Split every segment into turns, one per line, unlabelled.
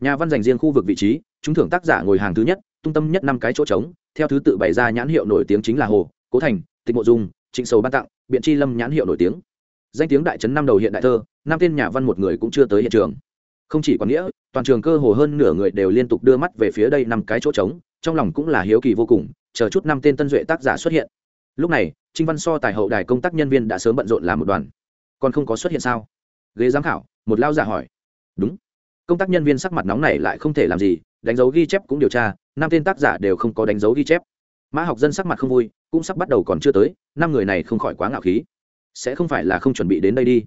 nhà văn dành riêng khu vực vị trí, chúng thưởng tác giả ngồi hàng thứ nhất trung tâm nhất năm cái chỗ trống, theo thứ tự bày ra nhãn hiệu nổi tiếng chính là hồ, cố thành, tịch mộ dung, trịnh sầu ban tặng, biện chi lâm nhãn hiệu nổi tiếng. Danh tiếng đại trấn năm đầu hiện đại thơ, năm tên nhà văn một người cũng chưa tới hiện trường. Không chỉ có nghĩa, toàn trường cơ hồ hơn nửa người đều liên tục đưa mắt về phía đây năm cái chỗ trống, trong lòng cũng là hiếu kỳ vô cùng, chờ chút năm tên tân duệ tác giả xuất hiện. Lúc này, trinh văn so tài hậu đài công tác nhân viên đã sớm bận rộn làm một đoàn. Còn không có xuất hiện sao? Ghế giám khảo, một lao giả hỏi. Đúng công tác nhân viên sắc mặt nóng này lại không thể làm gì đánh dấu ghi chép cũng điều tra năm tên tác giả đều không có đánh dấu ghi chép. Mã học dân sắc mặt không vui cũng sắp bắt đầu còn chưa tới năm người này không khỏi quá ngạo khí. Sẽ không phải là không chuẩn bị đến đây đi.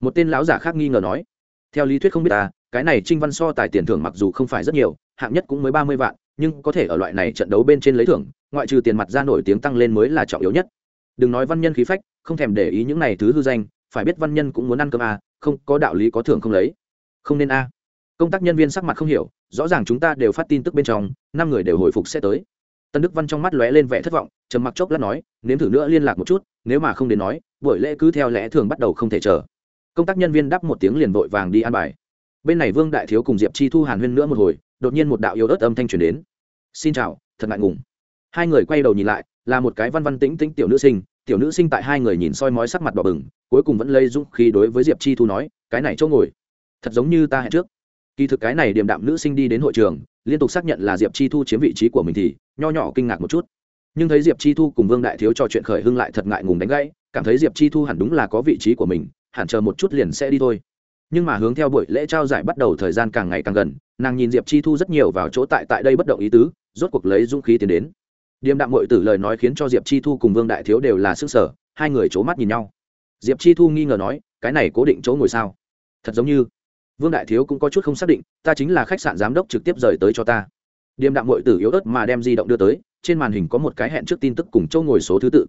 Một tên lão giả khác nghi ngờ nói theo lý thuyết không biết ta cái này trinh văn so tài tiền thưởng mặc dù không phải rất nhiều hạng nhất cũng mới ba mươi vạn nhưng có thể ở loại này trận đấu bên trên lấy thưởng ngoại trừ tiền mặt ra nổi tiếng tăng lên mới là trọng yếu nhất. Đừng nói văn nhân khí phách không thèm để ý những này thứ hư danh phải biết văn nhân cũng muốn ăn cơm à, không có đạo lý có thưởng không lấy. Không nên a công tác nhân viên sắc mặt không hiểu, rõ ràng chúng ta đều phát tin tức bên trong, năm người đều hồi phục sẽ tới. Tân đức văn trong mắt lóe lên vẻ thất vọng, trầm mặc chốc lát nói, nếm thử nữa liên lạc một chút, nếu mà không đến nói, buổi lễ cứ theo lẽ thường bắt đầu không thể chờ. Công tác nhân viên đáp một tiếng liền vội vàng đi an bài. Bên này vương đại thiếu cùng diệp chi thu hàn huyên nữa một hồi, đột nhiên một đạo yếu ớt âm thanh truyền đến. Xin chào, thật ngại ngùng. Hai người quay đầu nhìn lại, là một cái văn văn tĩnh tĩnh tiểu nữ sinh, tiểu nữ sinh tại hai người nhìn soi mói sắc mặt đỏ bừng, cuối cùng vẫn lây dũng khí đối với diệp chi thu nói, cái này chỗ ngồi, thật giống như ta hẹn trước kỳ thực cái này điềm đạm nữ sinh đi đến hội trường, liên tục xác nhận là diệp chi thu chiếm vị trí của mình thì nho nhỏ kinh ngạc một chút. Nhưng thấy diệp chi thu cùng vương đại thiếu trò chuyện khởi hưng lại thật ngại ngùng đánh gãy, cảm thấy diệp chi thu hẳn đúng là có vị trí của mình, hẳn chờ một chút liền sẽ đi thôi. Nhưng mà hướng theo buổi lễ trao giải bắt đầu thời gian càng ngày càng gần, nàng nhìn diệp chi thu rất nhiều vào chỗ tại tại đây bất động ý tứ, rốt cuộc lấy dũng khí tiến đến. Điềm đạm mội tử lời nói khiến cho diệp chi thu cùng vương đại thiếu đều là sức sở, hai người c h ố mắt nhìn nhau. Diệp chi thu nghi ngờ nói, cái này cố định chỗ ngồi sao? Thật giống như vương đại thiếu cũng có chút không xác định, ta chính là khách sạn giám đốc trực tiếp rời tới cho ta. Điềm đạm mội tử yếu ớt mà đem di động đưa tới, trên màn hình có một cái hẹn trước tin tức cùng châu ngồi số thứ tự.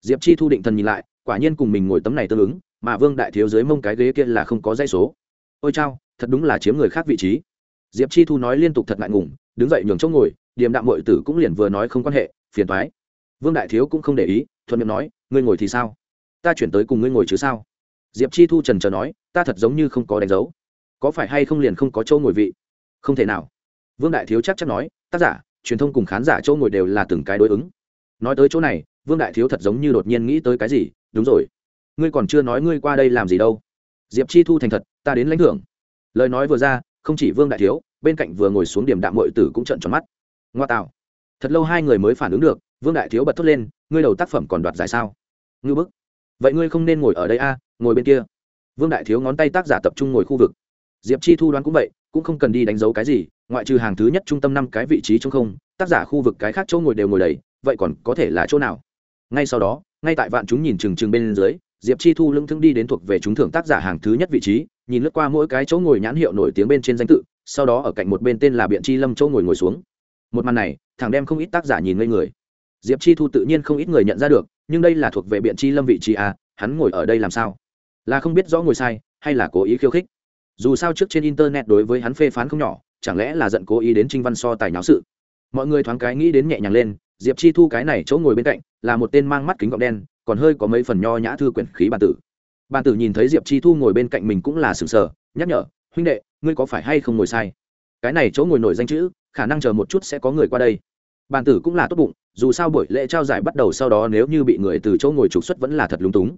Diệp chi thu định thần nhìn lại, quả nhiên cùng mình ngồi tấm này tương ứng, mà vương đại thiếu dưới mông cái ghế kia là không có dây số. Ôi chao, thật đúng là chiếm người khác vị trí. Diệp chi thu nói liên tục thật ngại ngùng, đứng dậy nhường chỗ ngồi, điềm đạm mội tử cũng liền vừa nói không quan hệ, phiền thoái vương đại thiếu cũng không để ý, thuận miệng nói, ngươi ngồi thì sao? Ta chuyển tới cùng ngươi ngồi chứ sao? Diệp chi thu trần trờ nói, ta thật giống như không có đánh dấu có phải hay không liền không có chỗ ngồi vị? Không thể nào. Vương đại thiếu chắc chắn nói, tác giả, truyền thông cùng khán giả chỗ ngồi đều là từng cái đối ứng. Nói tới chỗ này, vương đại thiếu thật giống như đột nhiên nghĩ tới cái gì, đúng rồi. Ngươi còn chưa nói ngươi qua đây làm gì đâu. Diệp chi thu thành thật, ta đến lãnh thưởng. Lời nói vừa ra, không chỉ vương đại thiếu, bên cạnh vừa ngồi xuống điểm đạm mội tử cũng trận tròn mắt. Ngoa tạo. Thật lâu hai người mới phản ứng được, vương đại thiếu bật thốt lên, ngươi đầu tác phẩm còn đoạt giải sao? Ngư bức. Vậy ngươi không nên ngồi ở đây a, ngồi bên kia. Vương đại thiếu ngón tay tác giả tập trung ngồi khu vực diệp chi thu đoán cũng vậy, cũng không cần đi đánh dấu cái gì, ngoại trừ hàng thứ nhất trung tâm năm cái vị trí trong không, tác giả khu vực cái khác chỗ ngồi đều ngồi đầy, vậy còn có thể là chỗ nào? Ngay sau đó, ngay tại vạn chúng nhìn trừng trừng bên dưới, diệp chi thu lưng thương đi đến thuộc về chúng thưởng tác giả hàng thứ nhất vị trí, nhìn lướt qua mỗi cái chỗ ngồi nhãn hiệu nổi tiếng bên trên danh tự, sau đó ở cạnh một bên tên là biện chi lâm chỗ ngồi ngồi xuống. Một màn này thằng đem không ít tác giả nhìn ngây người. Diệp chi thu tự nhiên không ít người nhận ra được, nhưng đây là thuộc về biện chi lâm vị trí à hắn ngồi ở đây làm sao? Là không biết rõ ngồi sai, hay là cố ý khiêu khích? Dù sao trước trên internet đối với hắn phê phán không nhỏ, chẳng lẽ là giận cố ý đến trinh văn so tài nháo sự? Mọi người thoáng cái nghĩ đến nhẹ nhàng lên, diệp chi thu cái này chỗ ngồi bên cạnh, là một tên mang mắt kính gọng đen, còn hơi có mấy phần nho nhã thư quyển khí bàn tử. Bàn tử nhìn thấy diệp chi thu ngồi bên cạnh mình cũng là sừng sờ, nhắc nhở, huynh đệ, ngươi có phải hay không ngồi sai? Cái này chỗ ngồi nổi danh chữ, khả năng chờ một chút sẽ có người qua đây. Bàn tử cũng là tốt bụng, dù sao buổi lễ trao giải bắt đầu sau đó nếu như bị người từ chỗ ngồi trục xuất vẫn là thật lúng túng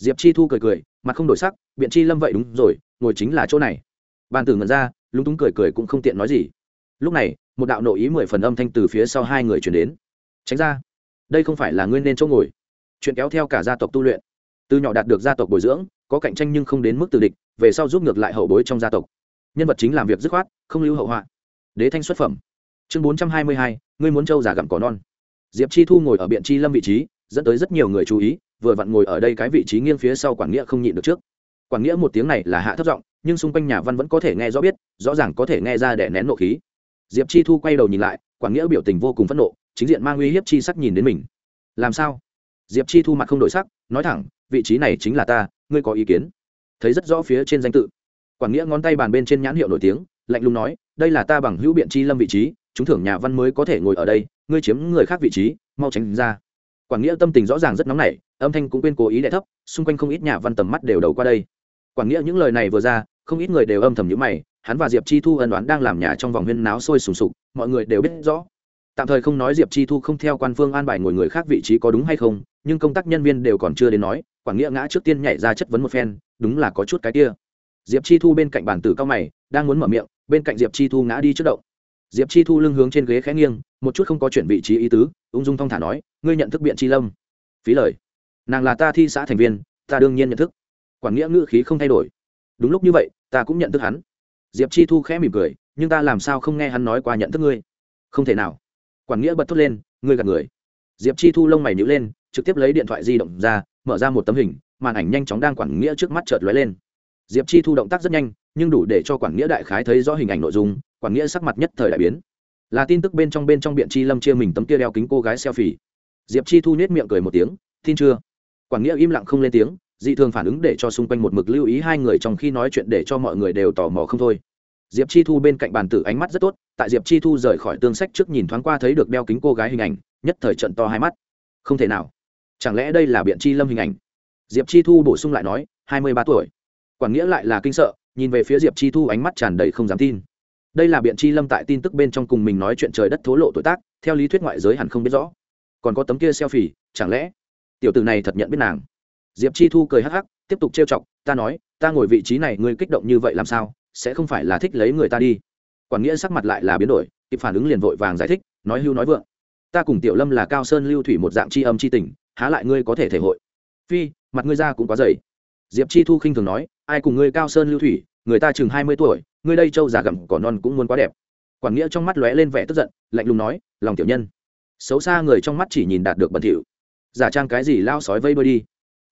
diệp chi thu cười cười, mặt không đổi sắc, biện chi lâm vậy đúng rồi, ngồi chính là chỗ này. Bàn tử ngẩn ra, lúng túng cười cười cũng không tiện nói gì. Lúc này, một đạo nội ý mười phần âm thanh từ phía sau hai người chuyển đến. Tránh ra, đây không phải là nguyên nên chỗ ngồi. Chuyện kéo theo cả gia tộc tu luyện. Từ nhỏ đạt được gia tộc bồi dưỡng, có cạnh tranh nhưng không đến mức từ địch, về sau giúp ngược lại hậu bối trong gia tộc. Nhân vật chính làm việc dứt khoát, không lưu hậu họa. Đế thanh xuất phẩm. Chương bốn trăm hai mươi hai, ngươi muốn trâu giả gặm cỏ non. Diệp chi thu ngồi ở biện chi lâm vị trí, dẫn tới rất nhiều người chú ý vừa vặn ngồi ở đây cái vị trí nghiêng phía sau quản nghĩa không nhịn được trước. Quản nghĩa một tiếng này là hạ thấp giọng, nhưng xung quanh nhà văn vẫn có thể nghe rõ biết, rõ ràng có thể nghe ra để nén nộ khí. Diệp chi thu quay đầu nhìn lại, quản nghĩa biểu tình vô cùng phẫn nộ, chính diện mang uy hiếp chi sắc nhìn đến mình. Làm sao? Diệp chi thu mặt không đổi sắc, nói thẳng, vị trí này chính là ta, ngươi có ý kiến? Thấy rất rõ phía trên danh tự. Quản nghĩa ngón tay bàn bên trên nhãn hiệu nổi tiếng, lạnh lùng nói, đây là ta bằng hữu biện chi lâm vị trí, chúng thưởng nhà văn mới có thể ngồi ở đây, ngươi chiếm người khác vị trí, mau tránh ra. Quản nghĩa tâm tình rõ ràng rất nóng nảy âm thanh cũng quên cố ý đ thấp, xung quanh không ít nhà văn tầm mắt đều đầu qua đây. Quản nghĩa những lời này vừa ra, không ít người đều âm thầm nhữ mày, hắn và diệp chi thu ân đoán đang làm nhà trong vòng huyên náo sôi sùng sục, mọi người đều biết rõ. Tạm thời không nói diệp chi thu không theo quan phương an bài ngồi người khác vị trí có đúng hay không, nhưng công tác nhân viên đều còn chưa đến nói quảng nghĩa ngã trước tiên nhảy ra chất vấn một phen, đúng là có chút cái kia. Diệp chi thu bên cạnh bản tử cao mày, đang muốn mở miệng, bên cạnh diệp chi thu ngã đi trước động. Diệp chi thu lưng hướng trên ghế khẽ nghiêng, một chút không có chuyển vị trí ý tứ, ung dung thong thả nói, ngươi nhận thức biện chi lâm. Phí lời nàng là ta thi xã thành viên, ta đương nhiên nhận thức. Quản nghĩa ngữ khí không thay đổi. Đúng lúc như vậy, ta cũng nhận thức hắn. Diệp chi thu khẽ mỉm cười, nhưng ta làm sao không nghe hắn nói qua nhận thức ngươi? Không thể nào. Quản nghĩa bật thốt lên, ngươi gạt người. Diệp chi thu lông mày nhữ lên, trực tiếp lấy điện thoại di động ra, mở ra một tấm hình, màn ảnh nhanh chóng đang quản nghĩa trước mắt chợt lóe lên. Diệp chi thu động tác rất nhanh, nhưng đủ để cho quản nghĩa đại khái thấy rõ hình ảnh nội dung, quản nghĩa sắc mặt nhất thời đại biến. Là tin tức bên trong bên trong biện chi lâm chia mình tấm kia đeo kính cô gái selfie. Diệp chi thu nhét miệng cười một tiếng, tin chưa? Quảng nghĩa im lặng không lên tiếng, dị thường phản ứng để cho xung quanh một mực lưu ý hai người trong khi nói chuyện để cho mọi người đều tò mò không thôi. Diệp chi thu bên cạnh bàn tử ánh mắt rất tốt, tại diệp chi thu rời khỏi tương sách trước nhìn thoáng qua thấy được đeo kính cô gái hình ảnh, nhất thời trận to hai mắt. Không thể nào. Chẳng lẽ đây là biện chi lâm hình ảnh? Diệp chi thu bổ sung lại nói, hai mươi ba tuổi. Quản nghĩa lại là kinh sợ, nhìn về phía diệp chi thu ánh mắt tràn đầy không dám tin. Đây là biện chi lâm tại tin tức bên trong cùng mình nói chuyện trời đất thố lộ tuổi tác, theo lý thuyết ngoại giới hẳn không biết rõ. Còn có tấm kia selfie, chẳng lẽ tiểu tử này thật nhận biết nàng. Diệp chi thu cười hắc hắc, tiếp tục trêu chọc, ta nói, ta ngồi vị trí này, ngươi kích động như vậy làm sao? Sẽ không phải là thích lấy người ta đi. Quản nghĩa sắc mặt lại là biến đổi, kịp phản ứng liền vội vàng giải thích, nói hưu nói vượng, ta cùng tiểu lâm là cao sơn lưu thủy một dạng c h i âm c h i tình, há lại ngươi có thể thể hội? Phi, mặt ngươi ra cũng quá dày. Diệp chi thu khinh thường nói, ai cùng ngươi cao sơn lưu thủy, người ta chừng hai mươi tuổi, ngươi đây trâu già gặm cỏ non cũng muốn quá đẹp. Quản nghĩa trong mắt lóe lên vẻ tức giận, lạnh lùng nói, lòng tiểu nhân. Xấu xa người trong mắt chỉ nhìn đạt được bẩn thỉu giả trang cái gì lao sói vây bơi đi.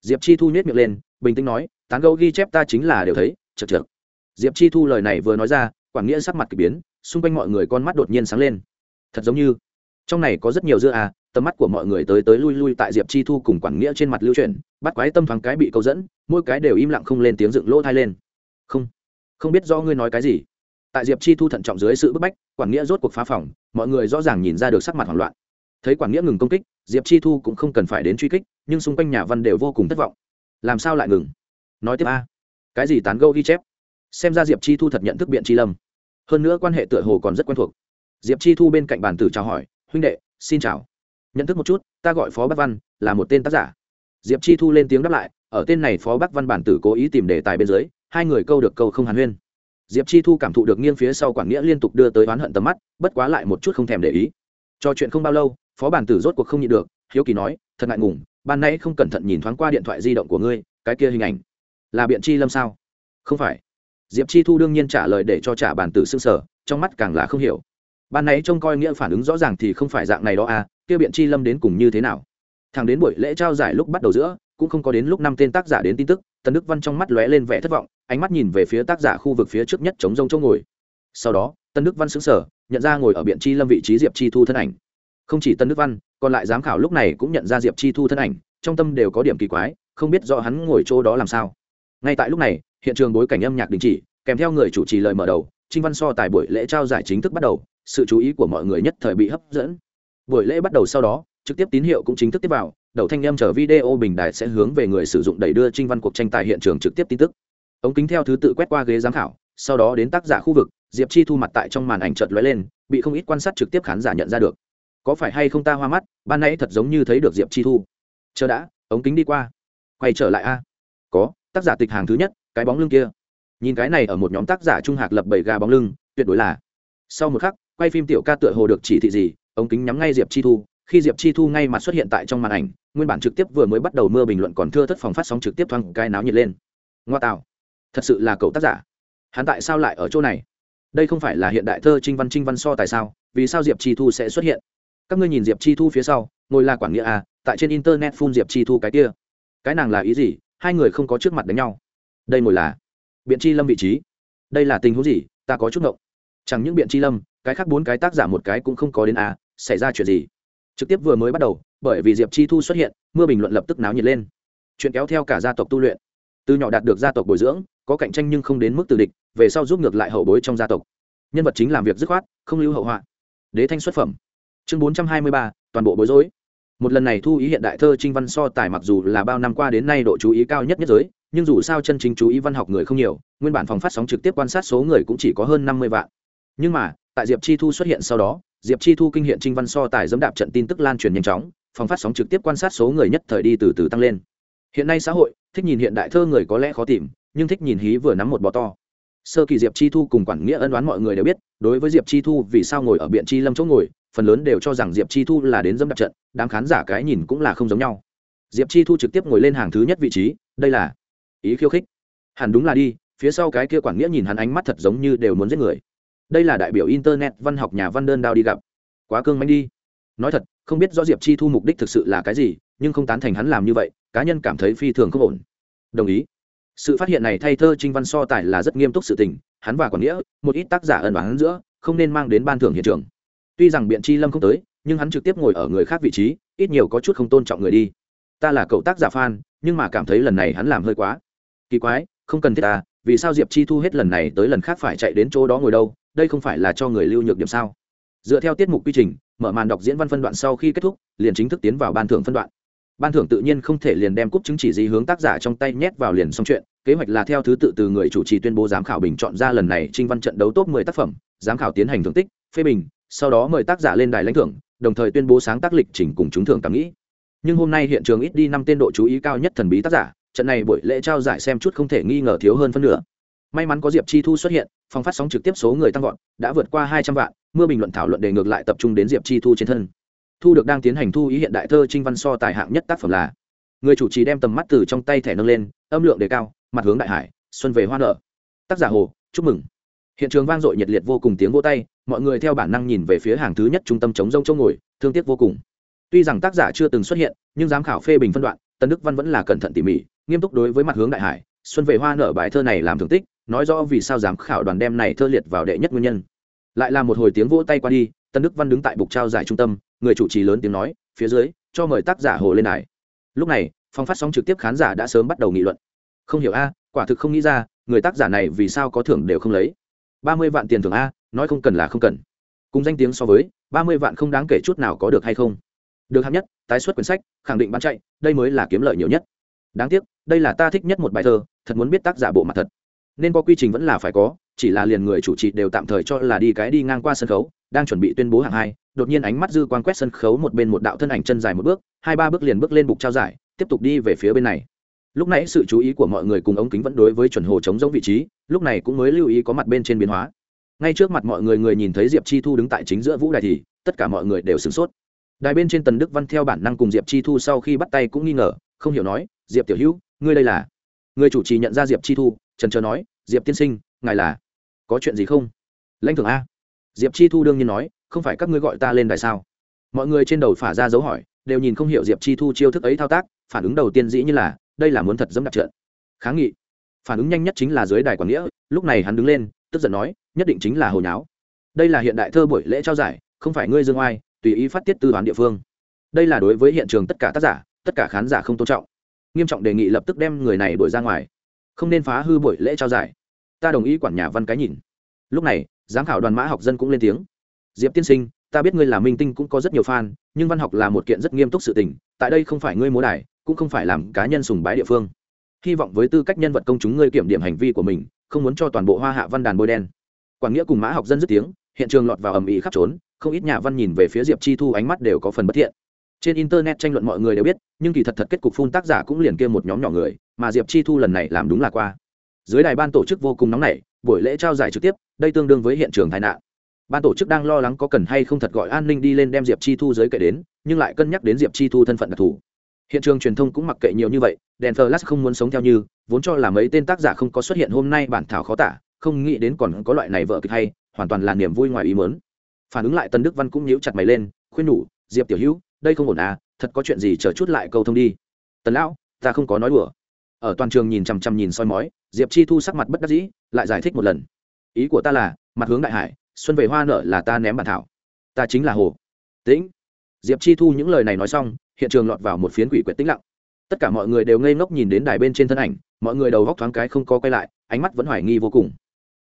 Diệp chi thu nhét miệng lên, bình tĩnh nói, tán gấu ghi chép ta chính là đều thấy chật chật diệp chi thu lời này vừa nói ra, Quảng nghĩa sắc mặt k ỳ biến, xung quanh mọi người con mắt đột nhiên sáng lên. Thật giống như, trong này có rất nhiều dưa à tầm mắt của mọi người tới tới lui lui tại diệp chi thu cùng Quảng nghĩa trên mặt lưu chuyển, bắt quái tâm thoáng cái bị câu dẫn, mỗi cái đều im lặng không lên tiếng dựng lỗ thai lên. Không không biết do ngươi nói cái gì. Tại diệp chi thu thận trọng dưới sự bức bách, Quảng nghĩa rốt cuộc phá phòng, mọi người rõ ràng nhìn ra được sắc mặt hoảng loạn. Thấy Quảng nghĩa ngừng công kích diệp chi thu cũng không cần phải đến truy kích, nhưng xung quanh nhà văn đều vô cùng thất vọng. Làm sao lại ngừng? Nói tiếp a. Cái gì tán gâu ghi chép? Xem ra diệp chi thu thật nhận thức biện chi lâm. Hơn nữa quan hệ tựa hồ còn rất quen thuộc. Diệp chi thu bên cạnh bàn tử chào hỏi, huynh đệ, xin chào. Nhận thức một chút, ta gọi phó bắc văn, là một tên tác giả. Diệp chi thu lên tiếng đáp lại, ở tên này phó bắc văn bản tử cố ý tìm đề tài bên dưới, hai người câu được câu không hàn huyên. Diệp chi thu cảm thụ được nghiêng phía sau quản nghĩa liên tục đưa tới oán hận tầm mắt, bất quá lại một chút không thèm để ý. Trò chuyện không bao lâu phó bản tử rốt cuộc không nhịn được, hiếu kỳ nói, thật ngại ngùng, ban nãy không cẩn thận nhìn thoáng qua điện thoại di động của ngươi, cái kia hình ảnh là biện chi lâm sao? Không phải. Diệp chi thu đương nhiên trả lời để cho trả bản tử xương sở trong mắt càng là không hiểu. Ban nãy trông coi nghĩa phản ứng rõ ràng thì không phải dạng này đó à kia biện chi lâm đến cùng như thế nào? Thằng đến buổi lễ trao giải lúc bắt đầu giữa, cũng không có đến lúc năm tên tác giả đến tin tức, tần đức văn trong mắt lóe lên vẻ thất vọng, ánh mắt nhìn về phía tác giả khu vực phía trước nhất chống rông chỗ ngồi. Sau đó tân đức văn xứng sở nhận ra ngồi ở biện chi lâm vị trí diệp chi thu thân ảnh không chỉ tân đức văn, còn lại giám khảo lúc này cũng nhận ra diệp chi thu thân ảnh, trong tâm đều có điểm kỳ quái, không biết do hắn ngồi chỗ đó làm sao. Ngay tại lúc này, hiện trường bối cảnh âm nhạc đình chỉ, kèm theo người chủ trì lời mở đầu, trinh văn so tài buổi lễ trao giải chính thức bắt đầu, sự chú ý của mọi người nhất thời bị hấp dẫn. Buổi lễ bắt đầu sau đó, trực tiếp tín hiệu cũng chính thức tiếp vào, đầu thanh âm chở video bình đại sẽ hướng về người sử dụng đẩy đưa trinh văn cuộc tranh tài hiện trường trực tiếp tin tức. Ống kính theo thứ tự quét qua ghế giám khảo, sau đó đến tác giả khu vực, diệp chi thu mặt tại trong màn ảnh chợt lóe lên, bị không ít quan sát trực tiếp khán giả nhận ra được có phải hay không ta hoa mắt, ban nãy thật giống như thấy được diệp chi thu. Chờ đã, ống kính đi qua. Quay trở lại a. Có, tác giả tịch hàng thứ nhất, cái bóng lưng kia. Nhìn cái này ở một nhóm tác giả trung hạc lập bảy gà bóng lưng, tuyệt đối là. Sau một khắc, quay phim tiểu ca tựa hồ được chỉ thị gì, ống kính nhắm ngay diệp chi thu. Khi diệp chi thu ngay mặt xuất hiện tại trong màn ảnh, nguyên bản trực tiếp vừa mới bắt đầu mưa bình luận còn thưa thất phòng phát sóng trực tiếp thoáng cái náo nhiệt lên. Ngoa tạo. Thật sự là cậu tác giả. Hắn tại sao lại ở chỗ này? Đây không phải là hiện đại thơ trinh văn trinh văn so tại sao? Vì sao diệp chi thu sẽ xuất hiện? Các ngươi nhìn diệp chi thu phía sau, ngồi là quản nghĩa à tại trên internet phun diệp chi thu cái kia. Cái nàng là ý gì? Hai người không có trước mặt đánh nhau. Đây ngồi là biện chi lâm vị trí. Đây là tình huống gì? Ta có chút ngộng. Chẳng những biện chi lâm, cái khác bốn cái tác giả một cái cũng không có đến à xảy ra chuyện gì? Trực tiếp vừa mới bắt đầu, bởi vì diệp chi thu xuất hiện, mưa bình luận lập tức náo nhiệt lên. Chuyện kéo theo cả gia tộc tu luyện. Từ nhỏ đạt được gia tộc bồi dưỡng, có cạnh tranh nhưng không đến mức từ địch, về sau giúp ngược lại hậu bối trong gia tộc. Nhân vật chính làm việc dứt khoát, không lưu hậu họa. Đế thanh xuất phẩm chương bốn trăm hai mươi ba, toàn bộ bối rối. Một lần này thu ý hiện đại thơ trinh văn so tài mặc dù là bao năm qua đến nay độ chú ý cao nhất nhất giới, nhưng dù sao chân chính chú ý văn học người không nhiều, nguyên bản phòng phát sóng trực tiếp quan sát số người cũng chỉ có hơn năm mươi vạn. Nhưng mà, tại diệp chi thu xuất hiện sau đó, diệp chi thu kinh hiện trinh văn so tài dẫm đạp trận tin tức lan truyền nhanh chóng, phòng phát sóng trực tiếp quan sát số người nhất thời đi từ từ tăng lên. Hiện nay xã hội, thích nhìn hiện đại thơ người có lẽ khó tìm, nhưng thích nhìn hí vừa nắm một bò to sơ kỳ diệp chi thu cùng quản nghĩa ân đoán mọi người đều biết, đối với diệp chi thu vì sao ngồi ở biện chi lâm chỗ ngồi, phần lớn đều cho rằng diệp chi thu là đến dâm đạp trận, đám khán giả cái nhìn cũng là không giống nhau. Diệp chi thu trực tiếp ngồi lên hàng thứ nhất vị trí, đây là ý khiêu khích. Hẳn đúng là đi, phía sau cái kia quản nghĩa nhìn hắn ánh mắt thật giống như đều muốn giết người. Đây là đại biểu internet văn học nhà văn đơn đao đi gặp. Quá cương manh đi. Nói thật, không biết rõ diệp chi thu mục đích thực sự là cái gì, nhưng không tán thành hắn làm như vậy, cá nhân cảm thấy phi thường không ổn. Đồng ý sự phát hiện này thay thơ trinh văn so tài là rất nghiêm túc sự tình, hắn và quản nghĩa, một ít tác giả ẩn bán giữa, không nên mang đến ban thưởng hiện trường. Tuy rằng biện chi lâm không tới, nhưng hắn trực tiếp ngồi ở người khác vị trí, ít nhiều có chút không tôn trọng người đi. Ta là cậu tác giả fan, nhưng mà cảm thấy lần này hắn làm hơi quá. Kỳ quái, không cần thiết ta vì sao diệp chi thu hết lần này tới lần khác phải chạy đến chỗ đó ngồi đâu, đây không phải là cho người lưu nhược điểm sao? Dựa theo tiết mục quy trình, mở màn đọc diễn văn phân đoạn sau khi kết thúc, liền chính thức tiến vào ban thưởng phân đoạn ban thưởng tự nhiên không thể liền đem cúp chứng chỉ gì hướng tác giả trong tay nhét vào liền xong chuyện, kế hoạch là theo thứ tự từ người chủ trì tuyên bố giám khảo bình chọn ra lần này trinh văn trận đấu top 10 tác phẩm, giám khảo tiến hành thưởng tích, phê bình, sau đó mời tác giả lên đài lãnh thưởng, đồng thời tuyên bố sáng tác lịch trình cùng chúng thưởng cảm nghĩ. Nhưng hôm nay hiện trường ít đi năm tên độ chú ý cao nhất thần bí tác giả, trận này buổi lễ trao giải xem chút không thể nghi ngờ thiếu hơn phân nửa. May mắn có diệp chi thu xuất hiện phòng phát sóng trực tiếp số người tăng vọt, đã vượt qua hai trăm vạn, mưa bình luận thảo luận đề ngược lại tập trung đến diệp chi thu trên thân thu được đang tiến hành thu ý hiện đại thơ trinh văn so tài hạng nhất tác phẩm là người chủ trì đem tầm mắt từ trong tay thẻ nâng lên, âm lượng đề cao, mặt hướng đại hải, xuân về hoa nở. Tác giả hồ, chúc mừng. Hiện trường vang dội nhiệt liệt vô cùng tiếng vỗ tay, mọi người theo bản năng nhìn về phía hàng thứ nhất trung tâm chống rông châu ngồi, thương tiếc vô cùng. Tuy rằng tác giả chưa từng xuất hiện, nhưng giám khảo phê bình phân đoạn, tân đức văn vẫn là cẩn thận tỉ mỉ, nghiêm túc đối với mặt hướng đại hải, xuân về hoa nở bài thơ này làm thưởng tích, nói rõ vì sao giám khảo đoàn đem này thơ liệt vào đệ nhất nguyên nhân lại là một hồi tiếng vỗ tay qua đi, tân đức văn đứng tại bục trao giải trung tâm, người chủ trì lớn tiếng nói, phía dưới, cho mời tác giả hồ lên đài. Lúc này, phòng phát sóng trực tiếp khán giả đã sớm bắt đầu nghị luận. Không hiểu a, quả thực không nghĩ ra, người tác giả này vì sao có thưởng đều không lấy. Ba mươi vạn tiền thưởng a, nói không cần là không cần. Cùng danh tiếng so với, ba mươi vạn không đáng kể chút nào có được hay không? Được hạng nhất, tái xuất quyển sách, khẳng định bán chạy, đây mới là kiếm lợi nhiều nhất. Đáng tiếc, đây là ta thích nhất một bài thơ, thật muốn biết tác giả bộ mặt thật. Nên có quy trình vẫn là phải có chỉ là liền người chủ trì đều tạm thời cho là đi cái đi ngang qua sân khấu, đang chuẩn bị tuyên bố hạng hai, đột nhiên ánh mắt dư quan quét sân khấu một bên một đạo thân ảnh chân dài một bước, hai ba bước liền bước lên bục trao giải, tiếp tục đi về phía bên này. Lúc nãy sự chú ý của mọi người cùng ống kính vẫn đối với chuẩn hồ chống giống vị trí, lúc này cũng mới lưu ý có mặt bên trên biến hóa. Ngay trước mặt mọi người người nhìn thấy diệp chi thu đứng tại chính giữa vũ đài thì, tất cả mọi người đều sửng sốt. Đài bên trên tần đức văn theo bản năng cùng diệp chi thu sau khi bắt tay cũng nghi ngờ, không hiểu nói, diệp tiểu hữu, ngươi đây là? Người chủ trì nhận ra diệp chi thu, trần trờ nói, diệp tiên sinh, ngài là? Có chuyện gì không? Lãnh thưởng a. Diệp chi thu đương nhiên nói, không phải các ngươi gọi ta lên đài sao? Mọi người trên đầu phả ra dấu hỏi, đều nhìn không hiểu diệp chi thu chiêu thức ấy thao tác, phản ứng đầu tiên dĩ như là, đây là muốn thật dẫm đặt trượt kháng nghị. Phản ứng nhanh nhất chính là dưới đài quản nghĩa, lúc này hắn đứng lên, tức giận nói, nhất định chính là hồi nháo. Đây là hiện đại thơ buổi lễ trao giải, không phải ngươi dương oai, tùy ý phát tiết tư toán địa phương. Đây là đối với hiện trường tất cả tác giả, tất cả khán giả không tôn trọng. Nghiêm trọng đề nghị lập tức đem người này đuổi ra ngoài. Không nên phá hư buổi lễ trao giải ta đồng ý quản nhà văn cái nhìn. Lúc này, giám khảo đoàn mã học dân cũng lên tiếng. Diệp tiên sinh, ta biết ngươi là minh tinh cũng có rất nhiều fan, nhưng văn học là một kiện rất nghiêm túc sự tình, tại đây không phải ngươi múa đài, cũng không phải làm cá nhân sùng bái địa phương. Hy vọng với tư cách nhân vật công chúng ngươi kiểm điểm hành vi của mình, không muốn cho toàn bộ hoa hạ văn đàn bôi đen. Quảng nghĩa cùng mã học dân dứt tiếng, hiện trường lọt vào ầm ĩ khắp trốn, không ít nhà văn nhìn về phía diệp chi thu ánh mắt đều có phần bất thiện. Trên internet tranh luận mọi người đều biết, nhưng kỳ thật thật kết cục phun tác giả cũng liền kia một nhóm nhỏ người, mà diệp chi thu lần này làm đúng là qua dưới đài ban tổ chức vô cùng nóng nảy, buổi lễ trao giải trực tiếp, đây tương đương với hiện trường tai nạn. Ban tổ chức đang lo lắng có cần hay không thật gọi an ninh đi lên đem diệp chi thu giới kệ đến, nhưng lại cân nhắc đến diệp chi thu thân phận đặc thù. Hiện trường truyền thông cũng mặc kệ nhiều như vậy, đèn flash không muốn sống theo như, vốn cho là mấy tên tác giả không có xuất hiện hôm nay bản thảo khó tả, không nghĩ đến còn có loại này vợ kịch hay, hoàn toàn là niềm vui ngoài ý mớn phản ứng lại tân đức văn cũng nhíu chặt mày lên, khuyên nhủ, diệp tiểu hữu, đây không ổn à thật có chuyện gì chờ chút lại câu thông đi. Tần lão, ta không có nói đùa ở toàn trường nhìn chằm chằm nhìn soi mói, diệp chi thu sắc mặt bất đắc dĩ, lại giải thích một lần. Ý của ta là, mặt hướng đại hải, xuân về hoa nở là ta ném bản thảo. Ta chính là hồ. Tĩnh. Diệp chi thu những lời này nói xong, hiện trường lọt vào một phiến quỷ quyệt tĩnh lặng. Tất cả mọi người đều ngây ngốc nhìn đến đài bên trên thân ảnh, mọi người đầu góc thoáng cái không có quay lại, ánh mắt vẫn hoài nghi vô cùng.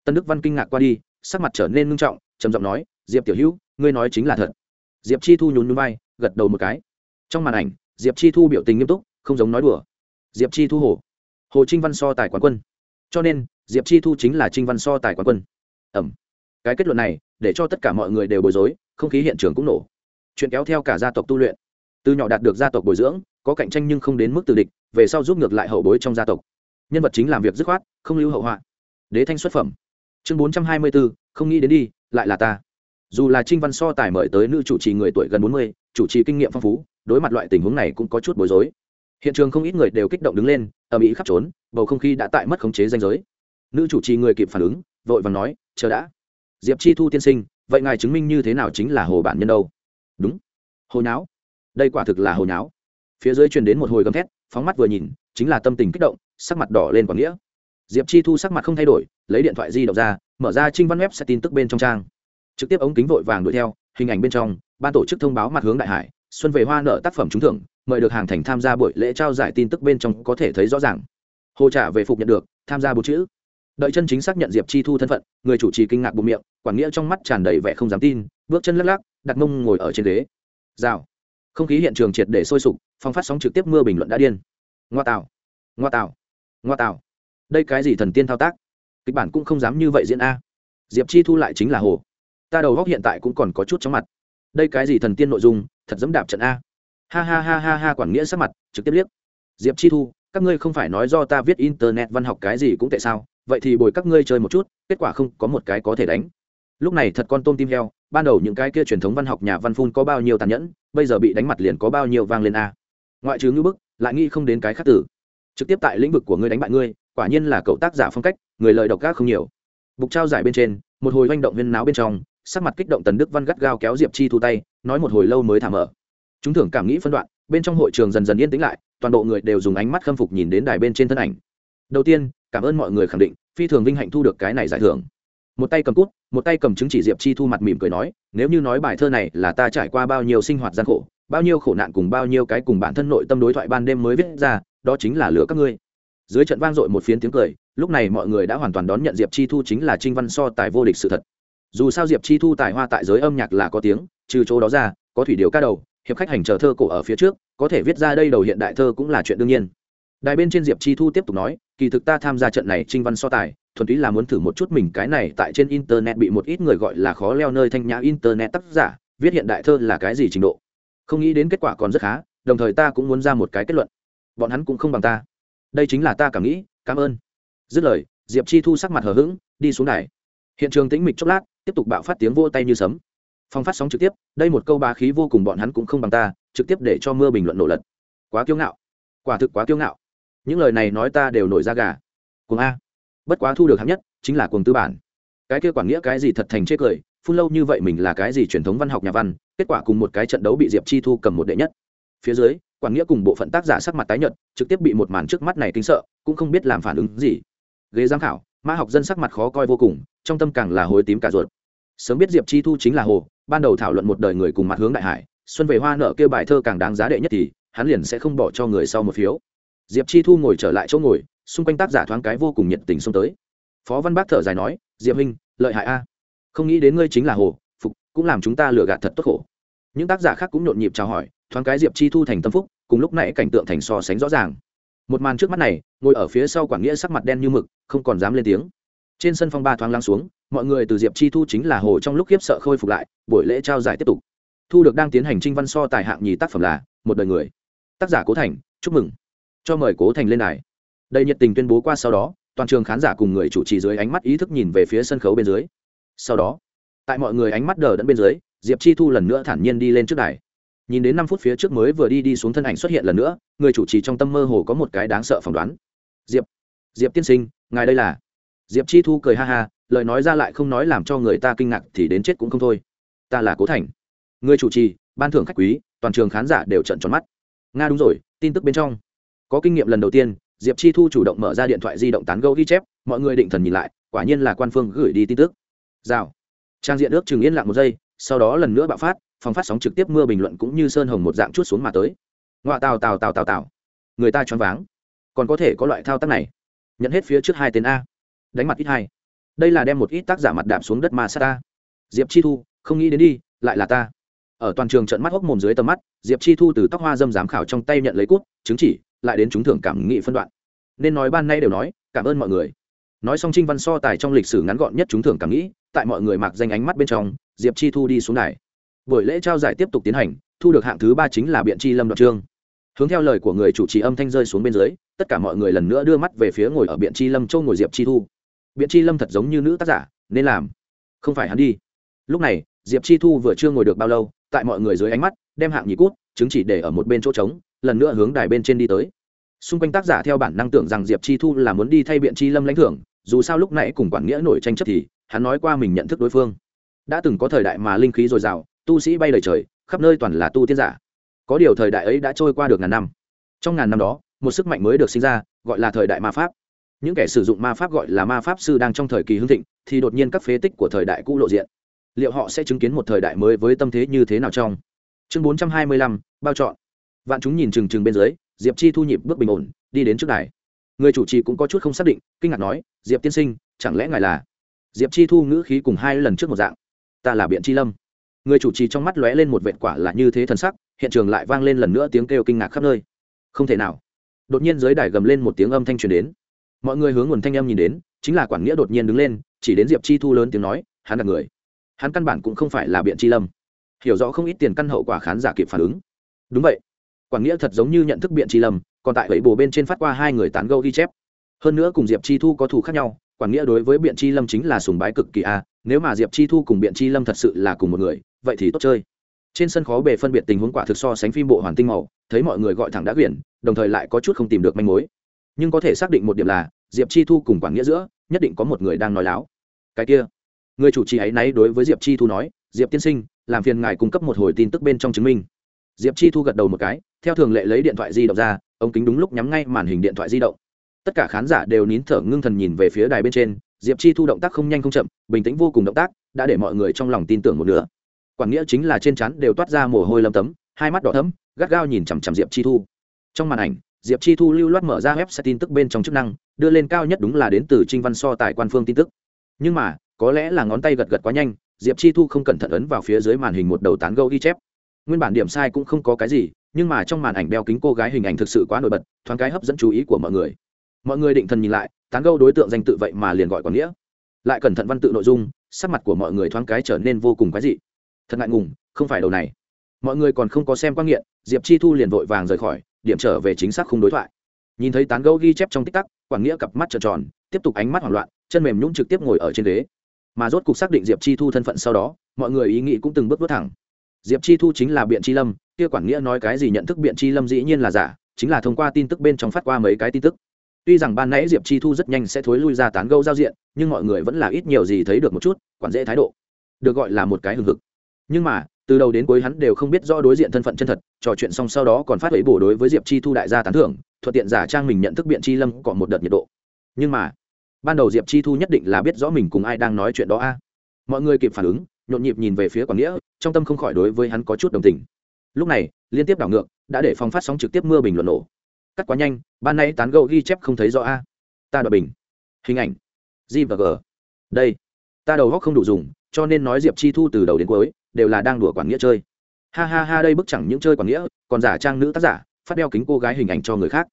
Tân đức văn kinh ngạc qua đi, sắc mặt trở nên ngưng trọng, trầm giọng nói, diệp tiểu hữu, ngươi nói chính là thật. Diệp chi thu nhún núi bay gật đầu một cái. Trong màn ảnh, diệp chi thu biểu tình nghiêm túc, không giống nói đùa. Diệp chi thu hồ hồ trinh văn so tài quán quân. Cho nên, diệp chi thu chính là trinh văn so tài quán quân. Ẩm. Cái kết luận này, để cho tất cả mọi người đều bối rối, không khí hiện trường cũng nổ. Chuyện kéo theo cả gia tộc tu luyện. Từ nhỏ đạt được gia tộc bồi dưỡng, có cạnh tranh nhưng không đến mức từ địch, về sau giúp ngược lại hậu bối trong gia tộc. Nhân vật chính làm việc dứt khoát, không lưu hậu họa. Đế thanh xuất phẩm. Chương bốn trăm hai mươi bốn không nghĩ đến đi, lại là ta. Dù là trinh văn so tài mời tới nữ chủ trì người tuổi gần bốn mươi, chủ trì kinh nghiệm phong phú, đối mặt loại tình huống này cũng có chút bối rối hiện trường không ít người đều kích động đứng lên ở mỹ khắp trốn, bầu không khí đã tại mất khống chế danh giới. Nữ chủ trì người kịp phản ứng, vội vàng nói, chờ đã. Diệp chi thu tiên sinh, vậy ngài chứng minh như thế nào chính là hồ bản nhân đâu? Đúng. Hồ nháo. Đây quả thực là hồ nháo. Phía dưới truyền đến một hồi gầm thét, phóng mắt vừa nhìn, chính là tâm tình kích động, sắc mặt đỏ lên quả nghĩa. Diệp chi thu sắc mặt không thay đổi, lấy điện thoại di động ra, mở ra trinh văn web sẽ tin tức bên trong trang. Trực tiếp ống kính vội vàng đuổi theo, hình ảnh bên trong, ban tổ chức thông báo mặt hướng đại hải, xuân về hoa nợ tác phẩm trúng thưởng mời được hàng thành tham gia buổi lễ trao giải tin tức bên trong có thể thấy rõ ràng. Hồ trả về phục nhận được, tham gia bốn chữ. Đợi chân chính xác nhận diệp chi thu thân phận, người chủ trì kinh ngạc bụng miệng, quản nghĩa trong mắt tràn đầy vẻ không dám tin, bước chân lắc lắc, đặt mông ngồi ở trên ghế. Rào. Không khí hiện trường triệt để sôi sục, phong phát sóng trực tiếp mưa bình luận đã điên. Ngoa tạo ngoa tạo ngoa tạo đây cái gì thần tiên thao tác? Kịch bản cũng không dám như vậy diễn a. Diệp chi thu lại chính là hồ. Ta đầu góc hiện tại cũng còn có chút chóng mặt. Đây cái gì thần tiên nội dung, thật dẫm đạp trận a ha ha ha ha ha quản nghĩa sắc mặt, trực tiếp liếc. Diệp chi thu, các ngươi không phải nói do ta viết internet văn học cái gì cũng tệ sao? Vậy thì bồi các ngươi chơi một chút, kết quả không có một cái có thể đánh. Lúc này thật con tôm tim heo, ban đầu những cái kia truyền thống văn học nhà văn phun có bao nhiêu tàn nhẫn, bây giờ bị đánh mặt liền có bao nhiêu vang lên a. Ngoại trừ ngữ bức, lại nghĩ không đến cái khắc tử. Trực tiếp tại lĩnh vực của ngươi đánh bại ngươi, quả nhiên là cậu tác giả phong cách, người lời độc gác không nhiều. Bục trao giải bên trên, một hồi manh động viên náo bên trong, sắc mặt kích động tần đức văn gắt gao kéo diệp chi thu tay, nói một hồi lâu mới thả mở chúng thưởng cảm nghĩ phân đoạn, bên trong hội trường dần dần yên tĩnh lại, toàn bộ người đều dùng ánh mắt khâm phục nhìn đến đài bên trên thân ảnh. Đầu tiên, cảm ơn mọi người khẳng định, phi thường vinh hạnh thu được cái này giải thưởng. Một tay cầm cút, một tay cầm chứng chỉ diệp chi thu mặt mỉm cười nói, nếu như nói bài thơ này là ta trải qua bao nhiêu sinh hoạt gian khổ, bao nhiêu khổ nạn cùng bao nhiêu cái cùng bản thân nội tâm đối thoại ban đêm mới viết ra, đó chính là lửa các ngươi. Dưới trận vang dội một phiến tiếng cười, lúc này mọi người đã hoàn toàn đón nhận diệp chi thu chính là trinh văn so tài vô địch sự thật. Dù sao diệp chi thu tài hoa tại giới âm nhạc là có tiếng, trừ chỗ đó ra, có thủy điều ca đầu hiệp khách hành chờ thơ cổ ở phía trước, có thể viết ra đây đầu hiện đại thơ cũng là chuyện đương nhiên. Đài bên trên diệp chi thu tiếp tục nói, kỳ thực ta tham gia trận này trinh văn so tài, thuần túy là muốn thử một chút mình cái này tại trên internet bị một ít người gọi là khó leo nơi thanh nhã internet tác giả, viết hiện đại thơ là cái gì trình độ. Không nghĩ đến kết quả còn rất khá, đồng thời ta cũng muốn ra một cái kết luận. Bọn hắn cũng không bằng ta. Đây chính là ta cảm nghĩ, cảm ơn. Dứt lời, diệp chi thu sắc mặt hờ hững, đi xuống đài. Hiện trường tĩnh mịch chốc lát, tiếp tục bạo phát tiếng vô tay như sấm phong phát sóng trực tiếp, đây một câu bá khí vô cùng bọn hắn cũng không bằng ta, trực tiếp để cho mưa bình luận nổ lật. Quá kiêu ngạo. Quả thực quá kiêu ngạo. Những lời này nói ta đều nổi ra gà. Cuồng a. Bất quá thu được hạng nhất, chính là cuồng tư bản. Cái kia quản nghĩa cái gì thật thành chê cười, phun lâu như vậy mình là cái gì truyền thống văn học nhà văn, kết quả cùng một cái trận đấu bị diệp chi thu cầm một đệ nhất. Phía dưới, quản nghĩa cùng bộ phận tác giả sắc mặt tái nhợt, trực tiếp bị một màn trước mắt này kinh sợ, cũng không biết làm phản ứng gì. Ghế giám khảo, mã học dân sắc mặt khó coi vô cùng, trong tâm càng là hối tím cả ruột. Sớm biết diệp chi thu chính là hồ ban đầu thảo luận một đời người cùng mặt hướng đại hải, xuân về hoa nợ kêu bài thơ càng đáng giá đệ nhất thì, hắn liền sẽ không bỏ cho người sau một phiếu. Diệp chi thu ngồi trở lại chỗ ngồi, xung quanh tác giả thoáng cái vô cùng nhiệt tình xông tới. Phó văn bác thở dài nói, diệp huynh, lợi hại a. Không nghĩ đến ngươi chính là hồ, phục, cũng làm chúng ta lừa gạt thật tốt khổ. Những tác giả khác cũng nhộn nhịp chào hỏi, thoáng cái diệp chi thu thành tâm phúc, cùng lúc này cảnh tượng thành so sánh rõ ràng. Một màn trước mắt này, ngồi ở phía sau quảng nghĩa sắc mặt đen như mực, không còn dám lên tiếng trên sân phong ba thoáng lắng xuống, mọi người từ diệp chi thu chính là hồ trong lúc khiếp sợ khôi phục lại, buổi lễ trao giải tiếp tục. Thu được đang tiến hành trinh văn so tài hạng nhì tác phẩm là một đời người. Tác giả cố thành, chúc mừng. Cho mời cố thành lên đài. Đây nhiệt tình tuyên bố qua sau đó, toàn trường khán giả cùng người chủ trì dưới ánh mắt ý thức nhìn về phía sân khấu bên dưới. Sau đó, tại mọi người ánh mắt đờ đẫn bên dưới, diệp chi thu lần nữa thản nhiên đi lên trước đài. Nhìn đến năm phút phía trước mới vừa đi đi xuống thân ảnh xuất hiện lần nữa, người chủ trì trong tâm mơ hồ có một cái đáng sợ phỏng đoán. Diệp diệp tiên sinh, ngài đây là diệp chi thu cười ha ha, lời nói ra lại không nói làm cho người ta kinh ngạc thì đến chết cũng không thôi. Ta là cố thành. Người chủ trì, ban thưởng khách quý, toàn trường khán giả đều trận tròn mắt. Nga đúng rồi, tin tức bên trong. Có kinh nghiệm lần đầu tiên, diệp chi thu chủ động mở ra điện thoại di động tán gẫu ghi chép, mọi người định thần nhìn lại, quả nhiên là quan phương gửi đi tin tức. Rào. Trang diện ước chừng yên lặng một giây, sau đó lần nữa bạo phát, phòng phát sóng trực tiếp mưa bình luận cũng như sơn hồng một dạng chút xuống mà tới. Ngoạ tào tào tào tào tào. Người ta choáng váng. Còn có thể có loại thao tác này. Nhận hết phía trước hai tên a đánh mặt ít hai. Đây là đem một ít tác giả mặt đạp xuống đất ma sát ta. Diệp chi thu, không nghĩ đến đi, lại là ta. Ở toàn trường trận mắt hốc mồm dưới tầm mắt, diệp chi thu từ tóc hoa dâm giám khảo trong tay nhận lấy cút, chứng chỉ, lại đến chúng thưởng cảm nghị phân đoạn. Nên nói ban nay đều nói, cảm ơn mọi người. Nói xong trinh văn so tài trong lịch sử ngắn gọn nhất chúng thưởng cảm nghĩ, tại mọi người mặc danh ánh mắt bên trong, diệp chi thu đi xuống đài. Buổi lễ trao giải tiếp tục tiến hành, thu được hạng thứ ba chính là biện chi lâm đoạn trương. Hướng theo lời của người chủ trì âm thanh rơi xuống bên dưới, tất cả mọi người lần nữa đưa mắt về phía ngồi ở biện chi lâm châu ngồi diệp chi thu biện chi lâm thật giống như nữ tác giả, nên làm. Không phải hắn đi. Lúc này, diệp chi thu vừa chưa ngồi được bao lâu, tại mọi người dưới ánh mắt, đem hạng nhì cút, chứng chỉ để ở một bên chỗ trống, lần nữa hướng đài bên trên đi tới. Xung quanh tác giả theo bản năng tưởng rằng diệp chi thu là muốn đi thay biện chi lâm lãnh thưởng, dù sao lúc nãy cùng quản nghĩa nổi tranh chấp thì, hắn nói qua mình nhận thức đối phương. Đã từng có thời đại mà linh khí dồi dào, tu sĩ bay lời trời, khắp nơi toàn là tu tiên giả. Có điều thời đại ấy đã trôi qua được ngàn năm. Trong ngàn năm đó, một sức mạnh mới được sinh ra, gọi là thời đại ma pháp những kẻ sử dụng ma pháp gọi là ma pháp sư đang trong thời kỳ hưng thịnh, thì đột nhiên các phế tích của thời đại cũ lộ diện. Liệu họ sẽ chứng kiến một thời đại mới với tâm thế như thế nào trong? Chương bốn trăm hai mươi lăm, bao chọn. Vạn chúng nhìn trừng trừng bên dưới, diệp chi thu nhịp bước bình ổn, đi đến trước đài. Người chủ trì cũng có chút không xác định, kinh ngạc nói, diệp tiên sinh, chẳng lẽ ngài là? Diệp chi thu ngữ khí cùng hai lần trước một dạng. Ta là biện chi lâm. Người chủ trì trong mắt lóe lên một vệt quả là như thế thần sắc, hiện trường lại vang lên lần nữa tiếng kêu kinh ngạc khắp nơi. Không thể nào. Đột nhiên dưới đài gầm lên một tiếng âm thanh truyền đến mọi người hướng nguồn thanh âm nhìn đến, chính là quản nghĩa đột nhiên đứng lên, chỉ đến diệp chi thu lớn tiếng nói, hắn là người. Hắn căn bản cũng không phải là biện chi lâm. Hiểu rõ không ít tiền căn hậu quả khán giả kịp phản ứng. Đúng vậy. Quản nghĩa thật giống như nhận thức biện chi lâm, còn tại bảy bồ bên trên phát qua hai người tán gâu ghi chép. Hơn nữa cùng diệp chi thu có thù khác nhau, quản nghĩa đối với biện chi lâm chính là sùng bái cực kỳ a nếu mà diệp chi thu cùng biện chi lâm thật sự là cùng một người, vậy thì tốt chơi. Trên sân khấu bề phân biệt tình huống quả thực so sánh phim bộ hoàn tinh màu, thấy mọi người gọi thẳng đã quyển, đồng thời lại có chút không tìm được manh mối nhưng có thể xác định một điểm là, diệp chi thu cùng quản nghĩa giữa, nhất định có một người đang nói láo. Cái kia, người chủ trì ấy náy đối với diệp chi thu nói, diệp tiên sinh, làm phiền ngài cung cấp một hồi tin tức bên trong chứng minh. Diệp chi thu gật đầu một cái, theo thường lệ lấy điện thoại di động ra, ống kính đúng lúc nhắm ngay màn hình điện thoại di động. Tất cả khán giả đều nín thở ngưng thần nhìn về phía đài bên trên, diệp chi thu động tác không nhanh không chậm, bình tĩnh vô cùng động tác, đã để mọi người trong lòng tin tưởng một nửa. Quản nghĩa chính là trên chắn đều toát ra mồ hôi lâm tấm, hai mắt đỏ thấm gắt gao nhìn chằm chằm diệp chi thu. Trong màn ảnh diệp chi thu lưu loát mở ra website tin tức bên trong chức năng, đưa lên cao nhất đúng là đến từ trinh văn so tại quan phương tin tức. Nhưng mà, có lẽ là ngón tay gật gật quá nhanh, diệp chi thu không cẩn thận ấn vào phía dưới màn hình một đầu tán gâu ghi chép. Nguyên bản điểm sai cũng không có cái gì, nhưng mà trong màn ảnh đeo kính cô gái hình ảnh thực sự quá nổi bật, thoáng cái hấp dẫn chú ý của mọi người. Mọi người định thần nhìn lại, tán gâu đối tượng danh tự vậy mà liền gọi còn nghĩa. Lại cẩn thận văn tự nội dung, sắc mặt của mọi người thoáng cái trở nên vô cùng quái dị. Thật ngại ngùng, không phải đầu này. Mọi người còn không có xem quan nghiện, diệp chi thu liền vội vàng rời khỏi điểm trở về chính xác không đối thoại. Nhìn thấy tán gẫu ghi chép trong tích tắc, quảng nghĩa cặp mắt trợn tròn, tiếp tục ánh mắt hoảng loạn, chân mềm nhũng trực tiếp ngồi ở trên ghế. Mà rốt cục xác định diệp chi thu thân phận sau đó, mọi người ý nghĩ cũng từng bước bước thẳng. Diệp chi thu chính là biện chi lâm, kia quản nghĩa nói cái gì nhận thức biện chi lâm dĩ nhiên là giả, chính là thông qua tin tức bên trong phát qua mấy cái tin tức. Tuy rằng ban nãy diệp chi thu rất nhanh sẽ thối lui ra tán gâu giao diện, nhưng mọi người vẫn là ít nhiều gì thấy được một chút, quản dễ thái độ. Được gọi là một cái hừng hực. Nhưng mà từ đầu đến cuối hắn đều không biết rõ đối diện thân phận chân thật, trò chuyện xong sau đó còn phát ấy bổ đối với diệp chi thu đại gia tán thưởng, thuận tiện giả trang mình nhận thức biện chi lâm còn một đợt nhiệt độ. Nhưng mà, ban đầu diệp chi thu nhất định là biết rõ mình cùng ai đang nói chuyện đó a. Mọi người kịp phản ứng, nhộn nhịp nhìn về phía quảng nghĩa, trong tâm không khỏi đối với hắn có chút đồng tình. Lúc này, liên tiếp đảo ngược, đã để phòng phát sóng trực tiếp mưa bình luận nổ. Cắt quá nhanh, ban nay tán gẫu ghi chép không thấy rõ a. Ta đọc bình. Hình ảnh. G và g. Đây. Ta đầu góc không đủ dùng cho nên nói diệp chi thu từ đầu đến cuối đều là đang đùa quản nghĩa chơi. Ha ha ha, đây bức chẳng những chơi quản nghĩa, còn giả trang nữ tác giả, phát đeo kính cô gái hình ảnh cho người khác.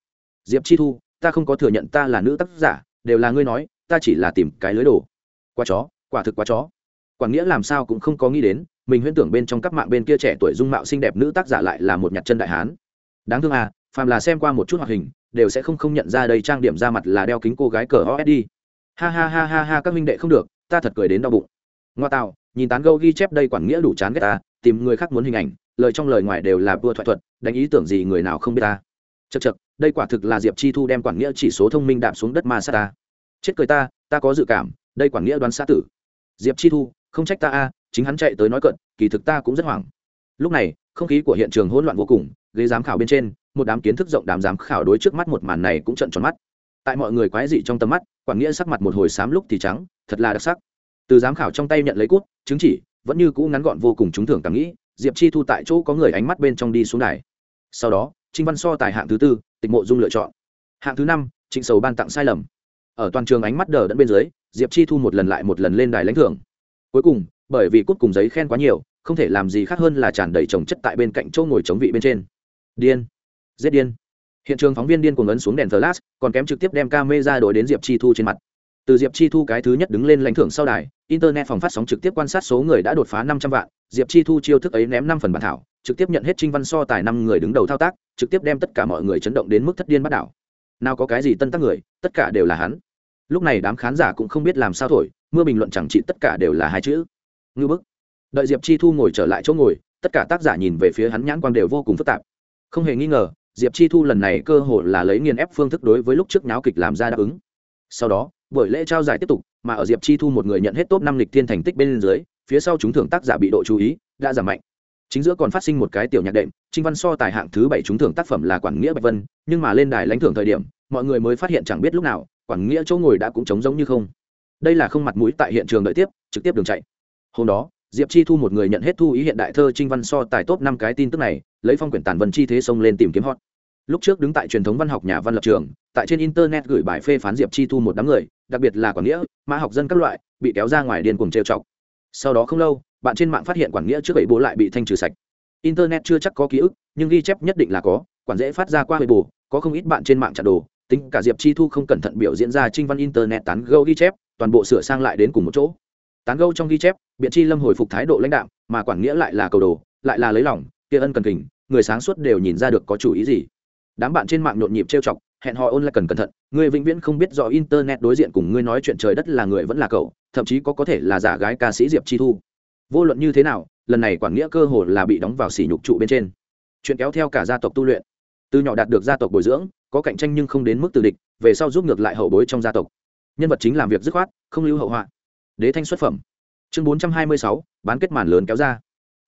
Diệp chi thu, ta không có thừa nhận ta là nữ tác giả, đều là ngươi nói, ta chỉ là tìm cái lưới đồ. Quá chó, quả thực quá chó. Quản nghĩa làm sao cũng không có nghĩ đến, mình huyễn tưởng bên trong các mạng bên kia trẻ tuổi dung mạo xinh đẹp nữ tác giả lại là một nhặt chân đại hán. Đáng thương à phàm là xem qua một chút hoạt hình, đều sẽ không không nhận ra đây trang điểm ra mặt là đeo kính cô gái cờ osd ha ha ha ha ha, các minh đệ không được, ta thật cười đến đau bụng ngoa tạo, nhìn tán gâu ghi chép đây quản nghĩa đủ chán ghét ta, tìm người khác muốn hình ảnh, lời trong lời ngoài đều là vua thoại thuật, đánh ý tưởng gì người nào không biết ta. Chật chật đây quả thực là diệp chi thu đem quản nghĩa chỉ số thông minh đạp xuống đất ma sát ta. Chết cười ta ta có dự cảm, đây quản nghĩa đoán xã tử. Diệp chi thu, không trách ta a, chính hắn chạy tới nói cận, kỳ thực ta cũng rất hoảng. Lúc này, không khí của hiện trường hỗn loạn vô cùng, ghế giám khảo bên trên, một đám kiến thức rộng đám giám khảo đối trước mắt một màn này cũng trận tròn mắt. Tại mọi người quái dị trong tầm mắt, quản nghĩa sắc mặt một hồi xám lúc thì trắng, thật là đặc sắc từ giám khảo trong tay nhận lấy cút, chứng chỉ, vẫn như cũ ngắn gọn vô cùng trúng thưởng cảm nghĩ, diệp chi thu tại chỗ có người ánh mắt bên trong đi xuống đài. Sau đó, trinh văn so tài hạng thứ tư, tịch mộ dung lựa chọn. Hạng thứ năm, trịnh sầu ban tặng sai lầm. Ở toàn trường ánh mắt đờ đẫn bên dưới, diệp chi thu một lần lại một lần lên đài lãnh thưởng. Cuối cùng, bởi vì cút cùng giấy khen quá nhiều, không thể làm gì khác hơn là tràn đầy trồng chất tại bên cạnh chỗ ngồi chống vị bên trên. Điên. Giết điên. Hiện trường phóng viên điên cuồng ấn xuống đèn flash, còn kém trực tiếp đem camera đổi đến diệp chi thu trên mặt từ diệp chi thu cái thứ nhất đứng lên lãnh thưởng sau đài, internet phòng phát sóng trực tiếp quan sát số người đã đột phá năm trăm vạn, diệp chi thu chiêu thức ấy ném năm phần bản thảo, trực tiếp nhận hết trinh văn so tài năm người đứng đầu thao tác, trực tiếp đem tất cả mọi người chấn động đến mức thất điên bắt đảo. Nào có cái gì tân tác người, tất cả đều là hắn. Lúc này đám khán giả cũng không biết làm sao thổi, mưa bình luận chẳng trị tất cả đều là hai chữ. Ngư bức. Đợi diệp chi thu ngồi trở lại chỗ ngồi, tất cả tác giả nhìn về phía hắn nhãn quan đều vô cùng phức tạp. Không hề nghi ngờ, diệp chi thu lần này cơ hội là lấy nghiền ép phương thức đối với lúc trước nháo kịch làm ra đáp ứng. Sau đó buổi lễ trao giải tiếp tục, mà ở diệp chi thu một người nhận hết top năm lịch thiên thành tích bên dưới, phía sau chúng thưởng tác giả bị độ chú ý, đã giảm mạnh. Chính giữa còn phát sinh một cái tiểu nhạc đệm, trinh văn so tài hạng thứ bảy chúng thưởng tác phẩm là quản nghĩa bạch vân, nhưng mà lên đài lãnh thưởng thời điểm, mọi người mới phát hiện chẳng biết lúc nào quản nghĩa chỗ ngồi đã cũng trống giống như không. Đây là không mặt mũi tại hiện trường đợi tiếp, trực tiếp đường chạy. Hôm đó, diệp chi thu một người nhận hết thu ý hiện đại thơ trinh văn so tài top năm cái tin tức này, lấy phong quyển tàn vân chi thế xông lên tìm kiếm hot. Lúc trước đứng tại truyền thống văn học nhà văn lập trường tại trên internet gửi bài phê phán diệp chi thu một đám người, đặc biệt là quản nghĩa, mã học dân các loại, bị kéo ra ngoài điên cuồng trêu chọc. Sau đó không lâu, bạn trên mạng phát hiện quản nghĩa trước bảy bố lại bị thanh trừ sạch. Internet chưa chắc có ký ức, nhưng ghi chép nhất định là có, quản dễ phát ra qua bảy bù có không ít bạn trên mạng chặn đồ, tính cả diệp chi thu không cẩn thận biểu diễn ra trinh văn internet tán gâu ghi chép, toàn bộ sửa sang lại đến cùng một chỗ. Tán gâu trong ghi chép, biện chi lâm hồi phục thái độ lãnh đạo mà quản nghĩa lại là cầu đồ, lại là lấy lòng, kia ân cần kình, người sáng suốt đều nhìn ra được có chủ ý gì. Đám bạn trên mạng nhộn nhịp trêu chọc hẹn hò ôn lại cần cẩn thận người vĩnh viễn không biết rõ internet đối diện cùng ngươi nói chuyện trời đất là người vẫn là cậu, thậm chí có có thể là giả gái ca sĩ diệp chi thu. Vô luận như thế nào, lần này quản nghĩa cơ hồ là bị đóng vào sỉ nhục trụ bên trên. Chuyện kéo theo cả gia tộc tu luyện. Từ nhỏ đạt được gia tộc bồi dưỡng, có cạnh tranh nhưng không đến mức từ địch, về sau giúp ngược lại hậu bối trong gia tộc. Nhân vật chính làm việc dứt khoát, không lưu hậu họa. Đế thanh xuất phẩm. Chương bốn trăm hai mươi sáu, bán kết màn lớn kéo ra.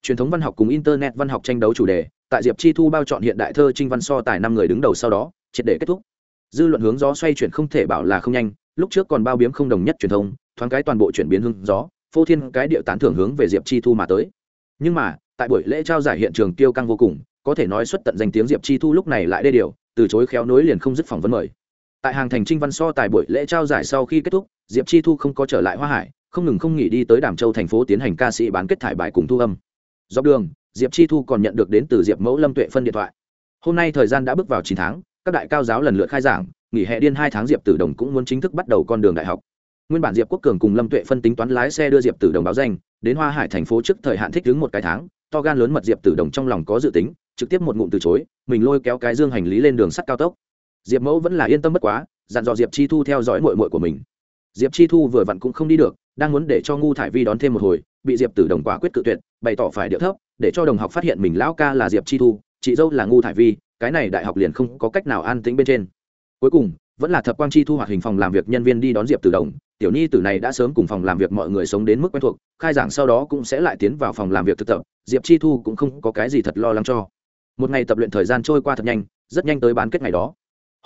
Truyền thống văn học cùng internet văn học tranh đấu chủ đề, tại diệp chi thu bao chọn hiện đại thơ trinh văn so tài năm người đứng đầu sau đó triệt để kết thúc. Dư luận hướng gió xoay chuyển không thể bảo là không nhanh, lúc trước còn bao biếm không đồng nhất truyền thông, thoáng cái toàn bộ chuyển biến hướng gió, phô thiên cái điệu tán thưởng hướng về diệp chi thu mà tới. Nhưng mà, tại buổi lễ trao giải hiện trường tiêu căng vô cùng, có thể nói xuất tận danh tiếng diệp chi thu lúc này lại đê điều, từ chối khéo nối liền không dứt phỏng vấn mời. Tại hàng thành trinh văn so tại buổi lễ trao giải sau khi kết thúc, diệp chi thu không có trở lại hoa hải, không ngừng không nghỉ đi tới đàm châu thành phố tiến hành ca sĩ bán kết thải bài cùng thu âm. Dọc đường, diệp chi thu còn nhận được đến từ diệp mẫu lâm tuệ phân điện thoại. Hôm nay thời gian đã bước vào chín tháng các đại cao giáo lần lượt khai giảng, nghỉ hè điên hai tháng diệp tử đồng cũng muốn chính thức bắt đầu con đường đại học. Nguyên bản diệp quốc cường cùng lâm tuệ phân tính toán lái xe đưa diệp tử đồng báo danh, đến hoa hải thành phố trước thời hạn thích đứng một cái tháng, to gan lớn mật diệp tử đồng trong lòng có dự tính, trực tiếp một ngụm từ chối, mình lôi kéo cái dương hành lý lên đường sắt cao tốc. Diệp mẫu vẫn là yên tâm bất quá, dặn dò diệp chi thu theo dõi mội mội của mình. Diệp chi thu vừa vặn cũng không đi được, đang muốn để cho ngu thải vi đón thêm một hồi, bị diệp tử đồng quả quyết cự tuyệt, bày tỏ phải điệu thấp, để cho đồng học phát hiện mình lão ca là diệp chi thu, chị dâu là ngu thải vi cái này đại học liền không có cách nào an tĩnh bên trên. Cuối cùng, vẫn là thập quang chi thu hoạt hình phòng làm việc nhân viên đi đón diệp tử đồng. Tiểu nhi tử này đã sớm cùng phòng làm việc mọi người sống đến mức quen thuộc, khai giảng sau đó cũng sẽ lại tiến vào phòng làm việc thực tập, diệp chi thu cũng không có cái gì thật lo lắng cho. Một ngày tập luyện thời gian trôi qua thật nhanh, rất nhanh tới bán kết ngày đó.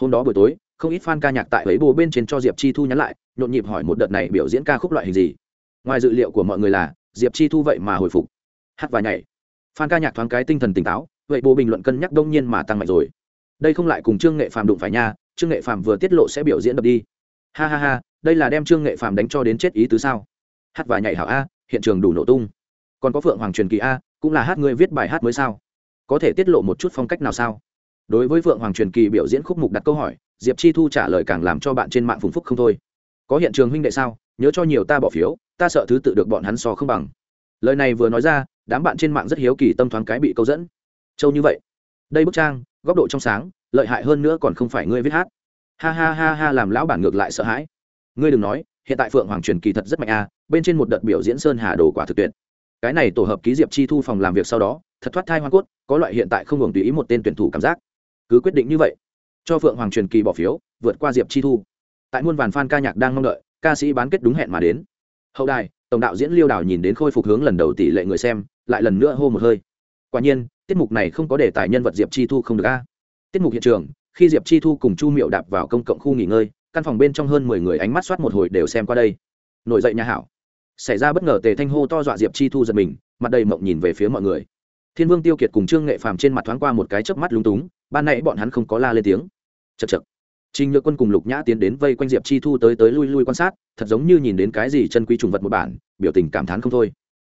Hôm đó buổi tối, không ít fan ca nhạc tại ấy bồ bên trên cho diệp chi thu nhắn lại, nhộn nhịp hỏi một đợt này biểu diễn ca khúc loại hình gì. Ngoài dự liệu của mọi người là, diệp chi thu vậy mà hồi phục. Hát và nhảy. Fan ca nhạc thoáng cái tinh thần tỉnh táo vậy bộ bình luận cân nhắc đông nhiên mà tăng mạnh rồi. Đây không lại cùng trương nghệ phàm đụng phải nha, trương nghệ phàm vừa tiết lộ sẽ biểu diễn đập đi. Ha ha ha, đây là đem trương nghệ phàm đánh cho đến chết ý tứ sao? Hát và nhảy hảo a, hiện trường đủ nổ tung. Còn có phượng hoàng truyền kỳ a, cũng là hát người viết bài hát mới sao? Có thể tiết lộ một chút phong cách nào sao? Đối với phượng hoàng truyền kỳ biểu diễn khúc mục đặt câu hỏi, diệp chi thu trả lời càng làm cho bạn trên mạng phùng phúc không thôi. Có hiện trường huynh đệ sao? Nhớ cho nhiều ta bỏ phiếu, ta sợ thứ tự được bọn hắn so không bằng. Lời này vừa nói ra, đám bạn trên mạng rất hiếu kỳ tâm thoáng cái bị câu dẫn châu như vậy. Đây bức trang, góc độ trong sáng, lợi hại hơn nữa còn không phải ngươi viết hát. Ha ha ha ha, làm lão bản ngược lại sợ hãi. Ngươi đừng nói, hiện tại phượng hoàng truyền kỳ thật rất mạnh a bên trên một đợt biểu diễn sơn hà đồ quả thực tuyệt. Cái này tổ hợp ký diệp chi thu phòng làm việc sau đó, thật thoát thai hoa cốt, có loại hiện tại không ngừng tùy ý một tên tuyển thủ cảm giác. Cứ quyết định như vậy, cho phượng hoàng truyền kỳ bỏ phiếu, vượt qua diệp chi thu. Tại muôn vàn f a n ca nhạc đang mong đợi, ca sĩ bán kết đúng hẹn mà đến. Hậu đài, tổng đạo diễn liêu đào nhìn đến khôi phục hướng lần đầu tỷ lệ người xem, lại lần nữa hô một hơi. Quả nhiên tiết mục này không có đề tài nhân vật diệp chi thu không được a. Tiết mục hiện trường khi diệp chi thu cùng chu miệu đạp vào công cộng khu nghỉ ngơi căn phòng bên trong hơn mười người ánh mắt soát một hồi đều xem qua đây. Nổi dậy nhà hảo. Xảy ra bất ngờ tề thanh hô to dọa diệp chi thu giật mình mặt đầy mộng nhìn về phía mọi người. Thiên vương tiêu kiệt cùng trương nghệ phàm trên mặt thoáng qua một cái chớp mắt lúng túng ban nãy bọn hắn không có la lên tiếng. Chật chật Trình Nhược Quân cùng Lục Nhã tiến đến vây quanh Diệp Chi Thu tới tới lui lui quan sát, thật giống như nhìn đến cái gì chân quý trùng vật một bản, biểu tình cảm thán không thôi.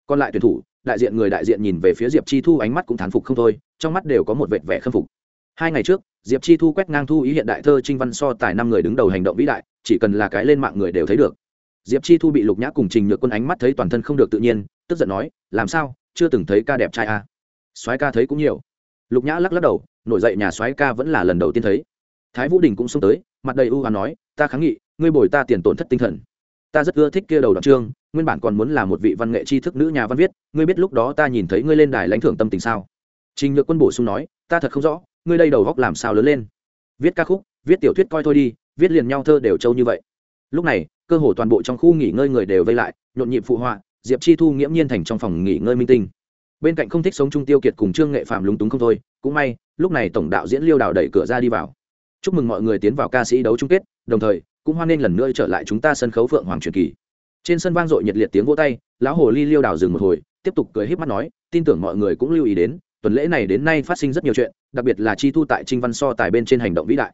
Còn lại tuyển thủ, đại diện người đại diện nhìn về phía diệp chi thu ánh mắt cũng thán phục không thôi, trong mắt đều có một vệt vẻ khâm phục. Hai ngày trước, diệp chi thu quét ngang thu ý hiện đại thơ trinh văn so tài năm người đứng đầu hành động vĩ đại, chỉ cần là cái lên mạng người đều thấy được. Diệp chi thu bị lục nhã cùng trình nhược quân ánh mắt thấy toàn thân không được tự nhiên, tức giận nói, làm sao? Chưa từng thấy ca đẹp trai à? soái ca thấy cũng nhiều. Lục nhã lắc lắc đầu, nổi dậy nhà soái ca vẫn là lần đầu tiên thấy. Thái vũ đình cũng xông tới, mặt đầy ưu hoán nói, ta kháng nghị, ngươi bồi ta tiền tổn thất tinh thần ta rất ưa thích kia đầu đoạn chương, nguyên bản còn muốn là một vị văn nghệ tri thức nữ nhà văn viết, ngươi biết lúc đó ta nhìn thấy ngươi lên đài lãnh thưởng tâm tình sao? Trình nhược quân bổ sung nói, ta thật không rõ, ngươi đây đầu góc làm sao lớn lên? Viết ca khúc, viết tiểu thuyết coi thôi đi, viết liền nhau thơ đều trâu như vậy. Lúc này, cơ hồ toàn bộ trong khu nghỉ ngơi người đều vây lại, nhộn nhịp phụ họa, diệp chi thu nghiễm nhiên thành trong phòng nghỉ ngơi minh tinh. Bên cạnh không thích sống trung tiêu kiệt cùng trương nghệ phạm lúng túng không thôi, cũng may, lúc này tổng đạo diễn liêu đào đẩy cửa ra đi vào. Chúc mừng mọi người tiến vào ca sĩ đấu chung kết, đồng thời cũng hoan nghênh lần nữa trở lại chúng ta sân khấu phượng hoàng truyền kỳ. Trên sân vang dội nhiệt liệt tiếng vỗ tay, lão hồ ly liêu đào dừng một hồi, tiếp tục cười híp mắt nói, tin tưởng mọi người cũng lưu ý đến, tuần lễ này đến nay phát sinh rất nhiều chuyện, đặc biệt là chi thu tại trinh văn so tài bên trên hành động vĩ đại.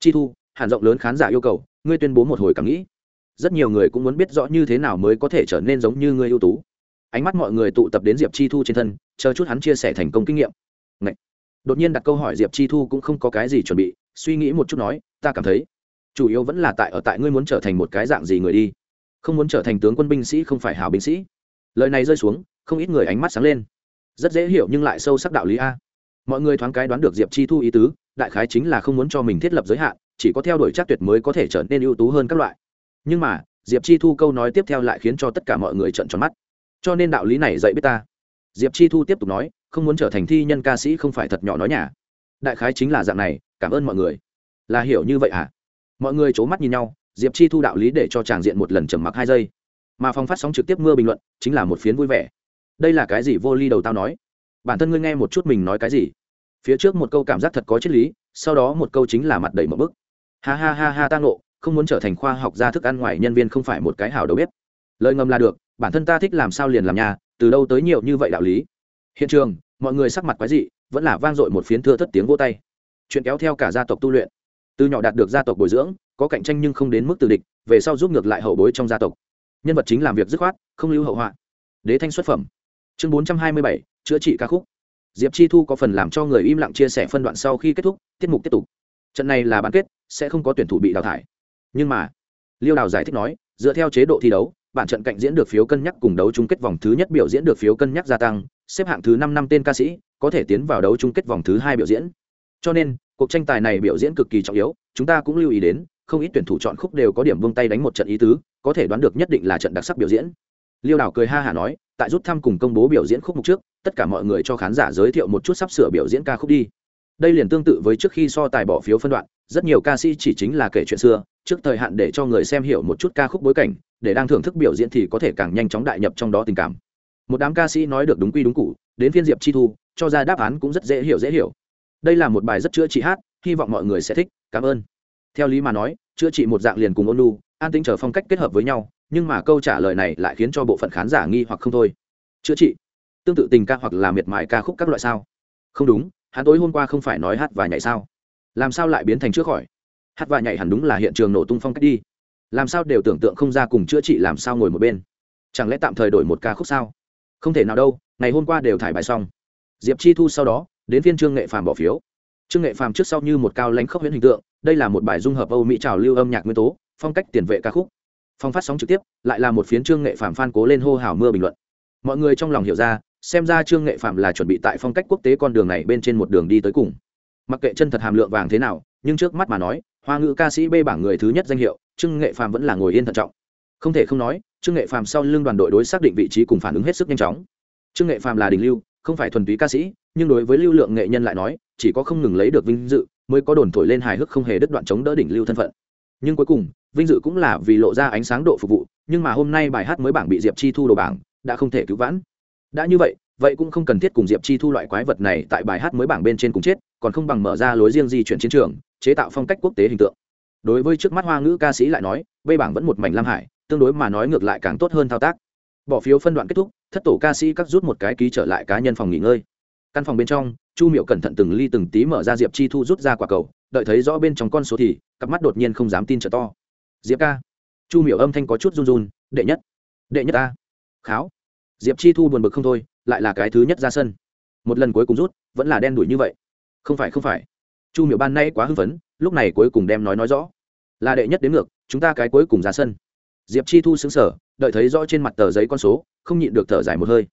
Chi thu hàn rộng lớn khán giả yêu cầu, ngươi tuyên bố một hồi cảm nghĩ. Rất nhiều người cũng muốn biết rõ như thế nào mới có thể trở nên giống như ngươi ưu tú. Ánh mắt mọi người tụ tập đến diệp chi thu trên thân, chờ chút hắn chia sẻ thành công kinh nghiệm. Ngậy. đột nhiên đặt câu hỏi diệp chi thu cũng không có cái gì chuẩn bị, suy nghĩ một chút nói, ta cảm thấy chủ yếu vẫn là tại ở tại ngươi muốn trở thành một cái dạng gì người đi. Không muốn trở thành tướng quân binh sĩ, không phải hảo binh sĩ. Lời này rơi xuống, không ít người ánh mắt sáng lên. Rất dễ hiểu nhưng lại sâu sắc đạo lý a. Mọi người thoáng cái đoán được diệp chi thu ý tứ, đại khái chính là không muốn cho mình thiết lập giới hạn, chỉ có theo đuổi chắc tuyệt mới có thể trở nên ưu tú hơn các loại. Nhưng mà, diệp chi thu câu nói tiếp theo lại khiến cho tất cả mọi người trợn tròn mắt. Cho nên đạo lý này dạy biết ta. Diệp chi thu tiếp tục nói, không muốn trở thành thi nhân ca sĩ không phải thật nhỏ nói nhả đại khái chính là dạng này, cảm ơn mọi người. Là hiểu như vậy à? Mọi người c h ố mắt nhìn nhau, diệp chi thu đạo lý để cho tràng diện một lần trầm mặc hai giây. Mà phong phát sóng trực tiếp mưa bình luận, chính là một phiến vui vẻ. Đây là cái gì? Vô ly đầu tao nói. Bản thân ngươi nghe một chút mình nói cái gì? Phía trước một câu cảm giác thật có triết lý, sau đó một câu chính là mặt đầy một bức. Ha ha ha ha, ta ngộ, không muốn trở thành khoa học gia thức ăn ngoài nhân viên không phải một cái hảo đầu bếp. Lời ngầm là được, bản thân ta thích làm sao liền làm nhà, từ đâu tới nhiều như vậy đạo lý? Hiện trường, mọi người sắc mặt quái dị, vẫn là vang dội một phiến thưa thất tiếng vô tay. Chuyện kéo theo cả gia tộc tu luyện từ nhỏ đạt được gia tộc bồi dưỡng, có cạnh tranh nhưng không đến mức từ địch, về sau giúp ngược lại hậu bối trong gia tộc. Nhân vật chính làm việc dứt khoát, không lưu hậu họa. Đế thanh xuất phẩm. Chương bốn trăm hai mươi bảy, chữa trị ca khúc. Diệp chi thu có phần làm cho người im lặng chia sẻ phân đoạn sau khi kết thúc, tiết mục tiếp tục. Trận này là bán kết, sẽ không có tuyển thủ bị đào thải. Nhưng mà, liêu đào giải thích nói, dựa theo chế độ thi đấu, bản trận cạnh diễn được phiếu cân nhắc cùng đấu chung kết vòng thứ nhất biểu diễn được phiếu cân nhắc gia tăng, xếp hạng thứ năm năm tên ca sĩ có thể tiến vào đấu chung kết vòng thứ hai biểu diễn. Cho nên cuộc tranh tài này biểu diễn cực kỳ trọng yếu, chúng ta cũng lưu ý đến, không ít tuyển thủ chọn khúc đều có điểm vung tay đánh một trận ý tứ, có thể đoán được nhất định là trận đặc sắc biểu diễn. Liêu đào cười ha hả nói, tại rút thăm cùng công bố biểu diễn khúc mục trước, tất cả mọi người cho khán giả giới thiệu một chút sắp sửa biểu diễn ca khúc đi. Đây liền tương tự với trước khi so tài bỏ phiếu phân đoạn, rất nhiều ca sĩ chỉ chính là kể chuyện xưa, trước thời hạn để cho người xem hiểu một chút ca khúc bối cảnh, để đang thưởng thức biểu diễn thì có thể càng nhanh chóng đại nhập trong đó tình cảm. Một đám ca sĩ nói được đúng quy đúng cụ, đến phiên diệp chi thu, cho ra đáp án cũng rất dễ hiểu dễ hiểu đây là một bài rất chữa trị hát, hy vọng mọi người sẽ thích, cảm ơn. Theo lý mà nói, chữa trị một dạng liền cùng ôn lu an tính chờ phong cách kết hợp với nhau, nhưng mà câu trả lời này lại khiến cho bộ phận khán giả nghi hoặc không thôi. Chữa trị? Tương tự tình ca hoặc là miệt mài ca khúc các loại sao? Không đúng, hắn tối hôm qua không phải nói hát và nhảy sao? Làm sao lại biến thành chữa khỏi? Hát và nhảy hẳn đúng là hiện trường nổ tung phong cách đi. Làm sao đều tưởng tượng không ra cùng chữa trị làm sao ngồi một bên. Chẳng lẽ tạm thời đổi một ca khúc sao? Không thể nào đâu, ngày hôm qua đều thải bài xong. Diệp chi thu sau đó đến phiên trương nghệ phàm bỏ phiếu. Trương nghệ phàm trước sau như một cao lãnh khốc huyễn hình tượng, đây là một bài dung hợp âu mỹ trào lưu âm nhạc nguyên tố, phong cách tiền vệ ca khúc. Phong phát sóng trực tiếp, lại là một phiến trương nghệ phàm phan cố lên hô hào mưa bình luận. Mọi người trong lòng hiểu ra, xem ra trương nghệ phạm là chuẩn bị tại phong cách quốc tế con đường này bên trên một đường đi tới cùng. Mặc kệ chân thật hàm lượng vàng thế nào, nhưng trước mắt mà nói, hoa ngữ ca sĩ bê bảng người thứ nhất danh hiệu, trương nghệ phạm vẫn là ngồi yên thận trọng. Không thể không nói, trương nghệ phạm sau lưng đoàn đội đối xác định vị trí cùng phản ứng hết sức nhanh chóng. Trương nghệ phạm là đình lưu, không phải thuần túy ca sĩ nhưng đối với lưu lượng nghệ nhân lại nói, chỉ có không ngừng lấy được vinh dự mới có đồn thổi lên hài hước không hề đứt đoạn chống đỡ đỉnh lưu thân phận. Nhưng cuối cùng, vinh dự cũng là vì lộ ra ánh sáng độ phục vụ, nhưng mà hôm nay bài hát mới bảng bị diệp chi thu đồ bảng, đã không thể cứu vãn. Đã như vậy vậy cũng không cần thiết cùng diệp chi thu loại quái vật này tại bài hát mới bảng bên trên cùng chết, còn không bằng mở ra lối riêng di chuyển chiến trường, chế tạo phong cách quốc tế hình tượng. Đối với trước mắt hoa ngữ ca sĩ lại nói, vây bảng vẫn một mảnh lam hải, tương đối mà nói ngược lại càng tốt hơn thao tác. Bỏ phiếu phân đoạn kết thúc, thất tổ ca sĩ cắt rút một cái ký trở lại cá nhân phòng nghỉ ngơi căn phòng bên trong, chu miệu cẩn thận từng ly từng tí mở ra diệp chi thu rút ra quả cầu, đợi thấy rõ bên trong con số thì, cặp mắt đột nhiên không dám tin trở to. Diệp ca. Chu miệu âm thanh có chút run run, đệ nhất đệ nhất ta. Kháo. Diệp chi thu buồn bực không thôi, lại là cái thứ nhất ra sân. Một lần cuối cùng rút, vẫn là đen đuổi như vậy. Không phải không phải. Chu miệu ban nay quá hưng phấn, lúc này cuối cùng đem nói nói rõ. Là đệ nhất đến ngược, chúng ta cái cuối cùng ra sân. Diệp chi thu xứng sở đợi thấy rõ trên mặt tờ giấy con số, không nhịn được thở dài một hơi.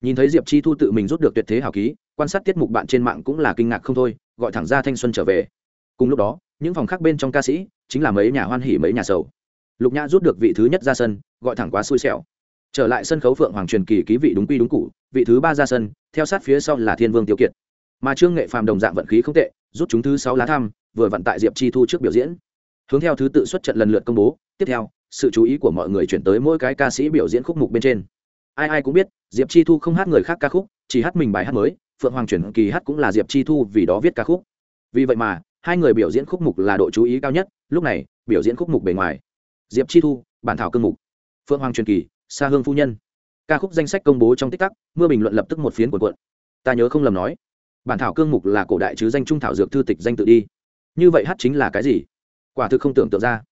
Nhìn thấy diệp chi thu tự mình rút được tuyệt thế hào ký quan sát tiết mục bạn trên mạng cũng là kinh ngạc không thôi, gọi thẳng ra thanh xuân trở về. Cùng lúc đó, những phòng khác bên trong ca sĩ chính là mấy nhà hoan hỉ mấy nhà sầu. Lục nhã rút được vị thứ nhất ra sân, gọi thẳng quá xui xẻo. Trở lại sân khấu phượng hoàng truyền kỳ ký vị đúng quy đúng cụ, vị thứ ba ra sân, theo sát phía sau là thiên vương tiêu kiệt. Mà trương nghệ phàm đồng dạng vận khí không tệ, rút chúng thứ sáu lá thăm vừa vận tại diệp chi thu trước biểu diễn. Hướng theo thứ tự xuất trận lần lượt công bố, tiếp theo, sự chú ý của mọi người chuyển tới mỗi cái ca sĩ biểu diễn khúc mục bên trên. Ai ai cũng biết, diệp chi thu không hát người khác ca khúc, chỉ hát mình bài hát mới phượng hoàng chuyển kỳ hát cũng là diệp chi thu vì đó viết ca khúc. Vì vậy mà, hai người biểu diễn khúc mục là độ chú ý cao nhất, lúc này, biểu diễn khúc mục bề ngoài. Diệp chi thu, bản thảo cương mục. Phượng hoàng truyền kỳ xa hương phu nhân. Ca khúc danh sách công bố trong tích tắc, mưa bình luận lập tức một phiến cuộn cuộn. Ta nhớ không lầm nói, bản thảo cương mục là cổ đại chứ danh trung thảo dược thư tịch danh tự đi. Như vậy hát chính là cái gì? Quả thực không tưởng tượng ra.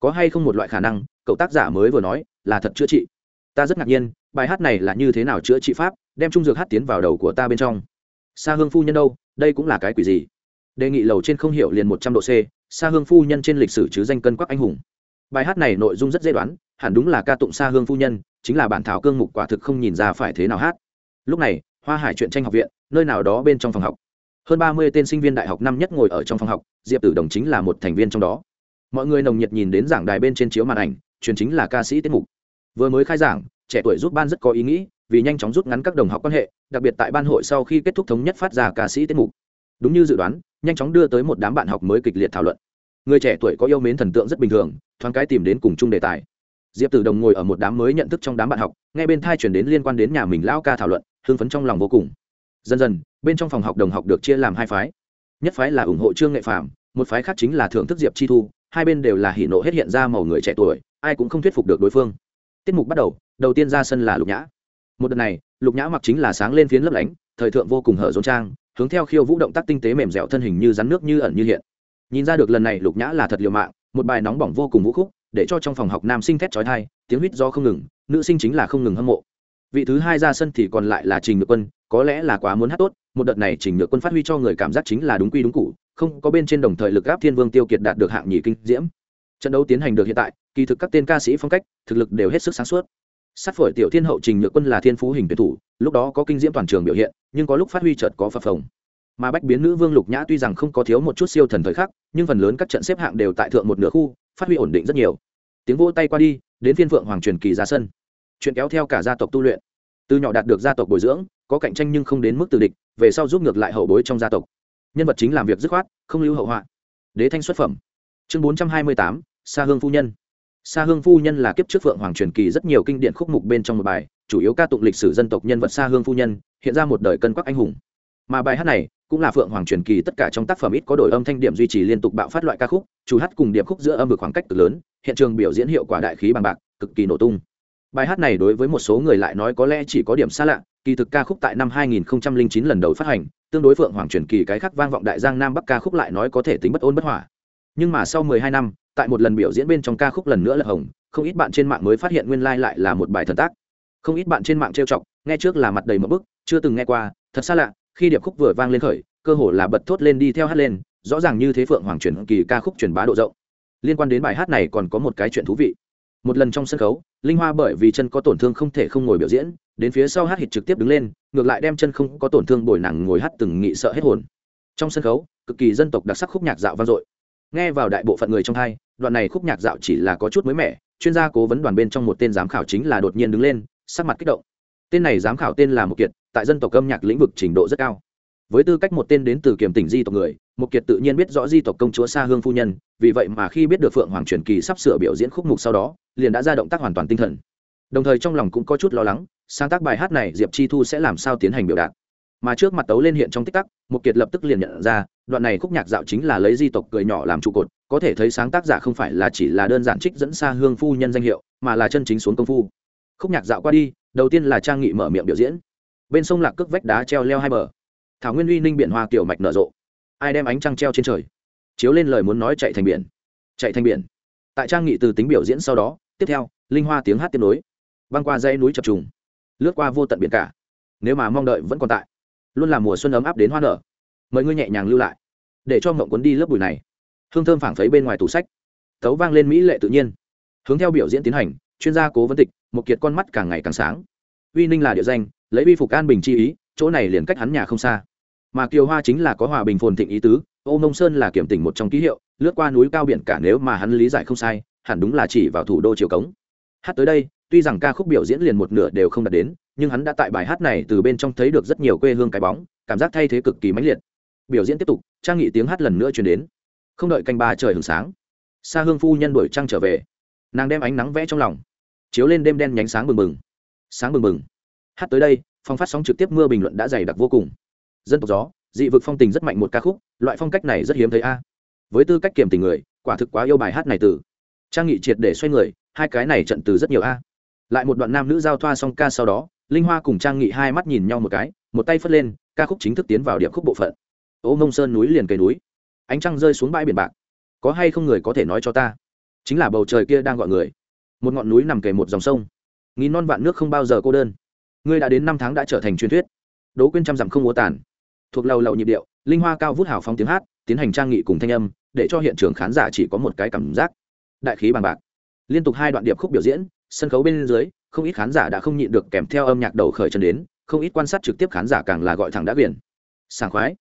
Có hay không một loại khả năng, cậu tác giả mới vừa nói, là thật chữa trị. Ta rất ngạc nhiên, bài hát này là như thế nào chữa trị pháp, đem trung dược hát tiến vào đầu của ta bên trong xa hương phu nhân đâu, đây cũng là cái quỷ gì? Đề nghị lầu trên không hiểu liền một trăm độ c xa hương phu nhân trên lịch sử chứ danh cân quắc anh hùng. Bài hát này nội dung rất dễ đoán, hẳn đúng là ca tụng xa hương phu nhân, chính là bản thảo cương mục quả thực không nhìn ra phải thế nào hát. Lúc này, hoa hải truyện tranh học viện, nơi nào đó bên trong phòng học. Hơn ba mươi tên sinh viên đại học năm nhất ngồi ở trong phòng học, diệp tử đồng chính là một thành viên trong đó. Mọi người nồng nhiệt nhìn đến giảng đài bên trên chiếu màn ảnh, truyền chính là ca sĩ tiết mục. Vừa mới khai giảng, trẻ tuổi giúp ban rất có ý nghĩ vì nhanh chóng rút ngắn các đồng học quan hệ, đặc biệt tại ban hội sau khi kết thúc thống nhất phát ra ca sĩ tiết mục. Đúng như dự đoán, nhanh chóng đưa tới một đám bạn học mới kịch liệt thảo luận. Người trẻ tuổi có yêu mến thần tượng rất bình thường, thoáng cái tìm đến cùng chung đề tài. Diệp tử đồng ngồi ở một đám mới nhận thức trong đám bạn học, nghe bên thai chuyển đến liên quan đến nhà mình lão ca thảo luận, hưng phấn trong lòng vô cùng. Dần dần, bên trong phòng học đồng học được chia làm hai phái. Nhất phái là ủng hộ trương nghệ phạm một phái khác chính là thưởng thức diệp chi thu, hai bên đều là hỉ nộ hết hiện ra màu người trẻ tuổi, ai cũng không thuyết phục được đối phương. Tiết mục bắt đầu đầu tiên ra sân là lục nhã một đợt này, lục nhã mặc chính là sáng lên phiến lấp lánh, thời thượng vô cùng hở rốn trang, hướng theo khiêu vũ động tác tinh tế mềm dẻo thân hình như rắn nước như ẩn như hiện. Nhìn ra được lần này lục nhã là thật liều mạng, một bài nóng bỏng vô cùng vũ khúc, để cho trong phòng học nam sinh thét trói thai tiếng huýt do không ngừng, nữ sinh chính là không ngừng hâm mộ. Vị thứ hai ra sân thì còn lại là trình nhược quân, có lẽ là quá muốn hát tốt, một đợt này trình nhược quân phát huy cho người cảm giác chính là đúng quy đúng cụ không có bên trên đồng thời lực gáp thiên vương tiêu kiệt đạt được hạng nhì kinh diễm. Trận đấu tiến hành được hiện tại, kỳ thực các tên ca sĩ phong cách, thực lực đều hết sức sáng suốt sát phổi tiểu thiên hậu trình nhược quân là thiên phú hình tuyển thủ, lúc đó có kinh diễm toàn trường biểu hiện, nhưng có lúc phát huy chợt có phập phồng. Mà bách biến nữ vương lục nhã tuy rằng không có thiếu một chút siêu thần thời khắc, nhưng phần lớn các trận xếp hạng đều tại thượng một nửa khu, phát huy ổn định rất nhiều. Tiếng vỗ tay qua đi, đến phiên phượng hoàng truyền kỳ ra sân. Chuyện kéo theo cả gia tộc tu luyện. Từ nhỏ đạt được gia tộc bồi dưỡng, có cạnh tranh nhưng không đến mức từ địch, về sau giúp ngược lại hậu bối trong gia tộc. Nhân vật chính làm việc dứt khoát, không lưu hậu họa. Đế thanh xuất phẩm. Chương bốn trăm hai mươi tám xa hương phu nhân sa hương phu nhân là kiếp trước phượng hoàng truyền kỳ rất nhiều kinh điển khúc mục bên trong một bài, chủ yếu ca tụng lịch sử dân tộc nhân vật sa hương phu nhân, hiện ra một đời cân quắc anh hùng mà bài hát này cũng là phượng hoàng truyền kỳ tất cả trong tác phẩm ít có đổi âm thanh điểm duy trì liên tục bạo phát loại ca khúc, chủ hát cùng điệp khúc giữa âm vực khoảng cách cực lớn, hiện trường biểu diễn hiệu quả đại khí bằng bạc, cực kỳ nổ tung bài hát này đối với một số người lại nói có lẽ chỉ có điểm xa lạ, kỳ thực ca khúc tại năm 2009 lần đầu phát hành, tương đối phượng hoàng truyền kỳ cái khác vang vọng đại giang nam bắc ca khúc lại nói có thể tính bất ôn bất hòa. nhưng mà sau 12 năm tại một lần biểu diễn bên trong ca khúc lần nữa là hồng, không ít bạn trên mạng mới phát hiện nguyên lai lại là một bài thần tác. Không ít bạn trên mạng trêu chọc, nghe trước là mặt đầy một bức, chưa từng nghe qua, thật xa lạ, khi điệp khúc vừa vang lên khởi, cơ hồ là bật thốt lên đi theo hát lên, rõ ràng như thế phượng hoàng truyền kỳ ca khúc truyền bá độ rộng. Liên quan đến bài hát này còn có một cái chuyện thú vị. Một lần trong sân khấu, linh hoa bởi vì chân có tổn thương không thể không ngồi biểu diễn, đến phía sau hát hít trực tiếp đứng lên, ngược lại đem chân không có tổn thương bồi nặng ngồi hát từng nghị sợ hết hồn. Trong sân khấu, cực kỳ dân tộc đặc sắc khúc nhạc dạo vang dội nghe vào đại bộ phận người trong hai, đoạn này khúc nhạc dạo chỉ là có chút mới mẻ, chuyên gia cố vấn đoàn bên trong một tên giám khảo chính là đột nhiên đứng lên, sắc mặt kích động. Tên này giám khảo tên là một kiệt, tại dân tộc âm nhạc lĩnh vực trình độ rất cao. Với tư cách một tên đến từ kiểm tỉnh di tộc người một kiệt tự nhiên biết rõ di tộc công chúa xa hương phu nhân, vì vậy mà khi biết được phượng hoàng truyền kỳ sắp sửa biểu diễn khúc mục sau đó, liền đã ra động tác hoàn toàn tinh thần. Đồng thời trong lòng cũng có chút lo lắng, sáng tác bài hát này diệp chi thu sẽ làm sao tiến hành biểu đạt. Mà trước mặt tấu lên hiện trong tích tắc một kiệt lập tức liền nhận ra đoạn này khúc nhạc dạo chính là lấy di tộc cười nhỏ làm trụ cột, có thể thấy sáng tác giả không phải là chỉ là đơn giản trích dẫn xa hương phu nhân danh hiệu, mà là chân chính xuống công phu. Khúc nhạc dạo qua đi, đầu tiên là trang nghị mở miệng biểu diễn. Bên sông lạc cước vách đá treo leo hai bờ. Thảo nguyên uy ninh biển hoa tiểu mạch nở rộ. Ai đem ánh trăng treo trên trời? Chiếu lên lời muốn nói chạy thành biển. Chạy thành biển. Tại trang nghị từ tính biểu diễn sau đó, tiếp theo, linh hoa tiếng hát tiếp nối. Băng qua dãy núi chập trùng. Lướt qua vô tận biển cả. Nếu mà mong đợi vẫn còn tại. Luôn là mùa xuân ấm áp đến hoa nở mời ngươi nhẹ nhàng lưu lại, để cho mộng cuốn đi lớp bụi này. Hương thơm phảng phấy bên ngoài tủ sách, tấu vang lên mỹ lệ tự nhiên. Hướng theo biểu diễn tiến hành, chuyên gia cố vấn tịch, một kiệt con mắt càng ngày càng sáng. Uy ninh là địa danh, lấy vi phục an bình chi ý, chỗ này liền cách hắn nhà không xa. Mà kiều hoa chính là có hòa bình phồn thịnh ý tứ, ô mông sơn là kiểm tỉnh một trong ký hiệu, lướt qua núi cao biển cả nếu mà hắn lý giải không sai, hẳn đúng là chỉ vào thủ đô triều cống. Hát tới đây, tuy rằng ca khúc biểu diễn liền một nửa đều không đạt đến, nhưng hắn đã tại bài hát này từ bên trong thấy được rất nhiều quê hương cái bóng, cảm giác thay thế cực kỳ mãnh liệt biểu diễn tiếp tục, trang nghị tiếng hát lần nữa chuyển đến. Không đợi canh ba trời hừng sáng xa hương phu nhân đuổi trăng trở về. Nàng đem ánh nắng vẽ trong lòng, chiếu lên đêm đen nhánh sáng bừng bừng. Sáng bừng bừng. Hát tới đây, phong phát sóng trực tiếp mưa bình luận đã dày đặc vô cùng. Dân tộc gió, dị vực phong tình rất mạnh một ca khúc, loại phong cách này rất hiếm thấy a. Với tư cách kiềm tình người, quả thực quá yêu bài hát này từ. Trang nghị triệt để xoay người, hai cái này trận từ rất nhiều a. Lại một đoạn nam nữ giao thoa xong ca sau đó, linh hoa cùng trang nghị hai mắt nhìn nhau một cái, một tay phất lên, ca khúc chính thức tiến vào điệp khúc bộ phận ô mông sơn núi liền cây núi. Ánh trăng rơi xuống bãi biển bạc. Có hay không người có thể nói cho ta? Chính là bầu trời kia đang gọi người. Một ngọn núi nằm kề một dòng sông. Nghìn non vạn nước không bao giờ cô đơn. Ngươi đã đến năm tháng đã trở thành truyền thuyết. Đố quên trăm dặm không múa tàn. Thuộc lầu lầu nhịp điệu, linh hoa cao vút hào phóng tiếng hát, tiến hành trang nghị cùng thanh âm, để cho hiện trường khán giả chỉ có một cái cảm giác. Đại khí bằng bạc. Liên tục hai đoạn điệp khúc biểu diễn, sân khấu bên dưới, không ít khán giả đã không nhịn được kèm theo âm nhạc đầu khởi chân đến, không ít quan sát trực tiếp khán giả càng là gọi thẳng đã biển. Sảng khoái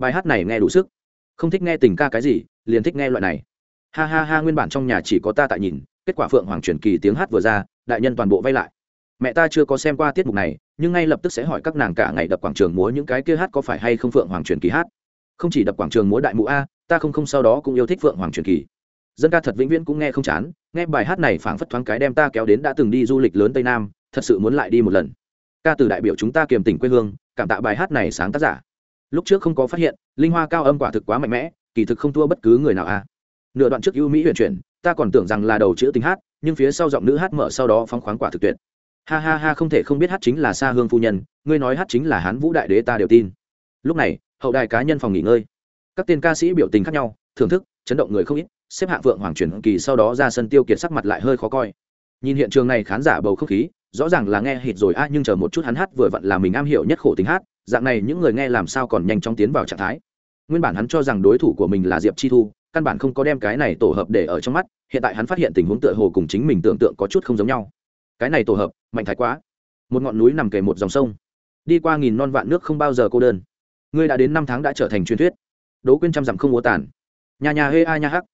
bài hát này nghe đủ sức. Không thích nghe tình ca cái gì, liền thích nghe loại này. Ha ha ha, nguyên bản trong nhà chỉ có ta tại nhìn, kết quả phượng hoàng truyền kỳ tiếng hát vừa ra, đại nhân toàn bộ vay lại. Mẹ ta chưa có xem qua tiết mục này, nhưng ngay lập tức sẽ hỏi các nàng cả ngày đập quảng trường múa những cái kia hát có phải hay không phượng hoàng truyền kỳ hát. Không chỉ đập quảng trường múa đại mũ a, ta không không sau đó cũng yêu thích phượng hoàng truyền kỳ. Dân ca thật vĩnh viễn cũng nghe không chán, nghe bài hát này phảng phất thoáng cái đem ta kéo đến đã từng đi du lịch lớn tây nam, thật sự muốn lại đi một lần. Ca từ đại biểu chúng ta kiềm tỉnh quê hương, cảm tạ bài hát này sáng tác giả lúc trước không có phát hiện, linh hoa cao âm quả thực quá mạnh mẽ, kỳ thực không thua bất cứ người nào à? nửa đoạn trước ưu mỹ huyền chuyển, ta còn tưởng rằng là đầu chữ tính hát, nhưng phía sau giọng nữ hát mở sau đó phóng khoáng quả thực tuyệt. Ha ha ha, không thể không biết hát chính là xa hương phu nhân, ngươi nói hát chính là hán vũ đại đế ta đều tin. Lúc này, hậu đài cá nhân phòng nghỉ ngơi. Các tên ca sĩ biểu tình khác nhau, thưởng thức, chấn động người không ít, xếp hạng vượng hoàng chuyển kỳ sau đó ra sân tiêu kiệt sắc mặt lại hơi khó coi. Nhìn hiện trường này khán giả bầu không khí, rõ ràng là nghe hít rồi, a, nhưng chờ một chút hắn hát vừa vặn là mình am hiểu nhất khổ tính hát dạng này những người nghe làm sao còn nhanh chóng tiến vào trạng thái? Nguyên bản hắn cho rằng đối thủ của mình là diệp chi thu, căn bản không có đem cái này tổ hợp để ở trong mắt, hiện tại hắn phát hiện tình huống tựa hồ cùng chính mình tưởng tượng có chút không giống nhau. Cái này tổ hợp, mạnh thái quá. Một ngọn núi nằm kề một dòng sông. Đi qua nghìn non vạn nước không bao giờ cô đơn. Ngươi đã đến năm tháng đã trở thành truyền thuyết. Đố quên trăm dặm không múa tàn. Nhà nhà hê a nha hắc.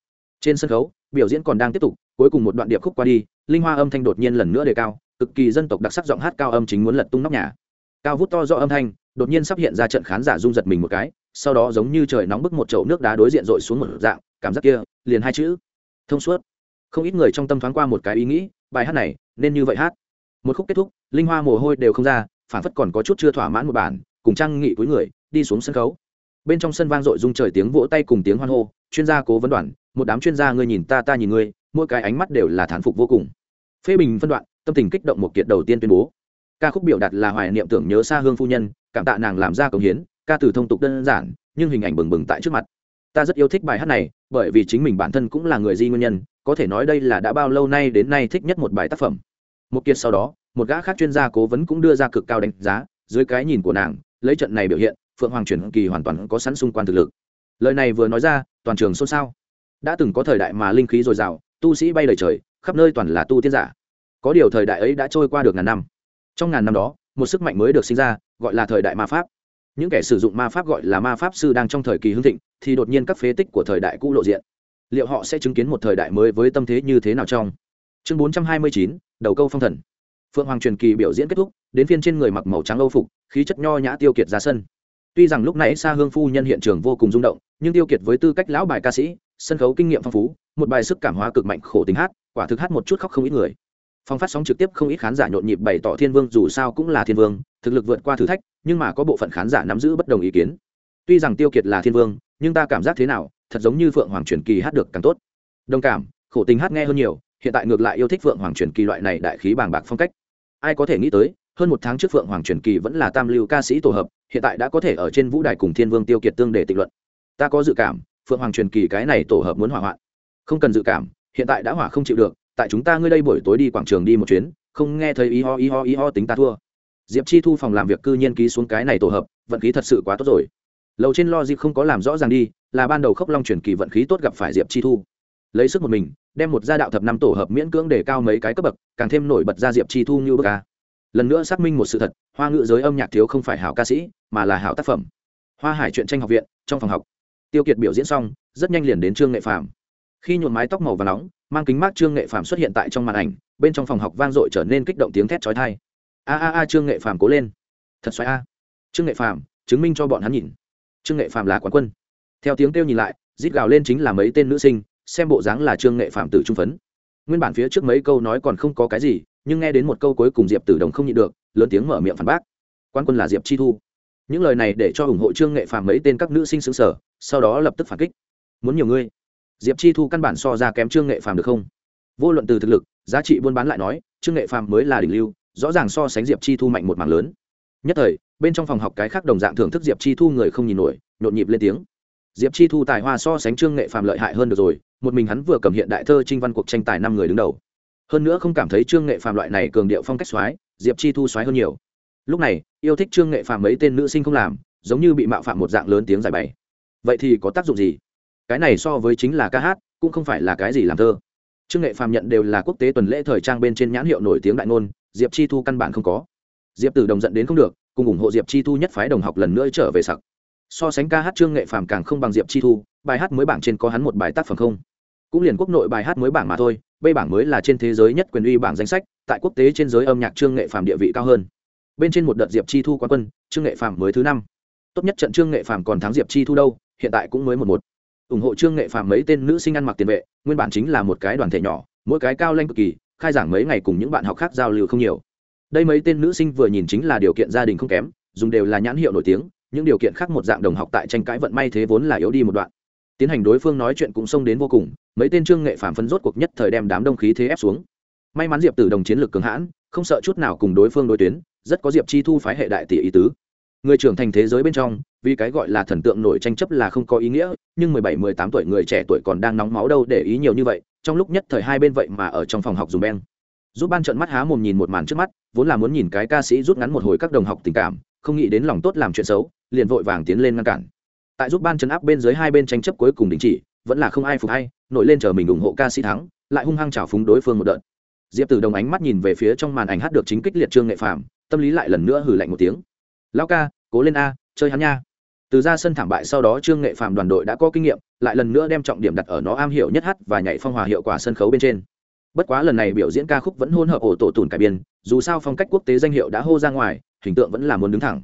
Trên sân khấu, biểu diễn còn đang tiếp tục, cuối cùng một đoạn điệp khúc qua đi, linh hoa âm thanh đột nhiên lần nữa đề cao, cực kỳ dân tộc đặc sắc giọng hát cao âm chính muốn lật tung nóc nhà. Cao vút to do âm thanh đột nhiên sắp hiện ra trận khán giả rung giật mình một cái, sau đó giống như trời nóng bức một chậu nước đá đối diện dội xuống một dạng, cảm giác kia, liền hai chữ, thông suốt. Không ít người trong tâm thoáng qua một cái ý nghĩ, bài hát này, nên như vậy hát. Một khúc kết thúc, linh hoa mồ hôi đều không ra phản phất còn có chút chưa thỏa mãn một bản, cùng trang nghị cuối người, đi xuống sân khấu. Bên trong sân vang dội rung trời tiếng vỗ tay cùng tiếng hoan hô, chuyên gia cố vấn đoàn, một đám chuyên gia ngươi nhìn ta ta nhìn ngươi, mỗi cái ánh mắt đều là thán phục vô cùng. Phê bình phân đoạn, tâm tình kích động một kiệt đầu tiên tuyên bố. Ca khúc biểu đạt là hoài niệm tưởng nhớ xa hương phu nhân cảm tạ nàng làm ra công hiến, ca từ thông tục đơn giản, nhưng hình ảnh bừng bừng tại trước mặt. Ta rất yêu thích bài hát này, bởi vì chính mình bản thân cũng là người di nguyên nhân, có thể nói đây là đã bao lâu nay đến nay thích nhất một bài tác phẩm. Một kiệt sau đó, một gã khác chuyên gia cố vấn cũng đưa ra cực cao đánh giá, dưới cái nhìn của nàng, lấy trận này biểu hiện, phượng hoàng chuyển kỳ hoàn toàn có sẵn xung quanh thực lực. Lời này vừa nói ra, toàn trường xôn xao. Đã từng có thời đại mà linh khí dồi dào, tu sĩ bay lời trời, khắp nơi toàn là tu tiên giả. Có điều thời đại ấy đã trôi qua được ngàn năm. Trong ngàn năm đó, một sức mạnh mới được sinh ra gọi là thời đại ma pháp. Những kẻ sử dụng ma pháp gọi là ma pháp sư đang trong thời kỳ hưng thịnh, thì đột nhiên các phế tích của thời đại cũ lộ diện. Liệu họ sẽ chứng kiến một thời đại mới với tâm thế như thế nào trong? Chương bốn trăm hai mươi chín, đầu câu phong thần. Phượng hoàng truyền kỳ biểu diễn kết thúc, đến phiên trên người mặc màu trắng âu phục, khí chất nho nhã tiêu kiệt ra sân. Tuy rằng lúc nãy xa hương phu nhân hiện trường vô cùng rung động, nhưng tiêu kiệt với tư cách lão bài ca sĩ, sân khấu kinh nghiệm phong phú, một bài sức cảm hóa cực mạnh khổ tính hát, quả thực hát một chút khóc không ít người phong phát sóng trực tiếp không ít khán giả nhộn nhịp bày tỏ thiên vương, dù sao cũng là thiên vương, thực lực vượt qua thử thách, nhưng mà có bộ phận khán giả nắm giữ bất đồng ý kiến. Tuy rằng tiêu kiệt là thiên vương, nhưng ta cảm giác thế nào, thật giống như phượng hoàng truyền kỳ hát được càng tốt. Đồng cảm, khổ tình hát nghe hơn nhiều, hiện tại ngược lại yêu thích phượng hoàng truyền kỳ loại này đại khí bàng bạc phong cách. Ai có thể nghĩ tới, hơn một tháng trước phượng hoàng truyền kỳ vẫn là tam lưu ca sĩ tổ hợp, hiện tại đã có thể ở trên vũ đài cùng thiên vương tiêu kiệt tương để tịch luận. Ta có dự cảm, phượng hoàng truyền kỳ cái này tổ hợp muốn hỏa hoạn. Không cần dự cảm, hiện tại đã hỏa không chịu được tại chúng ta ngươi đây buổi tối đi quảng trường đi một chuyến, không nghe thấy y ho y ho y ho tính ta thua. Diệp chi thu phòng làm việc cư nhiên ký xuống cái này tổ hợp, vận khí thật sự quá tốt rồi. Lầu trên lo dịp không có làm rõ ràng đi, là ban đầu khốc long chuyển kỳ vận khí tốt gặp phải diệp chi thu. Lấy sức một mình, đem một gia đạo thập năm tổ hợp miễn cưỡng để cao mấy cái cấp bậc, càng thêm nổi bật ra diệp chi thu như bậc ca lần nữa xác minh một sự thật, hoa ngữ giới âm nhạc thiếu không phải hảo ca sĩ, mà là hảo tác phẩm. Hoa hải truyện tranh học viện, trong phòng học. Tiêu kiệt biểu diễn xong, rất nhanh liền đến trương nghệ phàm. Khi nhuộm mái tóc màu và nóng mang kính mát trương nghệ phạm xuất hiện tại trong màn ảnh, bên trong phòng học vang dội trở nên kích động tiếng thét trói thai a a a, trương nghệ phạm cố lên. Thật xoáy a. Trương nghệ phạm chứng minh cho bọn hắn nhìn. Trương nghệ phạm là quán quân. Theo tiếng kêu nhìn lại, rít gào lên chính là mấy tên nữ sinh, xem bộ dáng là trương nghệ phạm tử trung phấn. Nguyên bản phía trước mấy câu nói còn không có cái gì, nhưng nghe đến một câu cuối cùng diệp tử đồng không nhịn được, lớn tiếng mở miệng phản bác. Quan quân là diệp chi thu. Những lời này để cho ủng hộ trương nghệ phàm mấy tên các nữ sinh xứng sở sau đó lập tức phản kích. Muốn nhiều ngươi diệp chi thu căn bản so ra kém trương nghệ phàm được không? Vô luận từ thực lực, giá trị buôn bán lại nói, trương nghệ phàm mới là đỉnh lưu, rõ ràng so sánh diệp chi thu mạnh một mảng lớn. Nhất thời, bên trong phòng học cái khác đồng dạng thưởng thức diệp chi thu người không nhìn nổi, nhộn nhịp lên tiếng. Diệp chi thu tài hoa so sánh trương nghệ phàm lợi hại hơn được rồi, một mình hắn vừa cầm hiện đại thơ trinh văn cuộc tranh tài năm người đứng đầu. Hơn nữa không cảm thấy trương nghệ phàm loại này cường điệu phong cách soái, diệp chi thu soái hơn nhiều. Lúc này, yêu thích trương nghệ phàm mấy tên nữ sinh không làm, giống như bị mạo phạm một dạng lớn tiếng giải bày. Vậy thì có tác dụng gì? Cái này so với chính là ca hát, cũng không phải là cái gì làm thơ. Trương nghệ phàm nhận đều là quốc tế tuần lễ thời trang bên trên nhãn hiệu nổi tiếng đại ngôn, diệp chi thu căn bản không có. Diệp tử đồng dẫn đến không được, cùng ủng hộ diệp chi thu nhất phái đồng học lần nữa trở về sặc. So sánh ca hát trương nghệ phàm càng không bằng diệp chi thu, bài hát mới bảng trên có hắn một bài tác phẩm không. Cũng liền quốc nội bài hát mới bảng mà thôi, b bảng mới là trên thế giới nhất quyền uy bảng danh sách, tại quốc tế trên giới âm nhạc trương nghệ phàm địa vị cao hơn. Bên trên một đợt diệp chi thu quán quân, trương nghệ phàm mới thứ năm. Tốt nhất trận trương nghệ phàm còn thắng diệp chi thu đâu, hiện tại cũng mới một một ủng hộ trương nghệ phàm mấy tên nữ sinh ăn mặc tiền vệ, nguyên bản chính là một cái đoàn thể nhỏ, mỗi cái cao lanh cực kỳ, khai giảng mấy ngày cùng những bạn học khác giao lưu không nhiều. Đây mấy tên nữ sinh vừa nhìn chính là điều kiện gia đình không kém, dùng đều là nhãn hiệu nổi tiếng, những điều kiện khác một dạng đồng học tại tranh cãi vận may thế vốn là yếu đi một đoạn. Tiến hành đối phương nói chuyện cũng xông đến vô cùng, mấy tên trương nghệ phàm phân rốt cuộc nhất thời đem đám đông khí thế ép xuống. May mắn diệp tử đồng chiến lược cường hãn, không sợ chút nào cùng đối phương đối tuyến, rất có diệp chi thu phái hệ đại tỷ ý tứ. Người trưởng thành thế giới bên trong vì cái gọi là thần tượng nổi tranh chấp là không có ý nghĩa, nhưng mười bảy, mười tám tuổi người trẻ tuổi còn đang nóng máu đâu để ý nhiều như vậy, trong lúc nhất thời hai bên vậy mà ở trong phòng học dùng beng. Giúp ban trận mắt há mồm nhìn một màn trước mắt, vốn là muốn nhìn cái ca sĩ rút ngắn một hồi các đồng học tình cảm, không nghĩ đến lòng tốt làm chuyện xấu, liền vội vàng tiến lên ngăn cản. Tại giúp ban chấn áp bên dưới hai bên tranh chấp cuối cùng đình chỉ, vẫn là không ai phục hay, nổi lên chờ mình ủng hộ ca sĩ thắng, lại hung hăng trào phúng đối phương một đợt. Diệp tử đồng ánh mắt nhìn về phía trong màn ảnh hát được chính kích liệt trương nghệ phạm tâm lý lại lần nữa hử lạnh một tiếng. Lao ca, cố lên a, chơi hắn nha từ ra sân thảm bại sau đó trương nghệ phạm đoàn đội đã có kinh nghiệm, lại lần nữa đem trọng điểm đặt ở nó am hiểu nhất hát và nhảy phong hòa hiệu quả sân khấu bên trên. Bất quá lần này biểu diễn ca khúc vẫn hôn hợp ổ tổ tùn cải biên, dù sao phong cách quốc tế danh hiệu đã hô ra ngoài, hình tượng vẫn là muốn đứng thẳng.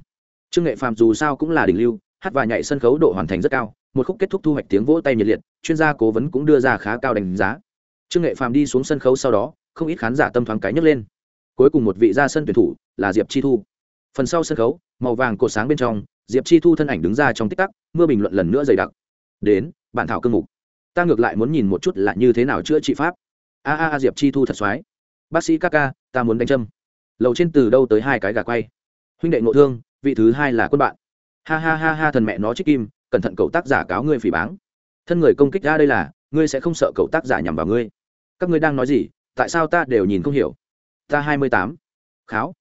Trương nghệ phạm dù sao cũng là đỉnh lưu, hát và nhảy sân khấu độ hoàn thành rất cao, một khúc kết thúc thu hoạch tiếng vỗ tay nhiệt liệt, chuyên gia cố vấn cũng đưa ra khá cao đánh giá. Trương nghệ phạm đi xuống sân khấu sau đó, không ít khán giả tâm thoáng cái nhấc lên. Cuối cùng một vị ra sân tuyển thủ là diệp chi thu phần sau sân khấu, màu vàng cột sáng bên trong, diệp chi thu thân ảnh đứng ra trong tích tắc, mưa bình luận lần nữa dày đặc. Đến, bản thảo cương mục. Ta ngược lại muốn nhìn một chút là như thế nào chữa trị pháp. A a a, diệp chi thu thật soái bác sĩ ca ca, ta muốn đánh châm. Lầu trên từ đâu tới hai cái gà quay. Huynh đệ ngộ thương, vị thứ hai là quân bạn. Ha ha ha ha, thần mẹ nó trích kim, cẩn thận cậu tác giả cáo ngươi phỉ báng. Thân người công kích ra đây là, ngươi sẽ không sợ cậu tác giả nhằm vào ngươi. Các ngươi đang nói gì, tại sao ta đều nhìn không hiểu? Ta hai mươi tám. Kháo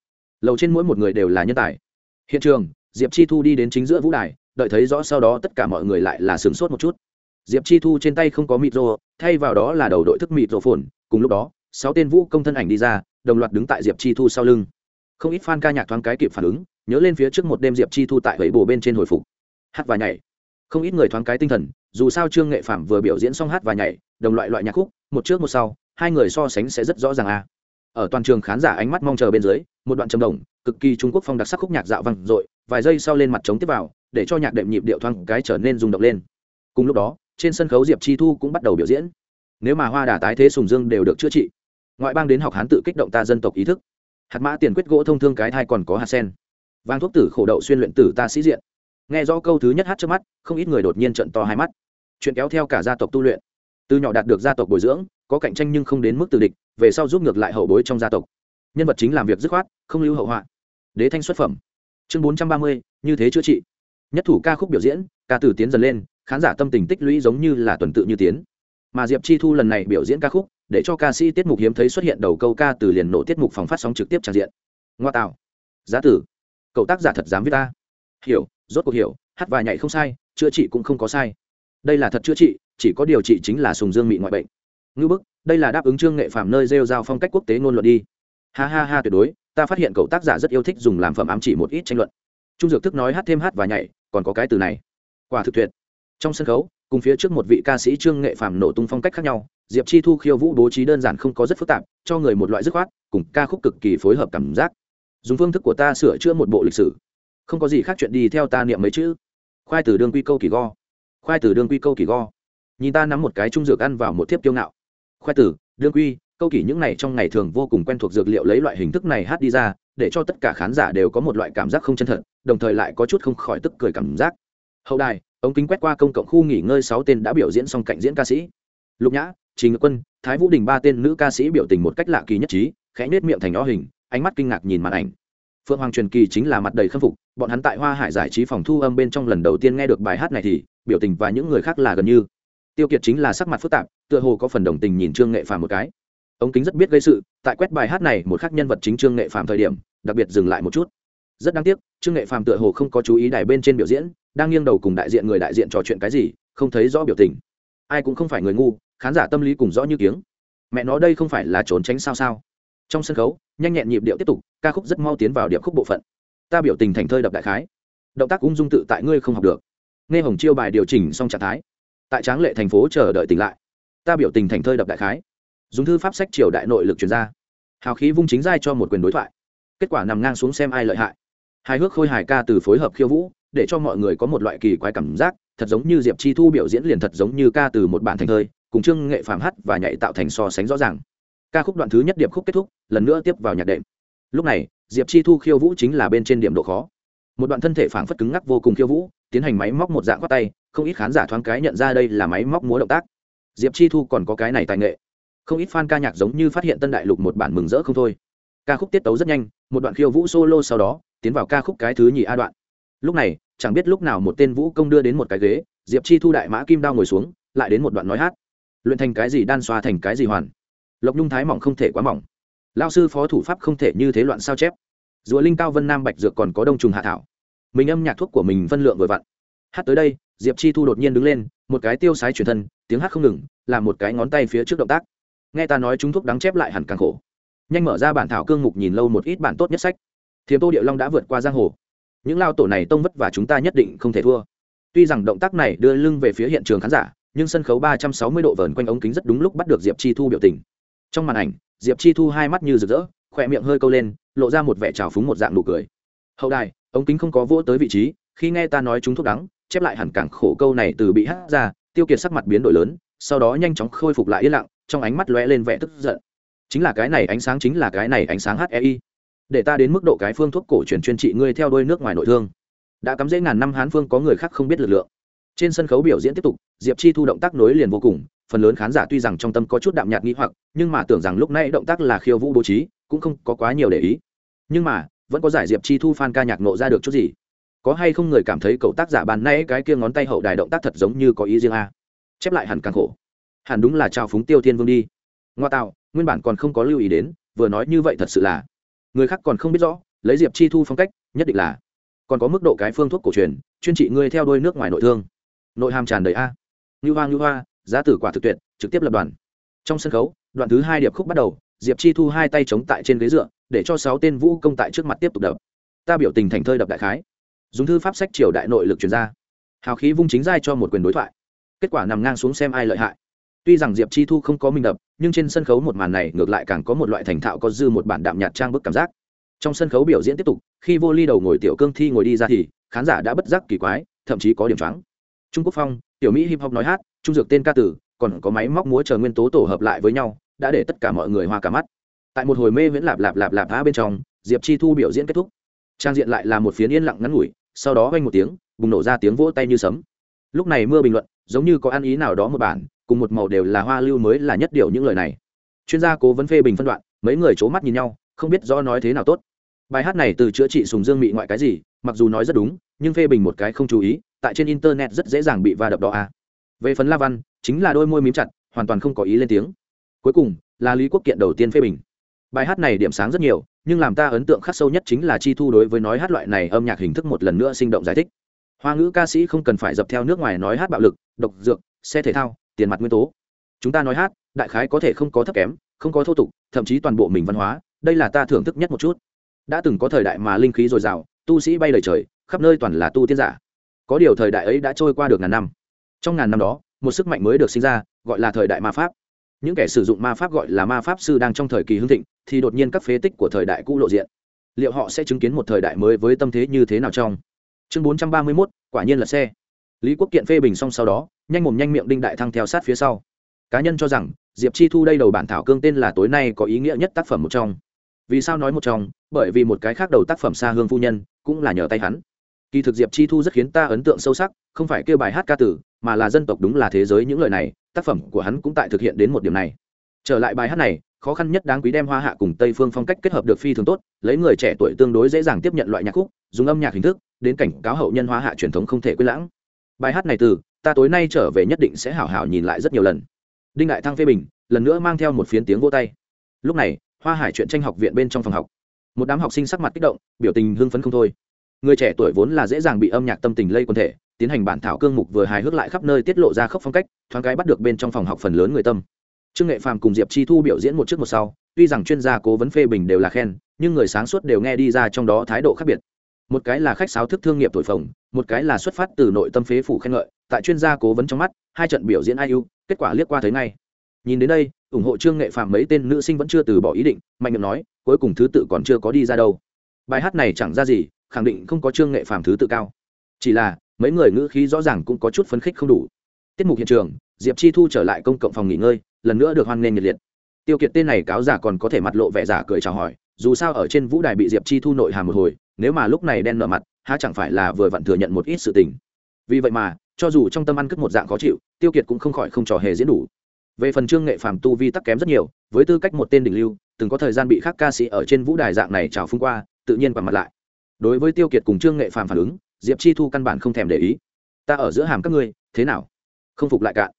lầu trên mỗi một người đều là nhân tài. Hiện trường, diệp chi thu đi đến chính giữa vũ đài, đợi thấy rõ sau đó tất cả mọi người lại là sửng sốt một chút. Diệp chi thu trên tay không có mịt rô, thay vào đó là đầu đội thức mịt rô phồn, cùng lúc đó, sáu tên vũ công thân ảnh đi ra, đồng loạt đứng tại diệp chi thu sau lưng. Không ít fan ca nhạc thoáng cái kịp phản ứng, nhớ lên phía trước một đêm diệp chi thu tại gậy bồ bên trên hồi phục. Hát và nhảy. Không ít người thoáng cái tinh thần, dù sao trương nghệ phạm vừa biểu diễn xong hát và nhảy, đồng loại loại nhạc khúc, một trước một sau, hai người so sánh sẽ rất rõ ràng a. à ở toàn trường khán giả ánh mắt mong chờ bên dưới, một đoạn trầm đồng, cực kỳ trung quốc phong đặc sắc khúc nhạc dạo vang dội, vài giây sau lên mặt trống tiếp vào, để cho nhạc đệm nhịp điệu thoáng cái trở nên rung động lên. Cùng lúc đó, trên sân khấu diệp chi thu cũng bắt đầu biểu diễn. Nếu mà hoa đà tái thế sùng dương đều được chữa trị, ngoại bang đến học hán tự kích động ta dân tộc ý thức. Hạt mã tiền quyết gỗ thông thương cái thai còn có hạt sen. Vang thuốc tử khổ đậu xuyên luyện tử ta sĩ diện. Nghe rõ câu thứ nhất hát trước mắt, không ít người đột nhiên trận to hai mắt. Chuyện kéo theo cả gia tộc tu luyện từ nhỏ đạt được gia tộc bồi dưỡng, có cạnh tranh nhưng không đến mức từ địch, về sau giúp ngược lại hậu bối trong gia tộc. Nhân vật chính làm việc dứt khoát, không lưu hậu họa. Đế thanh xuất phẩm. Chương bốn trăm ba mươi, như thế chữa trị. Nhất thủ ca khúc biểu diễn, ca từ tiến dần lên, khán giả tâm tình tích lũy giống như là tuần tự như tiến. Mà diệp chi thu lần này biểu diễn ca khúc, để cho ca sĩ tiết mục hiếm thấy xuất hiện đầu câu ca từ liền nổ tiết mục phòng phát sóng trực tiếp tràn diện. Ngoa tạo. Giá tử. Cậu tác giả thật dám viết ta. Hiểu, rốt cuộc hiểu, hát và nhảy không sai, chữa trị cũng không có sai. Đây là thật chữa trị chỉ có điều trị chính là sùng dương mị ngoại bệnh. Ngư bức, đây là đáp ứng trương nghệ phạm nơi rêu giao phong cách quốc tế ngôn luận đi. Ha ha ha, tuyệt đối, ta phát hiện cậu tác giả rất yêu thích dùng làm phẩm ám chỉ một ít tranh luận. Trung dược thức nói hát thêm hát và nhảy, còn có cái từ này. Quả thực tuyệt. Trong sân khấu, cùng phía trước một vị ca sĩ trương nghệ phàm nổ tung phong cách khác nhau, diệp chi thu khiêu vũ bố trí đơn giản không có rất phức tạp, cho người một loại dứt khoát, cùng ca khúc cực kỳ phối hợp cảm giác. Dùng phương thức của ta sửa chữa một bộ lịch sử. Không có gì khác chuyện đi theo ta niệm mấy chữ. Khoai từ đương quy câu kỳ go. Khoai từ đương quy câu kỳ go nhìn ta nắm một cái trung dược ăn vào một thiếp kiêu ngạo. Khoe tử, đương quy, câu kỷ những này trong ngày thường vô cùng quen thuộc dược liệu lấy loại hình thức này hát đi ra, để cho tất cả khán giả đều có một loại cảm giác không chân thật, đồng thời lại có chút không khỏi tức cười cảm giác. Hậu đài, ống kính quét qua công cộng khu nghỉ ngơi sáu tên đã biểu diễn xong cạnh diễn ca sĩ. Lục nhã, trình quân, thái vũ đình ba tên nữ ca sĩ biểu tình một cách lạ kỳ nhất trí, khẽ nết miệng thành ó hình, ánh mắt kinh ngạc nhìn màn ảnh. Phượng hoàng truyền kỳ chính là mặt đầy khâm phục, bọn hắn tại hoa hải giải trí phòng thu âm bên trong lần đầu tiên nghe được bài hát này thì, biểu tình và những người khác là gần như tiêu kiệt chính là sắc mặt phức tạp, tựa hồ có phần đồng tình nhìn trương nghệ phàm một cái. Ống kính rất biết gây sự, tại quét bài hát này, một khắc nhân vật chính trương nghệ phàm thời điểm, đặc biệt dừng lại một chút. Rất đáng tiếc, trương nghệ phàm tựa hồ không có chú ý đài bên trên biểu diễn, đang nghiêng đầu cùng đại diện người đại diện trò chuyện cái gì, không thấy rõ biểu tình. Ai cũng không phải người ngu, khán giả tâm lý cùng rõ như tiếng mẹ nói đây không phải là trốn tránh sao sao. Trong sân khấu, nhanh nhẹn nhịp điệu tiếp tục, ca khúc rất mau tiến vào điệp khúc bộ phận. Ta biểu tình thành thơi đập đại khái. Động tác ung dung tự tại ngươi không học được. Nghe hồng chiêu bài điều chỉnh xong trạng thái tại tráng lệ thành phố chờ đợi tỉnh lại. Ta biểu tình thành thơi đập đại khái. Dùng thư pháp sách triều đại nội lực chuyển ra. Hào khí vung chính giai cho một quyền đối thoại. Kết quả nằm ngang xuống xem ai lợi hại. Hài hước khôi hài ca từ phối hợp khiêu vũ, để cho mọi người có một loại kỳ quái cảm giác, thật giống như diệp chi thu biểu diễn liền thật giống như ca từ một bản thành thơi, cùng trương nghệ phàm hát và nhảy tạo thành so sánh rõ ràng. Ca khúc đoạn thứ nhất điệp khúc kết thúc, lần nữa tiếp vào nhạc đệm. Lúc này, diệp chi thu khiêu vũ chính là bên trên điểm độ khó. Một đoạn thân thể phảng phất cứng ngắc vô cùng khiêu vũ tiến hành máy móc một dạng khoác tay, không ít khán giả thoáng cái nhận ra đây là máy móc múa động tác. Diệp chi thu còn có cái này tài nghệ. Không ít fan ca nhạc giống như phát hiện tân đại lục một bản mừng rỡ không thôi. Ca khúc tiết tấu rất nhanh, một đoạn khiêu vũ solo sau đó, tiến vào ca khúc cái thứ nhì a đoạn. Lúc này, chẳng biết lúc nào một tên vũ công đưa đến một cái ghế, diệp chi thu đại mã kim đao ngồi xuống, lại đến một đoạn nói hát. Luyện thành cái gì đan xoa thành cái gì hoàn. Lộc nhung thái mỏng không thể quá mỏng. Lao sư phó thủ pháp không thể như thế loạn sao chép. Rùa linh cao vân nam bạch dược còn có đông trùng hạ thảo mình âm nhạc thuốc của mình phân lượng vừa vặn. Hát tới đây, diệp chi thu đột nhiên đứng lên, một cái tiêu sái chuyển thân, tiếng hát không ngừng làm một cái ngón tay phía trước động tác. Nghe ta nói chúng thuốc đắng chép lại hẳn càng khổ. Nhanh mở ra bản thảo cương mục nhìn lâu một ít bản tốt nhất sách. Thiếm tô điệu long đã vượt qua giang hồ. Những lao tổ này tông vất và chúng ta nhất định không thể thua. Tuy rằng động tác này đưa lưng về phía hiện trường khán giả, nhưng sân khấu ba trăm sáu mươi độ vờn quanh ống kính rất đúng lúc bắt được diệp chi thu biểu tình. Trong màn ảnh, diệp chi thu hai mắt như rực rỡ, khỏe miệng hơi câu lên, lộ ra một vẻ trào phúng một dạng nụ cười. Hậu đài ống kính không có vỗ tới vị trí, khi nghe ta nói chúng thuốc đắng, chép lại hẳn càng khổ câu này từ bị hát ra, tiêu kiệt sắc mặt biến đổi lớn, sau đó nhanh chóng khôi phục lại yên lặng, trong ánh mắt lóe lên vẻ tức giận. Chính là cái này ánh sáng chính là cái này ánh sáng hei để ta đến mức độ cái phương thuốc cổ truyền chuyên trị ngươi theo đôi nước ngoài nội thương. Đã cắm dễ ngàn năm hán phương có người khác không biết lực lượng. Trên sân khấu biểu diễn tiếp tục, diệp chi thu động tác nối liền vô cùng, phần lớn khán giả tuy rằng trong tâm có chút đạm nhạt nghĩ hoặc, nhưng mà tưởng rằng lúc nãy động tác là khiêu vũ bố trí, cũng không có quá nhiều để ý. Nhưng mà vẫn có giải diệp chi thu fan ca nhạc nộ ra được chút gì. Có hay không người cảm thấy cậu tác giả bàn nay cái kia ngón tay hậu đài động tác thật giống như có ý riêng a? Chép lại hẳn càng khổ. Hẳn đúng là trao phúng tiêu thiên vương đi. Ngoa tạo, nguyên bản còn không có lưu ý đến, vừa nói như vậy thật sự là. Người khác còn không biết rõ, lấy diệp chi thu phong cách, nhất định là. Còn có mức độ cái phương thuốc cổ truyền, chuyên trị ngươi theo đôi nước ngoài nội thương. Nội hàm tràn đầy a. Như hoa như hoa, giá tử quả thực tuyệt, trực tiếp lập đoàn. Trong sân khấu, đoạn thứ hai điệp khúc bắt đầu diệp chi thu hai tay chống tại trên ghế dựa, để cho sáu tên vũ công tại trước mặt tiếp tục đập. Ta biểu tình thành thơi đập đại khái. Dùng thư pháp sách triều đại nội lực truyền ra. Hào khí vung chính giai cho một quyền đối thoại. Kết quả nằm ngang xuống xem ai lợi hại. Tuy rằng diệp chi thu không có minh đập, nhưng trên sân khấu một màn này ngược lại càng có một loại thành thạo có dư một bản đạm nhạt trang bức cảm giác. Trong sân khấu biểu diễn tiếp tục, khi vô ly đầu ngồi tiểu cương thi ngồi đi ra thì, khán giả đã bất giác kỳ quái, thậm chí có điểm trắng trung quốc phong, tiểu mỹ hip hop nói hát, trung dược tên ca tử, còn có máy móc múa chờ nguyên tố tổ hợp lại với nhau đã để tất cả mọi người hoa cả mắt. Tại một hồi mê viễn lạp lạp lạp lạp phá bên trong, diệp chi thu biểu diễn kết thúc. Trang diện lại là một phiến yên lặng ngắn ngủi, sau đó vang một tiếng, bùng nổ ra tiếng vỗ tay như sấm. Lúc này mưa bình luận, giống như có ăn ý nào đó một bản, cùng một màu đều là hoa lưu mới là nhất điều những lời này. Chuyên gia cố vấn phê bình phân đoạn, mấy người c mắt nhìn nhau, không biết do nói thế nào tốt. Bài hát này từ chữa trị sùng dương mị ngoại cái gì, mặc dù nói rất đúng, nhưng phê bình một cái không chú ý, tại trên internet rất dễ dàng bị va đập đó a về phần la văn, chính là đôi môi mím chặt, hoàn toàn không có ý lên tiếng cuối cùng, là lý quốc kiện đầu tiên phê bình. Bài hát này điểm sáng rất nhiều, nhưng làm ta ấn tượng khắc sâu nhất chính là chi thu đối với nói hát loại này âm nhạc hình thức một lần nữa sinh động giải thích. Hoa ngữ ca sĩ không cần phải dập theo nước ngoài nói hát bạo lực, độc dược, xe thể thao, tiền mặt nguyên tố. Chúng ta nói hát, đại khái có thể không có thấp kém, không có thô tục, thậm chí toàn bộ mình văn hóa, đây là ta thưởng thức nhất một chút. Đã từng có thời đại mà linh khí dồi dào, tu sĩ bay lời trời, khắp nơi toàn là tu tiên giả. Có điều thời đại ấy đã trôi qua được ngàn năm. Trong ngàn năm đó, một sức mạnh mới được sinh ra, gọi là thời đại ma pháp những kẻ sử dụng ma pháp gọi là ma pháp sư đang trong thời kỳ hưng thịnh, thì đột nhiên các phế tích của thời đại cũ lộ diện. Liệu họ sẽ chứng kiến một thời đại mới với tâm thế như thế nào trong? Chương bốn trăm ba mươi mốt, quả nhiên là xe. Lý quốc kiện phê bình xong sau đó, nhanh mồm nhanh miệng đinh đại thăng theo sát phía sau. Cá nhân cho rằng, diệp chi thu đây đầu bản thảo cương tên là tối nay có ý nghĩa nhất tác phẩm một trong. Vì sao nói một trong? Bởi vì một cái khác đầu tác phẩm xa hương phu nhân cũng là nhờ tay hắn. Kỳ thực diệp chi thu rất khiến ta ấn tượng sâu sắc, không phải kêu bài hát ca tử, mà là dân tộc đúng là thế giới những lời này tác phẩm của hắn cũng tại thực hiện đến một điểm này. Trở lại bài hát này, khó khăn nhất đáng quý đem hoa hạ cùng tây phương phong cách kết hợp được phi thường tốt, lấy người trẻ tuổi tương đối dễ dàng tiếp nhận loại nhạc khúc, dùng âm nhạc hình thức, đến cảnh cáo hậu nhân hoa hạ truyền thống không thể quên lãng. Bài hát này từ, ta tối nay trở về nhất định sẽ hảo hảo nhìn lại rất nhiều lần. Đinh đại thăng phê bình, lần nữa mang theo một phiến tiếng vô tay. Lúc này, hoa hải chuyện tranh học viện bên trong phòng học. Một đám học sinh sắc mặt kích động, biểu tình hưng phấn không thôi. Người trẻ tuổi vốn là dễ dàng bị âm nhạc tâm tình lây quần thể tiến hành bản thảo cương mục vừa hài hước lại khắp nơi tiết lộ ra khốc phong cách, thoáng cái bắt được bên trong phòng học phần lớn người tâm. Trương nghệ phàm cùng diệp chi thu biểu diễn một trước một sau, tuy rằng chuyên gia cố vấn phê bình đều là khen, nhưng người sáng suốt đều nghe đi ra trong đó thái độ khác biệt. Một cái là khách sáo thức thương nghiệp thổi phồng, một cái là xuất phát từ nội tâm phế phủ khen ngợi, tại chuyên gia cố vấn trong mắt, hai trận biểu diễn ai ưu, kết quả liếc qua thấy ngay. Nhìn đến đây, ủng hộ trương nghệ phạm mấy tên nữ sinh vẫn chưa từ bỏ ý định, mạnh miệng nói, cuối cùng thứ tự còn chưa có đi ra đâu. Bài hát này chẳng ra gì, khẳng định không có trương nghệ phạm thứ tự cao. Chỉ là mấy người ngữ khí rõ ràng cũng có chút phấn khích không đủ. Tiết mục hiện trường, diệp chi thu trở lại công cộng phòng nghỉ ngơi, lần nữa được hoan nghênh nhiệt liệt. Tiêu kiệt tên này cáo giả còn có thể mặt lộ vẻ giả cười chào hỏi, dù sao ở trên vũ đài bị diệp chi thu nội hàm một hồi, nếu mà lúc này đen nợ mặt, há chẳng phải là vừa vặn thừa nhận một ít sự tình. Vì vậy mà, cho dù trong tâm ăn cất một dạng khó chịu, tiêu kiệt cũng không khỏi không trò hề diễn đủ. Về phần trương nghệ phàm tu vi tắc kém rất nhiều, với tư cách một tên đỉnh lưu, từng có thời gian bị khác ca sĩ ở trên vũ đài dạng này trào phung qua, tự nhiên quả mặt lại. Đối với tiêu kiệt cùng trương nghệ phàm phản ứng diệp chi thu căn bản không thèm để ý. Ta ở giữa hàm các ngươi, thế nào? Không phục lại cạn.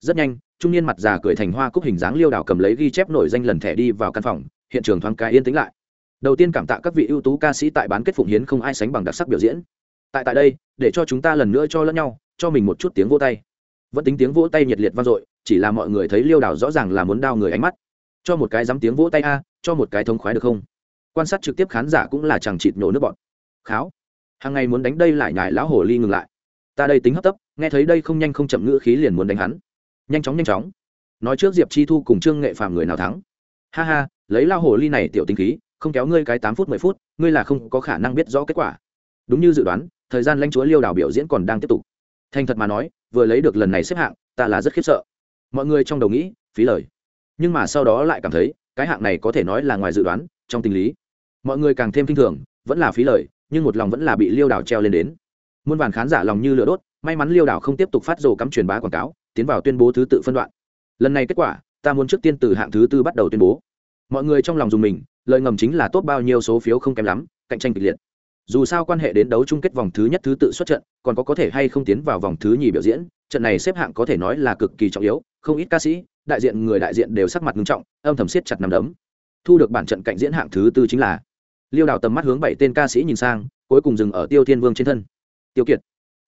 Rất nhanh, trung niên mặt già cười thành hoa cúc hình dáng liêu đảo cầm lấy ghi chép nổi danh lần thẻ đi vào căn phòng, hiện trường thoáng cái yên tĩnh lại. Đầu tiên cảm tạ các vị ưu tú ca sĩ tại bán kết phụng hiến không ai sánh bằng đặc sắc biểu diễn. Tại tại đây, để cho chúng ta lần nữa cho lẫn nhau, cho mình một chút tiếng vỗ tay. Vẫn tính tiếng vỗ tay nhiệt liệt vang dội, chỉ là mọi người thấy liêu đảo rõ ràng là muốn đao người ánh mắt. Cho một cái dám tiếng vỗ tay a, cho một cái thống khoái được không? Quan sát trực tiếp khán giả cũng là chẳng chịt nhổ nước bọn. Kháo hàng ngày muốn đánh đây lại nhải lão hồ ly ngừng lại. Ta đây tính hấp tấp, nghe thấy đây không nhanh không chậm ngữ khí liền muốn đánh hắn. Nhanh chóng nhanh chóng. Nói trước diệp chi thu cùng trương nghệ phàm người nào thắng. Ha ha, lấy lao hồ ly này tiểu tinh khí, không kéo ngươi cái tám phút, mười phút, ngươi là không có khả năng biết rõ kết quả. Đúng như dự đoán, thời gian lãnh chúa liêu đảo biểu diễn còn đang tiếp tục. Thành thật mà nói, vừa lấy được lần này xếp hạng, ta là rất khiếp sợ. Mọi người trong đầu nghĩ, phí lời. Nhưng mà sau đó lại cảm thấy, cái hạng này có thể nói là ngoài dự đoán, trong tình lý. Mọi người càng thêm kinh thường, vẫn là phí lời nhưng một lòng vẫn là bị liêu đảo treo lên đến. Muôn vàn khán giả lòng như lửa đốt, may mắn liêu đảo không tiếp tục phát dồ cắm truyền bá quảng cáo, tiến vào tuyên bố thứ tự phân đoạn. Lần này kết quả, ta muốn trước tiên từ hạng thứ tư bắt đầu tuyên bố. Mọi người trong lòng dùng mình, lời ngầm chính là tốt bao nhiêu số phiếu không kém lắm, cạnh tranh kịch liệt. Dù sao quan hệ đến đấu chung kết vòng thứ nhất thứ tự xuất trận, còn có có thể hay không tiến vào vòng thứ nhì biểu diễn, trận này xếp hạng có thể nói là cực kỳ trọng yếu, không ít ca sĩ, đại diện người đại diện đều sắc mặt nghiêm trọng, âm thầm siết chặt nằm đấm. Thu được bản trận cạnh diễn hạng thứ tư chính là liêu đào tầm mắt hướng bảy tên ca sĩ nhìn sang, cuối cùng dừng ở tiêu thiên vương trên thân. Tiêu kiệt.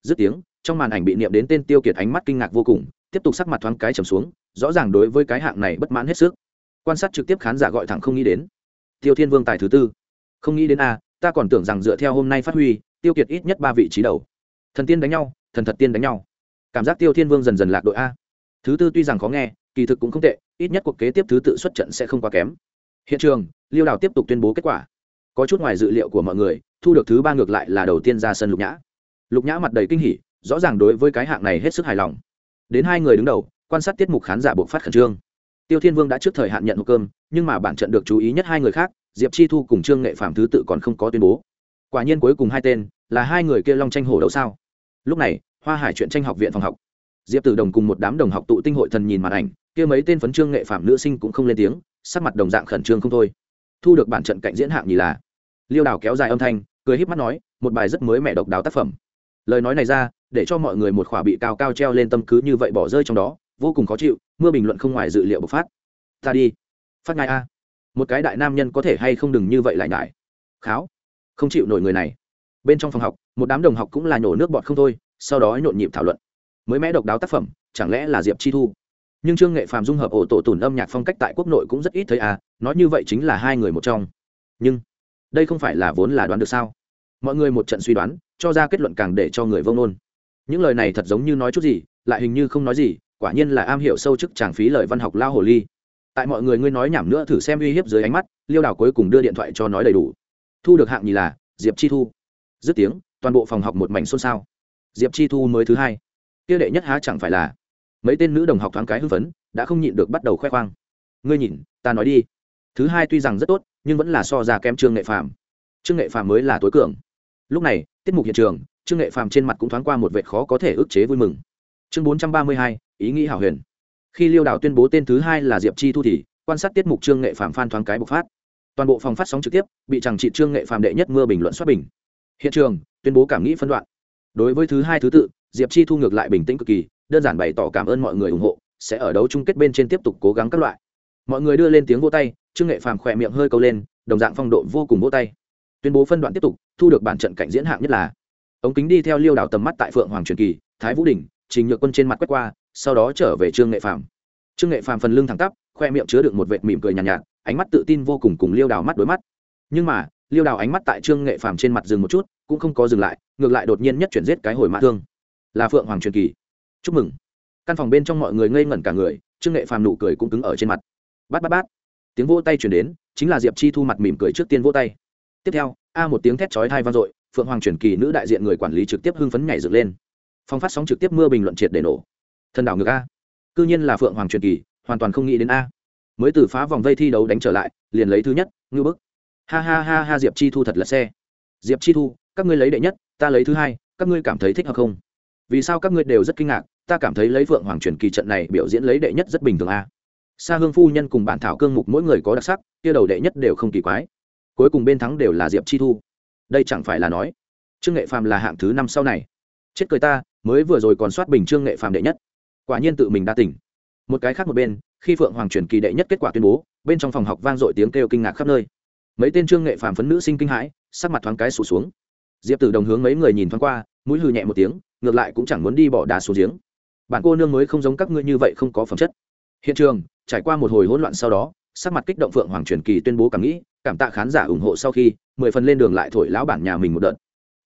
Dứt tiếng, trong màn ảnh bị niệm đến tên tiêu kiệt ánh mắt kinh ngạc vô cùng, tiếp tục sắc mặt thoáng cái trầm xuống, rõ ràng đối với cái hạng này bất mãn hết sức. Quan sát trực tiếp khán giả gọi thẳng không nghĩ đến. Tiêu thiên vương tài thứ tư. Không nghĩ đến a ta còn tưởng rằng dựa theo hôm nay phát huy, tiêu kiệt ít nhất ba vị trí đầu. Thần tiên đánh nhau, thần thật tiên đánh nhau. Cảm giác tiêu thiên vương dần dần lạc đội a. Thứ tư tuy rằng khó nghe, kỳ thực cũng không tệ, ít nhất cuộc kế tiếp thứ tự xuất trận sẽ không quá kém. Hiện trường, liêu đào tiếp tục tuyên bố kết quả có chút ngoài dự liệu của mọi người, thu được thứ ba ngược lại là đầu tiên ra sân lục nhã. Lục nhã mặt đầy kinh hỉ, rõ ràng đối với cái hạng này hết sức hài lòng. Đến hai người đứng đầu, quan sát tiết mục khán giả buộc phát khẩn trương. Tiêu thiên vương đã trước thời hạn nhận hộp cơm, nhưng mà bản trận được chú ý nhất hai người khác, diệp chi thu cùng trương nghệ phạm thứ tự còn không có tuyên bố. Quả nhiên cuối cùng hai tên, là hai người kia long tranh hổ đấu sao? Lúc này, hoa hải chuyện tranh học viện phòng học. Diệp tử đồng cùng một đám đồng học tụ tinh hội thần nhìn màn ảnh, kia mấy tên phấn trương nghệ phạm nữ sinh cũng không lên tiếng, sắc mặt đồng dạng khẩn trương không thôi thu được bản trận cạnh diễn hạng nhì là. Liêu đào kéo dài âm thanh, cười híp mắt nói, một bài rất mới mẻ độc đáo tác phẩm. Lời nói này ra, để cho mọi người một khỏa bị cao cao treo lên tâm cứ như vậy bỏ rơi trong đó, vô cùng khó chịu, mưa bình luận không ngoài dự liệu bộc phát. Ta đi, phát ngay a. Một cái đại nam nhân có thể hay không đừng như vậy lại nhải kháo, không chịu nổi người này. Bên trong phòng học, một đám đồng học cũng là nhổ nước bọt không thôi, sau đó nhộn nhịp thảo luận. Mới mẽ độc đáo tác phẩm, chẳng lẽ là diệp chi thu? Nhưng trương nghệ phàm dung hợp ổ tổ tùn âm nhạc phong cách tại quốc nội cũng rất ít thấy à nói như vậy chính là hai người một trong. Nhưng, đây không phải là vốn là đoán được sao? Mọi người một trận suy đoán, cho ra kết luận càng để cho người vông nôn những lời này thật giống như nói chút gì, lại hình như không nói gì, quả nhiên là am hiểu sâu chức tràng phí lời văn học lao hồ ly. Tại mọi người ngươi nói nhảm nữa thử xem uy hiếp dưới ánh mắt, liêu đào cuối cùng đưa điện thoại cho nói đầy đủ. Thu được hạng nhì là, diệp chi thu. Dứt tiếng, toàn bộ phòng học một mảnh xôn xao. Diệp chi thu mới thứ hai. Tiêu đệ nhất há chẳng phải là mấy tên nữ đồng học thoáng cái hưng phấn, đã không nhịn được bắt đầu khoe khoang. Ngươi nhìn, ta nói đi. Thứ hai tuy rằng rất tốt, nhưng vẫn là so ra kém trương nghệ phàm. Trương nghệ phàm mới là tối cường. Lúc này, tiết mục hiện trường, trương nghệ phàm trên mặt cũng thoáng qua một vệ khó có thể ức chế vui mừng. Chương bốn trăm ba mươi hai, ý nghĩ hảo huyền. Khi liêu đào tuyên bố tên thứ hai là diệp chi thu thì, quan sát tiết mục trương nghệ phàm phan thoáng cái bộc phát. Toàn bộ phòng phát sóng trực tiếp, bị chẳng trị trương nghệ phàm đệ nhất mưa bình luận xuất bình. Hiện trường, tuyên bố cảm nghĩ phân đoạn. Đối với thứ hai thứ tự, diệp chi thu ngược lại bình tĩnh cực kỳ đơn giản bày tỏ cảm ơn mọi người ủng hộ sẽ ở đấu chung kết bên trên tiếp tục cố gắng các loại. Mọi người đưa lên tiếng vô tay trương nghệ phàm khỏe miệng hơi câu lên đồng dạng phong độ vô cùng vô tay. Tuyên bố phân đoạn tiếp tục thu được bản trận cảnh diễn hạng nhất là ống kính đi theo liêu đảo tầm mắt tại phượng hoàng truyền kỳ thái vũ đình trình nhược quân trên mặt quét qua sau đó trở về trương nghệ phàm. Trương nghệ phàm phần lưng thẳng tắp khoe miệng chứa được một vệt mỉm cười nhàn nhạt, nhạt ánh mắt tự tin vô cùng cùng liêu đào mắt đối mắt. Nhưng mà liêu đào ánh mắt tại trương nghệ phàm trên mặt dừng một chút cũng không có dừng lại ngược lại đột nhiên nhất chuyển giết cái hồi mã thương. Là phượng hoàng truyền kỳ chúc mừng. Căn phòng bên trong mọi người ngây ngẩn cả người, trương nghệ phàm nụ cười cũng cứng ở trên mặt. Bát bát bát. Tiếng vỗ tay chuyển đến, chính là diệp chi thu mặt mỉm cười trước tiên vỗ tay. Tiếp theo, a một tiếng thét chói thai vang dội, phượng hoàng truyền kỳ nữ đại diện người quản lý trực tiếp hưng phấn nhảy dựng lên. Phong phát sóng trực tiếp mưa bình luận triệt để nổ. Thần đảo ngược a. Cư nhiên là phượng hoàng truyền kỳ, hoàn toàn không nghĩ đến a. Mới từ phá vòng vây thi đấu đánh trở lại, liền lấy thứ nhất ngư bức. Ha ha ha ha, diệp chi thu thật là xe. Diệp chi thu, các ngươi lấy đệ nhất, ta lấy thứ hai, các ngươi cảm thấy thích hợp không? Vì sao các ngươi đều rất kinh ngạc? Ta cảm thấy lấy vượng hoàng truyền kỳ trận này biểu diễn lấy đệ nhất rất bình thường a. Sa hương phu nhân cùng bản thảo cương mục mỗi người có đặc sắc, kia đầu đệ nhất đều không kỳ quái. Cuối cùng bên thắng đều là diệp chi thu. Đây chẳng phải là nói, trương nghệ phàm là hạng thứ năm sau này. Chết cười ta, mới vừa rồi còn soát bình trương nghệ phàm đệ nhất. Quả nhiên tự mình đã tỉnh. Một cái khác một bên, khi phượng hoàng truyền kỳ đệ nhất kết quả tuyên bố, bên trong phòng học vang dội tiếng kêu kinh ngạc khắp nơi. Mấy tên trương nghệ phàm phấn nữ sinh kinh hãi, sắc mặt thoáng cái sụt xuống. Diệp tử đồng hướng mấy người nhìn thoáng qua, mũi hư nhẹ một tiếng, ngược lại cũng chẳng muốn đi bỏ đá xuống giếng bạn cô nương mới không giống các ngươi như vậy không có phẩm chất. Hiện trường, trải qua một hồi hỗn loạn sau đó, sắc mặt kích động phượng hoàng truyền kỳ tuyên bố cảm nghĩ, cảm tạ khán giả ủng hộ sau khi, mười phần lên đường lại thổi lão bản nhà mình một đợt.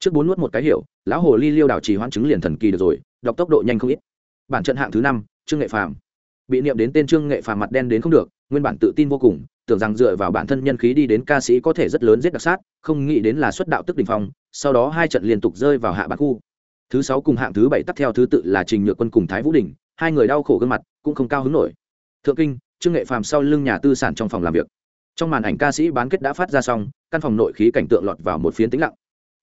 Trước bốn nuốt một cái hiểu, lão hồ ly liêu đảo trì hoãn chứng liền thần kỳ được rồi, đọc tốc độ nhanh không ít. Bản trận hạng thứ năm, trương nghệ phàm. Bị niệm đến tên trương nghệ phàm mặt đen đến không được, nguyên bản tự tin vô cùng, tưởng rằng dựa vào bản thân nhân khí đi đến ca sĩ có thể rất lớn giết đặc sát, không nghĩ đến là xuất đạo tức đình phong, sau đó hai trận liên tục rơi vào hạ bản khu thứ sáu cùng hạng thứ bảy tắt theo thứ tự là trình nhược quân cùng thái vũ đình, hai người đau khổ gương mặt, cũng không cao hứng nổi. Thượng kinh, trương nghệ phàm sau lưng nhà tư sản trong phòng làm việc. Trong màn ảnh ca sĩ bán kết đã phát ra xong, căn phòng nội khí cảnh tượng lọt vào một phiến tĩnh lặng.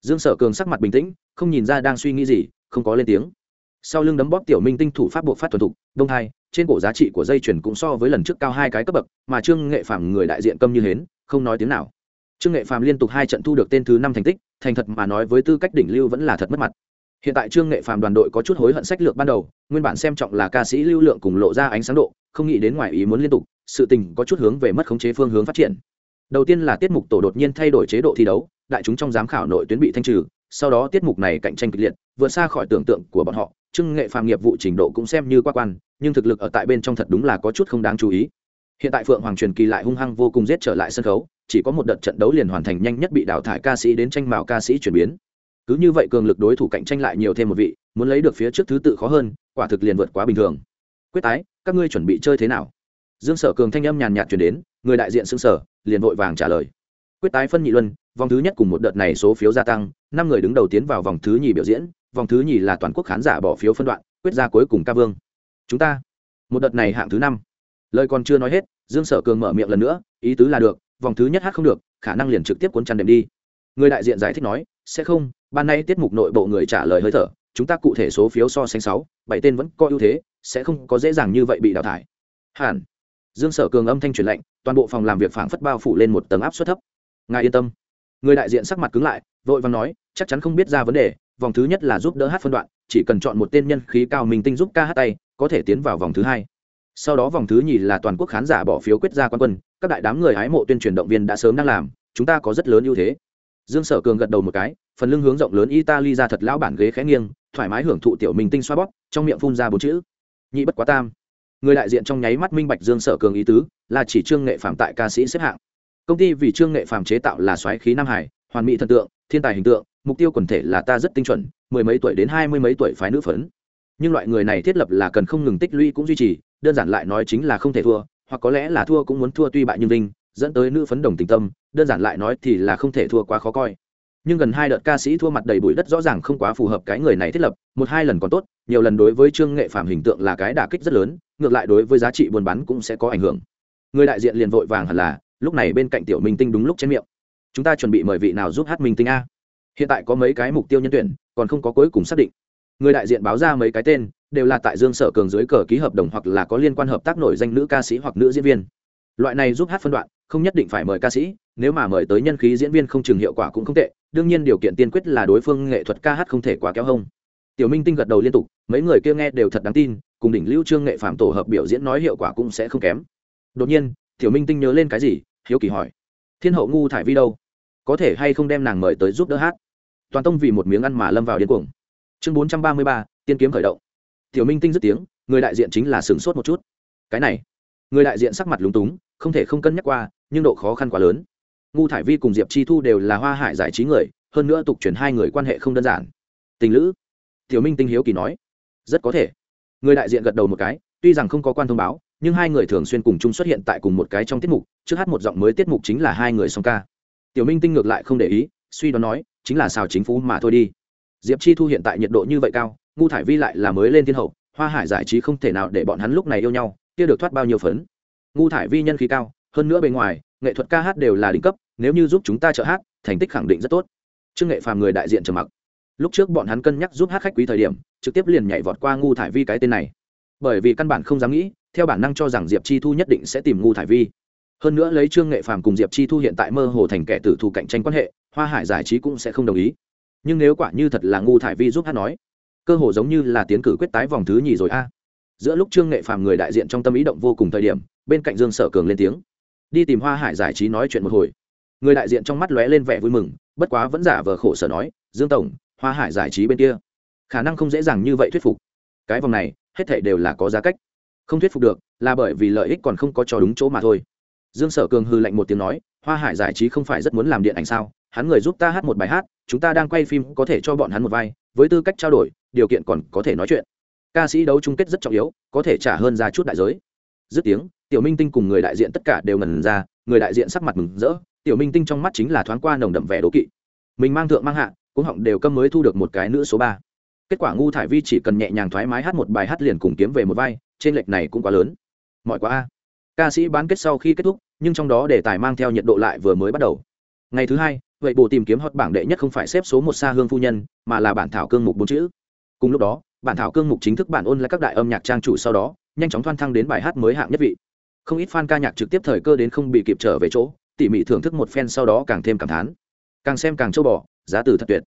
Dương sở cường sắc mặt bình tĩnh, không nhìn ra đang suy nghĩ gì, không có lên tiếng. Sau lưng đấm bóp tiểu minh tinh thủ pháp buộc phát thuần thục, đông hai, trên cổ giá trị của dây chuyền cũng so với lần trước cao hai cái cấp bậc, mà trương nghệ phàm người đại diện câm như hến, không nói tiếng nào. Trương nghệ phàm liên tục hai trận thu được tên thứ năm thành tích, thành thật mà nói với tư cách đỉnh lưu vẫn là thật mất mặt hiện tại trương nghệ phàm đoàn đội có chút hối hận sách lược ban đầu, nguyên bản xem trọng là ca sĩ lưu lượng cùng lộ ra ánh sáng độ, không nghĩ đến ngoài ý muốn liên tục, sự tình có chút hướng về mất khống chế phương hướng phát triển. Đầu tiên là tiết mục tổ đột nhiên thay đổi chế độ thi đấu, đại chúng trong giám khảo nội tuyến bị thanh trừ, sau đó tiết mục này cạnh tranh kịch liệt, vượt xa khỏi tưởng tượng của bọn họ, Trương nghệ phàm nghiệp vụ trình độ cũng xem như qua quan, nhưng thực lực ở tại bên trong thật đúng là có chút không đáng chú ý. Hiện tại phượng hoàng truyền kỳ lại hung hăng vô cùng giết trở lại sân khấu, chỉ có một đợt trận đấu liền hoàn thành nhanh nhất bị đào thải ca sĩ đến tranh mào ca sĩ chuyển biến cứ như vậy cường lực đối thủ cạnh tranh lại nhiều thêm một vị, muốn lấy được phía trước thứ tự khó hơn, quả thực liền vượt quá bình thường. Quyết tái, các ngươi chuẩn bị chơi thế nào? Dương sở cường thanh âm nhàn nhạt chuyển đến, người đại diện xương sở, liền vội vàng trả lời. Quyết tái phân nhị luân, vòng thứ nhất cùng một đợt này số phiếu gia tăng, năm người đứng đầu tiến vào vòng thứ nhì biểu diễn, vòng thứ nhì là toàn quốc khán giả bỏ phiếu phân đoạn, quyết ra cuối cùng ca vương. Chúng ta, một đợt này hạng thứ năm. Lời còn chưa nói hết, dương sở cường mở miệng lần nữa, ý tứ là được, vòng thứ nhất hát không được, khả năng liền trực tiếp cuốn chăn đệm đi. Người đại diện giải thích nói sẽ không, ban nay tiết mục nội bộ người trả lời hơi thở, chúng ta cụ thể số phiếu so sánh sáu, bảy tên vẫn có ưu thế, sẽ không có dễ dàng như vậy bị đào thải. Hẳn dương sở cường âm thanh truyền lệnh toàn bộ phòng làm việc phảng phất bao phủ lên một tầng áp suất thấp. Ngài yên tâm. Người đại diện sắc mặt cứng lại, vội vàng nói, chắc chắn không biết ra vấn đề, vòng thứ nhất là giúp đỡ hát phân đoạn, chỉ cần chọn một tên nhân khí cao mình tinh giúp ca hát tay, có thể tiến vào vòng thứ hai. Sau đó vòng thứ nhì là toàn quốc khán giả bỏ phiếu quyết ra quan quân, các đại đám người hái mộ tuyên truyền động viên đã sớm đang làm, chúng ta có rất lớn ưu thế dương sở cường gật đầu một cái, phần lưng hướng rộng lớn italy ra thật lão bản ghế khẽ nghiêng, thoải mái hưởng thụ tiểu minh tinh xoa bóp, trong miệng phun ra bốn chữ. Nhị bất quá tam. Người đại diện trong nháy mắt minh bạch dương sở cường ý tứ, là chỉ trương nghệ phạm tại ca sĩ xếp hạng. Công ty vì trương nghệ phạm chế tạo là xoáy khí nam hải, hoàn mỹ thần tượng, thiên tài hình tượng, mục tiêu quần thể là ta rất tinh chuẩn, mười mấy tuổi đến hai mươi mấy tuổi phái nữ phấn. Nhưng loại người này thiết lập là cần không ngừng tích lũy cũng duy trì, đơn giản lại nói chính là không thể thua, hoặc có lẽ là thua cũng muốn thua tuy bại nhưng vinh, dẫn tới nữ phấn đồng tình tâm đơn giản lại nói thì là không thể thua quá khó coi. Nhưng gần hai đợt ca sĩ thua mặt đầy bụi đất rõ ràng không quá phù hợp cái người này thiết lập, một hai lần còn tốt, nhiều lần đối với trương nghệ phạm hình tượng là cái đả kích rất lớn, ngược lại đối với giá trị buôn bán cũng sẽ có ảnh hưởng. Người đại diện liền vội vàng hẳn là, lúc này bên cạnh tiểu minh tinh đúng lúc trên miệng. Chúng ta chuẩn bị mời vị nào giúp hát minh tinh a? Hiện tại có mấy cái mục tiêu nhân tuyển, còn không có cuối cùng xác định. Người đại diện báo ra mấy cái tên, đều là tại dương sở cường dưới cờ ký hợp đồng hoặc là có liên quan hợp tác nổi danh nữ ca sĩ hoặc nữ diễn viên. Loại này giúp hát phân đoạn, không nhất định phải mời ca sĩ nếu mà mời tới nhân khí diễn viên không chừng hiệu quả cũng không tệ, đương nhiên điều kiện tiên quyết là đối phương nghệ thuật ca hát không thể quá kéo hông. Tiểu minh tinh gật đầu liên tục, mấy người kia nghe đều thật đáng tin, cùng đỉnh lưu trương nghệ phạm tổ hợp biểu diễn nói hiệu quả cũng sẽ không kém. Đột nhiên, tiểu minh tinh nhớ lên cái gì, hiếu kỳ hỏi, thiên hậu ngu thải vi đâu? Có thể hay không đem nàng mời tới giúp đỡ hát? Toàn tông vì một miếng ăn mà lâm vào điên cuồng. Chương bốn trăm ba mươi ba, tiên kiếm khởi động. Tiểu minh tinh dứt tiếng, người đại diện chính là sửng sốt một chút. Cái này. Người đại diện sắc mặt lúng túng, không thể không cân nhắc qua, nhưng độ khó khăn quá lớn ngu thải vi cùng diệp chi thu đều là hoa hải giải trí người, hơn nữa tục chuyển hai người quan hệ không đơn giản. Tình lữ. Tiểu minh tinh hiếu kỳ nói. Rất có thể. Người đại diện gật đầu một cái, tuy rằng không có quan thông báo, nhưng hai người thường xuyên cùng chung xuất hiện tại cùng một cái trong tiết mục, trước hát một giọng mới tiết mục chính là hai người song ca. Tiểu minh tinh ngược lại không để ý, suy đoán nói, chính là xào chính phủ mà thôi đi. Diệp chi thu hiện tại nhiệt độ như vậy cao, ngu thải vi lại là mới lên thiên hậu, hoa hải giải trí không thể nào để bọn hắn lúc này yêu nhau, kia được thoát bao nhiêu phấn. Ngu thải vi nhân khí cao, hơn nữa bề ngoài, nghệ thuật ca hát đều là đỉnh cấp nếu như giúp chúng ta trợ hát, thành tích khẳng định rất tốt. Trương nghệ phàm người đại diện trầm mặc. Lúc trước bọn hắn cân nhắc giúp hát khách quý thời điểm, trực tiếp liền nhảy vọt qua ngu thải vi cái tên này. Bởi vì căn bản không dám nghĩ, theo bản năng cho rằng diệp chi thu nhất định sẽ tìm ngu thải vi. Hơn nữa lấy trương nghệ phàm cùng diệp chi thu hiện tại mơ hồ thành kẻ tử thù cạnh tranh quan hệ, hoa hải giải trí cũng sẽ không đồng ý. Nhưng nếu quả như thật là ngu thải vi giúp hát nói, cơ hồ giống như là tiến cử quyết tái vòng thứ nhì rồi a. Giữa lúc trương nghệ phàm người đại diện trong tâm ý động vô cùng thời điểm, bên cạnh dương sở cường lên tiếng. Đi tìm hoa hải giải trí nói chuyện một hồi người đại diện trong mắt lóe lên vẻ vui mừng, bất quá vẫn giả vờ khổ sở nói, dương tổng, hoa hải giải trí bên kia, khả năng không dễ dàng như vậy thuyết phục. Cái vòng này, hết thể đều là có giá cách. Không thuyết phục được, là bởi vì lợi ích còn không có cho đúng chỗ mà thôi. Dương sở cường hư lạnh một tiếng nói, hoa hải giải trí không phải rất muốn làm điện ảnh sao? Hắn người giúp ta hát một bài hát, chúng ta đang quay phim có thể cho bọn hắn một vai, với tư cách trao đổi, điều kiện còn có thể nói chuyện. Ca sĩ đấu chung kết rất trọng yếu, có thể trả hơn ra chút đại giới. Dứt tiếng, tiểu minh tinh cùng người đại diện tất cả đều ngần ra, người đại diện sắc mặt mừng rỡ tiểu minh tinh trong mắt chính là thoáng qua nồng đậm vẻ đố kỵ. Mình mang thượng mang hạ cũng họng đều câm mới thu được một cái nữ số ba. Kết quả ngu thải vi chỉ cần nhẹ nhàng thoải mái hát một bài hát liền cùng kiếm về một vai, trên lệch này cũng quá lớn. Mọi quá a. Ca sĩ bán kết sau khi kết thúc, nhưng trong đó đề tài mang theo nhiệt độ lại vừa mới bắt đầu. Ngày thứ hai, vậy bộ tìm kiếm hot bảng đệ nhất không phải xếp số một xa hương phu nhân, mà là bản thảo cương mục bốn chữ. Cùng lúc đó, bản thảo cương mục chính thức bản ôn là các đại âm nhạc trang chủ sau đó, nhanh chóng thoan thăng đến bài hát mới hạng nhất vị. Không ít fan ca nhạc trực tiếp thời cơ đến không bị kịp trở về chỗ tỉ mỉ thưởng thức một phen sau đó càng thêm cảm thán. Càng xem càng châu bò, giá từ thật tuyệt.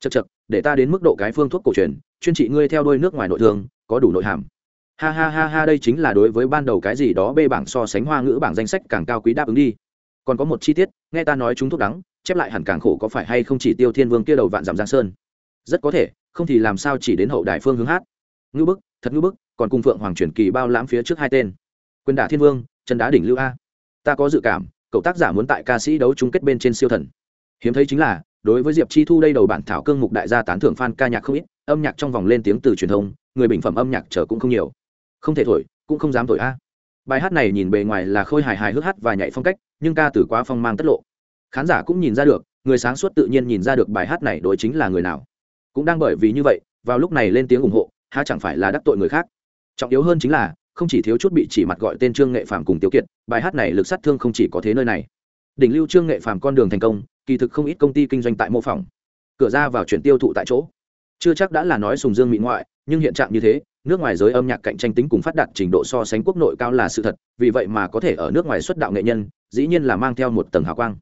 Chật chật để ta đến mức độ cái phương thuốc cổ truyền, chuyên trị ngươi theo đôi nước ngoài nội thương, có đủ nội hàm. Ha ha ha ha, đây chính là đối với ban đầu cái gì đó bê bảng so sánh hoa ngữ bảng danh sách càng cao quý đáp ứng đi. Còn có một chi tiết, nghe ta nói chúng thuốc đắng, chép lại hẳn càng khổ có phải hay không chỉ tiêu thiên vương kia đầu vạn giảm giang sơn. Rất có thể, không thì làm sao chỉ đến hậu đại phương hướng hát. Ngữ bức, thật ngữ bức, còn cùng phượng hoàng truyền kỳ bao lãm phía trước hai tên. Quyền đả thiên vương chân đá đỉnh lưu a. Ta có dự cảm cậu tác giả muốn tại ca sĩ đấu chung kết bên trên siêu thần. Hiếm thấy chính là, đối với diệp chi thu đây đầu bản thảo cương mục đại gia tán thưởng fan ca nhạc không ít, âm nhạc trong vòng lên tiếng từ truyền thông, người bình phẩm âm nhạc chờ cũng không nhiều. Không thể thổi, cũng không dám thổi a. Bài hát này nhìn bề ngoài là khôi hài hài hước hát và nhảy phong cách, nhưng ca từ quá phong mang tất lộ. Khán giả cũng nhìn ra được, người sáng suốt tự nhiên nhìn ra được bài hát này đối chính là người nào. Cũng đang bởi vì như vậy, vào lúc này lên tiếng ủng hộ ha chẳng phải là đắc tội người khác. Trọng yếu hơn chính là không chỉ thiếu chút bị chỉ mặt gọi tên trương nghệ phàm cùng tiêu kiệt, bài hát này lực sát thương không chỉ có thế nơi này. Đỉnh lưu trương nghệ phàm con đường thành công, kỳ thực không ít công ty kinh doanh tại mô phỏng. Cửa ra vào chuyển tiêu thụ tại chỗ. Chưa chắc đã là nói sùng dương mỹ ngoại, nhưng hiện trạng như thế, nước ngoài giới âm nhạc cạnh tranh tính cùng phát đạt trình độ so sánh quốc nội cao là sự thật, vì vậy mà có thể ở nước ngoài xuất đạo nghệ nhân, dĩ nhiên là mang theo một tầng hào quang.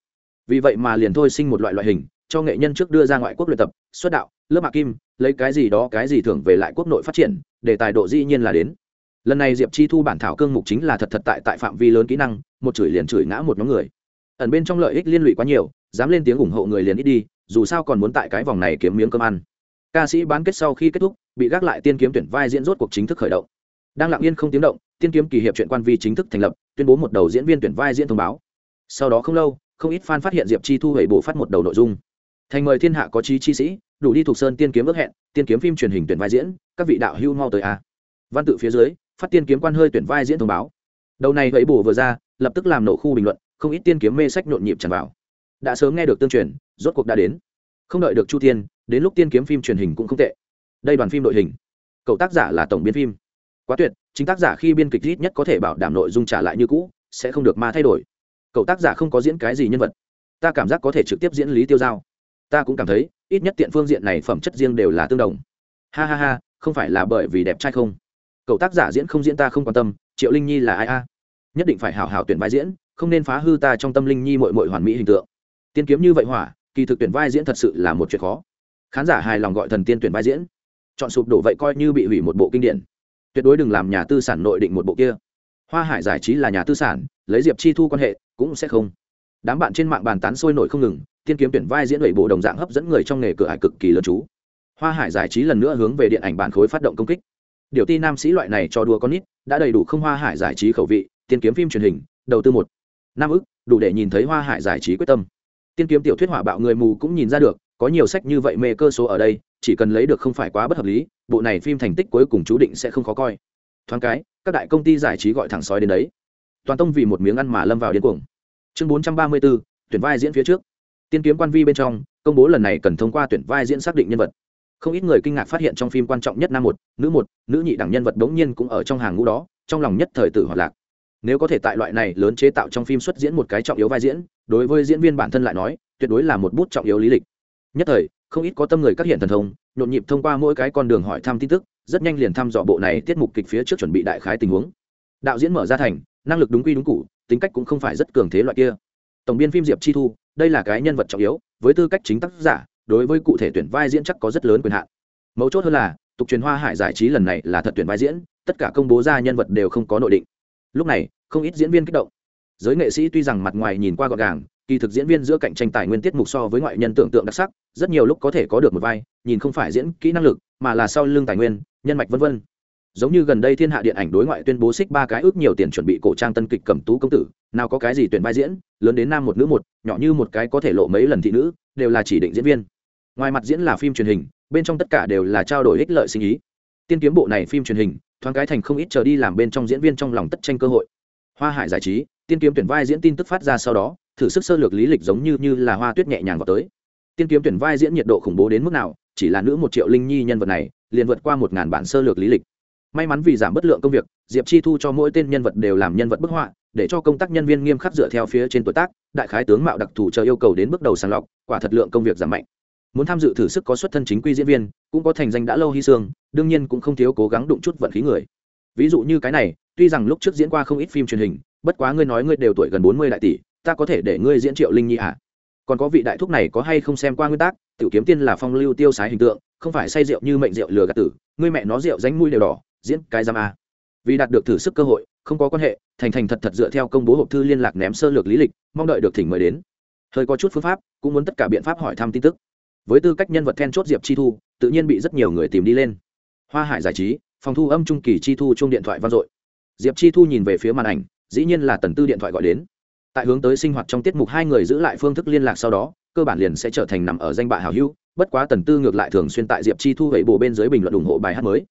Vì vậy mà liền thôi sinh một loại loại hình, cho nghệ nhân trước đưa ra ngoại quốc luyện tập, xuất đạo, lớp mạc kim, lấy cái gì đó cái gì thưởng về lại quốc nội phát triển, để tài độ dĩ nhiên là đến lần này diệp chi thu bản thảo cương mục chính là thật thật tại tại phạm vi lớn kỹ năng, một chửi liền chửi ngã một nhóm người. Ẩn bên trong lợi ích liên lụy quá nhiều, dám lên tiếng ủng hộ người liền ít đi, dù sao còn muốn tại cái vòng này kiếm miếng cơm ăn. Ca sĩ bán kết sau khi kết thúc, bị gác lại tiên kiếm tuyển vai diễn rốt cuộc chính thức khởi động. Đang lặng yên không tiếng động, tiên kiếm kỳ hiệp chuyện quan vi chính thức thành lập, tuyên bố một đầu diễn viên tuyển vai diễn thông báo. Sau đó không lâu, không ít fan phát hiện diệp chi thu hủy bộ phát một đầu nội dung. Thành mời thiên hạ có trí chi sĩ, đủ đi thuộc sơn tiên kiếm ước hẹn, tiên kiếm phim truyền hình tuyển vai diễn, các vị đạo hưu mau tới a. Văn tự phía dưới phát tiên kiếm quan hơi tuyển vai diễn thông báo. Đầu này hủy bù vừa ra, lập tức làm nổ khu bình luận, không ít tiên kiếm mê sách nhộn nhịp tràn vào. Đã sớm nghe được tương truyền, rốt cuộc đã đến. Không đợi được chu tiên đến lúc tiên kiếm phim truyền hình cũng không tệ. Đây đoàn phim đội hình. Cậu tác giả là tổng biên phim. Quá tuyệt, chính tác giả khi biên kịch ít nhất có thể bảo đảm nội dung trả lại như cũ, sẽ không được ma thay đổi. Cậu tác giả không có diễn cái gì nhân vật. Ta cảm giác có thể trực tiếp diễn lý tiêu giao. Ta cũng cảm thấy, ít nhất tiện phương diện này phẩm chất riêng đều là tương đồng. Ha ha ha, không phải là bởi vì đẹp trai không? Cậu tác giả diễn không diễn ta không quan tâm, triệu linh nhi là ai a? Nhất định phải hảo hảo tuyển vai diễn, không nên phá hư ta trong tâm linh nhi mội mội hoàn mỹ hình tượng. Tiên kiếm như vậy hỏa, kỳ thực tuyển vai diễn thật sự là một chuyện khó. Khán giả hài lòng gọi thần tiên tuyển vai diễn. Chọn sụp đổ vậy coi như bị hủy một bộ kinh điển. Tuyệt đối đừng làm nhà tư sản nội định một bộ kia. Hoa hải giải trí là nhà tư sản, lấy diệp chi thu quan hệ cũng sẽ không. Đám bạn trên mạng bàn tán sôi nổi không ngừng, tiên kiếm tuyển vai diễn đẩy bộ đồng dạng hấp dẫn người trong nghề cửa hải cực kỳ lớn chú. Hoa hải giải trí lần nữa hướng về điện ảnh bản khối phát động công kích điều ti nam sĩ loại này cho đùa con nít, đã đầy đủ không hoa hải giải trí khẩu vị, tiên kiếm phim truyền hình, đầu tư một, năm ức, đủ để nhìn thấy hoa hải giải trí quyết tâm. Tiên kiếm tiểu thuyết hỏa bạo người mù cũng nhìn ra được, có nhiều sách như vậy mê cơ số ở đây, chỉ cần lấy được không phải quá bất hợp lý, bộ này phim thành tích cuối cùng chú định sẽ không khó coi. Thoáng cái, các đại công ty giải trí gọi thẳng sói đến đấy. Toàn tông vì một miếng ăn mà lâm vào điên cuồng. Chương bốn trăm ba mươi bốn tuyển vai diễn phía trước. Tiên kiếm quan vi bên trong, công bố lần này cần thông qua tuyển vai diễn xác định nhân vật không ít người kinh ngạc phát hiện trong phim quan trọng nhất nam một, nữ một, nữ nhị đẳng nhân vật đống nhiên cũng ở trong hàng ngũ đó, trong lòng nhất thời tự hoạt lạc. Nếu có thể tại loại này lớn chế tạo trong phim xuất diễn một cái trọng yếu vai diễn, đối với diễn viên bản thân lại nói, tuyệt đối là một bút trọng yếu lý lịch. Nhất thời, không ít có tâm người các hiện thần thông, nhộn nhịp thông qua mỗi cái con đường hỏi thăm tin tức, rất nhanh liền thăm dò bộ này tiết mục kịch phía trước chuẩn bị đại khái tình huống. Đạo diễn mở ra thành, năng lực đúng quy đúng cụ tính cách cũng không phải rất cường thế loại kia. Tổng biên phim diệp chi thu, đây là cái nhân vật trọng yếu, với tư cách chính tác giả đối với cụ thể tuyển vai diễn chắc có rất lớn quyền hạn. Mấu chốt hơn là, tục truyền hoa hải giải trí lần này là thật tuyển vai diễn, tất cả công bố ra nhân vật đều không có nội định. Lúc này, không ít diễn viên kích động. Giới nghệ sĩ tuy rằng mặt ngoài nhìn qua gọn gàng, kỳ thực diễn viên giữa cạnh tranh tài nguyên tiết mục so với ngoại nhân tưởng tượng đặc sắc, rất nhiều lúc có thể có được một vai, nhìn không phải diễn kỹ năng lực, mà là sau lưng tài nguyên, nhân mạch vân vân. Giống như gần đây thiên hạ điện ảnh đối ngoại tuyên bố xích ba cái ước nhiều tiền chuẩn bị cổ trang tân kịch cầm tú công tử, nào có cái gì tuyển vai diễn, lớn đến nam một nữ một, nhỏ như một cái có thể lộ mấy lần thị nữ, đều là chỉ định diễn viên ngoài mặt diễn là phim truyền hình, bên trong tất cả đều là trao đổi ích lợi sinh ý. Tiên kiếm bộ này phim truyền hình, thoáng cái thành không ít chờ đi làm bên trong diễn viên trong lòng tất tranh cơ hội. Hoa hải giải trí, tiên kiếm tuyển vai diễn tin tức phát ra sau đó, thử sức sơ lược lý lịch giống như như là hoa tuyết nhẹ nhàng vào tới. Tiên kiếm tuyển vai diễn nhiệt độ khủng bố đến mức nào, chỉ là nữ một triệu linh nhi nhân vật này, liền vượt qua một ngàn bản sơ lược lý lịch. May mắn vì giảm bất lượng công việc, diệp chi thu cho mỗi tên nhân vật đều làm nhân vật bức họa, để cho công tác nhân viên nghiêm khắc dựa theo phía trên tuổi tác, đại khái tướng mạo đặc thù chờ yêu cầu đến bước đầu sàng lọc, quả thật lượng công việc giảm mạnh muốn tham dự thử sức có xuất thân chính quy diễn viên, cũng có thành danh đã lâu hy sương đương nhiên cũng không thiếu cố gắng đụng chút vận khí người. Ví dụ như cái này, tuy rằng lúc trước diễn qua không ít phim truyền hình, bất quá ngươi nói ngươi đều tuổi gần bốn mươi đại tỷ, ta có thể để ngươi diễn triệu linh nhi à? Còn có vị đại thúc này có hay không xem qua nguyên tắc tiểu kiếm tiên là phong lưu tiêu sái hình tượng, không phải say rượu như mệnh rượu lừa gạt tử, ngươi mẹ nó rượu ránh mũi đều đỏ, diễn cái giam a à? vì đạt được thử sức cơ hội, không có quan hệ, thành thành thật thật dựa theo công bố hộp thư liên lạc ném sơ lược lý lịch, mong đợi được thỉnh mời đến. Hơi có chút phương pháp, cũng muốn tất cả biện pháp hỏi thăm tin tức với tư cách nhân vật then chốt diệp chi thu, tự nhiên bị rất nhiều người tìm đi lên. Hoa hải giải trí, phòng thu âm trung kỳ chi thu chung điện thoại vang dội. Diệp chi thu nhìn về phía màn ảnh, dĩ nhiên là tần tư điện thoại gọi đến. Tại hướng tới sinh hoạt trong tiết mục hai người giữ lại phương thức liên lạc sau đó, cơ bản liền sẽ trở thành nằm ở danh bạ hào hữu, bất quá tần tư ngược lại thường xuyên tại diệp chi thu gậy bộ bên dưới bình luận ủng hộ bài hát mới.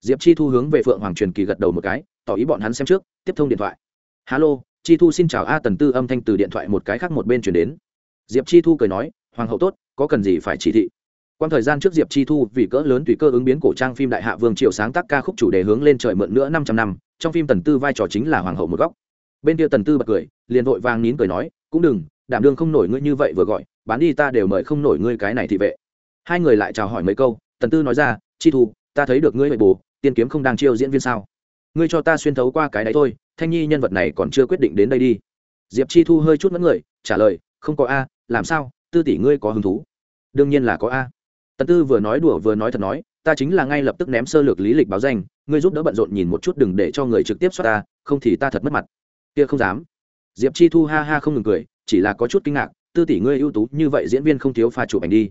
Diệp chi thu hướng về phượng hoàng truyền kỳ gật đầu một cái, tỏ ý bọn hắn xem trước, tiếp thông điện thoại. Hallo chi thu xin chào a tần tư âm thanh từ điện thoại một cái khác một bên chuyển đến. Diệp chi thu cười nói, hoàng hậu tốt có cần gì phải chỉ thị Quan thời gian trước Diệp Chi Thu vì cỡ lớn tùy cơ ứng biến cổ trang phim Đại Hạ Vương Triệu sáng tác ca khúc chủ đề hướng lên trời mượn nữa 500 năm, trong phim Tần Tư vai trò chính là hoàng hậu một góc. Bên kia Tần Tư bật cười, liền vội vàng nín cười nói, cũng đừng, đảm đương không nổi ngươi như vậy vừa gọi, bán đi ta đều mời không nổi ngươi cái này thị vệ. Hai người lại chào hỏi mấy câu, Tần Tư nói ra, Chi Thu, ta thấy được ngươi vậy bù tiên kiếm không đang chiêu diễn viên sao? Ngươi cho ta xuyên thấu qua cái đấy thôi, Thanh Nhi nhân vật này còn chưa quyết định đến đây đi. Diệp Chi Thu hơi chút mẫn người, trả lời, không có a, làm sao? Tư tỷ ngươi có hứng thú? Đương nhiên là có a. Tần tư vừa nói đùa vừa nói thật nói, ta chính là ngay lập tức ném sơ lược lý lịch báo danh, ngươi giúp đỡ bận rộn nhìn một chút đừng để cho người trực tiếp xoát ta, không thì ta thật mất mặt. Kia không dám. Diệp chi thu ha ha không ngừng cười, chỉ là có chút kinh ngạc, tư tỷ ngươi ưu tú như vậy diễn viên không thiếu pha chụp ảnh đi.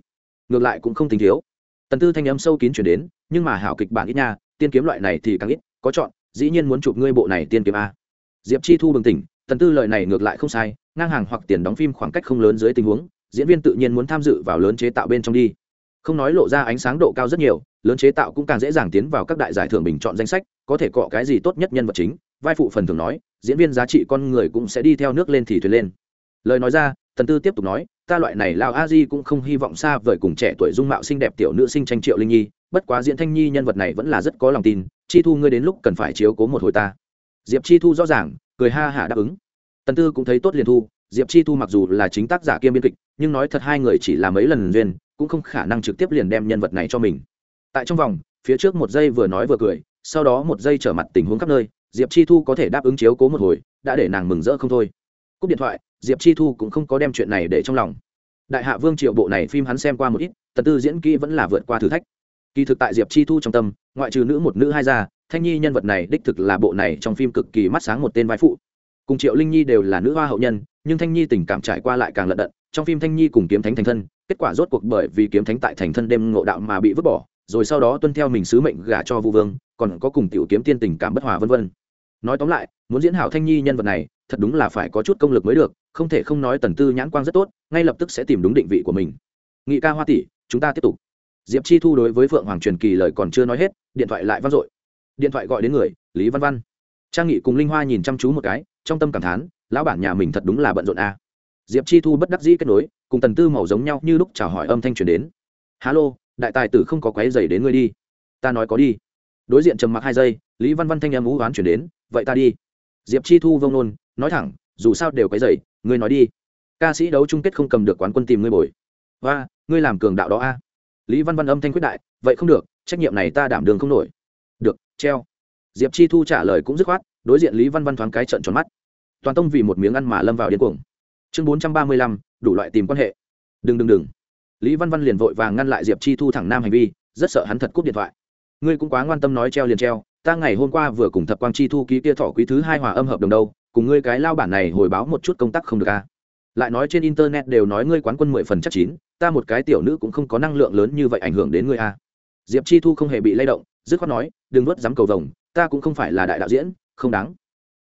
Ngược lại cũng không tính thiếu. Tần tư thanh âm sâu kín chuyển đến, nhưng mà hảo kịch bản ít nha, tiên kiếm loại này thì càng ít, có chọn, dĩ nhiên muốn chụp ngươi bộ này tiên kiếm a. Diệp chi thu bừng tỉnh, tần tư lời này ngược lại không sai, ngang hàng hoặc tiền đóng phim khoảng cách không lớn dưới tình huống diễn viên tự nhiên muốn tham dự vào lớn chế tạo bên trong đi. Không nói lộ ra ánh sáng độ cao rất nhiều, lớn chế tạo cũng càng dễ dàng tiến vào các đại giải thưởng bình chọn danh sách, có thể cọ cái gì tốt nhất nhân vật chính, vai phụ phần thường nói, diễn viên giá trị con người cũng sẽ đi theo nước lên thì thuyền lên. Lời nói ra tần tư tiếp tục nói, ta loại này lao a di cũng không hy vọng xa vời cùng trẻ tuổi dung mạo xinh đẹp tiểu nữ sinh tranh triệu linh nhi, bất quá diễn thanh nhi nhân vật này vẫn là rất có lòng tin, chi thu ngươi đến lúc cần phải chiếu cố một hồi ta. Diệp chi thu rõ ràng, cười ha hả đáp ứng. Tần tư cũng thấy tốt liền thu diệp chi thu mặc dù là chính tác giả kiêm biên kịch, nhưng nói thật hai người chỉ là mấy lần duyên, cũng không khả năng trực tiếp liền đem nhân vật này cho mình. Tại trong vòng, phía trước một giây vừa nói vừa cười, sau đó một giây trở mặt tình huống khắp nơi, diệp chi thu có thể đáp ứng chiếu cố một hồi, đã để nàng mừng rỡ không thôi. Cúp điện thoại, diệp chi thu cũng không có đem chuyện này để trong lòng. Đại hạ vương triệu bộ này phim hắn xem qua một ít, tần tư diễn kỹ vẫn là vượt qua thử thách. Kỳ thực tại diệp chi thu trong tâm, ngoại trừ nữ một nữ hai ra thanh nhi nhân vật này đích thực là bộ này trong phim cực kỳ mắt sáng một tên vai phụ. Cùng triệu linh nhi đều là nữ hoa hậu nhân nhưng thanh nhi tình cảm trải qua lại càng lận đận, trong phim thanh nhi cùng kiếm thánh thành thân, kết quả rốt cuộc bởi vì kiếm thánh tại thành thân đêm ngộ đạo mà bị vứt bỏ, rồi sau đó tuân theo mình sứ mệnh gả cho vu vương, còn có cùng tiểu kiếm tiên tình cảm bất hòa vân vân. Nói tóm lại, muốn diễn hảo thanh nhi nhân vật này, thật đúng là phải có chút công lực mới được, không thể không nói tần tư nhãn quang rất tốt, ngay lập tức sẽ tìm đúng định vị của mình. Nghị ca hoa tỷ, chúng ta tiếp tục. Diệp chi thu đối với phượng hoàng truyền kỳ lời còn chưa nói hết, điện thoại lại vang dội. Điện thoại gọi đến người, lý văn văn. Trang nghị cùng linh hoa nhìn chăm chú một cái, trong tâm cảm thán lão bản nhà mình thật đúng là bận rộn a à. diệp chi thu bất đắc dĩ kết nối cùng tần tư màu giống nhau như lúc chào hỏi âm thanh truyền đến. Halo, đại tài tử không có quái dày đến ngươi đi. Ta nói có đi. Đối diện trầm mặc hai giây lý văn văn thanh âm ú oán chuyển đến vậy ta đi. Diệp chi thu vông nôn nói thẳng dù sao đều quái dày ngươi nói đi. Ca sĩ đấu chung kết không cầm được quán quân tìm ngươi bồi. Và ngươi làm cường đạo đó a. Lý văn văn âm thanh quyết đại vậy không được trách nhiệm này ta đảm đường không nổi. Được treo. Diệp chi thu trả lời cũng dứt khoát đối diện lý văn văn thoáng cái trận tròn mắt toàn tông vì một miếng ăn mà lâm vào điên cuồng. Chương bốn trăm ba mươi lăm, đủ loại tìm quan hệ. Đừng đừng đừng. Lý văn văn liền vội vàng ngăn lại diệp chi thu thẳng nam hành vi, rất sợ hắn thật cúp điện thoại. Ngươi cũng quá ngoan tâm nói treo liền treo, ta ngày hôm qua vừa cùng thập quang chi thu ký kia thỏ quý thứ hai hòa âm hợp đồng đâu, cùng ngươi cái lao bản này hồi báo một chút công tác không được à. lại nói trên internet đều nói ngươi quán quân mười phần chắc chín, ta một cái tiểu nữ cũng không có năng lượng lớn như vậy ảnh hưởng đến ngươi a à. diệp chi thu không hề bị lay động, dứt khoát nói, đừng vớt dám cầu vồng, ta cũng không phải là đại đạo diễn, không đáng.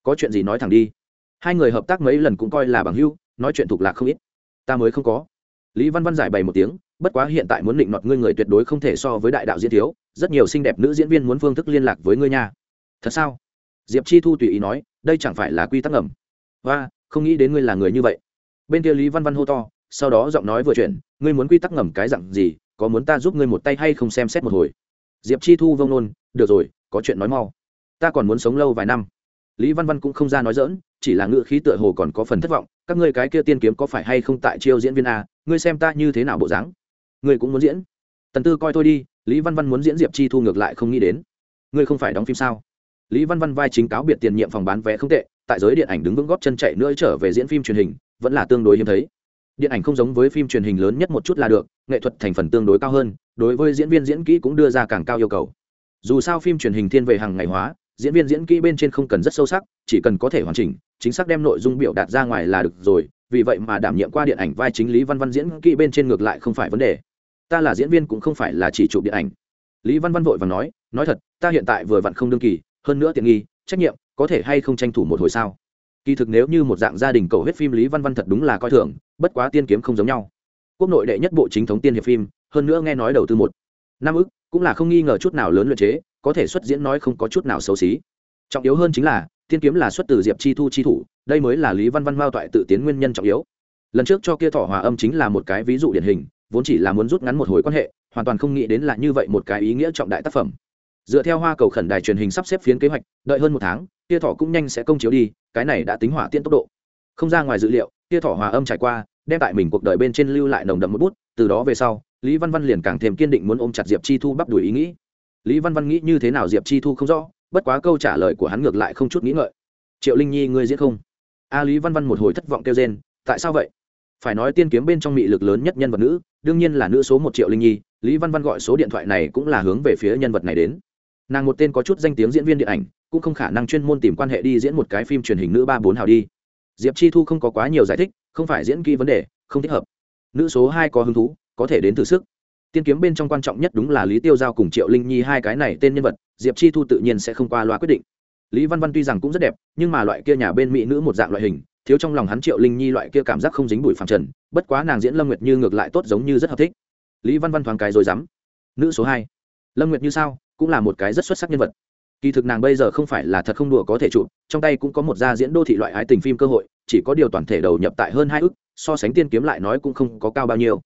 Có chuyện gì nói thẳng đi hai người hợp tác mấy lần cũng coi là bằng hưu nói chuyện thuộc lạc không ít. Ta mới không có. Lý văn văn giải bày một tiếng, bất quá hiện tại muốn định nọt ngươi người tuyệt đối không thể so với đại đạo diễn thiếu, rất nhiều xinh đẹp nữ diễn viên muốn phương thức liên lạc với ngươi nha. Thật sao? Diệp chi thu tùy ý nói, đây chẳng phải là quy tắc ngầm. Và không nghĩ đến ngươi là người như vậy. Bên kia lý văn văn hô to, sau đó giọng nói vừa chuyển, ngươi muốn quy tắc ngầm cái dặn gì, có muốn ta giúp ngươi một tay hay không xem xét một hồi? Diệp chi thu vông nôn, được rồi, có chuyện nói mau. Ta còn muốn sống lâu vài năm lý văn văn cũng không ra nói dỡn chỉ là ngự khí tựa hồ còn có phần thất vọng. Các ngươi cái kia tiên kiếm có phải hay không tại chiêu diễn viên a? Ngươi xem ta như thế nào bộ dáng? Ngươi cũng muốn diễn? Tần tư coi tôi đi, lý văn văn muốn diễn diệp chi thu ngược lại không nghĩ đến. Ngươi không phải đóng phim sao? Lý văn văn vai chính cáo biệt tiền nhiệm phòng bán vé không tệ, tại giới điện ảnh đứng vững góp chân chạy nữa trở về diễn phim truyền hình, vẫn là tương đối hiếm thấy. Điện ảnh không giống với phim truyền hình lớn nhất một chút là được, nghệ thuật thành phần tương đối cao hơn, đối với diễn viên diễn kỹ cũng đưa ra càng cao yêu cầu. Dù sao phim truyền hình thiên về hàng ngày hóa diễn viên diễn kỹ bên trên không cần rất sâu sắc, chỉ cần có thể hoàn chỉnh, chính xác đem nội dung biểu đạt ra ngoài là được rồi, vì vậy mà đảm nhiệm qua điện ảnh vai chính lý văn văn diễn kỹ bên trên ngược lại không phải vấn đề. Ta là diễn viên cũng không phải là chỉ chụp điện ảnh. Lý văn văn vội và nói nói thật, ta hiện tại vừa vặn không đương kỳ, hơn nữa tiện nghi, trách nhiệm, có thể hay không tranh thủ một hồi sao? Kỳ thực nếu như một dạng gia đình cầu hết phim lý văn văn thật đúng là coi thường, bất quá tiên kiếm không giống nhau. Quốc nội đệ nhất bộ chính thống tiên hiệp phim, hơn nữa nghe nói đầu tư một năm ức, cũng là không nghi ngờ chút nào lớn luyện chế có thể xuất diễn nói không có chút nào xấu xí. Trọng yếu hơn chính là tiên kiếm là xuất từ diệp chi thu chi thủ, đây mới là lý văn văn mao toại tự tiến nguyên nhân trọng yếu. Lần trước cho kia thỏ hòa âm chính là một cái ví dụ điển hình, vốn chỉ là muốn rút ngắn một hồi quan hệ, hoàn toàn không nghĩ đến là như vậy một cái ý nghĩa trọng đại tác phẩm. Dựa theo hoa cầu khẩn đài truyền hình sắp xếp phiến kế hoạch, đợi hơn một tháng, kia thỏ cũng nhanh sẽ công chiếu đi, cái này đã tính hỏa tiên tốc độ. Không ra ngoài dự liệu, kia thỏ hòa âm trải qua, đem tại mình cuộc đời bên trên lưu lại nồng đậm một bút, từ đó về sau, lý văn văn liền càng thêm kiên định muốn ôm chặt diệp chi thu bắp đuổi ý nghĩ lý văn văn nghĩ như thế nào diệp chi thu không rõ, bất quá câu trả lời của hắn ngược lại không chút nghĩ ngợi. Triệu linh nhi, ngươi diễn không? A lý văn văn một hồi thất vọng kêu rên, tại sao vậy? Phải nói tiên kiếm bên trong mị lực lớn nhất nhân vật nữ, đương nhiên là nữ số một triệu linh nhi, lý văn văn gọi số điện thoại này cũng là hướng về phía nhân vật này đến. Nàng một tên có chút danh tiếng diễn viên điện ảnh, cũng không khả năng chuyên môn tìm quan hệ đi diễn một cái phim truyền hình nữ ba bốn hào đi. Diệp chi thu không có quá nhiều giải thích, không phải diễn kỹ vấn đề, không thích hợp. Nữ số hai có hứng thú, có thể đến thử sức tiên kiếm bên trong quan trọng nhất đúng là lý tiêu giao cùng triệu linh nhi hai cái này tên nhân vật, diệp chi thu tự nhiên sẽ không qua loa quyết định. Lý văn văn tuy rằng cũng rất đẹp, nhưng mà loại kia nhà bên mỹ nữ một dạng loại hình, thiếu trong lòng hắn triệu linh nhi loại kia cảm giác không dính bụi phẳng trần, bất quá nàng diễn lâm nguyệt như ngược lại tốt giống như rất hợp thích. Lý văn văn thoáng cái rồi dám. Nữ số hai. Lâm nguyệt như sao, cũng là một cái rất xuất sắc nhân vật. Kỳ thực nàng bây giờ không phải là thật không đùa có thể chụp trong tay cũng có một gia diễn đô thị loại ái tình phim cơ hội, chỉ có điều toàn thể đầu nhập tại hơn hai ức, so sánh tiên kiếm lại nói cũng không có cao bao nhiêu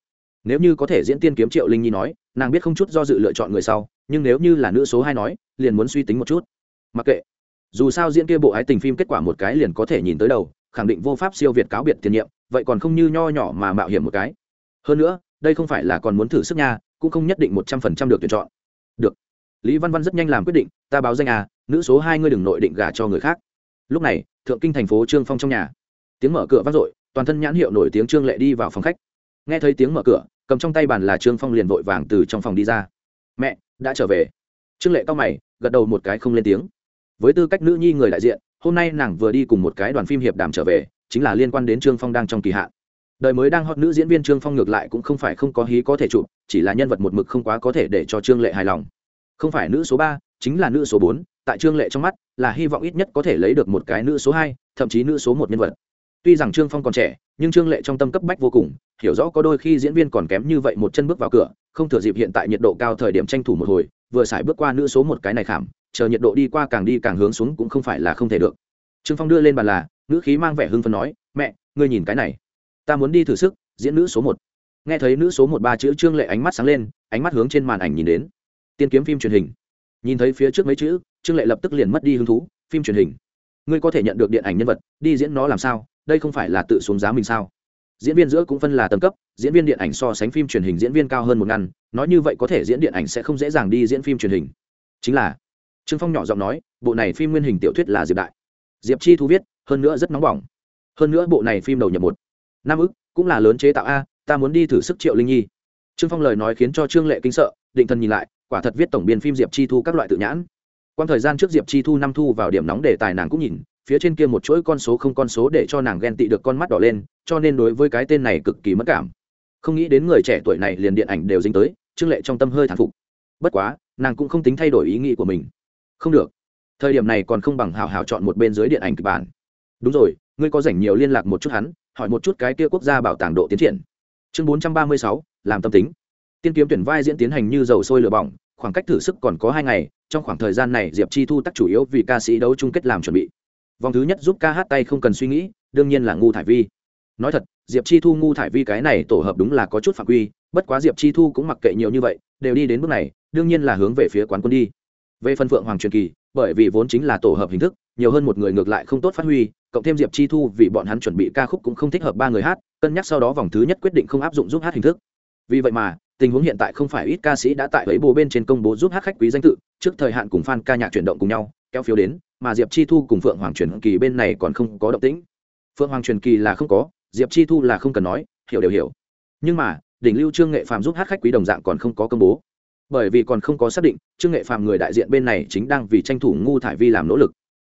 nếu như có thể diễn tiên kiếm triệu linh nhi nói, nàng biết không chút do dự lựa chọn người sau, nhưng nếu như là nữ số hai nói, liền muốn suy tính một chút. Mặc kệ. Dù sao diễn kia bộ ái tình phim kết quả một cái liền có thể nhìn tới đầu, khẳng định vô pháp siêu việt cáo biệt tiền nhiệm, vậy còn không như nho nhỏ mà mạo hiểm một cái. Hơn nữa, đây không phải là còn muốn thử sức nha, cũng không nhất định một trăm phần trăm được tuyển chọn. Được. Lý văn văn rất nhanh làm quyết định, ta báo danh à nữ số hai ngươi đừng nội định gả cho người khác. Lúc này, thượng kinh thành phố trương phong trong nhà. Tiếng mở cửa vang dội, toàn thân nhãn hiệu nổi tiếng trương lệ đi vào phòng khách nghe thấy tiếng mở cửa, cầm trong tay bàn là trương phong liền vội vàng từ trong phòng đi ra. Mẹ, đã trở về. Trương lệ cao mày, gật đầu một cái không lên tiếng. Với tư cách nữ nhi người đại diện, hôm nay nàng vừa đi cùng một cái đoàn phim hiệp đàm trở về, chính là liên quan đến trương phong đang trong kỳ hạn. Đời mới đang hot nữ diễn viên trương phong ngược lại cũng không phải không có hí có thể chụp, chỉ là nhân vật một mực không quá có thể để cho trương lệ hài lòng. Không phải nữ số ba, chính là nữ số bốn, tại trương lệ trong mắt là hy vọng ít nhất có thể lấy được một cái nữ số hai, thậm chí nữ số một nhân vật. Tuy rằng trương phong còn trẻ nhưng trương lệ trong tâm cấp bách vô cùng, hiểu rõ có đôi khi diễn viên còn kém như vậy một chân bước vào cửa, không thừa dịp hiện tại nhiệt độ cao thời điểm tranh thủ một hồi, vừa xài bước qua nữ số một cái này khảm, chờ nhiệt độ đi qua càng đi càng hướng xuống cũng không phải là không thể được. Trương phong đưa lên bàn là nữ khí mang vẻ hưng phấn nói, mẹ, ngươi nhìn cái này, ta muốn đi thử sức, diễn nữ số một. Nghe thấy nữ số một ba chữ trương lệ ánh mắt sáng lên, ánh mắt hướng trên màn ảnh nhìn đến. Tiên kiếm phim truyền hình. Nhìn thấy phía trước mấy chữ, trương lệ lập tức liền mất đi hứng thú, phim truyền hình. Ngươi có thể nhận được điện ảnh nhân vật, đi diễn nó làm sao? Đây không phải là tự xuống giá mình sao? Diễn viên giữa cũng phân là tầng cấp, diễn viên điện ảnh so sánh phim truyền hình diễn viên cao hơn một ngăn nói như vậy có thể diễn điện ảnh sẽ không dễ dàng đi diễn phim truyền hình. Chính là, trương phong nhỏ giọng nói, bộ này phim nguyên hình tiểu thuyết là diệp đại. Diệp chi thu viết, hơn nữa rất nóng bỏng. Hơn nữa bộ này phim đầu nhập một. Năm ức, cũng là lớn chế tạo a, ta muốn đi thử sức triệu linh nhi. Trương phong lời nói khiến cho trương lệ kinh sợ, định thần nhìn lại, quả thật viết tổng biên phim diệp chi thu các loại tự nhãn. Quan thời gian trước diệp chi thu năm thu vào điểm nóng đề tài nàng cũng nhìn phía trên kia một chuỗi con số không con số để cho nàng ghen tị được con mắt đỏ lên, cho nên đối với cái tên này cực kỳ mất cảm. Không nghĩ đến người trẻ tuổi này liền điện ảnh đều dính tới, trương lệ trong tâm hơi thán phục. Bất quá, nàng cũng không tính thay đổi ý nghĩ của mình. Không được. Thời điểm này còn không bằng hào hào chọn một bên dưới điện ảnh kịch bản. Đúng rồi, ngươi có dành nhiều liên lạc một chút hắn, hỏi một chút cái kia quốc gia bảo tàng độ tiến triển. Chương bốn trăm ba mươi sáu, làm tâm tính. Tiên kiếm tuyển vai diễn tiến hành như dầu sôi lửa bỏng, khoảng cách thử sức còn có hai ngày, trong khoảng thời gian này diệp chi thu tắc chủ yếu vì ca sĩ đấu chung kết làm chuẩn bị vòng thứ nhất giúp ca hát tay không cần suy nghĩ, đương nhiên là ngu thải vi. Nói thật, diệp chi thu, ngu thải vi cái này tổ hợp đúng là có chút phạm quy, bất quá diệp chi thu cũng mặc kệ nhiều như vậy, đều đi đến bước này, đương nhiên là hướng về phía quán quân đi. Về phần phượng hoàng truyền kỳ, bởi vì vốn chính là tổ hợp hình thức, nhiều hơn một người ngược lại không tốt phát huy, cộng thêm diệp chi thu vì bọn hắn chuẩn bị ca khúc cũng không thích hợp ba người hát, cân nhắc sau đó vòng thứ nhất quyết định không áp dụng giúp hát hình thức. Vì vậy mà, tình huống hiện tại không phải ít ca sĩ đã tại ấy bồ bên trên công bố giúp hát khách quý danh tự, trước thời hạn cùng fan ca nhạc chuyển động cùng nhau kéo phiếu đến, mà diệp chi thu cùng phượng hoàng truyền kỳ bên này còn không có động tĩnh. Phượng hoàng truyền kỳ là không có, diệp chi thu là không cần nói, hiểu đều hiểu. Nhưng mà, đỉnh lưu trương nghệ phạm giúp hát khách quý đồng dạng còn không có công bố. Bởi vì còn không có xác định, trương nghệ phạm người đại diện bên này chính đang vì tranh thủ ngu thải vi làm nỗ lực.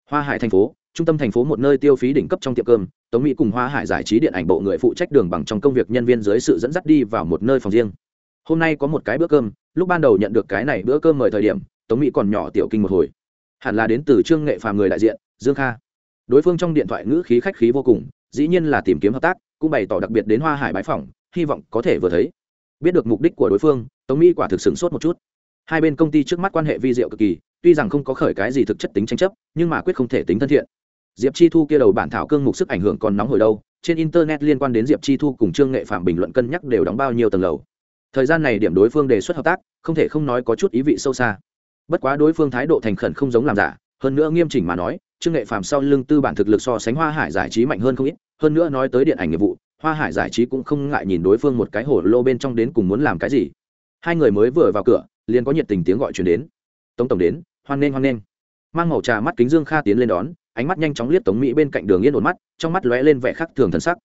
Hoa hải thành phố, trung tâm thành phố một nơi tiêu phí đỉnh cấp trong tiệm cơm, tống mỹ cùng hoa hải giải trí điện ảnh bộ người phụ trách đường bằng trong công việc nhân viên dưới sự dẫn dắt đi vào một nơi phòng riêng. Hôm nay có một cái bữa cơm, lúc ban đầu nhận được cái này bữa cơm mời thời điểm, tống mỹ còn nhỏ tiểu kinh một hồi hẳn là đến từ trương nghệ phàm người đại diện, dương kha. Đối phương trong điện thoại ngữ khí khách khí vô cùng, dĩ nhiên là tìm kiếm hợp tác, cũng bày tỏ đặc biệt đến hoa hải bái phỏng, hy vọng có thể vừa thấy. Biết được mục đích của đối phương, tống mỹ quả thực sửng sốt một chút. Hai bên công ty trước mắt quan hệ vi diệu cực kỳ, tuy rằng không có khởi cái gì thực chất tính tranh chấp, nhưng mà quyết không thể tính thân thiện. Diệp chi thu kia đầu bản thảo cương mục sức ảnh hưởng còn nóng hồi đâu, trên internet liên quan đến diệp chi thu cùng trương nghệ phạm bình luận cân nhắc đều đóng bao nhiêu tầng lầu. Thời gian này điểm đối phương đề xuất hợp tác, không thể không nói có chút ý vị sâu xa bất quá đối phương thái độ thành khẩn không giống làm giả, hơn nữa nghiêm chỉnh mà nói, trương nghệ phàm sau lưng tư bản thực lực so sánh hoa hải giải trí mạnh hơn không ít, hơn nữa nói tới điện ảnh nghiệp vụ, hoa hải giải trí cũng không ngại nhìn đối phương một cái hổ lô bên trong đến cùng muốn làm cái gì. Hai người mới vừa vào cửa, liền có nhiệt tình tiếng gọi chuyển đến. Tống tổng đến, hoan nghênh hoan nghênh. Mang màu trà mắt kính dương kha tiến lên đón, ánh mắt nhanh chóng liếc tống mỹ bên cạnh đường yên ổn mắt, trong mắt lóe lên vẻ khắc thường thân sắc.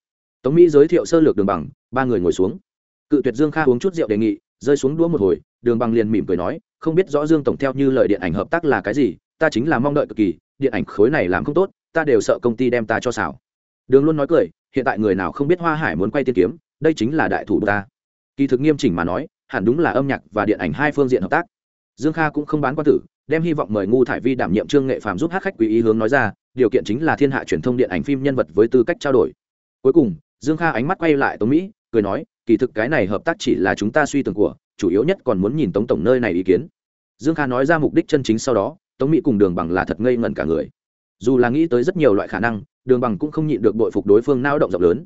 Tống mỹ giới thiệu sơ lược đường bằng, ba người ngồi xuống. Cự tuyệt dương kha uống chút rượu đề nghị, rơi xuống đũa một hồi, đường bằng liền mỉm cười nói không biết rõ dương tổng theo như lời điện ảnh hợp tác là cái gì, ta chính là mong đợi cực kỳ, điện ảnh khối này làm không tốt, ta đều sợ công ty đem ta cho xảo. Đường luôn nói cười, hiện tại người nào không biết hoa hải muốn quay tiên kiếm, đây chính là đại thủ ta. Kỳ thực nghiêm chỉnh mà nói, hẳn đúng là âm nhạc và điện ảnh hai phương diện hợp tác. Dương kha cũng không bán quan tử, đem hy vọng mời ngu thải vi đảm nhiệm trương nghệ phàm giúp hát khách quý ý hướng nói ra, điều kiện chính là thiên hạ truyền thông điện ảnh phim nhân vật với tư cách trao đổi. Cuối cùng, dương kha ánh mắt quay lại tống mỹ, cười nói, kỳ thực cái này hợp tác chỉ là chúng ta suy tưởng của chủ yếu nhất còn muốn nhìn tống tổng nơi này ý kiến. Dương kha nói ra mục đích chân chính sau đó, tống mỹ cùng đường bằng là thật ngây ngẩn cả người. Dù là nghĩ tới rất nhiều loại khả năng, đường bằng cũng không nhịn được bội phục đối phương nao động rộng lớn.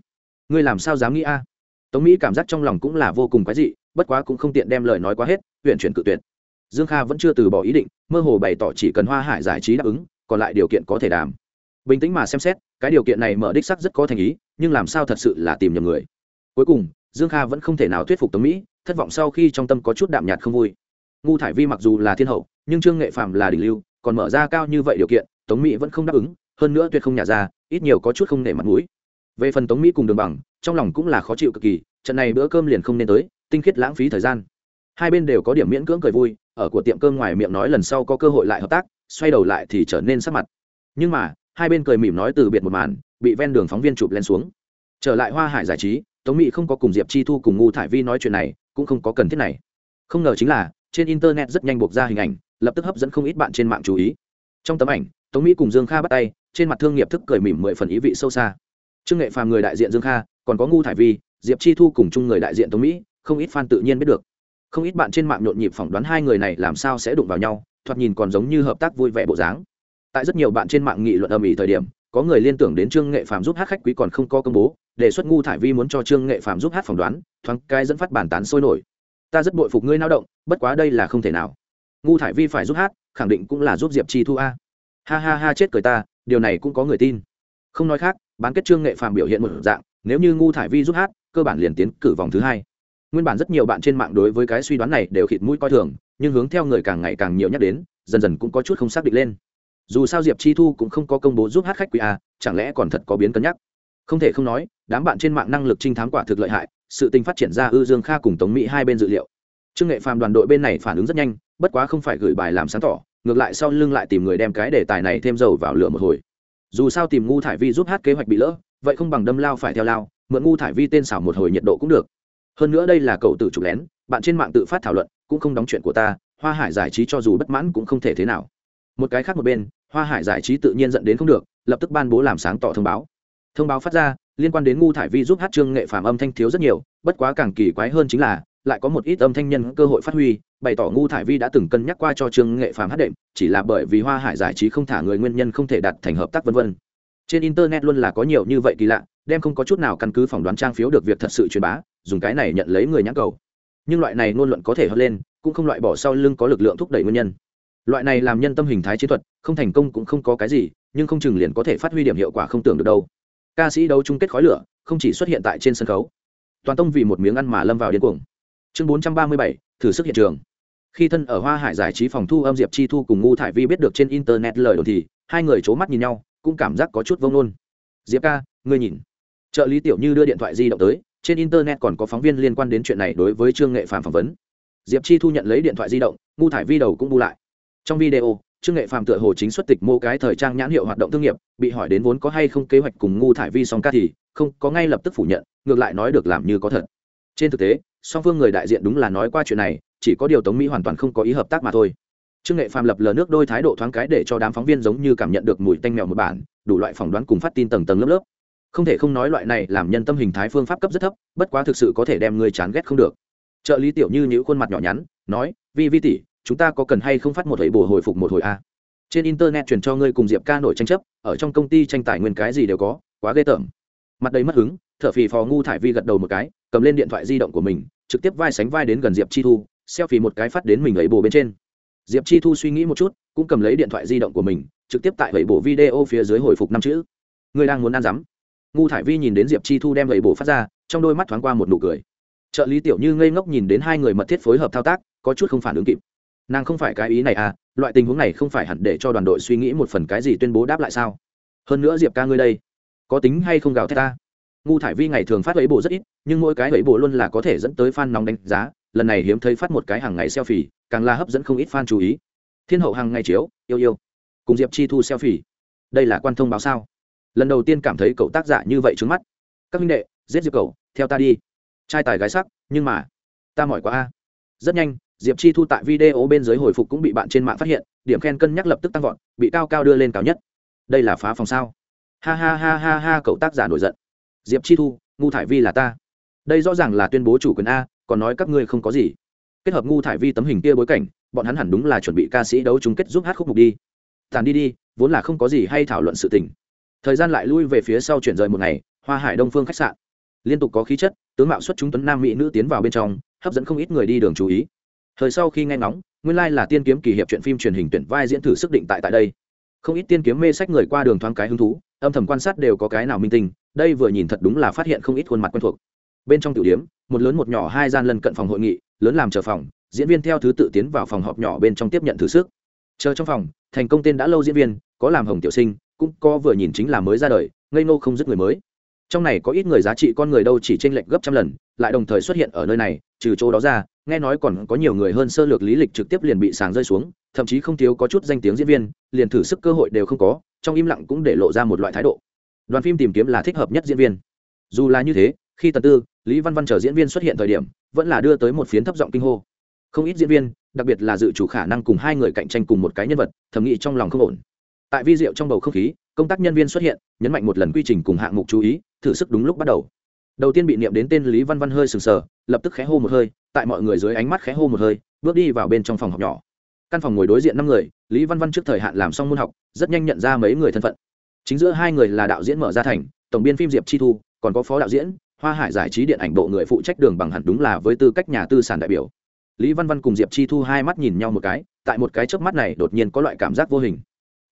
Ngươi làm sao dám nghĩ a? Tống mỹ cảm giác trong lòng cũng là vô cùng quái dị, bất quá cũng không tiện đem lời nói quá hết, huyện chuyển cự tuyệt. Dương kha vẫn chưa từ bỏ ý định, mơ hồ bày tỏ chỉ cần hoa hải giải trí đáp ứng, còn lại điều kiện có thể đàm. Bình tĩnh mà xem xét, cái điều kiện này mở đích sắc rất có thành ý, nhưng làm sao thật sự là tìm nhầm người. Cuối cùng, dương kha vẫn không thể nào thuyết phục tống mỹ thất vọng sau khi trong tâm có chút đạm nhạt không vui. Ngu thải vi mặc dù là thiên hậu, nhưng trương nghệ phàm là đỉnh lưu, còn mở ra cao như vậy điều kiện, tống mỹ vẫn không đáp ứng, hơn nữa tuyệt không nhả ra, ít nhiều có chút không nể mặt mũi. Về phần tống mỹ cùng đường bằng, trong lòng cũng là khó chịu cực kỳ, trận này bữa cơm liền không nên tới, tinh khiết lãng phí thời gian. Hai bên đều có điểm miễn cưỡng cười vui, ở của tiệm cơm ngoài miệng nói lần sau có cơ hội lại hợp tác, xoay đầu lại thì trở nên sắc mặt. Nhưng mà, hai bên cười mỉm nói từ biệt một màn, bị ven đường phóng viên chụp lên xuống. Trở lại hoa hải giải trí, tống mỹ không có cùng diệp chi thu cùng ngu thải vi nói chuyện này cũng không có cần thiết này. Không ngờ chính là, trên internet rất nhanh buộc ra hình ảnh, lập tức hấp dẫn không ít bạn trên mạng chú ý. Trong tấm ảnh, tống mỹ cùng dương kha bắt tay, trên mặt thương nghiệp thức cười mỉm mười phần ý vị sâu xa. Trương nghệ phàm người đại diện dương kha, còn có ngu thải vi, diệp chi thu cùng chung người đại diện tống mỹ, không ít fan tự nhiên biết được. Không ít bạn trên mạng nhộn nhịp phỏng đoán hai người này làm sao sẽ đụng vào nhau, thoạt nhìn còn giống như hợp tác vui vẻ bộ dáng. Tại rất nhiều bạn trên mạng nghị luận âm ỉ thời điểm có người liên tưởng đến trương nghệ phàm giúp hát khách quý còn không có công bố, đề xuất ngu thải vi muốn cho trương nghệ phàm giúp hát phỏng đoán, thoáng cái dẫn phát bản tán sôi nổi. Ta rất bội phục ngươi lao động, bất quá đây là không thể nào. Ngu thải vi phải giúp hát, khẳng định cũng là giúp diệp chi thu a. Ha ha ha, chết cười ta, điều này cũng có người tin. Không nói khác, bán kết trương nghệ phàm biểu hiện một dạng, nếu như ngu thải vi giúp hát, cơ bản liền tiến cử vòng thứ hai. Nguyên bản rất nhiều bạn trên mạng đối với cái suy đoán này đều khịt mũi coi thường, nhưng hướng theo người càng ngày càng nhiều nhắc đến, dần dần cũng có chút không xác định lên dù sao diệp chi thu cũng không có công bố giúp hát khách quý a, chẳng lẽ còn thật có biến cân nhắc? Không thể không nói, đám bạn trên mạng năng lực trinh thám quả thực lợi hại, sự tình phát triển ra ư dương kha cùng tống mỹ hai bên dự liệu. Trương nghệ phàm đoàn đội bên này phản ứng rất nhanh, bất quá không phải gửi bài làm sáng tỏ, ngược lại sau lưng lại tìm người đem cái đề tài này thêm dầu vào lửa một hồi. Dù sao tìm ngu thải vi giúp hát kế hoạch bị lỡ, vậy không bằng đâm lao phải theo lao, mượn ngu thải vi tên xảo một hồi nhiệt độ cũng được. Hơn nữa đây là cậu tự chụp lén, bạn trên mạng tự phát thảo luận, cũng không đóng chuyện của ta, hoa hải giải trí cho dù bất mãn cũng không thể thế nào. Một cái khác một bên hoa hải giải trí tự nhiên dẫn đến không được, lập tức ban bố làm sáng tỏ thông báo. Thông báo phát ra, liên quan đến ngu thải vi giúp hát trương nghệ phàm âm thanh thiếu rất nhiều, bất quá càng kỳ quái hơn chính là, lại có một ít âm thanh nhân cơ hội phát huy, bày tỏ ngu thải vi đã từng cân nhắc qua cho trương nghệ phàm hát đệm, chỉ là bởi vì hoa hải giải trí không thả người nguyên nhân không thể đặt thành hợp tác vân vân. Trên internet luôn là có nhiều như vậy kỳ lạ, đem không có chút nào căn cứ phỏng đoán trang phiếu được việc thật sự truyền bá, dùng cái này nhận lấy người nhãn cầu. Nhưng loại này ngôn luận có thể hất lên, cũng không loại bỏ sau lưng có lực lượng thúc đẩy nguyên nhân loại này làm nhân tâm hình thái chiến thuật, không thành công cũng không có cái gì, nhưng không chừng liền có thể phát huy điểm hiệu quả không tưởng được đâu. Ca sĩ đấu chung kết khói lửa, không chỉ xuất hiện tại trên sân khấu, toàn tông vì một miếng ăn mà lâm vào điên cuồng. Chương bốn trăm ba mươi bảy, thử sức hiện trường. Khi thân ở hoa hải giải trí phòng thu âm diệp chi thu cùng ngu thải vi biết được trên internet lời đồn thì, hai người c h ố mắt nhìn nhau, cũng cảm giác có chút vông nôn diệp ca, ngươi nhìn. Trợ lý tiểu như đưa điện thoại di động tới, trên internet còn có phóng viên liên quan đến chuyện này đối với trương nghệ phàm phỏng vấn. Diệp chi thu nhận lấy điện thoại di động, ngu thải vi đầu cũng bu lại trong video, trương nghệ phàm tựa hồ chính xuất tịch mô cái thời trang nhãn hiệu hoạt động thương nghiệp, bị hỏi đến vốn có hay không kế hoạch cùng ngu thải vi song ca thì, không, có ngay lập tức phủ nhận, ngược lại nói được làm như có thật. Trên thực tế, song phương người đại diện đúng là nói qua chuyện này, chỉ có điều tống mỹ hoàn toàn không có ý hợp tác mà thôi. Trương nghệ phàm lập lờ nước đôi thái độ thoáng cái để cho đám phóng viên giống như cảm nhận được mùi tanh mèo một bản, đủ loại phỏng đoán cùng phát tin tầng tầng lớp lớp. Không thể không nói loại này làm nhân tâm hình thái phương pháp cấp rất thấp, bất quá thực sự có thể đem người chán ghét không được. Trợ lý tiểu như những khuôn mặt nhỏ nhắn, nói, vi vi tỷ chúng ta có cần hay không phát một hồi bồ hồi phục một hồi a? Trên internet truyền cho ngươi cùng diệp ca nổi tranh chấp, ở trong công ty tranh tài nguyên cái gì đều có, quá ghê tởm. Mặt đầy mất hứng, thở phì phò ngu thải vi gật đầu một cái, cầm lên điện thoại di động của mình, trực tiếp vai sánh vai đến gần diệp chi thu, selfie một cái phát đến mình ấy bồ bên trên. Diệp chi thu suy nghĩ một chút, cũng cầm lấy điện thoại di động của mình, trực tiếp tại bảy bộ video phía dưới hồi phục năm chữ. Ngươi đang muốn ăn rắm. Ngu thải vi nhìn đến diệp chi thu đem gậy bộ phát ra, trong đôi mắt thoáng qua một nụ cười. Trợ lý tiểu như ngây ngốc nhìn đến hai người mật thiết phối hợp thao tác, có chút không phản ứng kịp nàng không phải cái ý này à loại tình huống này không phải hẳn để cho đoàn đội suy nghĩ một phần cái gì tuyên bố đáp lại sao? Hơn nữa diệp ca ngươi đây, có tính hay không gào thét ta? Ngu thải vi ngày thường phát ấy bộ rất ít, nhưng mỗi cái ấy bộ luôn là có thể dẫn tới fan nóng đánh giá, lần này hiếm thấy phát một cái hàng ngày selfie, càng là hấp dẫn không ít fan chú ý. Thiên hậu hàng ngày chiếu, yêu yêu. Cùng diệp chi thu selfie. Đây là quan thông báo sao? Lần đầu tiên cảm thấy cậu tác giả như vậy trước mắt. Các minh đệ, giết diệp cậu, theo ta đi. Trai tài gái sắc, nhưng mà, ta mỏi quá a rất nhanh, diệp chi thu tại video bên dưới hồi phục cũng bị bạn trên mạng phát hiện, điểm khen cân nhắc lập tức tăng vọt, bị cao cao đưa lên cao nhất. Đây là phá phòng sao? Ha ha ha ha ha, cậu tác giả nổi giận. Diệp chi thu, ngu thải vi là ta. Đây rõ ràng là tuyên bố chủ quyền a, còn nói các ngươi không có gì. Kết hợp ngu thải vi tấm hình kia bối cảnh, bọn hắn hẳn đúng là chuẩn bị ca sĩ đấu chung kết giúp hát khúc mục đi. Tàn đi đi, vốn là không có gì hay thảo luận sự tình. Thời gian lại lui về phía sau chuyển rời một ngày, hoa hải đông phương khách sạn. Liên tục có khí chất, tướng mạo xuất chúng tuấn nam mỹ nữ tiến vào bên trong hấp dẫn không ít người đi đường chú ý. Thời sau khi nghe ngóng, nguyên lai là tiên kiếm kỳ hiệp chuyện phim truyền hình tuyển vai diễn thử sức định tại tại đây. Không ít tiên kiếm mê sách người qua đường thoáng cái hứng thú, âm thầm quan sát đều có cái nào minh tinh, đây vừa nhìn thật đúng là phát hiện không ít khuôn mặt quen thuộc. Bên trong tiểu điếm một lớn một nhỏ hai gian lân cận phòng hội nghị, lớn làm chờ phòng, diễn viên theo thứ tự tiến vào phòng họp nhỏ bên trong tiếp nhận thử sức. Chờ trong phòng, thành công tên đã lâu diễn viên, có làm hồng tiểu sinh, cũng có vừa nhìn chính là mới ra đời, ngây nô không dứt người mới trong này có ít người giá trị con người đâu chỉ trên lệch gấp trăm lần, lại đồng thời xuất hiện ở nơi này, trừ chỗ đó ra, nghe nói còn có nhiều người hơn sơ lược lý lịch trực tiếp liền bị sàng rơi xuống, thậm chí không thiếu có chút danh tiếng diễn viên, liền thử sức cơ hội đều không có, trong im lặng cũng để lộ ra một loại thái độ. Đoàn phim tìm kiếm là thích hợp nhất diễn viên. Dù là như thế, khi tần tư, lý văn văn chờ diễn viên xuất hiện thời điểm, vẫn là đưa tới một phiến thấp giọng kinh hô. Không ít diễn viên, đặc biệt là dự chủ khả năng cùng hai người cạnh tranh cùng một cái nhân vật, thầm nghĩ trong lòng không ổn. Tại vi diệu trong bầu không khí, công tác nhân viên xuất hiện, nhấn mạnh một lần quy trình cùng hạng mục chú ý thử sức đúng lúc bắt đầu. Đầu tiên bị niệm đến tên lý văn văn hơi sừng sờ, lập tức khẽ hô một hơi, tại mọi người dưới ánh mắt khẽ hô một hơi, bước đi vào bên trong phòng học nhỏ. Căn phòng ngồi đối diện năm người, lý văn văn trước thời hạn làm xong môn học, rất nhanh nhận ra mấy người thân phận. Chính giữa hai người là đạo diễn mở ra thành, tổng biên phim diệp chi thu, còn có phó đạo diễn, hoa hải giải trí điện ảnh bộ người phụ trách đường bằng hẳn đúng là với tư cách nhà tư sản đại biểu. Lý văn văn cùng diệp chi thu hai mắt nhìn nhau một cái, tại một cái chớp mắt này đột nhiên có loại cảm giác vô hình.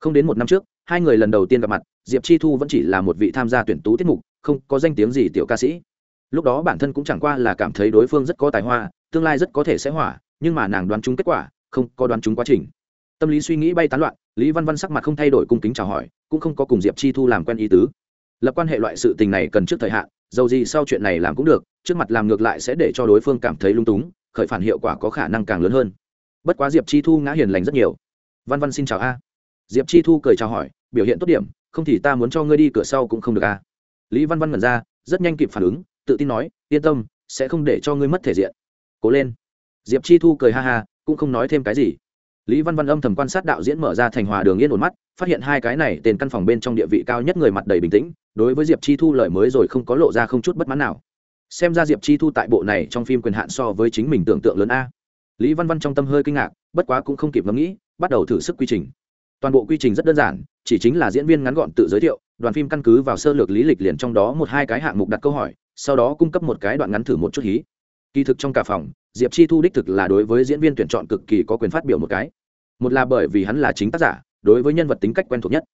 Không đến một năm trước, hai người lần đầu tiên gặp mặt, diệp chi thu vẫn chỉ là một vị tham gia tuyển tú tiết mục không có danh tiếng gì tiểu ca sĩ. Lúc đó bản thân cũng chẳng qua là cảm thấy đối phương rất có tài hoa, tương lai rất có thể sẽ hỏa, nhưng mà nàng đoán trúng kết quả, không có đoán trúng quá trình. Tâm lý suy nghĩ bay tán loạn, lý văn văn sắc mặt không thay đổi cung kính chào hỏi, cũng không có cùng diệp chi thu làm quen ý tứ. Lập quan hệ loại sự tình này cần trước thời hạn, dầu gì sau chuyện này làm cũng được, trước mặt làm ngược lại sẽ để cho đối phương cảm thấy lung túng, khởi phản hiệu quả có khả năng càng lớn hơn. Bất quá diệp chi thu ngã hiền lành rất nhiều. Văn văn xin chào a. Diệp chi thu cười chào hỏi, biểu hiện tốt điểm, không thì ta muốn cho ngươi đi, cửa sau cũng không được a lý văn văn ngẩn ra, rất nhanh kịp phản ứng, tự tin nói, yên tâm, sẽ không để cho ngươi mất thể diện. Cố lên. Diệp chi thu cười ha ha, cũng không nói thêm cái gì. Lý văn văn âm thầm quan sát đạo diễn mở ra thành hòa đường yên ổn mắt, phát hiện hai cái này tên căn phòng bên trong địa vị cao nhất người mặt đầy bình tĩnh, đối với diệp chi thu lời mới rồi không có lộ ra không chút bất mãn nào. Xem ra diệp chi thu tại bộ này trong phim quyền hạn so với chính mình tưởng tượng lớn a. Lý văn văn trong tâm hơi kinh ngạc, bất quá cũng không kịp ngẫm nghĩ, bắt đầu thử sức quy trình toàn bộ quy trình rất đơn giản, chỉ chính là diễn viên ngắn gọn tự giới thiệu, đoàn phim căn cứ vào sơ lược lý lịch liền trong đó một hai cái hạng mục đặt câu hỏi, sau đó cung cấp một cái đoạn ngắn thử một chút hí. Kỳ thực trong cả phòng, diệp chi thu đích thực là đối với diễn viên tuyển chọn cực kỳ có quyền phát biểu một cái. Một là bởi vì hắn là chính tác giả, đối với nhân vật tính cách quen thuộc nhất.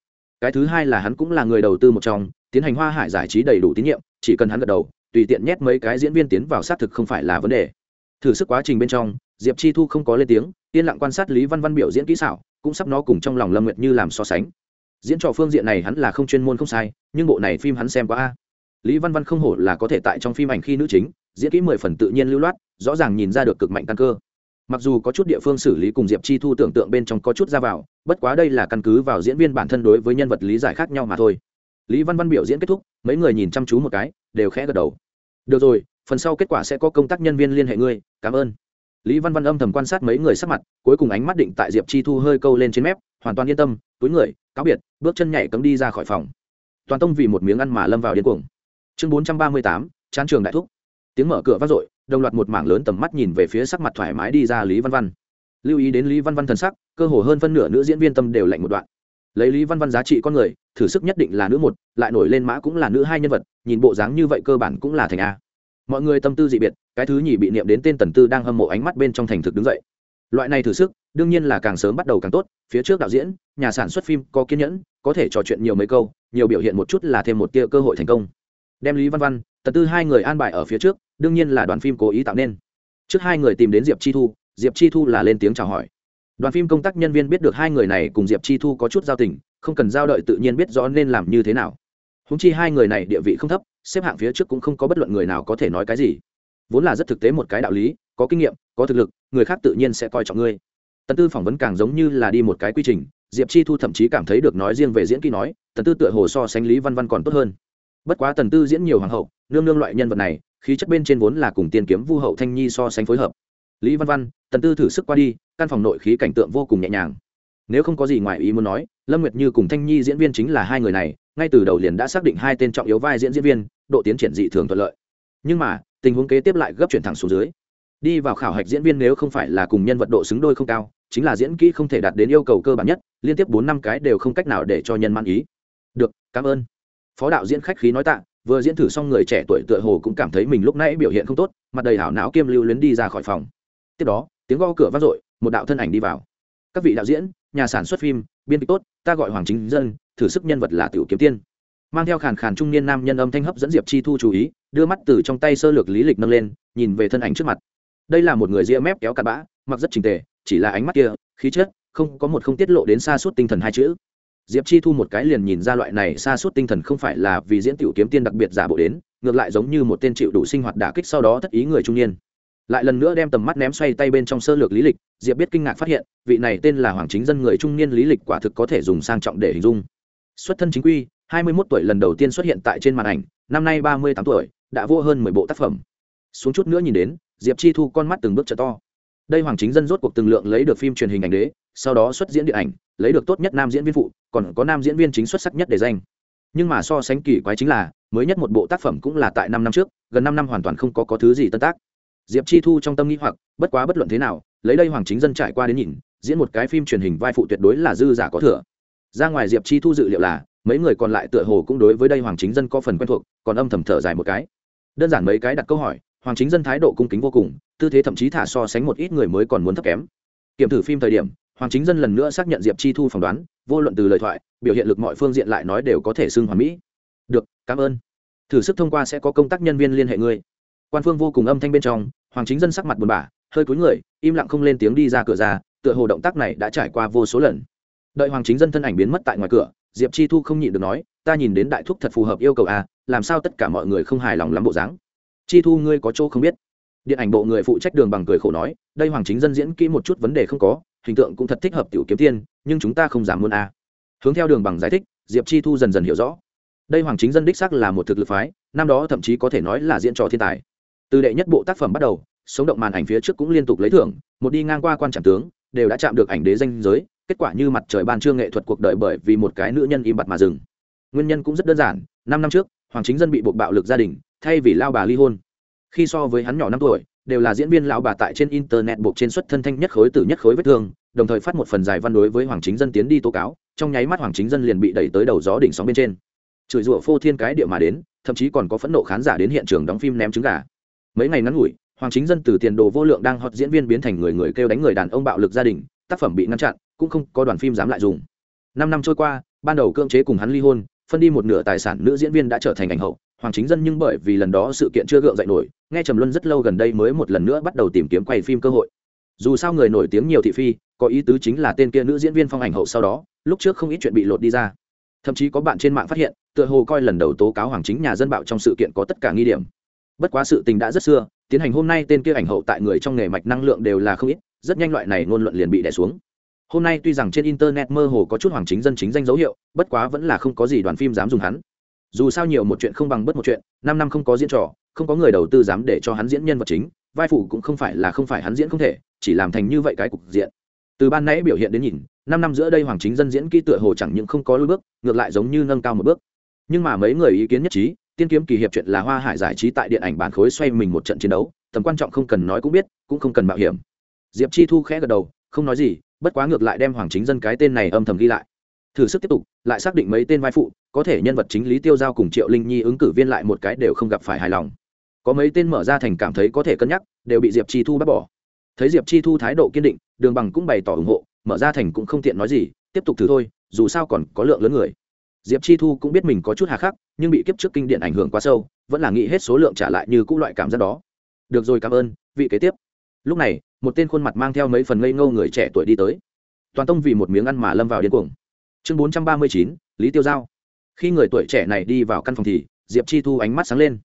Cái thứ hai là hắn cũng là người đầu tư một trong, tiến hành hoa hải giải trí đầy đủ tín nhiệm, chỉ cần hắn gật đầu, tùy tiện nhét mấy cái diễn viên tiến vào xác thực không phải là vấn đề. Thử sức quá trình bên trong, diệp chi thu không có lên tiếng yên lặng quan sát lý văn văn biểu diễn kỹ xảo, cũng sắp nó cùng trong lòng lâm nguyệt như làm so sánh. Diễn trò phương diện này hắn là không chuyên môn không sai, nhưng bộ này phim hắn xem quá a. Lý văn văn không hổ là có thể tại trong phim ảnh khi nữ chính, diễn kỹ mười phần tự nhiên lưu loát, rõ ràng nhìn ra được cực mạnh căn cơ. Mặc dù có chút địa phương xử lý cùng diệp chi thu tưởng tượng bên trong có chút ra vào, bất quá đây là căn cứ vào diễn viên bản thân đối với nhân vật lý giải khác nhau mà thôi. Lý văn văn biểu diễn kết thúc, mấy người nhìn chăm chú một cái, đều khẽ gật đầu. Được rồi, phần sau kết quả sẽ có công tác nhân viên liên hệ ngươi, cảm ơn lý văn văn âm thầm quan sát mấy người sắc mặt, cuối cùng ánh mắt định tại diệp chi thu hơi câu lên trên mép, hoàn toàn yên tâm, túi người, cáo biệt, bước chân nhảy cấm đi ra khỏi phòng. Toàn tông vì một miếng ăn mà lâm vào điên cuồng. Chương bốn trăm ba mươi tám, chán trường đại thúc. Tiếng mở cửa vang dội, đồng loạt một mảng lớn tầm mắt nhìn về phía sắc mặt thoải mái đi ra lý văn văn. Lưu ý đến lý văn văn thần sắc, cơ hồ hơn phân nửa nữ diễn viên tâm đều lạnh một đoạn. Lấy lý văn văn giá trị con người, thử sức nhất định là nữ một, lại nổi lên mã cũng là nữ hai nhân vật, nhìn bộ dáng như vậy cơ bản cũng là thành a. Mọi người tâm tư dị biệt cái thứ nhì bị niệm đến tên tần tư đang hâm mộ ánh mắt bên trong thành thực đứng dậy. Loại này thử sức, đương nhiên là càng sớm bắt đầu càng tốt, phía trước đạo diễn, nhà sản xuất phim có kiên nhẫn, có thể trò chuyện nhiều mấy câu, nhiều biểu hiện một chút là thêm một tia cơ hội thành công. Đem lý văn văn, tần tư hai người an bài ở phía trước, đương nhiên là đoàn phim cố ý tạo nên. Trước hai người tìm đến diệp chi thu, diệp chi thu là lên tiếng chào hỏi. Đoàn phim công tác nhân viên biết được hai người này cùng diệp chi thu có chút giao tình, không cần giao đợi tự nhiên biết rõ nên làm như thế nào. Húng chi hai người này địa vị không thấp, xếp hạng phía trước cũng không có bất luận người nào có thể nói cái gì vốn là rất thực tế một cái đạo lý, có kinh nghiệm, có thực lực, người khác tự nhiên sẽ coi trọng ngươi. Tần tư phỏng vấn càng giống như là đi một cái quy trình, diệp chi thu thậm chí cảm thấy được nói riêng về diễn kỹ nói, tần tư tựa hồ so sánh lý văn văn còn tốt hơn. Bất quá tần tư diễn nhiều hoàng hậu, nương nương loại nhân vật này, khí chất bên trên vốn là cùng tiên kiếm vu hậu thanh nhi so sánh phối hợp. Lý văn văn, tần tư thử sức qua đi, căn phòng nội khí cảnh tượng vô cùng nhẹ nhàng. Nếu không có gì ngoài ý muốn nói, lâm nguyệt như cùng thanh nhi diễn viên chính là hai người này, ngay từ đầu liền đã xác định hai tên trọng yếu vai diễn diễn viên, độ tiến triển dị thường thuận lợi. Nhưng mà tình huống kế tiếp lại gấp chuyển thẳng xuống dưới. Đi vào khảo hạch diễn viên nếu không phải là cùng nhân vật độ xứng đôi không cao, chính là diễn kỹ không thể đạt đến yêu cầu cơ bản nhất, liên tiếp bốn năm cái đều không cách nào để cho nhân man ý. Được, cảm ơn. Phó đạo diễn khách khí nói tạ, vừa diễn thử xong người trẻ tuổi tựa hồ cũng cảm thấy mình lúc nãy biểu hiện không tốt, mặt đầy hảo não kiêm lưu luyến đi ra khỏi phòng. Tiếp đó, tiếng gõ cửa vang dội, một đạo thân ảnh đi vào. Các vị đạo diễn, nhà sản xuất phim, biên kịch tốt, ta gọi hoàng chính dân, thử sức nhân vật là tiểu kiếm tiên. Mang theo khàn khàn trung niên nam nhân âm thanh hấp dẫn diệp chi thu chú ý đưa mắt từ trong tay sơ lược lý lịch nâng lên, nhìn về thân ảnh trước mặt. Đây là một người ria mép kéo cặn bã, mặc rất trình tề, chỉ là ánh mắt kia, khí chất, không có một không tiết lộ đến xa suốt tinh thần hai chữ. Diệp chi thu một cái liền nhìn ra loại này xa suốt tinh thần không phải là vì diễn tiểu kiếm tiên đặc biệt giả bộ đến, ngược lại giống như một tên chịu đủ sinh hoạt đả kích sau đó thất ý người trung niên. Lại lần nữa đem tầm mắt ném xoay tay bên trong sơ lược lý lịch, diệp biết kinh ngạc phát hiện, vị này tên là hoàng chính dân người trung niên lý lịch quả thực có thể dùng sang trọng để hình dung. Xuất thân chính quy, hai mươi 21 tuổi lần đầu tiên xuất hiện tại trên màn ảnh, năm nay ba mươi tám tuổi đã vô hơn mười bộ tác phẩm. Xuống chút nữa nhìn đến diệp chi thu con mắt từng bước trở to. Đây hoàng chính dân rốt cuộc từng lượng lấy được phim truyền hình ảnh đế sau đó xuất diễn điện ảnh lấy được tốt nhất nam diễn viên phụ còn có nam diễn viên chính xuất sắc nhất để danh. Nhưng mà so sánh kỳ quái chính là mới nhất một bộ tác phẩm cũng là tại năm năm trước gần năm năm hoàn toàn không có, có thứ gì tân tác. Diệp chi thu trong tâm nghĩ hoặc bất quá bất luận thế nào lấy đây hoàng chính dân trải qua đến nhìn diễn một cái phim truyền hình vai phụ tuyệt đối là dư giả có thừa. Ra ngoài diệp chi thu dự liệu là mấy người còn lại tựa hồ cũng đối với đây hoàng chính dân có phần quen thuộc còn âm thầm thở dài một cái đơn giản mấy cái đặt câu hỏi, hoàng chính dân thái độ cung kính vô cùng, tư thế thậm chí thả so sánh một ít người mới còn muốn thấp kém. Kiểm thử phim thời điểm, hoàng chính dân lần nữa xác nhận diệp chi thu phỏng đoán, vô luận từ lời thoại, biểu hiện lực mọi phương diện lại nói đều có thể xưng hoàn mỹ. Được, cảm ơn. Thử sức thông qua sẽ có công tác nhân viên liên hệ ngươi. Quan phương vô cùng âm thanh bên trong, hoàng chính dân sắc mặt buồn bã, hơi cúi người, im lặng không lên tiếng đi ra cửa ra, tựa hồ động tác này đã trải qua vô số lần. Đợi hoàng chính dân thân ảnh biến mất tại ngoài cửa, diệp chi thu không nhịn được nói ta nhìn đến đại thúc thật phù hợp yêu cầu à làm sao tất cả mọi người không hài lòng lắm bộ dáng? Chi thu, ngươi có chỗ không biết? Điện ảnh bộ người phụ trách đường bằng cười khổ nói, đây hoàng chính dân diễn kỹ một chút vấn đề không có, hình tượng cũng thật thích hợp tiểu kiếm tiên, nhưng chúng ta không dám muốn a à. hướng theo đường bằng giải thích, diệp chi thu dần dần hiểu rõ. Đây hoàng chính dân đích sắc là một thực lực phái, năm đó thậm chí có thể nói là diễn trò thiên tài. Từ đệ nhất bộ tác phẩm bắt đầu, sống động màn ảnh phía trước cũng liên tục lấy thưởng, một đi ngang qua quan trạm tướng, đều đã chạm được ảnh đế danh giới, kết quả như mặt trời ban trưa nghệ thuật cuộc đời bởi vì một cái nữ nhân im bặt mà dừng nguyên nhân cũng rất đơn giản, năm năm trước, hoàng chính dân bị buộc bạo lực gia đình, thay vì lao bà ly hôn. Khi so với hắn nhỏ năm tuổi, đều là diễn viên lão bà tại trên internet buộc trên xuất thân thanh nhất khối tử nhất khối vết thương, đồng thời phát một phần dài văn đối với hoàng chính dân tiến đi tố cáo, trong nháy mắt hoàng chính dân liền bị đẩy tới đầu gió đỉnh sóng bên trên. Chửi rủa phô thiên cái địa mà đến, thậm chí còn có phẫn nộ khán giả đến hiện trường đóng phim ném trứng gà. Mấy ngày ngắn ngủi, hoàng chính dân từ tiền đồ vô lượng đang hot diễn viên biến thành người người kêu đánh người đàn ông bạo lực gia đình, tác phẩm bị ngăn chặn, cũng không có đoàn phim dám lại dùng. Năm năm trôi qua, ban đầu cưỡng chế cùng hắn ly hôn phân đi một nửa tài sản nữ diễn viên đã trở thành ảnh hậu, hoàng chính dân nhưng bởi vì lần đó sự kiện chưa gượng dậy nổi, nghe trầm luân rất lâu gần đây mới một lần nữa bắt đầu tìm kiếm quay phim cơ hội. Dù sao người nổi tiếng nhiều thị phi, có ý tứ chính là tên kia nữ diễn viên phong ảnh hậu sau đó, lúc trước không ít chuyện bị lột đi ra. Thậm chí có bạn trên mạng phát hiện, tựa hồ coi lần đầu tố cáo hoàng chính nhà dân bạo trong sự kiện có tất cả nghi điểm. Bất quá sự tình đã rất xưa, tiến hành hôm nay tên kia ảnh hậu tại người trong nghề mạch năng lượng đều là không ít, rất nhanh loại này ngôn luận liền bị đẻ xuống hôm nay tuy rằng trên internet mơ hồ có chút hoàng chính dân chính danh dấu hiệu, bất quá vẫn là không có gì đoàn phim dám dùng hắn. Dù sao nhiều một chuyện không bằng bất một chuyện, năm năm không có diễn trò, không có người đầu tư dám để cho hắn diễn nhân vật chính, vai phụ cũng không phải là không phải hắn diễn không thể, chỉ làm thành như vậy cái cục diện. Từ ban nãy biểu hiện đến nhìn, năm năm giữa đây hoàng chính dân diễn kỹ tựa hồ chẳng những không có lối bước, ngược lại giống như nâng cao một bước. Nhưng mà mấy người ý kiến nhất trí, tiên kiếm kỳ hiệp chuyện là hoa hải giải trí tại điện ảnh bản khối xoay mình một trận chiến đấu, tầm quan trọng không cần nói cũng biết, cũng không cần mạo hiểm. Diệp chi thu khẽ gật đầu, không nói gì bất quá ngược lại đem hoàng chính dân cái tên này âm thầm ghi lại. Thử sức tiếp tục, lại xác định mấy tên vai phụ, có thể nhân vật chính lý tiêu giao cùng triệu linh nhi ứng cử viên lại một cái đều không gặp phải hài lòng. Có mấy tên mở ra thành cảm thấy có thể cân nhắc, đều bị diệp chi thu bác bỏ. Thấy diệp chi thu thái độ kiên định, đường bằng cũng bày tỏ ủng hộ, mở ra thành cũng không tiện nói gì, tiếp tục thử thôi, dù sao còn có lượng lớn người. Diệp chi thu cũng biết mình có chút hà khắc, nhưng bị kiếp trước kinh điện ảnh hưởng quá sâu, vẫn là nghĩ hết số lượng trả lại như cũ loại cảm giác đó. Được rồi, cảm ơn, vị kế tiếp. Lúc này một tên khuôn mặt mang theo mấy phần ngây ngâu người trẻ tuổi đi tới. Toàn tông vì một miếng ăn mà lâm vào điên cuồng. Chương bốn trăm ba mươi chín, lý tiêu giao. Khi người tuổi trẻ này đi vào căn phòng thì, diệp chi thu ánh mắt sáng lên.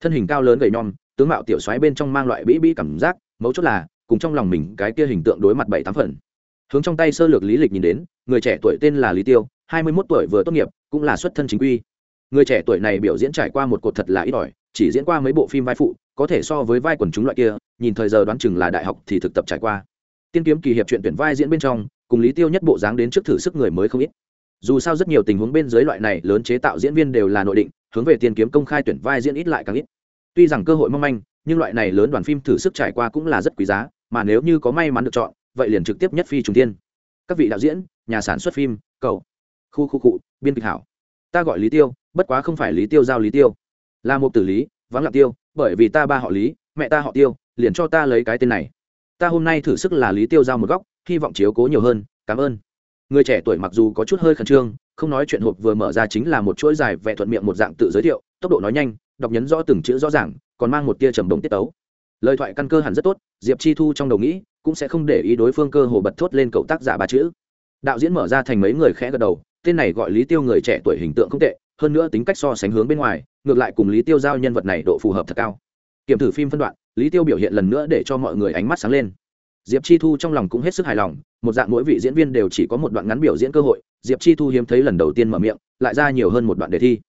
Thân hình cao lớn gầy nhom, tướng mạo tiểu xoáy bên trong mang loại bĩ bĩ cảm giác, mấu chốt là, cùng trong lòng mình cái kia hình tượng đối mặt bảy tám phần. Hướng trong tay sơ lược lý lịch nhìn đến, người trẻ tuổi tên là lý tiêu, hai mươi 21 tuổi vừa tốt nghiệp, cũng là xuất thân chính quy. Người trẻ tuổi này biểu diễn trải qua một cột thật là ít ỏi, chỉ diễn qua mấy bộ phim vai phụ có thể so với vai quần chúng loại kia, nhìn thời giờ đoán chừng là đại học thì thực tập trải qua. Tiên kiếm kỳ hiệp chuyện tuyển vai diễn bên trong, cùng lý tiêu nhất bộ dáng đến trước thử sức người mới không ít. Dù sao rất nhiều tình huống bên dưới loại này lớn chế tạo diễn viên đều là nội định, hướng về tiên kiếm công khai tuyển vai diễn ít lại càng ít. Tuy rằng cơ hội mong manh, nhưng loại này lớn đoàn phim thử sức trải qua cũng là rất quý giá, mà nếu như có may mắn được chọn, vậy liền trực tiếp nhất phi trùng tiên. Các vị đạo diễn, nhà sản xuất phim cầu khu khu cụ biên kịch hảo. Ta gọi lý tiêu, bất quá không phải lý tiêu giao lý tiêu. Là một tử lý, vắng lặng tiêu bởi vì ta ba họ lý, mẹ ta họ tiêu, liền cho ta lấy cái tên này. Ta hôm nay thử sức là lý tiêu giao một góc, hy vọng chiếu cố nhiều hơn, cảm ơn. Người trẻ tuổi mặc dù có chút hơi khẩn trương, không nói chuyện hộp vừa mở ra chính là một chuỗi dài vẽ thuận miệng một dạng tự giới thiệu, tốc độ nói nhanh, đọc nhấn rõ từng chữ rõ ràng, còn mang một tia trầm đồng tiết tấu. Lời thoại căn cơ hẳn rất tốt, diệp chi thu trong đầu nghĩ, cũng sẽ không để ý đối phương cơ hồ bật thốt lên cậu tác giả ba chữ. Đạo diễn mở ra thành mấy người khẽ gật đầu, tên này gọi lý tiêu người trẻ tuổi hình tượng không tệ, hơn nữa tính cách so sánh hướng bên ngoài ngược lại cùng lý tiêu giao nhân vật này độ phù hợp thật cao. Kiểm thử phim phân đoạn, lý tiêu biểu hiện lần nữa để cho mọi người ánh mắt sáng lên. Diệp chi thu trong lòng cũng hết sức hài lòng, một dạng mỗi vị diễn viên đều chỉ có một đoạn ngắn biểu diễn cơ hội, diệp chi thu hiếm thấy lần đầu tiên mở miệng, lại ra nhiều hơn một đoạn đề thi.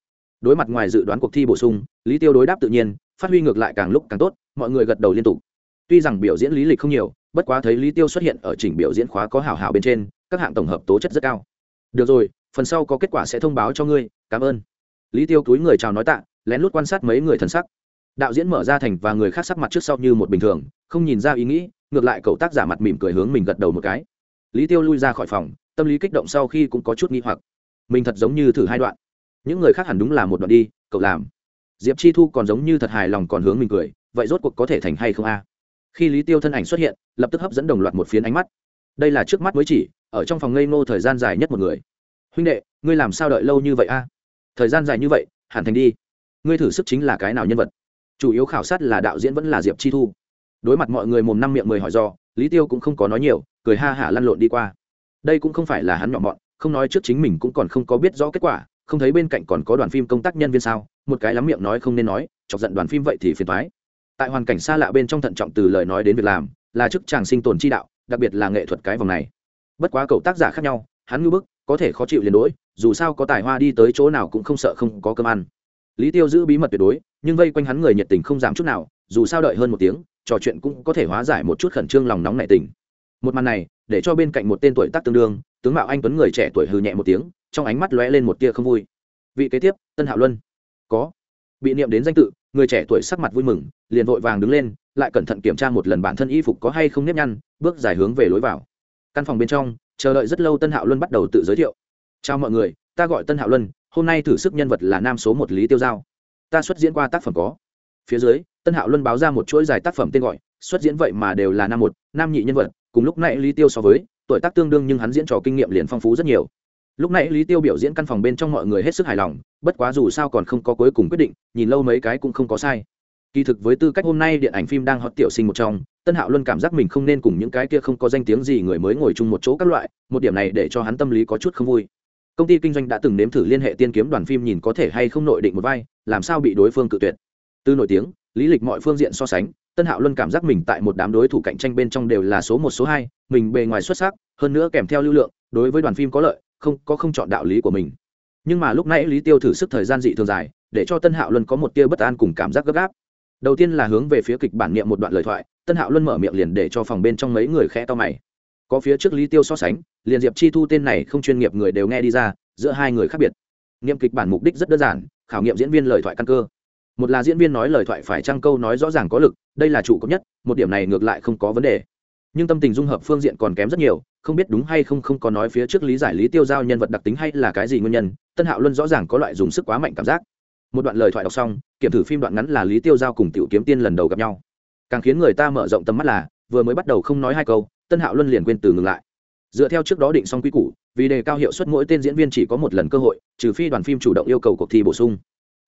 Đối mặt ngoài dự đoán cuộc thi bổ sung, lý tiêu đối đáp tự nhiên, phát huy ngược lại càng lúc càng tốt, mọi người gật đầu liên tục. Tuy rằng biểu diễn lý lịch không nhiều, bất quá thấy lý tiêu xuất hiện ở trình biểu diễn khóa có hảo hảo bên trên, các hạng tổng hợp tố chất rất cao. Được rồi, phần sau có kết quả sẽ thông báo cho ngươi, cảm ơn lý tiêu túi người chào nói tạ, lén lút quan sát mấy người thần sắc. Đạo diễn mở ra thành và người khác sắc mặt trước sau như một bình thường, không nhìn ra ý nghĩ, ngược lại cậu tác giả mặt mỉm cười hướng mình gật đầu một cái. Lý tiêu lui ra khỏi phòng, tâm lý kích động sau khi cũng có chút nghi hoặc. Mình thật giống như thử hai đoạn. Những người khác hẳn đúng là một đoạn đi, cậu làm. Diệp chi thu còn giống như thật hài lòng còn hướng mình cười, vậy rốt cuộc có thể thành hay không a? Khi lý tiêu thân ảnh xuất hiện, lập tức hấp dẫn đồng loạt một phiến ánh mắt. Đây là trước mắt mới chỉ, ở trong phòng ngây ngô thời gian dài nhất một người. Huynh đệ, ngươi làm sao đợi lâu như vậy a? Thời gian dài như vậy, hẳn thành đi. Ngươi thử sức chính là cái nào nhân vật? Chủ yếu khảo sát là đạo diễn vẫn là diệp chi thu. Đối mặt mọi người mồm năm miệng mười hỏi do, lý tiêu cũng không có nói nhiều, cười ha hả lăn lộn đi qua. Đây cũng không phải là hắn nhỏ mọn, không nói trước chính mình cũng còn không có biết rõ kết quả, không thấy bên cạnh còn có đoàn phim công tác nhân viên sao, một cái lắm miệng nói không nên nói, chọc giận đoàn phim vậy thì phiền thoái tại hoàn cảnh xa lạ bên trong thận trọng từ lời nói đến việc làm, là chức chàng sinh tồn chi đạo, đặc biệt là nghệ thuật cái vòng này. Bất quá cậu tác giả khác nhau, hắn ngư bức, có thể khó chịu liền đỗi dù sao có tài hoa đi tới chỗ nào cũng không sợ không có cơm ăn. Lý tiêu giữ bí mật tuyệt đối, nhưng vây quanh hắn người nhiệt tình không giảm chút nào, dù sao đợi hơn một tiếng, trò chuyện cũng có thể hóa giải một chút khẩn trương lòng nóng nảy tình. Một màn này, để cho bên cạnh một tên tuổi tác tương đương, tướng mạo anh tuấn người trẻ tuổi hư nhẹ một tiếng, trong ánh mắt lóe lên một tia không vui. Vị kế tiếp, tân hạo luân. Có. Bị niệm đến danh tự, người trẻ tuổi sắc mặt vui mừng, liền vội vàng đứng lên, lại cẩn thận kiểm tra một lần bản thân y phục có hay không nếp nhăn, bước dài hướng về lối vào. Căn phòng bên trong, chờ đợi rất lâu tân hạo luân bắt đầu tự giới thiệu chào mọi người, ta gọi tân hạo luân, hôm nay thử sức nhân vật là nam số một lý tiêu giao. Ta xuất diễn qua tác phẩm có. Phía dưới, tân hạo luân báo ra một chuỗi dài tác phẩm tên gọi, xuất diễn vậy mà đều là nam một, nam nhị nhân vật, cùng lúc nãy lý tiêu so với, tuổi tác tương đương nhưng hắn diễn trò kinh nghiệm liền phong phú rất nhiều. Lúc nãy lý tiêu biểu diễn căn phòng bên trong mọi người hết sức hài lòng, bất quá dù sao còn không có cuối cùng quyết định, nhìn lâu mấy cái cũng không có sai. Kỳ thực với tư cách hôm nay điện ảnh phim đang hot tiểu sinh một trong, tân hạo luân cảm giác mình không nên cùng những cái kia không có danh tiếng gì người mới ngồi chung một chỗ các loại, một điểm này để cho hắn tâm lý có chút không vui công ty kinh doanh đã từng nếm thử liên hệ tiên kiếm đoàn phim nhìn có thể hay không nội định một vai, làm sao bị đối phương cự tuyệt. Từ nổi tiếng, lý lịch mọi phương diện so sánh, tân hạo luân cảm giác mình tại một đám đối thủ cạnh tranh bên trong đều là số một, số hai, mình bề ngoài xuất sắc, hơn nữa kèm theo lưu lượng, đối với đoàn phim có lợi, không, có không chọn đạo lý của mình. Nhưng mà lúc nãy lý tiêu thử sức thời gian dị thường dài, để cho tân hạo luân có một tia bất an cùng cảm giác gấp gáp. Đầu tiên là hướng về phía kịch bản niệm một đoạn lời thoại, tân hạo luân mở miệng liền để cho phòng bên trong mấy người khẽ to mày có phía trước lý tiêu so sánh, liền diệp chi thu tên này không chuyên nghiệp người đều nghe đi ra, giữa hai người khác biệt. Nghiệm kịch bản mục đích rất đơn giản, khảo nghiệm diễn viên lời thoại căn cơ. Một là diễn viên nói lời thoại phải trăng câu nói rõ ràng có lực, đây là trụ cấp nhất, một điểm này ngược lại không có vấn đề. Nhưng tâm tình dung hợp phương diện còn kém rất nhiều, không biết đúng hay không không có nói phía trước lý giải lý tiêu giao nhân vật đặc tính hay là cái gì nguyên nhân, tân hạo luân rõ ràng có loại dùng sức quá mạnh cảm giác. Một đoạn lời thoại đọc xong, kiểm thử phim đoạn ngắn là lý tiêu giao cùng tiểu kiếm tiên lần đầu gặp nhau. Càng khiến người ta mở rộng tầm mắt là, vừa mới bắt đầu không nói hai câu tân hạo luân liền quên từ ngừng lại. Dựa theo trước đó định xong quy củ, vì đề cao hiệu suất mỗi tên diễn viên chỉ có một lần cơ hội, trừ phi đoàn phim chủ động yêu cầu cuộc thi bổ sung.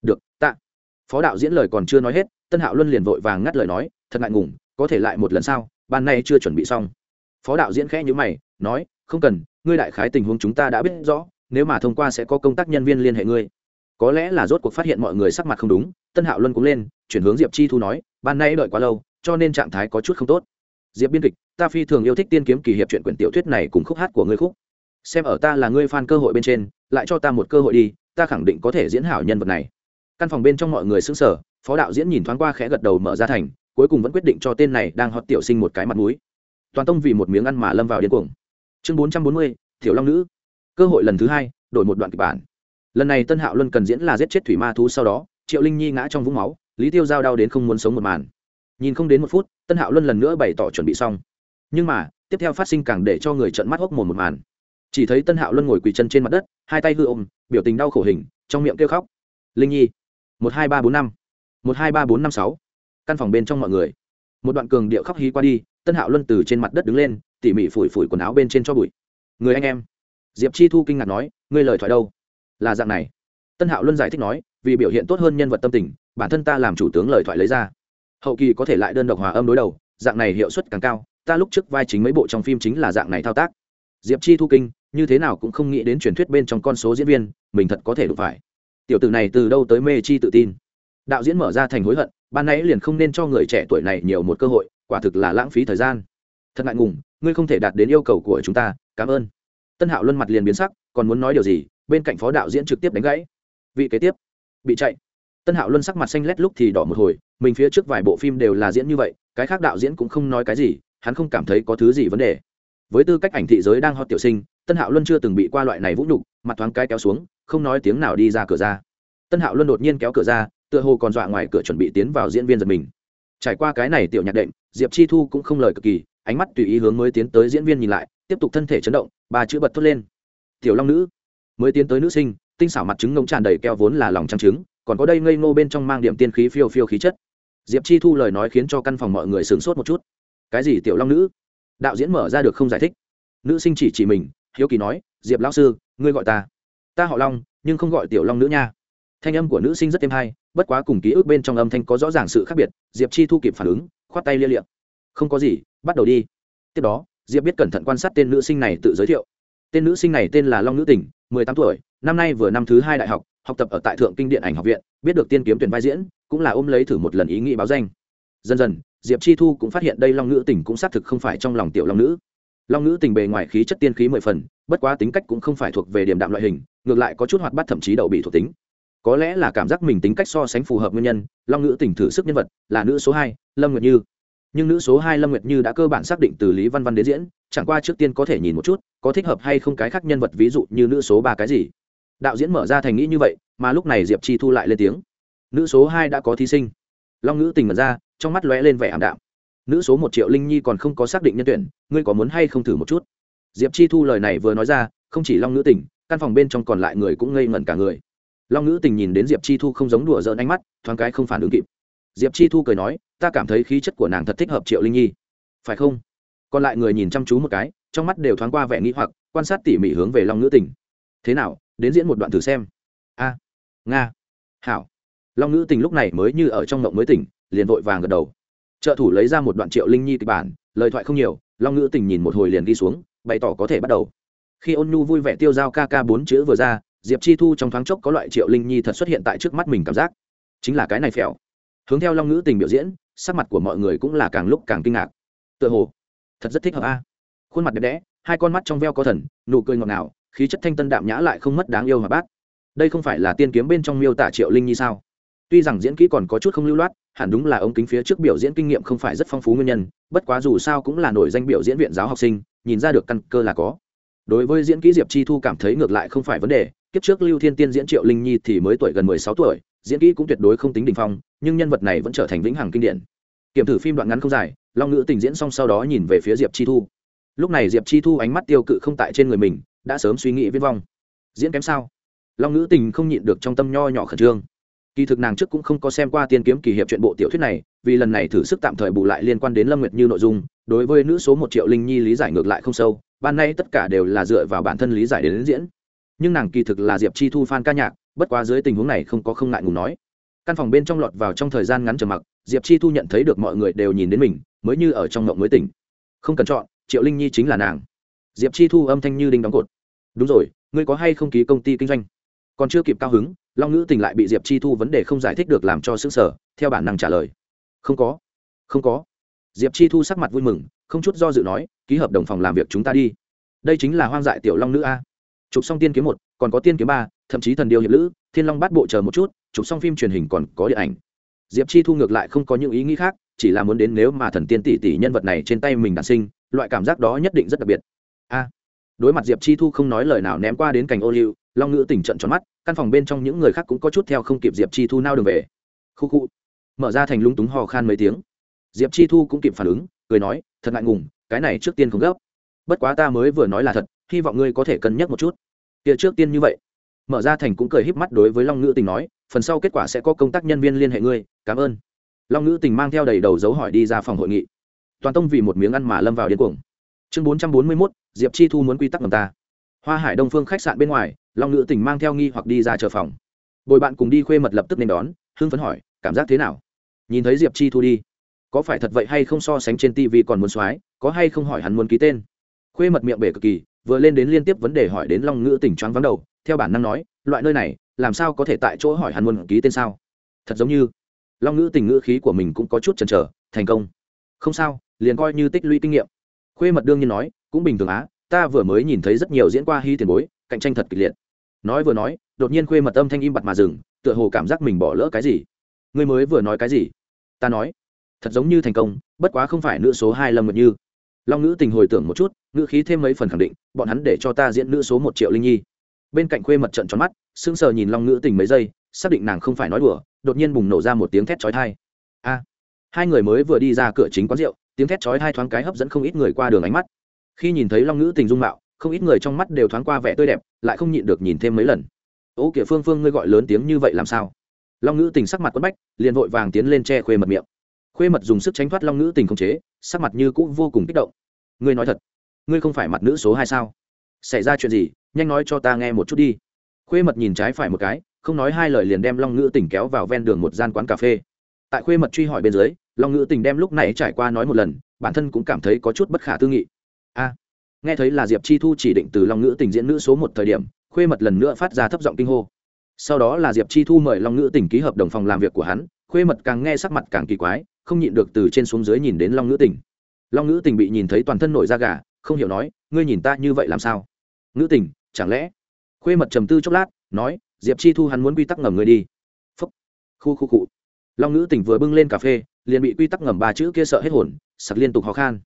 Được, tạ. Phó đạo diễn lời còn chưa nói hết, tân hạo luân liền vội vàng ngắt lời nói, thật ngại ngùng, có thể lại một lần sau ban nay chưa chuẩn bị xong. Phó đạo diễn khẽ nhữ mày, nói, không cần, ngươi đại khái tình huống chúng ta đã biết rõ, nếu mà thông qua sẽ có công tác nhân viên liên hệ ngươi. Có lẽ là rốt cuộc phát hiện mọi người sắc mặt không đúng, tân hạo luân cũng lên, chuyển hướng diệp chi thu nói, ban nay đợi quá lâu, cho nên trạng thái có chút không tốt diệp biên kịch, ta phi thường yêu thích tiên kiếm kỳ hiệp chuyện quyển tiểu thuyết này cùng khúc hát của ngươi khúc. Xem ở ta là ngươi fan cơ hội bên trên, lại cho ta một cơ hội đi, ta khẳng định có thể diễn hảo nhân vật này. Căn phòng bên trong mọi người xứng sở phó đạo diễn nhìn thoáng qua khẽ gật đầu mở ra thành, cuối cùng vẫn quyết định cho tên này đang hót tiểu sinh một cái mặt mũi. Toàn tông vì một miếng ăn mà lâm vào điên cuồng. Chương bốn trăm bốn mươi, tiểu long nữ. Cơ hội lần thứ hai, đổi một đoạn kịch bản. Lần này tân hạo luân cần diễn là giết chết thủy ma thú sau đó, triệu linh nhi ngã trong vũng máu, lý tiêu giao đau đến không muốn sống một màn. Nhìn không đến một phút tân hạo luân lần nữa bày tỏ chuẩn bị xong. Nhưng mà, tiếp theo phát sinh càng để cho người trận mắt hốc mồm một màn. Chỉ thấy tân hạo luân ngồi quỳ chân trên mặt đất, hai tay hư ôm, biểu tình đau khổ hình, trong miệng kêu khóc. Linh nhi, một hai ba bốn năm, một hai ba bốn năm sáu, căn phòng bên trong mọi người. Một đoạn cường điệu khóc hí qua đi, tân hạo luân từ trên mặt đất đứng lên, tỉ mỉ phủi phủi quần áo bên trên cho bụi. Người anh em. Diệp chi thu kinh ngạc nói, ngươi lời thoại đâu? Là dạng này. Tân hạo luân giải thích nói, vì biểu hiện tốt hơn nhân vật tâm tình, bản thân ta làm chủ tướng lời thoại lấy ra hậu kỳ có thể lại đơn độc hòa âm đối đầu, dạng này hiệu suất càng cao, ta lúc trước vai chính mấy bộ trong phim chính là dạng này thao tác. Diệp chi thu kinh, như thế nào cũng không nghĩ đến truyền thuyết bên trong con số diễn viên, mình thật có thể đụng phải. Tiểu tử này từ đâu tới mê chi tự tin? Đạo diễn mở ra thành hối hận, ban nãy liền không nên cho người trẻ tuổi này nhiều một cơ hội, quả thực là lãng phí thời gian. Thật ngại ngùng, ngươi không thể đạt đến yêu cầu của chúng ta, cảm ơn. Tân hạo luân mặt liền biến sắc, còn muốn nói điều gì, bên cạnh phó đạo diễn trực tiếp đánh gãy. Vị kế tiếp. Bị chạy tân hạo luân sắc mặt xanh lét lúc thì đỏ một hồi, mình phía trước vài bộ phim đều là diễn như vậy, cái khác đạo diễn cũng không nói cái gì, hắn không cảm thấy có thứ gì vấn đề. Với tư cách ảnh thị giới đang hot tiểu sinh, tân hạo luân chưa từng bị qua loại này vũ nhục, mặt thoáng cái kéo xuống, không nói tiếng nào đi ra cửa ra. Tân hạo luân đột nhiên kéo cửa ra, tựa hồ còn dọa ngoài cửa chuẩn bị tiến vào diễn viên giật mình. Trải qua cái này tiểu nhạc đệm, diệp chi thu cũng không lời cực kỳ, ánh mắt tùy ý hướng mới tiến tới diễn viên nhìn lại, tiếp tục thân thể chấn động bà chữ bật thốt lên. Tiểu long nữ. Mới tiến tới nữ sinh, tinh xảo mặt trứng ngông tràn đầy keo vốn là lòng trăng trứng còn có đây ngây ngô bên trong mang điểm tiên khí phiêu phiêu khí chất. Diệp chi thu lời nói khiến cho căn phòng mọi người sửng sốt một chút. Cái gì, tiểu long nữ? Đạo diễn mở ra được không giải thích. Nữ sinh chỉ chỉ mình, hiếu kỳ nói, diệp lão sư, ngươi gọi ta. Ta họ long, nhưng không gọi tiểu long nữ nha. Thanh âm của nữ sinh rất êm hay, bất quá cùng ký ức bên trong âm thanh có rõ ràng sự khác biệt, diệp chi thu kịp phản ứng, khoát tay lia liệm không có gì, bắt đầu đi. Tiếp đó, diệp biết cẩn thận quan sát tên nữ sinh này tự giới thiệu. Tên nữ sinh này tên là long nữ tỉnh mười tám tuổi, năm nay vừa năm thứ hai đại học học tập ở tại thượng kinh điện ảnh học viện, biết được tiên kiếm tuyển vai diễn, cũng là ôm lấy thử một lần ý nghĩ báo danh. Dần dần, diệp chi thu cũng phát hiện đây long nữ Tình cũng xác thực không phải trong lòng tiểu long nữ long nữ tình bề ngoài khí chất tiên khí mười phần, bất quá tính cách cũng không phải thuộc về điểm đạm loại hình, ngược lại có chút hoạt bát thậm chí đậu bị thuộc tính. Có lẽ là cảm giác mình tính cách so sánh phù hợp nguyên nhân, long nữ tình thử sức nhân vật là nữ số hai, lâm nguyệt như. Nhưng nữ số hai lâm nguyệt như đã cơ bản xác định từ lý văn văn đến diễn, chẳng qua trước tiên có thể nhìn một chút, có thích hợp hay không cái khác nhân vật ví dụ như nữ số ba cái gì đạo diễn mở ra thành nghĩ như vậy, mà lúc này diệp chi thu lại lên tiếng. Nữ số hai đã có thí sinh. Long nữ tình mật ra, trong mắt lóe lên vẻ ảm đạm. Nữ số một triệu linh nhi còn không có xác định nhân tuyển, ngươi có muốn hay không thử một chút? Diệp chi thu lời này vừa nói ra, không chỉ long nữ tình, căn phòng bên trong còn lại người cũng ngây ngẩn cả người. Long nữ tình nhìn đến diệp chi thu không giống đùa giỡn ánh mắt, thoáng cái không phản ứng kịp. Diệp chi thu cười nói, ta cảm thấy khí chất của nàng thật thích hợp triệu linh nhi. Phải không? Còn lại người nhìn chăm chú một cái, trong mắt đều thoáng qua vẻ nghĩ hoặc, quan sát tỉ mỉ hướng về long nữ tình. Thế nào đến diễn một đoạn thử xem. A, nga, hảo. Long nữ tình lúc này mới như ở trong mộng mới tỉnh, liền vội vàng gật đầu. Trợ thủ lấy ra một đoạn triệu linh nhi kịch bản, lời thoại không nhiều, long nữ tình nhìn một hồi liền đi xuống, bày tỏ có thể bắt đầu. Khi ôn nhu vui vẻ tiêu dao ca ca bốn chữ vừa ra, diệp chi thu trong thoáng chốc có loại triệu linh nhi thật xuất hiện tại trước mắt mình cảm giác. Chính là cái này phèo. Hướng theo long ngữ tình biểu diễn, sắc mặt của mọi người cũng là càng lúc càng kinh ngạc. Tựa hồ, thật rất thích hợp a. Khuôn mặt đẹp đẽ, hai con mắt trong veo có thần, nụ cười ngọt ngào khí chất thanh tân đạm nhã lại không mất đáng yêu mà bác đây không phải là tiên kiếm bên trong miêu tả triệu linh nhi sao? Tuy rằng diễn kỹ còn có chút không lưu loát, hẳn đúng là ống kính phía trước biểu diễn kinh nghiệm không phải rất phong phú nguyên nhân, bất quá dù sao cũng là nổi danh biểu diễn viện giáo học sinh, nhìn ra được căn cơ là có. Đối với diễn kỹ diệp chi thu cảm thấy ngược lại không phải vấn đề, kiếp trước lưu thiên tiên diễn triệu linh nhi thì mới tuổi gần mười sáu tuổi, diễn kỹ cũng tuyệt đối không tính đ ỉ n h phong, nhưng nhân vật này vẫn trở thành vĩnh hằng kinh điển. Kiểm thử phim đoạn ngắn không dài, long ngữ tình diễn xong sau đó nhìn về phía diệp chi thu lúc này diệp chi thu ánh mắt tiêu cự không tại trên người mình, đã sớm suy nghĩ viết vong. Diễn kém sao? Long ngữ tình không nhịn được trong tâm nho nhỏ khẩn trương. Kỳ thực nàng trước cũng không có xem qua tiên kiếm kỳ hiệp chuyện bộ tiểu thuyết này, vì lần này thử sức tạm thời bù lại liên quan đến lâm nguyệt như nội dung, đối với nữ số một triệu linh nhi lý giải ngược lại không sâu, ban nay tất cả đều là dựa vào bản thân lý giải đến diễn. Nhưng nàng kỳ thực là diệp chi thu phan ca nhạc, bất quá dưới tình huống này không có không ngại ngùng nói. Căn phòng bên trong lọt vào trong thời gian ngắn trầm mặc, diệp chi thu nhận thấy được mọi người đều nhìn đến mình, mới như ở trong mộng mới tỉnh. Không cần chọn triệu linh nhi chính là nàng. Diệp chi thu âm thanh như đinh đóng cột. Đúng rồi, ngươi có hay không ký công ty kinh doanh? Còn chưa kịp cao hứng, long ngữ tình lại bị diệp chi thu vấn đề không giải thích được làm cho xứng sở theo bản năng trả lời. Không có không có. Diệp chi thu sắc mặt vui mừng, không chút do dự nói, ký hợp đồng phòng làm việc chúng ta đi. Đây chính là hoang dại tiểu long nữ a. Chụp xong tiên kiếm một, còn có tiên kiếm ba, thậm chí thần điều hiệp lữ, thiên long bát bộ chờ một chút, chụp xong phim truyền hình còn có điện ảnh. Diệp chi thu ngược lại không có những ý nghĩ khác, chỉ là muốn đến nếu mà thần tiên tỷ tỷ nhân vật này trên tay mình đản sinh loại cảm giác đó nhất định rất đặc biệt. A, đối mặt diệp chi thu không nói lời nào ném qua đến cành ô liu, long ngữ tỉnh trận tròn mắt, căn phòng bên trong những người khác cũng có chút theo không kịp diệp chi thu nao đường về. Khu khu, mở ra thành lung túng hò khan mấy tiếng. Diệp chi thu cũng kịp phản ứng, cười nói, thật ngại ngùng, cái này trước tiên không gấp. Bất quá ta mới vừa nói là thật, hy vọng ngươi có thể cân nhắc một chút. Kia trước tiên như vậy. Mở ra thành cũng cười híp mắt đối với long ngữ tình nói, phần sau kết quả sẽ có công tác nhân viên liên hệ ngươi, cảm ơn. Long ngữ tình mang theo đầy đầu dấu hỏi đi ra phòng hội nghị toàn tông vì một miếng ăn mà lâm vào điên cuồng. Chương bốn trăm bốn mươi mốt, diệp chi thu muốn quy tắc ngầm ta. Hoa hải đông phương khách sạn bên ngoài, long Nữ Tỉnh mang theo nghi hoặc đi ra chờ phòng. Bồi bạn cùng đi khuê mật lập tức nên đón, hưng phấn hỏi, cảm giác thế nào? Nhìn thấy diệp chi thu đi, có phải thật vậy hay không so sánh trên tv còn muốn soái, có hay không hỏi hắn muốn ký tên? Khuê mật miệng bể cực kỳ, vừa lên đến liên tiếp vấn đề hỏi đến long ngữ tỉnh choáng vắng đầu, theo bản năng nói, loại nơi này, làm sao có thể tại chỗ hỏi hắn muốn ký tên sao? Thật giống như, long ngữ tình ngữ khí của mình cũng có chút chần chờ, thành công. Không sao liền coi như tích lũy kinh nghiệm. Khuê mật đương nhiên nói, cũng bình thường á, ta vừa mới nhìn thấy rất nhiều diễn qua hy tiền bối, cạnh tranh thật kịch liệt. Nói vừa nói, đột nhiên khuê mật âm thanh im bặt mà dừng, tựa hồ cảm giác mình bỏ lỡ cái gì. Ngươi mới vừa nói cái gì? Ta nói, thật giống như thành công, bất quá không phải nữ số hai lâm ngật như. Long nữ tình hồi tưởng một chút, ngữ khí thêm mấy phần khẳng định, bọn hắn để cho ta diễn nữ số một triệu linh nhi. Bên cạnh khuê mật trận tròn mắt, sững sờ nhìn long nữ tình mấy giây, xác định nàng không phải nói đùa, đột nhiên bùng nổ ra một tiếng thét chói thai a, hai người mới vừa đi ra cửa chính quán rượu tiếng thét chói hai thoáng cái hấp dẫn không ít người qua đường ánh mắt. Khi nhìn thấy long nữ tình dung mạo, không ít người trong mắt đều thoáng qua vẻ tươi đẹp, lại không nhịn được nhìn thêm mấy lần. Ô kìa phương phương, ngươi gọi lớn tiếng như vậy làm sao? Long nữ tình sắc mặt quất bách, liền vội vàng tiến lên che khuê mật miệng. Khuê mật dùng sức tránh thoát long nữ tình không chế, sắc mặt như cũng vô cùng kích động. Ngươi nói thật, ngươi không phải mặt nữ số hai sao? Xảy ra chuyện gì? Nhanh nói cho ta nghe một chút đi. Khuê mật nhìn trái phải một cái, không nói hai lời liền đem long nữ tình kéo vào ven đường một gian quán cà phê tại khuê mật truy hỏi bên dưới, long nữ tình đem lúc này trải qua nói một lần, bản thân cũng cảm thấy có chút bất khả tư nghị. A, nghe thấy là diệp chi thu chỉ định từ long nữ tình diễn nữ số một thời điểm, khuê mật lần nữa phát ra thấp giọng kinh hô. Sau đó là diệp chi thu mời long nữ tình ký hợp đồng phòng làm việc của hắn, khuê mật càng nghe sắc mặt càng kỳ quái, không nhịn được từ trên xuống dưới nhìn đến long nữ tình. Long nữ tình bị nhìn thấy toàn thân nổi da gà, không hiểu nói, ngươi nhìn ta như vậy làm sao? Nữ tình, chẳng lẽ? Khuê mật trầm tư chốc lát, nói, diệp chi thu hắn muốn quy tắc ngầm ngươi đi. Phúc. Khu khu cụ long nữ Tỉnh vừa bưng lên cà phê, liền bị quy tắc ngầm ba chữ kia sợ hết hồn, sặc liên tục khó khăn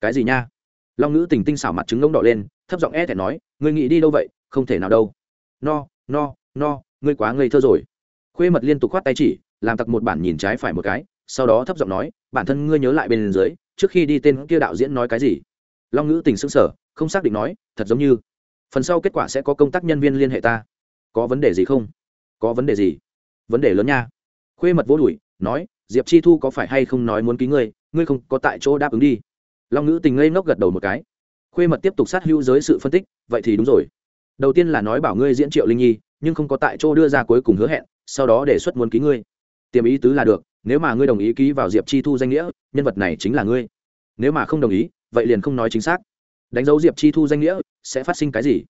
cái gì nha? Long nữ Tỉnh tinh xảo mặt trứng ngông đỏ lên, thấp giọng e thẻ nói, ngươi nghĩ đi đâu vậy? Không thể nào đâu. No no no, ngươi quá ngây thơ rồi. Khuê mật liên tục khoát tay chỉ, làm tặc một bản nhìn trái phải một cái, sau đó thấp giọng nói, bản thân ngươi nhớ lại bên dưới, trước khi đi tên kia đạo diễn nói cái gì? Long ngữ tình xưng sở không xác định nói, thật giống như phần sau kết quả sẽ có công tác nhân viên liên hệ ta. Có vấn đề gì không? Có vấn đề gì? Vấn đề lớn nha khuê mật vô đùi, nói, diệp chi thu có phải hay không nói muốn ký ngươi? Ngươi không có tại chỗ đáp ứng đi. Long ngữ tình ngây ngốc gật đầu một cái. Khuê mật tiếp tục sát hữu giới sự phân tích, vậy thì đúng rồi. Đầu tiên là nói bảo ngươi diễn triệu linh nhi, nhưng không có tại chỗ đưa ra cuối cùng hứa hẹn, sau đó đề xuất muốn ký ngươi. Tiềm ý tứ là được, nếu mà ngươi đồng ý ký vào diệp chi thu danh nghĩa, nhân vật này chính là ngươi. Nếu mà không đồng ý, vậy liền không nói chính xác. Đánh dấu diệp chi thu danh nghĩa sẽ phát sinh cái gì?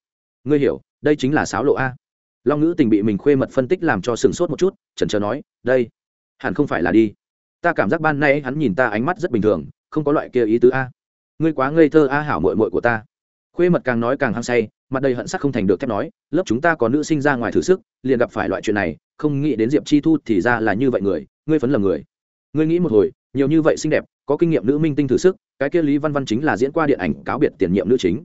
Ngươi hiểu, đây chính là sáo lộ a long ngữ tình bị mình khuê mật phân tích làm cho sừng sốt một chút, chần chờ nói, đây, hẳn không phải là đi. Ta cảm giác ban nay hắn nhìn ta ánh mắt rất bình thường, không có loại kia ý tứ a. Ngươi quá ngây thơ a hảo mội mội của ta. Khuê mật càng nói càng hăng say, mặt đầy hận sắc không thành được thép nói, lớp chúng ta có nữ sinh ra ngoài thử sức, liền gặp phải loại chuyện này, không nghĩ đến diệp chi thu thì ra là như vậy người, ngươi phấn lầm người. Ngươi nghĩ một hồi, nhiều như vậy xinh đẹp, có kinh nghiệm nữ minh tinh thử sức, cái kia lý văn văn chính là diễn qua điện ảnh cáo biệt tiền nhiệm nữ chính.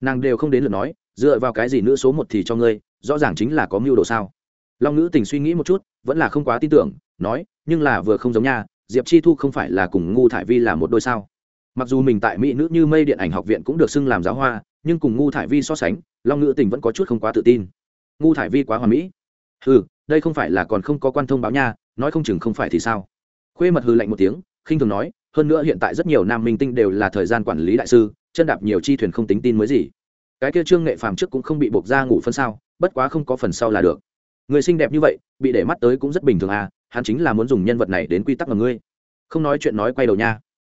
Nàng đều không đến lượt nói dựa vào cái gì nữ số một thì cho ngươi, rõ ràng chính là có mưu đồ sao? Long nữ tình suy nghĩ một chút, vẫn là không quá tin tưởng, nói, nhưng là vừa không giống nha, diệp chi thu không phải là cùng ngu thải vi là một đôi sao? Mặc dù mình tại mỹ nữ như mây điện ảnh học viện cũng được xưng làm giáo hoa, nhưng cùng ngu thải vi so sánh, long nữ tình vẫn có chút không quá tự tin. Ngu thải vi quá hoàn mỹ. Ừ đây không phải là còn không có quan thông báo nha, nói không chừng không phải thì sao? Khuê mật hư lạnh một tiếng, khinh thường nói, hơn nữa hiện tại rất nhiều nam minh tinh đều là thời gian quản lý đại sư, chân đạp nhiều chi thuyền không tính tin mới gì cái kia trương nghệ phàm trước cũng không bị buộc ra ngủ phân sao, bất quá không có phần sau là được. Người xinh đẹp như vậy, bị để mắt tới cũng rất bình thường à hắn chính là muốn dùng nhân vật này đến quy tắc mà ngươi. Không nói chuyện nói quay đầu nha.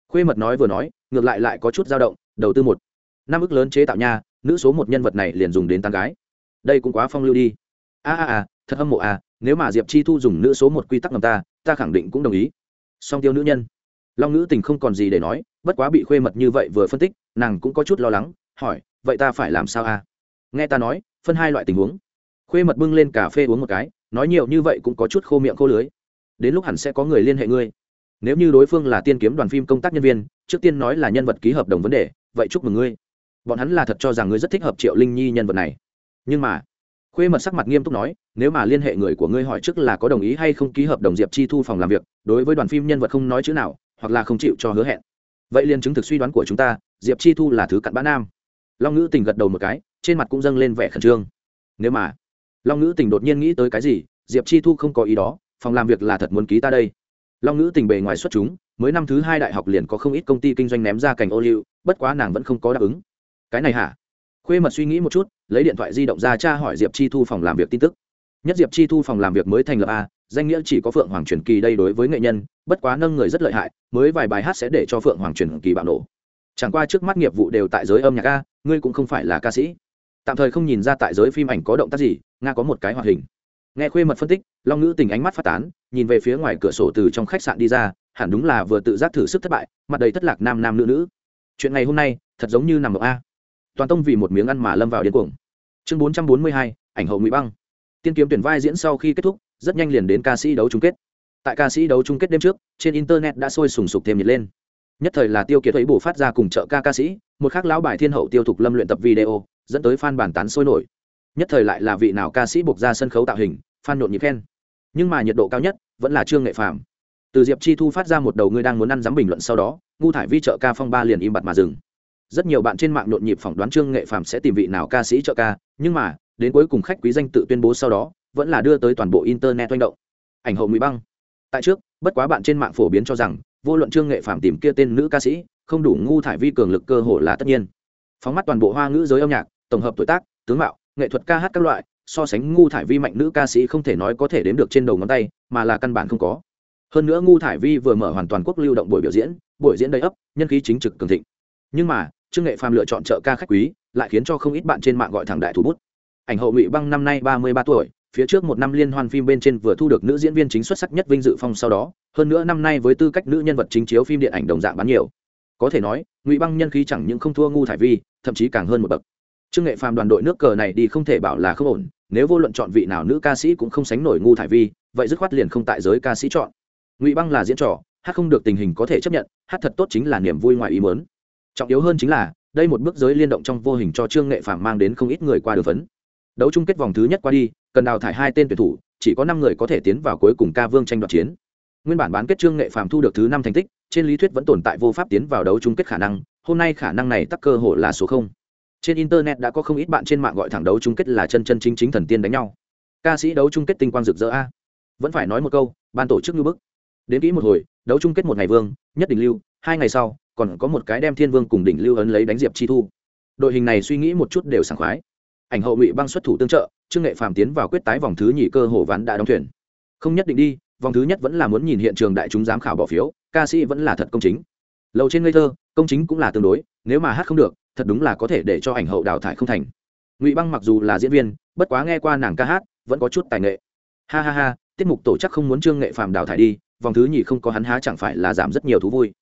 Khuê mật nói vừa nói, ngược lại lại có chút dao động, đầu tư một. Năm ức lớn chế tạo nha, nữ số một nhân vật này liền dùng đến tán gái. Đây cũng quá phong lưu đi. A a a, thật hâm mộ à nếu mà diệp chi thu dùng nữ số một quy tắc ngầm ta ta khẳng định cũng đồng ý. Song tiêu nữ nhân. Long nữ tình không còn gì để nói, bất quá bị khuê mật như vậy vừa phân tích, nàng cũng có chút lo lắng, hỏi vậy ta phải làm sao a nghe ta nói, phân hai loại tình huống. Khuê mật bưng lên cà phê uống một cái, nói nhiều như vậy cũng có chút khô miệng khô lưới. Đến lúc hẳn sẽ có người liên hệ ngươi. Nếu như đối phương là tiên kiếm đoàn phim công tác nhân viên, trước tiên nói là nhân vật ký hợp đồng vấn đề, vậy chúc mừng ngươi. Bọn hắn là thật cho rằng ngươi rất thích hợp triệu linh nhi nhân vật này. Nhưng mà, khuê mật sắc mặt nghiêm túc nói, nếu mà liên hệ người của ngươi hỏi trước là có đồng ý hay không ký hợp đồng diệp chi thu phòng làm việc, đối với đoàn phim nhân vật không nói chữ nào, hoặc là không chịu cho hứa hẹn. Vậy liền chứng thực suy đoán của chúng ta, diệp chi thu là thứ cặn bã nam long ngữ tình gật đầu một cái, trên mặt cũng dâng lên vẻ khẩn trương. Nếu mà long ngữ tình đột nhiên nghĩ tới cái gì, diệp chi thu không có ý đó, phòng làm việc là thật muốn ký ta đây. Long ngữ tình bề ngoài xuất chúng, mới năm thứ hai đại học liền có không ít công ty kinh doanh ném ra cành ô liu, bất quá nàng vẫn không có đáp ứng. Cái này hả? Khuê mật suy nghĩ một chút, lấy điện thoại di động ra tra hỏi diệp chi thu phòng làm việc tin tức. Nhất diệp chi thu phòng làm việc mới thành lập a, danh nghĩa chỉ có phượng hoàng truyền kỳ đây đối với nghệ nhân, bất quá nâng người rất lợi hại, mới vài bài hát sẽ để cho phượng hoàng truyền kỳ bạo nổ chẳng qua trước mắt nghiệp vụ đều tại giới âm nhạc a, ngươi cũng không phải là ca sĩ. Tạm thời không nhìn ra tại giới phim ảnh có động tác gì, nga có một cái hoạt hình. Nghe khuê mật phân tích, long ngữ tình ánh mắt phát tán, nhìn về phía ngoài cửa sổ từ trong khách sạn đi ra, hẳn đúng là vừa tự giác thử sức thất bại, mặt đầy thất lạc nam nam nữ nữ. Chuyện ngày hôm nay, thật giống như nằm ở a. Toàn tông vì một miếng ăn mà lâm vào điên cuồng. Chương bốn trăm bốn mươi hai, ảnh hậu ngụy băng. Tiên kiếm tuyển vai diễn sau khi kết thúc, rất nhanh liền đến ca sĩ đấu chung kết. Tại ca sĩ đấu chung kết đêm trước, trên internet đã sôi sùng sục thêm nhiệt lên nhất thời là tiêu kiệt ấy bổ phát ra cùng chợ ca ca sĩ, một khác lão bài thiên hậu tiêu thục lâm luyện tập video, dẫn tới fan bàn tán sôi nổi. Nhất thời lại là vị nào ca sĩ buộc ra sân khấu tạo hình, fan nhộn nhịp khen. Nhưng mà nhiệt độ cao nhất vẫn là trương nghệ phạm từ diệp chi thu phát ra một đầu ngươi đang muốn ăn dám bình luận sau đó, ngu thải vi chợ ca phong ba liền im bặt mà dừng. Rất nhiều bạn trên mạng nhộn nhịp phỏng đoán trương nghệ phạm sẽ tìm vị nào ca sĩ chợ ca, nhưng mà, đến cuối cùng khách quý danh tự tuyên bố sau đó, vẫn là đưa tới toàn bộ internet manh động. Ảnh hậu mỹ băng. Tại trước, bất quá bạn trên mạng phổ biến cho rằng vô luận trương nghệ phạm tìm kia tên nữ ca sĩ, không đủ ngu thải vi cường lực cơ hội là tất nhiên. Phóng mắt toàn bộ hoa ngữ giới âm nhạc, tổng hợp tuổi tác, tướng mạo, nghệ thuật ca hát các loại, so sánh ngu thải vi mạnh nữ ca sĩ không thể nói có thể đếm được trên đầu ngón tay, mà là căn bản không có. Hơn nữa ngu thải vi vừa mở hoàn toàn quốc lưu động buổi biểu diễn, buổi diễn đầy ấp, nhân khí chính trực cường thịnh. Nhưng mà, trương nghệ phàm lựa chọn trợ ca khách quý, lại khiến cho không ít bạn trên mạng gọi thẳng đại thủ bút. Ảnh hậu ngụy băng năm nay ba mươi ba tuổi phía trước một năm liên hoan phim bên trên vừa thu được nữ diễn viên chính xuất sắc nhất vinh dự phong sau đó, hơn nữa năm nay với tư cách nữ nhân vật chính chiếu phim điện ảnh đồng dạng bán nhiều. Có thể nói, ngụy băng nhân khí chẳng những không thua ngu thải vi, thậm chí càng hơn một bậc. Trương nghệ phàm đoàn đội nước cờ này đi không thể bảo là không ổn, nếu vô luận chọn vị nào nữ ca sĩ cũng không sánh nổi ngu thải vi, vậy dứt khoát liền không tại giới ca sĩ chọn. Ngụy băng là diễn trò, hát không được tình hình có thể chấp nhận, hát thật tốt chính là niềm vui ngoài ý mớn trọng yếu hơn chính là, đây một bước giới liên động trong vô hình cho trương nghệ phàm mang đến không ít người qua đường phấn. Đấu chung kết vòng thứ nhất qua đi cần đào thải hai tên tuyển thủ, chỉ có năm người có thể tiến vào cuối cùng ca vương tranh đoạt chiến. Nguyên bản bán kết trương nghệ phàm thu được thứ năm thành tích, trên lý thuyết vẫn tồn tại vô pháp tiến vào đấu chung kết khả năng, hôm nay khả năng này tắc cơ hội là số không. Trên internet đã có không ít bạn trên mạng gọi thẳng đấu chung kết là chân chân chính chính thần tiên đánh nhau. Ca sĩ đấu chung kết tinh quang rực rỡ a. Vẫn phải nói một câu, ban tổ chức như bức. Đến kỹ một hồi, đấu chung kết một ngày vương, nhất đỉnh lưu, hai ngày sau, còn có một cái đem thiên vương cùng đỉnh lưu ấn lấy đánh diệp chi thu. Đội hình này suy nghĩ một chút đều sảng khoái. Ảnh hậu ngụy băng xuất thủ tương trợ trương nghệ phàm tiến vào quyết tái vòng thứ nhì cơ hồ ván đã đóng thuyền. Không nhất định đi, vòng thứ nhất vẫn là muốn nhìn hiện trường đại chúng giám khảo bỏ phiếu, ca sĩ vẫn là thật công chính. Lầu trên ngây thơ, công chính cũng là tương đối, nếu mà hát không được, thật đúng là có thể để cho ảnh hậu đào thải không thành. Ngụy băng mặc dù là diễn viên, bất quá nghe qua nàng ca hát, vẫn có chút tài nghệ. Ha ha ha, tiết mục tổ chức không muốn trương nghệ phàm đào thải đi, vòng thứ nhì không có hắn há chẳng phải là giảm rất nhiều thú vui.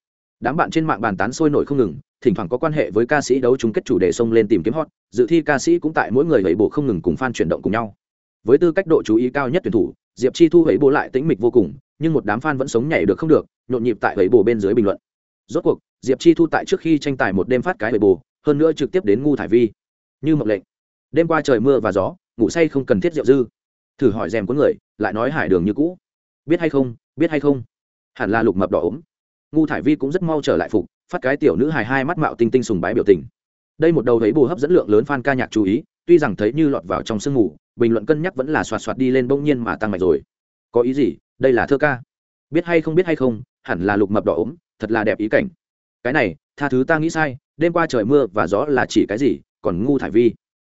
Đám bạn trên mạng bàn tán sôi nổi không ngừng thỉnh thoảng có quan hệ với ca sĩ đấu chung kết chủ đề xông lên tìm kiếm hot, dự thi ca sĩ cũng tại mỗi người gậy bộ không ngừng cùng fan chuyển động cùng nhau. Với tư cách độ chú ý cao nhất tuyển thủ, diệp chi thu gậy bộ lại tĩnh mịch vô cùng, nhưng một đám fan vẫn sống nhảy được không được, nhộn nhịp tại gậy bộ bên dưới bình luận. Rốt cuộc, diệp chi thu tại trước khi tranh tài một đêm phát cái gậy bộ hơn nữa trực tiếp đến ngu thải vi. Như mộng lệnh. Đêm qua trời mưa và gió, ngủ say không cần thiết rượu dư. Thử hỏi rèm có người, lại nói hải đường như cũ. Biết hay không, biết hay không? Hẳn là lục mập đỏ ốm. Ngu thải vi cũng rất mau trở lại phục phát cái tiểu nữ hài hai mắt mạo tinh tinh sùng bái biểu tình. Đây một đầu thấy bù hấp dẫn lượng lớn fan ca nhạc chú ý, tuy rằng thấy như lọt vào trong sương ngủ bình luận cân nhắc vẫn là xoạt xoạt đi lên bỗng nhiên mà tăng mạnh rồi. Có ý gì? Đây là thơ ca. Biết hay không biết hay không, hẳn là lục mập đỏ ốm, thật là đẹp ý cảnh. Cái này, tha thứ ta nghĩ sai, đêm qua trời mưa và gió là chỉ cái gì, còn ngu thải vi.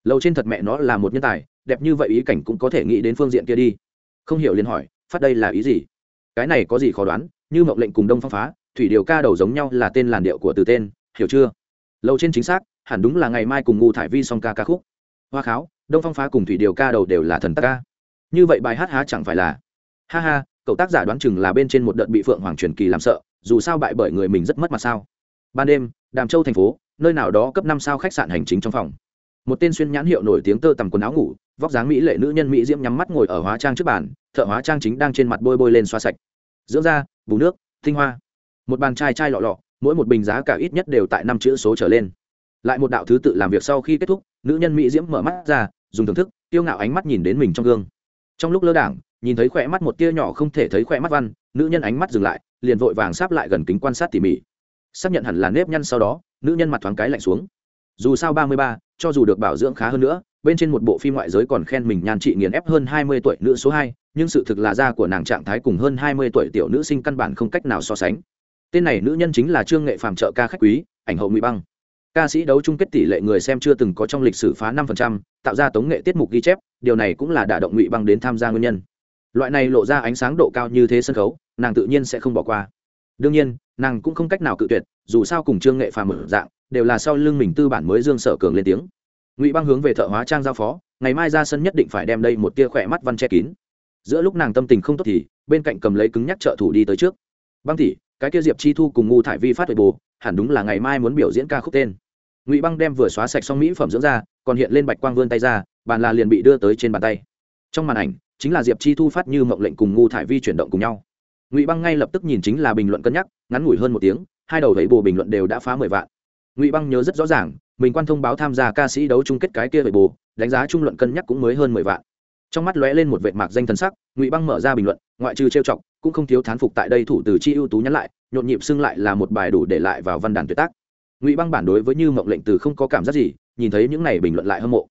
Lâu trên thật mẹ nó là một nhân tài, đẹp như vậy ý cảnh cũng có thể nghĩ đến phương diện kia đi. Không hiểu liền hỏi, phát đây là ý gì? Cái này có gì khó đoán, như mộng lệnh cùng đông phong phá thủy điều ca đầu giống nhau là tên làn điệu của từ tên, hiểu chưa? Lâu trên chính xác, hẳn đúng là ngày mai cùng ngu thải vi song ca ca khúc. Hoa kháo, đông phong phá cùng thủy điều ca đầu đều là thần tác ca. Như vậy bài hát há chẳng phải là? Ha ha, cậu tác giả đoán chừng là bên trên một đợt bị phượng hoàng truyền kỳ làm sợ, dù sao bại bởi người mình rất mất mặt sao? Ban đêm, đàm châu thành phố, nơi nào đó cấp năm sao khách sạn hành chính trong phòng. Một tên xuyên nhãn hiệu nổi tiếng tơ tằm quần áo ngủ, vóc dáng mỹ lệ nữ nhân mỹ diễm nhắm mắt ngồi ở hóa trang trước bàn, thợ hóa trang chính đang trên mặt bôi bôi lên xoa sạch. Dưỡng da, bù nước, tinh hoa một bàn chai chai lọ lọ, mỗi một bình giá cả ít nhất đều tại năm chữ số trở lên. Lại một đạo thứ tự làm việc sau khi kết thúc, nữ nhân mỹ diễm mở mắt ra, dùng thưởng thức tiêu ngạo ánh mắt nhìn đến mình trong gương. Trong lúc lơ đảng, nhìn thấy khỏe mắt một tia nhỏ không thể thấy khỏe mắt văn, nữ nhân ánh mắt dừng lại, liền vội vàng sáp lại gần kính quan sát tỉ mỉ. Xác nhận hẳn là nếp nhăn sau đó, nữ nhân mặt thoáng cái lạnh xuống. Dù sao ba mươi ba, cho dù được bảo dưỡng khá hơn nữa, bên trên một bộ phim ngoại giới còn khen mình nhan trị nghiền ép hơn hai mươi tuổi nữ số hai, nhưng sự thực là da của nàng trạng thái cùng hơn hai mươi tuổi tiểu nữ sinh căn bản không cách nào so sánh tên này nữ nhân chính là trương nghệ phàm trợ ca khách quý ảnh hậu ngụy băng. Ca sĩ đấu chung kết tỷ lệ người xem chưa từng có trong lịch sử phá năm phần trăm, tạo ra tống nghệ tiết mục ghi chép điều này cũng là đả động ngụy băng đến tham gia nguyên nhân. Loại này lộ ra ánh sáng độ cao như thế sân khấu nàng tự nhiên sẽ không bỏ qua. Đương nhiên nàng cũng không cách nào cự tuyệt dù sao cùng trương nghệ phàm mở dạng đều là sau lưng mình tư bản mới dương sở cường lên tiếng. Ngụy băng hướng về thợ hóa trang giao phó ngày mai ra sân nhất định phải đem đây một tia khỏe mắt văn che kín. Giữa lúc nàng tâm tình không tốt thì bên cạnh cầm lấy cứng nhắc trợ thủ đi tới trước. Băng tỉ cái kia diệp chi thu cùng ngu thải vi phát huệ bồ, hẳn đúng là ngày mai muốn biểu diễn ca khúc tên. Ngụy băng đem vừa xóa sạch xong mỹ phẩm dưỡng ra, còn hiện lên bạch quang vươn tay ra, bàn là liền bị đưa tới trên bàn tay. Trong màn ảnh, chính là diệp chi thu phát như mộng lệnh cùng ngu thải vi chuyển động cùng nhau. Ngụy băng ngay lập tức nhìn chính là bình luận cân nhắc, ngắn ngủi hơn một tiếng, hai đầu thấy bồ bình luận đều đã phá mười vạn. Ngụy băng nhớ rất rõ ràng, mình quan thông báo tham gia ca sĩ đấu chung kết cái kia về bồ, đánh giá trung luận cân nhắc cũng mới hơn mười vạn. Trong mắt lóe lên một vệt mạc danh thần sắc, ngụy băng mở ra bình luận, ngoại trừ trêu chọc cũng không thiếu thán phục tại đây thủ từ chi ưu tú nhắn lại, nhộn nhịp xưng lại là một bài đủ để lại vào văn đàn tuyệt tác. Ngụy băng bản đối với như mộng lệnh từ không có cảm giác gì, nhìn thấy những này bình luận lại hâm mộ.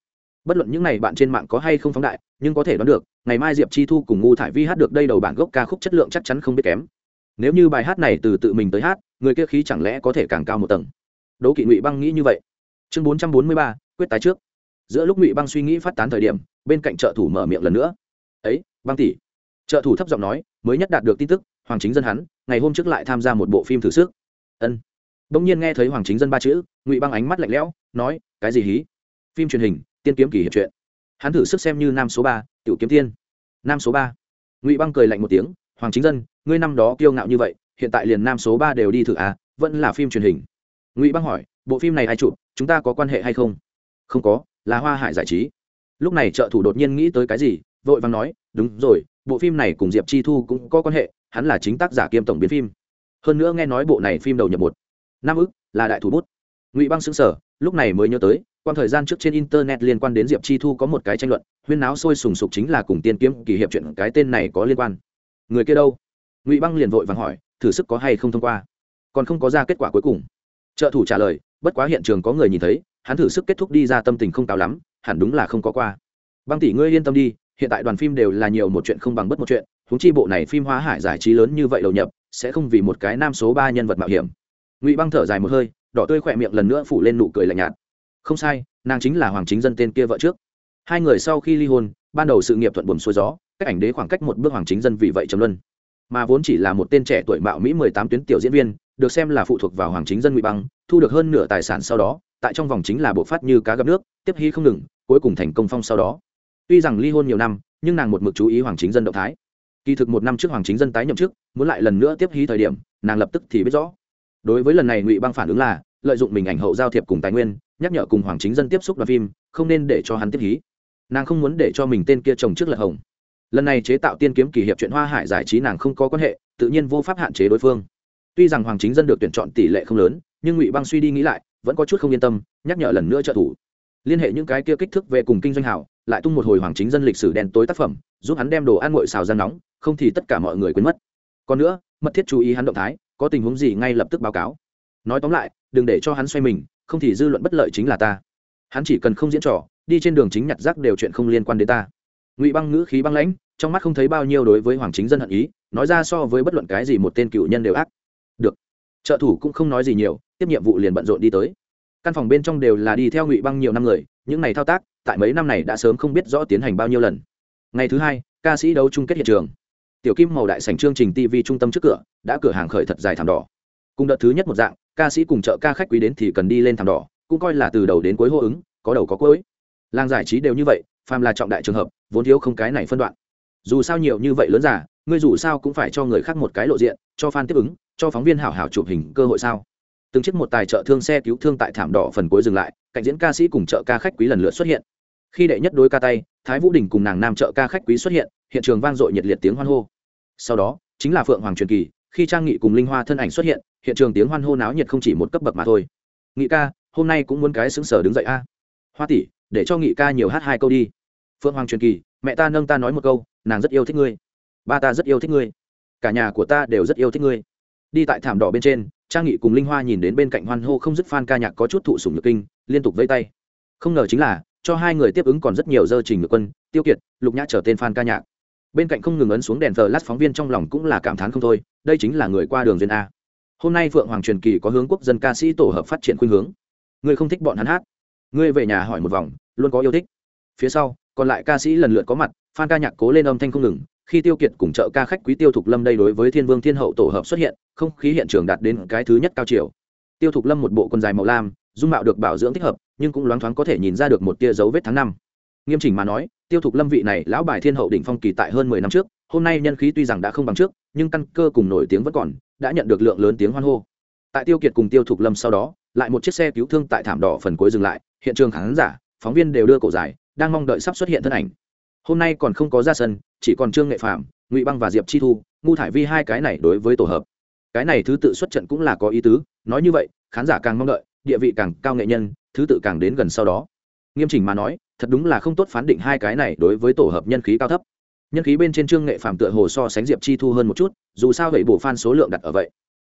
Bất luận những này bạn trên mạng có hay không phóng đại, nhưng có thể đoán được, ngày mai diệp chi thu cùng ngu thải vi hát được đây đầu bản gốc ca khúc chất lượng chắc chắn không biết kém. Nếu như bài hát này từ tự mình tới hát, người kia khí chẳng lẽ có thể càng cao một tầng? Đố kỵ ngụy băng nghĩ như vậy. Chương bốn trăm bốn mươi ba, quyết tái trước. Giữa lúc ngụy băng suy nghĩ phát tán thời điểm, bên cạnh trợ thủ mở miệng lần nữa. Ấy, băng tỷ. Trợ thủ thấp giọng nói mới nhất đạt được tin tức, hoàng chính dân hắn, ngày hôm trước lại tham gia một bộ phim thử sức. Ân. Bỗng nhiên nghe thấy hoàng chính dân ba chữ, ngụy băng ánh mắt lạnh lẽo, nói, cái gì hí? Phim truyền hình, tiên kiếm kỳ hiệp truyện. Hắn thử sức xem như nam số ba, tiểu kiếm tiên. Nam số ba. Ngụy băng cười lạnh một tiếng, hoàng chính dân, ngươi năm đó kiêu ngạo như vậy, hiện tại liền nam số ba đều đi thử à vẫn là phim truyền hình. Ngụy băng hỏi, bộ phim này ai chụp, chúng ta có quan hệ hay không? Không có, là hoa hải giải trí. Lúc này trợ thủ đột nhiên nghĩ tới cái gì, vội vàng nói, đúng rồi bộ phim này cùng diệp chi thu cũng có quan hệ, hắn là chính tác giả kiêm tổng biến phim. Hơn nữa nghe nói bộ này phim đầu nhập một, năm ức, là đại thủ bút. Ngụy băng xứng sở lúc này mới nhớ tới quan thời gian trước trên internet liên quan đến diệp chi thu có một cái tranh luận, huyên náo sôi sùng sục chính là cùng tiên kiếm kỳ hiệp chuyện cái tên này có liên quan. Người kia đâu? Ngụy băng liền vội vàng hỏi, thử sức có hay không thông qua? Còn không có ra kết quả cuối cùng. Trợ thủ trả lời, bất quá hiện trường có người nhìn thấy, hắn thử sức kết thúc đi ra tâm tình không cao lắm, hẳn đúng là không có qua. Băng tỷ ngươi yên tâm đi hiện tại đoàn phim đều là nhiều một chuyện không bằng bất một chuyện húng chi bộ này phim hóa hải giải trí lớn như vậy đầu nhập, sẽ không vì một cái nam số ba nhân vật mạo hiểm. Ngụy băng thở dài một hơi, đỏ tươi khỏe miệng lần nữa phủ lên nụ cười lạnh nhạt. Không sai, nàng chính là hoàng chính dân tên kia vợ trước. Hai người sau khi ly hôn, ban đầu sự nghiệp thuận buồm xuôi gió, cách ảnh đế khoảng cách một bước hoàng chính dân vì vậy trầm luân. Mà vốn chỉ là một tên trẻ tuổi mạo mỹ mười tám tuyến tiểu diễn viên, được xem là phụ thuộc vào hoàng chính dân ngụy băng, thu được hơn nửa tài sản sau đó, tại trong vòng chính là bộ phát như cá gặp nước, tiếp hy không ngừng, cuối cùng thành công phong sau đó tuy rằng ly hôn nhiều năm, nhưng nàng một mực chú ý hoàng chính dân động thái. Kỳ thực một năm trước hoàng chính dân tái nhậm chức, muốn lại lần nữa tiếp hí thời điểm, nàng lập tức thì biết rõ. Đối với lần này ngụy băng phản ứng là, lợi dụng mình ảnh hậu giao thiệp cùng tài nguyên, nhắc nhở cùng hoàng chính dân tiếp xúc đoàn phim, không nên để cho hắn tiếp hí. Nàng không muốn để cho mình tên kia chồng trước lật hồng. Lần này chế tạo tiên kiếm kỳ hiệp chuyện hoa hải giải trí nàng không có quan hệ, tự nhiên vô pháp hạn chế đối phương. Tuy rằng hoàng chính dân được tuyển chọn tỷ lệ không lớn, nhưng ngụy băng suy đi nghĩ lại, vẫn có chút không yên tâm, nhắc nhở lần nữa trợ thủ. Liên hệ những cái kia kích thước về cùng kinh doanh hảo lại tung một hồi hoàng chính dân lịch sử đen tối tác phẩm, giúp hắn đem đồ ăn nguội xào ra nóng, không thì tất cả mọi người quên mất. Còn nữa, mật thiết chú ý hắn động thái, có tình huống gì ngay lập tức báo cáo. Nói tóm lại, đừng để cho hắn xoay mình, không thì dư luận bất lợi chính là ta. Hắn chỉ cần không diễn trò, đi trên đường chính nhặt rác đều chuyện không liên quan đến ta. Ngụy băng ngữ khí băng lãnh, trong mắt không thấy bao nhiêu đối với hoàng chính dân hận ý, nói ra so với bất luận cái gì một tên cựu nhân đều ác. Được. Trợ thủ cũng không nói gì nhiều, tiếp nhiệm vụ liền bận rộn đi tới. Căn phòng bên trong đều là đi theo ngụy băng nhiều năm người, những này thao tác tại mấy năm này đã sớm không biết rõ tiến hành bao nhiêu lần. Ngày thứ hai, ca sĩ đấu chung kết hiện trường. Tiểu kim màu đại sảnh chương trình tv trung tâm trước cửa, đã cửa hàng khởi thật dài thảm đỏ. Cùng đợt thứ nhất một dạng, ca sĩ cùng chợ ca khách quý đến thì cần đi lên thảm đỏ, cũng coi là từ đầu đến cuối hô ứng, có đầu có cuối. Làng giải trí đều như vậy, phàm là trọng đại trường hợp, vốn thiếu không cái này phân đoạn. Dù sao nhiều như vậy lớn giả ngươi dù sao cũng phải cho người khác một cái lộ diện, cho fan tiếp ứng, cho phóng viên hảo hảo chụp hình cơ hội sao? Từng chiếc một tài trợ thương xe cứu thương tại thảm đỏ phần cuối dừng lại, cạnh diễn ca sĩ cùng chợ ca khách quý lần lượt xuất hiện khi đệ nhất đối ca tay, thái vũ đình cùng nàng nam trợ ca khách quý xuất hiện hiện trường vang dội nhiệt liệt tiếng hoan hô. Sau đó, chính là phượng hoàng truyền kỳ, khi trang nghị cùng linh hoa thân ảnh xuất hiện hiện trường tiếng hoan hô náo nhiệt không chỉ một cấp bậc mà thôi. Nghị ca, hôm nay cũng muốn cái xứng sở đứng dậy a. Hoa tỷ, để cho nghị ca nhiều hát hai câu đi. Phượng hoàng truyền kỳ, mẹ ta nâng ta nói một câu, nàng rất yêu thích ngươi. Ba ta rất yêu thích ngươi. Cả nhà của ta đều rất yêu thích ngươi. Đi tại thảm đỏ bên trên, trang nghị cùng linh hoa nhìn đến bên cạnh hoan hô không dứt f ca nhạc có chút thụ sùng nhược kinh, liên tục vây tay. Không ngờ chính là cho hai người tiếp ứng còn rất nhiều dơ trình ngược quân, tiêu kiệt, lục nhã trở tên phan ca nhạc. Bên cạnh không ngừng ấn xuống đèn thờ lát phóng viên trong lòng cũng là cảm thán không thôi, đây chính là người qua đường duyên a. Hôm nay phượng hoàng truyền kỳ có hướng quốc dân ca sĩ tổ hợp phát triển khuynh hướng. Ngươi không thích bọn hắn hát. Ngươi về nhà hỏi một vòng, luôn có yêu thích. Phía sau, còn lại ca sĩ lần lượt có mặt phan ca nhạc cố lên âm thanh không ngừng. Khi tiêu kiệt cùng chợ ca khách quý tiêu thục lâm đây đối với thiên vương thiên hậu tổ hợp xuất hiện, không khí hiện trường đạt đến cái thứ nhất cao chiều. Tiêu thục lâm một bộ quần dài màu lam, dung mạo được bảo dưỡng thích hợp nhưng cũng loáng thoáng có thể nhìn ra được một tia dấu vết tháng năm. Nghiêm chỉnh mà nói, tiêu thục lâm vị này lão bài thiên hậu đỉnh phong kỳ tại hơn mười năm trước, hôm nay nhân khí tuy rằng đã không bằng trước, nhưng căn cơ cùng nổi tiếng vẫn còn, đã nhận được lượng lớn tiếng hoan hô. Tại tiêu kiệt cùng tiêu thục lâm sau đó, lại một chiếc xe cứu thương tại thảm đỏ phần cuối dừng lại, hiện trường khán giả, phóng viên đều đưa cổ dài, đang mong đợi sắp xuất hiện thân ảnh. Hôm nay còn không có ra sân, chỉ còn trương nghệ phạm ngụy băng và diệp chi thu, ngu thải vi hai cái này đối với tổ hợp. Cái này thứ tự xuất trận cũng là có ý tứ, nói như vậy, khán giả càng mong đợi địa vị càng cao nghệ nhân, thứ tự càng đến gần sau đó. Nghiêm chỉnh mà nói, thật đúng là không tốt phán định hai cái này đối với tổ hợp nhân khí cao thấp. Nhân khí bên trên trương nghệ phàm tựa hồ so sánh diệp chi thu hơn một chút, dù sao vậy bổ phan số lượng đặt ở vậy.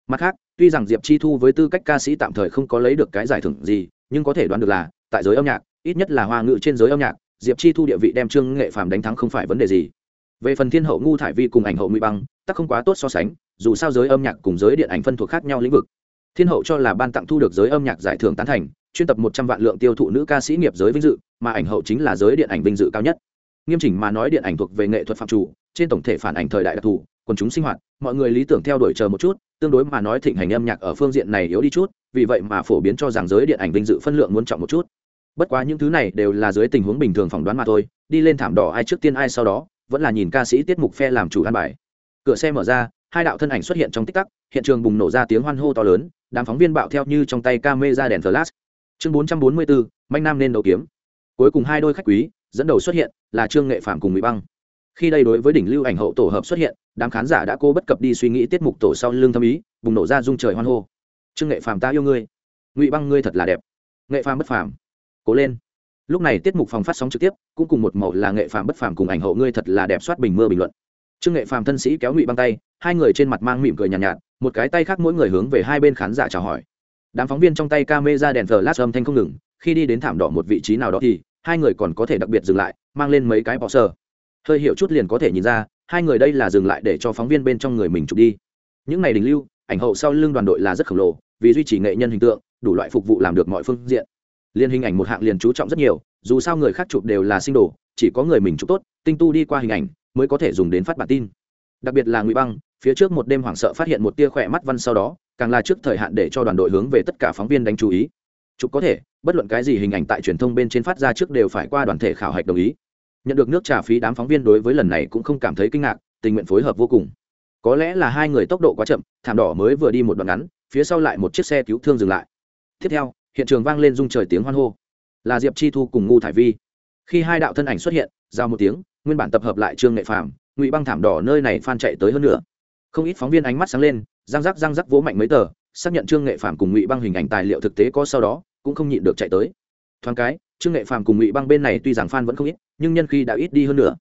Mặt khác, tuy rằng diệp chi thu với tư cách ca sĩ tạm thời không có lấy được cái giải thưởng gì, nhưng có thể đoán được là, tại giới âm nhạc, ít nhất là hoa ngữ trên giới âm nhạc, diệp chi thu địa vị đem trương nghệ phàm đánh thắng không phải vấn đề gì. Về phần thiên hậu ngu thải vi cùng ảnh hậu mỹ băng, tắc không quá tốt so sánh, dù sao giới âm nhạc cùng giới điện ảnh phân thuộc khác nhau lĩnh vực thiên hậu cho là ban tặng thu được giới âm nhạc giải thưởng tán thành, chuyên tập một trăm vạn lượng tiêu thụ nữ ca sĩ nghiệp giới vinh dự, mà ảnh hậu chính là giới điện ảnh vinh dự cao nhất. Nghiêm chỉnh mà nói điện ảnh thuộc về nghệ thuật phạm chủ, trên tổng thể phản ảnh thời đại đặc thù, quần chúng sinh hoạt, mọi người lý tưởng theo đuổi chờ một chút, tương đối mà nói thịnh hành âm nhạc ở phương diện này yếu đi chút, vì vậy mà phổ biến cho rằng giới điện ảnh vinh dự phân lượng muốn trọng một chút. Bất quá những thứ này đều là dưới tình huống bình thường phỏng đoán mà thôi, đi lên thảm đỏ ai trước tiên ai sau đó, vẫn là nhìn ca sĩ tiết mục phe làm chủ an bài. Cửa xe mở ra hai đạo thân ảnh xuất hiện trong tích tắc, hiện trường bùng nổ ra tiếng hoan hô to lớn, đám phóng viên bạo theo như trong tay camera đèn flash. Chương bốn trăm bốn mươi bốn manh nam nên đầu kiếm. Cuối cùng hai đôi khách quý, dẫn đầu xuất hiện là trương nghệ phạm cùng mỹ băng. Khi đây đối với đỉnh lưu ảnh hậu tổ hợp xuất hiện, đám khán giả đã cố bất cập đi suy nghĩ tiết mục tổ sau lưng thâm ý, bùng nổ ra dung trời hoan hô. Trương nghệ phàm, ta yêu ngươi. Ngụy băng, ngươi thật là đẹp. Nghệ phàm bất phàm. Cố lên. Lúc này tiết mục phòng phát sóng trực tiếp, cũng cùng một màu là nghệ phàm bất phàm cùng ảnh hậu, ngươi thật là đẹp soát bình mưa bình luận trương nghệ phàm thân sĩ kéo ngụy băng tay hai người trên mặt mang mỉm cười nhàn nhạt, nhạt một cái tay khác mỗi người hướng về hai bên khán giả chào hỏi. Đám phóng viên trong tay ca mê ra đèn thờ lát âm thanh không ngừng khi đi đến thảm đỏ một vị trí nào đó thì hai người còn có thể đặc biệt dừng lại mang lên mấy cái bọ sờ. Hơi hiểu chút liền có thể nhìn ra hai người đây là dừng lại để cho phóng viên bên trong người mình chụp đi. Những ngày đình lưu ảnh hậu sau lưng đoàn đội là rất khổng lồ vì duy trì nghệ nhân hình tượng đủ loại phục vụ làm được mọi phương diện. Liên hình ảnh một hạng liền chú trọng rất nhiều dù sao người khác chụp đều là sinh đồ chỉ có người mình chụp tốt tinh tu đi qua hình ảnh mới có thể dùng đến phát bản tin. Đặc biệt là ngụy băng, phía trước một đêm hoảng sợ phát hiện một tia khỏe mắt văn sau đó, càng là trước thời hạn để cho đoàn đội hướng về tất cả phóng viên đánh chú ý. Chụp có thể, bất luận cái gì hình ảnh tại truyền thông bên trên phát ra trước đều phải qua đoàn thể khảo hạch đồng ý. Nhận được nước trả phí đám phóng viên đối với lần này cũng không cảm thấy kinh ngạc, tình nguyện phối hợp vô cùng. Có lẽ là hai người tốc độ quá chậm, thảm đỏ mới vừa đi một đoạn ngắn, phía sau lại một chiếc xe cứu thương dừng lại. Tiếp theo, hiện trường vang lên rung trời tiếng hoan hô. Là diệp chi thu cùng ngu thải vi. Khi hai đạo thân ảnh xuất hiện, giao một tiếng nguyên bản tập hợp lại trương nghệ phàm, ngụy băng thảm đỏ nơi này phan chạy tới hơn nữa không ít phóng viên ánh mắt sáng lên, răng rắc răng rắc vỗ mạnh mấy tờ, xác nhận trương nghệ phàm cùng ngụy băng hình ảnh tài liệu thực tế có sau đó, cũng không nhịn được chạy tới. Thoáng cái, trương nghệ phàm cùng ngụy băng bên này tuy rằng phan vẫn không ít, nhưng nhân khi đã ít đi hơn nữa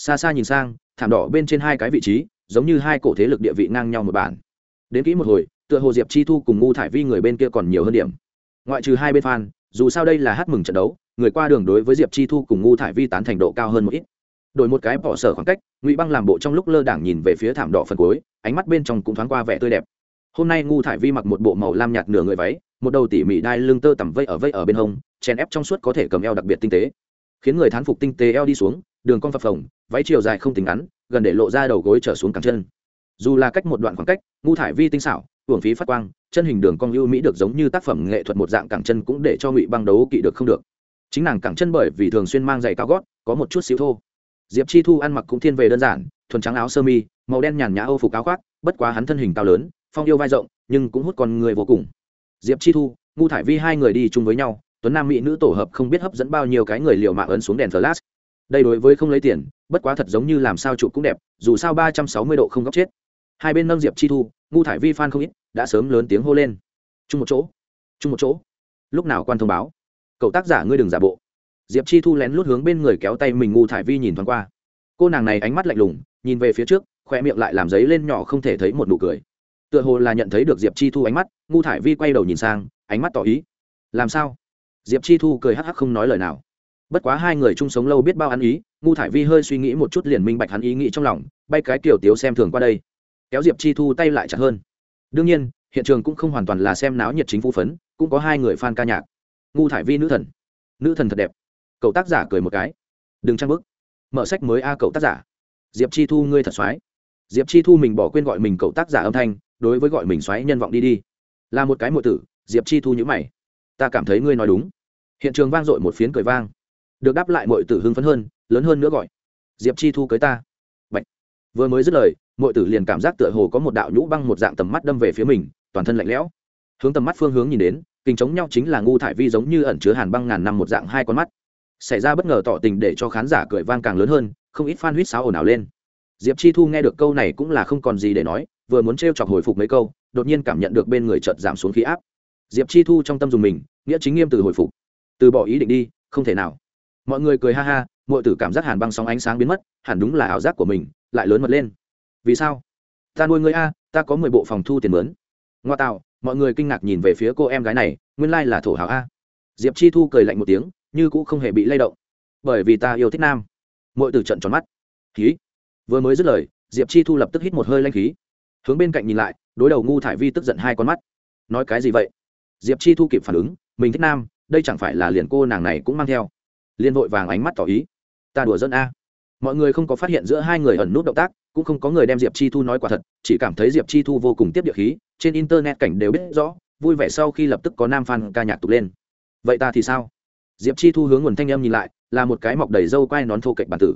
xa xa nhìn sang, thảm đỏ bên trên hai cái vị trí, giống như hai cổ thế lực địa vị ngang nhau một bản. Đến kỹ một hồi, tựa hồ diệp chi thu cùng ngu thải vi người bên kia còn nhiều hơn điểm. Ngoại trừ hai bên fan, dù sao đây là hát mừng trận đấu, người qua đường đối với diệp chi thu cùng ngu thải vi tán thành độ cao hơn một ít đổi một cái bỏ sở khoảng cách, ngụy băng làm bộ trong lúc lơ đảng nhìn về phía thảm đỏ phần cuối, ánh mắt bên trong cũng thoáng qua vẻ tươi đẹp. Hôm nay ngu thải vi mặc một bộ màu lam nhạt nửa người váy, một đầu tỉ mỉ đai lưng tơ tằm vây ở vây ở bên hông, chèn ép trong suốt có thể cầm eo đặc biệt tinh tế. Khiến người thán phục tinh tế eo đi xuống, đường con phập phồng, váy chiều dài không tính ngắn, gần để lộ ra đầu gối trở xuống cẳng chân. Dù là cách một đoạn khoảng cách, ngu thải vi tinh xảo hưởng phí phát quang, chân hình đường cong ưu mỹ được giống như tác phẩm nghệ thuật một dạng cẳng chân cũng để cho ngụy băng đấu kỵ được không được. Chính nàng cẳng chân bởi vì thường xuyên mang giày cao gót, có một chút xíu thô diệp chi thu ăn mặc cũng thiên về đơn giản, thuần trắng áo sơ mi, màu đen nhàn nhã âu phục áo khoác, bất quá hắn thân hình cao lớn, phong yêu vai rộng, nhưng cũng hút con người vô cùng. Diệp chi thu, ngu thải vi hai người đi chung với nhau, tuấn nam mỹ nữ tổ hợp không biết hấp dẫn bao nhiêu cái người liều mạng ấn xuống đèn flash. Đây đối với không lấy tiền, bất quá thật giống như làm sao chụp cũng đẹp, dù sao ba trăm sáu mươi độ không góc chết. Hai bên nâng diệp chi thu, ngu thải vi fan không ít, đã sớm lớn tiếng hô lên. Chung một chỗ, chung một chỗ. Lúc nào quan thông báo? Cậu tác giả ngươi đừng giả bộ diệp chi thu lén lút hướng bên người kéo tay mình ngu thải vi nhìn thoáng qua. Cô nàng này ánh mắt lạnh lùng, nhìn về phía trước khoe miệng lại làm giấy lên nhỏ không thể thấy một nụ cười. Tựa hồ là nhận thấy được diệp chi thu ánh mắt, ngu thải vi quay đầu nhìn sang, ánh mắt tỏ ý. Làm sao? Diệp chi thu cười hắc hắc không nói lời nào. Bất quá hai người chung sống lâu biết bao ăn ý, ngu thải vi hơi suy nghĩ một chút liền minh bạch hắn ý nghĩ trong lòng, bay cái kiểu tiếu xem thường qua đây. Kéo diệp chi thu tay lại chặt hơn. Đương nhiên, hiện trường cũng không hoàn toàn là xem náo nhiệt chính phú phấn, cũng có hai người fan ca nhạc. Ngu thải vi nữ thần. Nữ thần thật đẹp cậu tác giả cười một cái. Đừng trang bức. Mở sách mới a cậu tác giả. Diệp chi thu, ngươi thật xoái. Diệp chi thu mình bỏ quên gọi mình cậu tác giả âm thanh, đối với gọi mình xoáy nhân vọng đi đi. Là một cái mộ tử, diệp chi thu nhữ mày. Ta cảm thấy ngươi nói đúng. Hiện trường vang dội một phiến cười vang. Được đáp lại mọi tử hưng phấn hơn, lớn hơn nữa gọi. Diệp chi thu cưới ta. Bạch. vừa mới dứt lời mọi tử liền cảm giác tựa hồ có một đạo nhũ băng một dạng tầm mắt đâm về phía mình, toàn thân lạnh lẽo. Hướng tầm mắt phương hướng nhìn đến, kinh chống nhau chính là ngu thải vi giống như ẩn chứa hàn băng ngàn năm một dạng hai con mắt xảy ra bất ngờ tỏ tình để cho khán giả cười vang càng lớn hơn, không ít fan huýt sáo ồn ào lên. Diệp chi thu nghe được câu này cũng là không còn gì để nói, vừa muốn t chọc hồi phục mấy câu, đột nhiên cảm nhận được bên người chợt giảm xuống khí áp. Diệp chi thu trong tâm dùng mình, nghĩa chính nghiêm từ hồi phục. Từ bỏ ý định đi, không thể nào. Mọi người cười ha ha mọi tử cảm giác hàn băng sóng ánh sáng biến mất, hẳn đúng là ảo giác của mình, lại lớn mật lên. Vì sao? Ta nuôi người a, ta có mười bộ phòng thu tiền mướn. Ngoa tạo, mọi người kinh ngạc nhìn về phía cô em gái này, nguyên lai là thổ hào a. Diệp chi thu cười lạnh một tiếng như cũng không hề bị lay động. Bởi vì ta yêu thích nam. Mọi từ trận tròn mắt. Khí. Vừa mới dứt lời, diệp chi thu lập tức hít một hơi lanh khí. Hướng bên cạnh nhìn lại, đối đầu ngu thải vi tức giận hai con mắt. Nói cái gì vậy? Diệp chi thu kịp phản ứng, mình thích nam, đây chẳng phải là liền cô nàng này cũng mang theo. Liên vội vàng ánh mắt tỏ ý. Ta đùa dân a. Mọi người không có phát hiện giữa hai người ẩn nút động tác, cũng không có người đem diệp chi thu nói quả thật, chỉ cảm thấy diệp chi thu vô cùng tiếp địa khí, trên internet cảnh đều biết rõ, vui vẻ sau khi lập tức có nam fan ca nhạc tục lên. Vậy ta thì sao? Diệp chi thu hướng nguồn thanh âm nhìn lại, là một cái mọc đầy râu quai nón thô cạnh bản tử.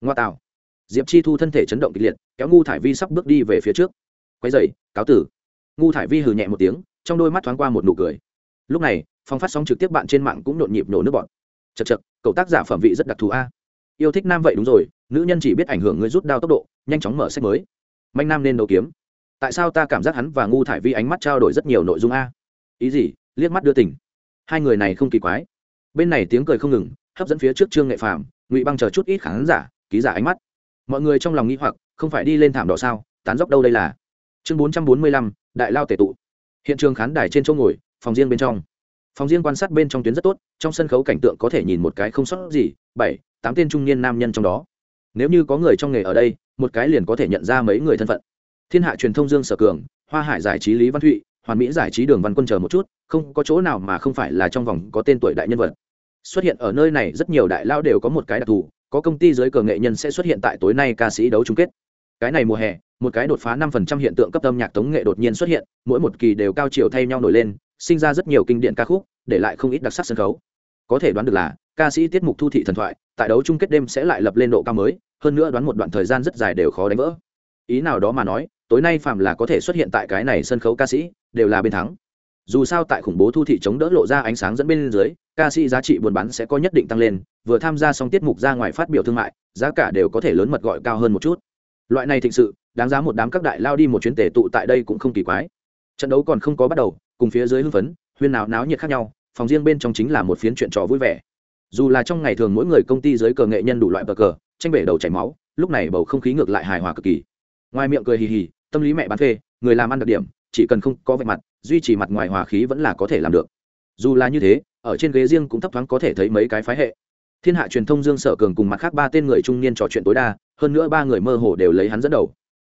Ngoa tạo. Diệp chi thu thân thể chấn động kịch liệt, kéo ngu thải vi sắp bước đi về phía trước. Quay dậy cáo tử. Ngu thải vi hừ nhẹ một tiếng, trong đôi mắt thoáng qua một nụ cười. Lúc này, phong phát sóng trực tiếp bạn trên mạng cũng nhộn nhịp nổ nước bọn chật chật cậu tác giả phẩm vị rất đặc thù a. Yêu thích nam vậy đúng rồi, nữ nhân chỉ biết ảnh hưởng người rút đao tốc độ, nhanh chóng mở sách mới. Manh nam nên đấu kiếm. Tại sao ta cảm giác hắn và ngu thải vi ánh mắt trao đổi rất nhiều nội dung a? Ý gì? Liếc mắt đưa tình. Hai người này không kỳ quái bên này tiếng cười không ngừng, hấp dẫn phía trước trương nghệ phàm, ngụy băng chờ chút ít khán giả, ký giả ánh mắt. Mọi người trong lòng nghĩ hoặc, không phải đi lên thảm đỏ sao, tán dốc đâu đây là? Chương bốn trăm bốn mươi lăm, đại lao tể tụ. Hiện trường khán đài trên chỗ ngồi, phòng riêng bên trong. Phòng riêng quan sát bên trong tuyến rất tốt, trong sân khấu cảnh tượng có thể nhìn một cái không sót gì, bảy, tám tên trung niên nam nhân trong đó. Nếu như có người trong nghề ở đây, một cái liền có thể nhận ra mấy người thân phận. Thiên hạ truyền thông dương sở cường, hoa hải giải trí lý văn thụy, hoàn mỹ giải trí đường văn quân chờ một chút không có chỗ nào mà không phải là trong vòng có tên tuổi đại nhân vật. Xuất hiện ở nơi này rất nhiều đại lao đều có một cái đặc thù, có công ty giới cờ nghệ nhân sẽ xuất hiện tại tối nay ca sĩ đấu chung kết. Cái này mùa hè, một cái đột phá năm phần trăm hiện tượng cấp âm nhạc tống nghệ đột nhiên xuất hiện, mỗi một kỳ đều cao chiều thay nhau nổi lên, sinh ra rất nhiều kinh điển ca khúc, để lại không ít đặc sắc sân khấu. Có thể đoán được là, ca sĩ tiết mục thu thị thần thoại, tại đấu chung kết đêm sẽ lại lập lên độ cao mới, hơn nữa đoán một đoạn thời gian rất dài đều khó đánh vỡ. Ý nào đó mà nói, tối nay phạm là có thể xuất hiện tại cái này sân khấu ca sĩ, đều là bên thắng dù sao tại khủng bố thu thị chống đỡ lộ ra ánh sáng dẫn bên dưới, ca sĩ giá trị buôn bán sẽ có nhất định tăng lên, vừa tham gia xong tiết mục ra ngoài phát biểu thương mại, giá cả đều có thể lớn mật gọi cao hơn một chút. Loại này thực sự, đáng giá một đám các đại lao đi một chuyến tể tụ tại đây cũng không kỳ quái. Trận đấu còn không có bắt đầu, cùng phía dưới hưng phấn, huyên nào náo nhiệt khác nhau, phòng riêng bên trong chính là một phiến chuyện trò vui vẻ. Dù là trong ngày thường mỗi người công ty dưới cờ nghệ nhân đủ loại bờ cờ, tranh bể đầu chảy máu, lúc này bầu không khí ngược lại hài hòa cực kỳ. Ngoài miệng cười hì hì, tâm lý mẹ bán phê, người làm ăn đặc điểm, chỉ cần không có vẻ mặt duy trì mặt ngoài hòa khí vẫn là có thể làm được. Dù là như thế, ở trên ghế riêng cũng thấp thoáng có thể thấy mấy cái phái hệ. Thiên hạ truyền thông dương sở cường cùng mặt khác ba tên người trung niên trò chuyện tối đa, hơn nữa ba người mơ hồ đều lấy hắn dẫn đầu.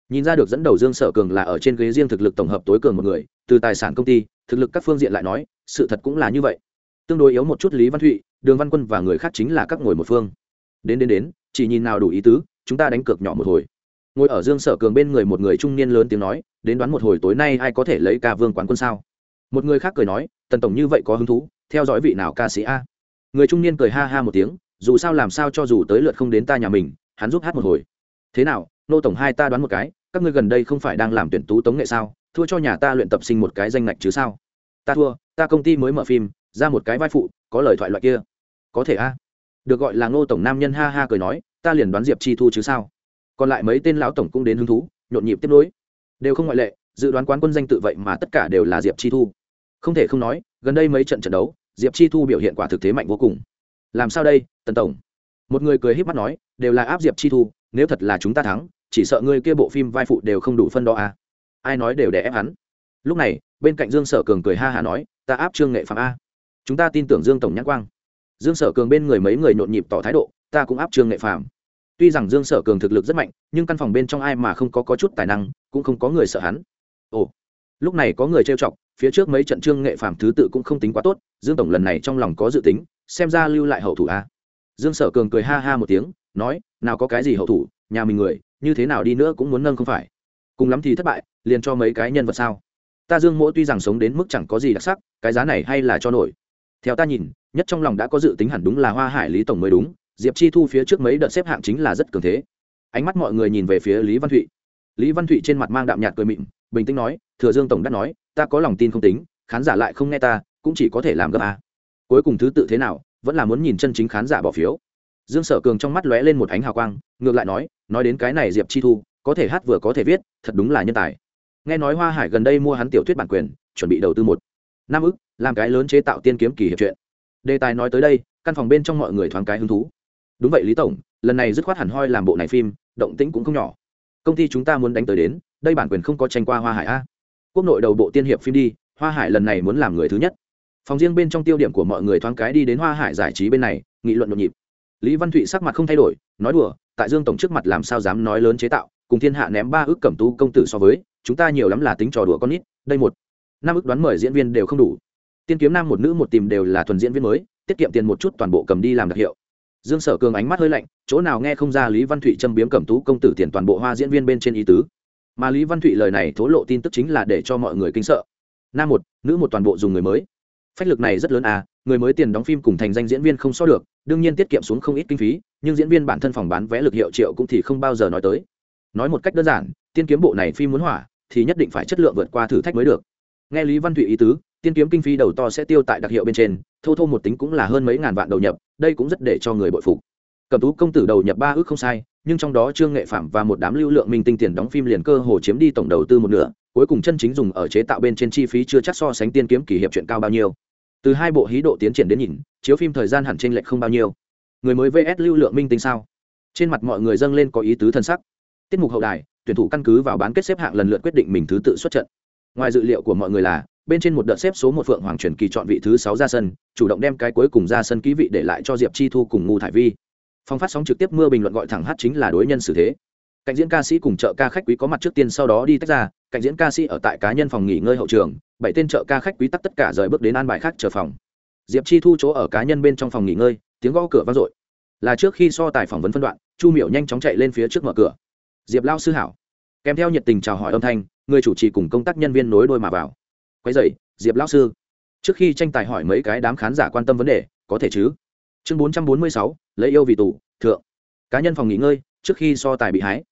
Nhìn ra được dẫn đầu dương sở cường là ở trên ghế riêng thực lực tổng hợp tối cường một người, từ tài sản công ty, thực lực các phương diện lại nói, sự thật cũng là như vậy. Tương đối yếu một chút lý văn thụy, đường văn quân và người khác chính là các ngồi một phương. Đến đến đến, chỉ nhìn nào đủ ý tứ, chúng ta đánh cược nhỏ một hồi ngồi ở dương sở cường bên người một người trung niên lớn tiếng nói, đến đoán một hồi tối nay ai có thể lấy ca vương quán quân sao? Một người khác cười nói, tần tổng như vậy có hứng thú, theo dõi vị nào ca sĩ a? Người trung niên cười ha ha một tiếng, dù sao làm sao cho dù tới lượt không đến ta nhà mình, hắn giúp hát một hồi. Thế nào, nô tổng hai ta đoán một cái, các ngươi gần đây không phải đang làm tuyển tú tống nghệ sao? Thua cho nhà ta luyện tập sinh một cái danh ngạch chứ sao? Ta thua, ta công ty mới mở phim, ra một cái vai phụ, có lời thoại loại kia. Có thể a? Được gọi là ngô tổng nam nhân ha ha cười nói, ta liền đoán diệp chi thu chứ sao? Còn lại mấy tên lão tổng cũng đến hứng thú, nhộn nhịp tiếp nối. Đều không ngoại lệ, dự đoán quán quân danh tự vậy mà tất cả đều là diệp chi thu. Không thể không nói, gần đây mấy trận trận đấu, diệp chi thu biểu hiện quả thực thế mạnh vô cùng. Làm sao đây, tần tổng? Một người cười h í p mắt nói, đều là áp diệp chi thu, nếu thật là chúng ta thắng, chỉ sợ ngươi kia bộ phim vai phụ đều không đủ phân đo à. ai nói đều để ép hắn. Lúc này, bên cạnh dương sở cường cười ha hả nói, ta áp trương nghệ phạm a. Chúng ta tin tưởng dương tổng nhãn quang. Dương sở cường bên người mấy người nhộn nhịp tỏ thái độ, ta cũng áp trương nghệ phạm tuy rằng dương sở cường thực lực rất mạnh nhưng căn phòng bên trong ai mà không có, có chút tài năng cũng không có người sợ hắn. Ồ lúc này có người trêu chọc phía trước mấy trận trương nghệ phàm thứ tự cũng không tính quá tốt dương tổng lần này trong lòng có dự tính xem ra lưu lại hậu thủ a dương sở cường cười ha ha một tiếng nói nào có cái gì hậu thủ nhà mình người như thế nào đi nữa cũng muốn nâng không phải. Cùng lắm thì thất bại liền cho mấy cái nhân vật sao. Ta dương mỗi tuy rằng sống đến mức chẳng có gì đặc sắc cái giá này hay là cho nổi. Theo ta nhìn nhất trong lòng đã có dự tính hẳn đúng là hoa hải lý tổng mới đúng diệp chi thu phía trước mấy đợt xếp hạng chính là rất cường thế. Ánh mắt mọi người nhìn về phía lý văn thụy. Lý văn thụy trên mặt mang đạm nhạt cười mịn, bình tĩnh nói, thừa dương tổng đã nói, ta có lòng tin không tính, khán giả lại không nghe ta, cũng chỉ có thể làm gấp a. Cuối cùng thứ tự thế nào, vẫn là muốn nhìn chân chính khán giả bỏ phiếu. Dương sở cường trong mắt lóe lên một ánh hào quang, ngược lại nói nói đến cái này diệp chi thu, có thể hát vừa có thể viết, thật đúng là nhân tài. Nghe nói hoa hải gần đây mua hắn tiểu thuyết bản quyền, chuẩn bị đầu tư một. Năm ức, làm cái lớn chế tạo tiên kiếm kỳ hiệp chuyện đề tài nói tới đây, căn phòng bên trong mọi người thoáng cái hứng thú đúng vậy, lý tổng, lần này dứt khoát hẳn hoi làm bộ này phim, động tĩnh cũng không nhỏ. Công ty chúng ta muốn đánh tới đến, đây bản quyền không có tranh qua hoa hải a. Quốc nội đầu bộ tiên hiệp phim đi, hoa hải lần này muốn làm người thứ nhất. Phòng riêng bên trong tiêu điểm của mọi người thoáng cái đi đến hoa hải giải trí bên này, nghị luận nhộn nhịp. Lý văn thụy sắc mặt không thay đổi, nói đùa, tại dương tổng trước mặt làm sao dám nói lớn chế tạo, cùng thiên hạ ném ba ước cẩm tú công tử so với, chúng ta nhiều lắm là tính trò đùa con nít, đây một, năm ước đoán mời diễn viên đều không đủ. Tiên kiếm nam một nữ một tìm đều là thuần diễn viên mới, tiết kiệm tiền một chút toàn bộ cầm đi làm đặc hiệu dương sở cường ánh mắt hơi lạnh, chỗ nào nghe không ra lý văn thụy châm biếm cẩm tú công tử tiền toàn bộ hoa diễn viên bên trên ý tứ. Mà lý văn thụy lời này thố lộ tin tức chính là để cho mọi người kinh sợ. Nam một, nữ một toàn bộ dùng người mới. Phách lực này rất lớn à người mới tiền đóng phim cùng thành danh diễn viên không so được, đương nhiên tiết kiệm xuống không ít kinh phí, nhưng diễn viên bản thân phòng bán vé lực hiệu triệu cũng thì không bao giờ nói tới. Nói một cách đơn giản, tiên kiếm bộ này phim muốn hỏa, thì nhất định phải chất lượng vượt qua thử thách mới được. Nghe lý văn thụy ý tứ tiên kiếm kinh phí đầu to sẽ tiêu tại đặc hiệu bên trên, thô thô một tính cũng là hơn mấy ngàn vạn đầu nhập, đây cũng rất để cho người bội phục. Cầm tú công tử đầu nhập ba ước không sai, nhưng trong đó trương nghệ phạm và một đám lưu lượng minh tinh tiền đóng phim liền cơ hồ chiếm đi tổng đầu tư một nửa, cuối cùng chân chính dùng ở chế tạo bên trên chi phí chưa chắc so sánh tiên kiếm kỷ hiệp chuyện cao bao nhiêu. Từ hai bộ hí độ tiến triển đến nhìn, chiếu phim thời gian hẳn t r ê n lệch không bao nhiêu. Người mới vs lưu lượng minh tinh sao? Trên mặt mọi người dâng lên có ý tứ thân sắc. Tiết mục hậu đài, tuyển thủ căn cứ vào bán kết xếp hạng lần lượt quyết định mình thứ tự xuất trận. Ngoài dự liệu của mọi người là bên trên một đợt xếp số một phượng hoàng truyền kỳ chọn vị thứ sáu ra sân, chủ động đem cái cuối cùng ra sân ký vị để lại cho diệp chi thu cùng ngu thải vi. Phong phát sóng trực tiếp mưa bình luận gọi thẳng hát chính là đối nhân xử thế. Cạnh diễn ca sĩ cùng chợ ca khách quý có mặt trước tiên sau đó đi tách ra, cạnh diễn ca sĩ ở tại cá nhân phòng nghỉ ngơi hậu trường, bảy tên chợ ca khách quý tắt tất cả rời bước đến an bài khác chờ phòng. Diệp chi thu chỗ ở cá nhân bên trong phòng nghỉ ngơi, tiếng gõ cửa vang dội. Là trước khi so tài phỏng vấn phân đoạn, chu miểu nhanh chóng chạy lên phía trước mở cửa. Diệp lao sư hảo. Kèm theo nhiệt tình chào hỏi âm thanh, người chủ trì cùng công tác nhân viên nối đôi mà vào quay dậy diệp lão sư. Trước khi tranh tài hỏi mấy cái đám khán giả quan tâm vấn đề, có thể chứ? Chương bốn trăm bốn mươi sáu, lấy yêu vì tù, thượng. Cá nhân phòng nghỉ ngơi, trước khi so tài bị hái.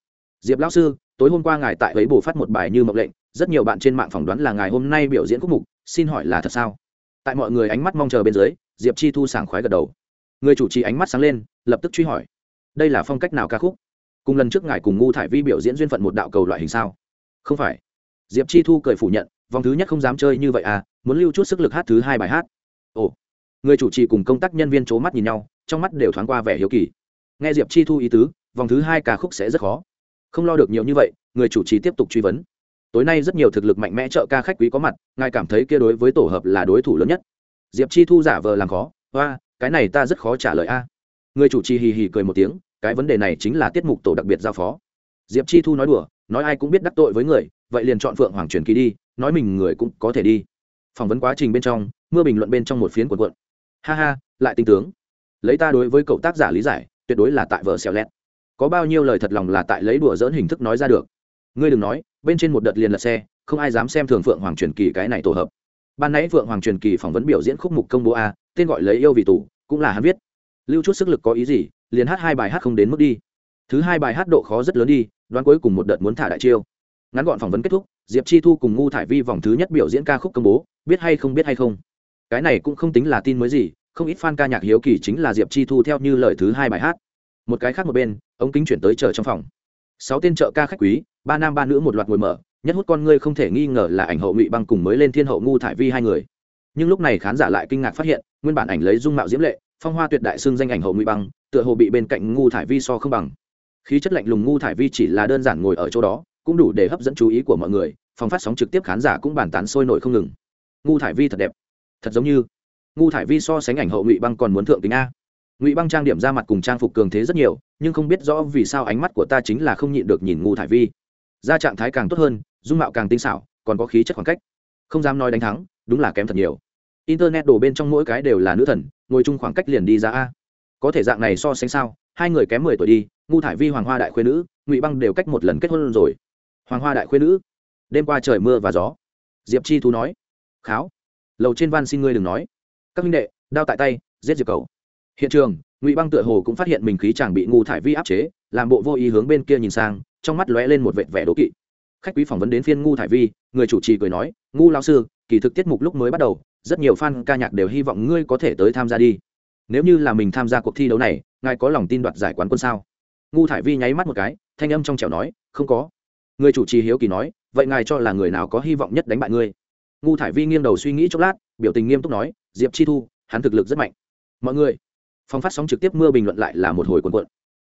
Diệp lão sư, tối hôm qua ngài tại ấy bổ phát một bài như mộng lệnh, rất nhiều bạn trên mạng phỏng đoán là ngài hôm nay biểu diễn khúc mục, xin hỏi là thật sao? Tại mọi người ánh mắt mong chờ bên dưới, diệp chi thu sảng khoái gật đầu. Người chủ trì ánh mắt sáng lên, lập tức truy hỏi. Đây là phong cách nào ca khúc? Cùng lần trước ngài cùng ngu thải vi biểu diễn duyên phận một đạo cầu loại hình sao? Không phải. Diệp chi thu cười phủ nhận vòng thứ nhất không dám chơi như vậy à muốn lưu chút sức lực hát thứ hai bài hát. Ồ, người chủ trì cùng công tác nhân viên c h ố mắt nhìn nhau, trong mắt đều thoáng qua vẻ hiếu kỳ. Nghe diệp chi thu ý tứ, vòng thứ hai ca khúc sẽ rất khó. Không lo được nhiều như vậy, người chủ trì tiếp tục truy vấn. Tối nay rất nhiều thực lực mạnh mẽ trợ ca khách quý có mặt, ngài cảm thấy kia đối với tổ hợp là đối thủ lớn nhất. Diệp chi thu giả vờ làm khó hoa cái này ta rất khó trả lời a. Người chủ trì hì hì cười một tiếng, cái vấn đề này chính là tiết mục tổ đặc biệt giao phó. Diệp chi thu nói đùa, nói ai cũng biết đắc tội với người, vậy liền chọn phượng hoàng truyền kỳ đi nói mình người cũng có thể đi. Phỏng vấn quá trình bên trong, mưa bình luận bên trong một phiến quần quận ha ha, lại tinh tướng. Lấy ta đối với cậu tác giả lý giải, tuyệt đối là tại vợ xèo lét có bao nhiêu lời thật lòng là tại lấy đùa dỡn hình thức nói ra được. Ngươi đừng nói, bên trên một đợt liền lật xe, không ai dám xem thường phượng hoàng truyền kỳ cái này tổ hợp. Ban nãy phượng hoàng truyền kỳ phỏng vấn biểu diễn khúc mục công bố a, tên gọi lấy yêu vì tù, cũng là hắn viết. Lưu chút sức lực có ý gì, liền hát hai bài hát không đến mức đi. Thứ hai bài hát độ khó rất lớn đi, đoán cuối cùng một đợt muốn thả đại chiêu ngắn gọn phỏng vấn kết thúc, diệp chi thu cùng ngu thải vi vòng thứ nhất biểu diễn ca khúc công bố, biết hay không biết hay không. Cái này cũng không tính là tin mới gì, không ít fan ca nhạc hiếu kỳ chính là diệp chi thu theo như lời thứ hai bài hát. Một cái khác một bên, ống kính chuyển tới chờ trong phòng. Sáu tên trợ ca khách quý, ba nam ba nữ một loạt ngồi mở, nhất hút con ngươi không thể nghi ngờ là ảnh hậu ngụy băng cùng mới lên thiên hậu ngu thải vi hai người. Nhưng lúc này khán giả lại kinh ngạc phát hiện, nguyên bản ảnh lấy dung mạo diễm lệ, phong hoa tuyệt đại xưng danh ảnh hậu ngụy băng, tựa hồ bị bên cạnh ngu thải vi so không bằng. Khí chất lạnh lùng ngu thải vi chỉ là đơn giản ngồi ở chỗ đó cũng đủ để hấp dẫn chú ý của mọi người, phòng phát sóng trực tiếp khán giả cũng bàn tán sôi nổi không ngừng. Ngu thải vi thật đẹp. Thật giống như, ngu thải vi so sánh ảnh hậu ngụy băng còn muốn thượng tính a. Ngụy băng trang điểm ra mặt cùng trang phục cường thế rất nhiều, nhưng không biết rõ vì sao ánh mắt của ta chính là không nhịn được nhìn ngu thải vi. Ra trạng thái càng tốt hơn, dung mạo càng tinh xảo, còn có khí chất khoảng cách. Không dám nói đánh thắng, đúng là kém thật nhiều. Internet đổ bên trong mỗi cái đều là nữ thần, ngồi chung khoảng cách liền đi ra a. Có thể dạng này so sánh sao? Hai người kém mười tuổi đi, ngu thải vi hoàng hoa đại khuyên nữ, ngụy băng đều cách một lần kết hôn rồi hoàng hoa đại khuyên nữ, đêm qua trời mưa và gió. Diệp chi thú nói, kháo, lầu trên van xin ngươi đừng nói. Các minh đệ, đao tại tay, giết diệp cầu. Hiện trường, ngụy băng tựa hồ cũng phát hiện mình khí chàng bị ngu thải vi áp chế, làm bộ vô ý hướng bên kia nhìn sang, trong mắt lóe lên một vệt vẻ đố kỵ. Khách quý phỏng vấn đến phiên ngu thải vi, người chủ trì cười nói, ngu lao sư, kỳ thực tiết mục lúc mới bắt đầu, rất nhiều fan ca nhạc đều hy vọng ngươi có thể tới tham gia đi. Nếu như là mình tham gia cuộc thi đấu này, ngài có lòng tin đoạt giải quán quân sao? Ngu thải vi nháy mắt một cái, thanh âm trong trẻo nói, không có người chủ trì hiếu kỳ nói, vậy ngài cho là người nào có hy vọng nhất đánh bại ngươi? Ngu thải vi nghiêng đầu suy nghĩ chốc lát, biểu tình nghiêm túc nói, diệp chi thu, hắn thực lực rất mạnh. Mọi người. Phòng phát sóng trực tiếp mưa bình luận lại là một hồi cuộn cuộn.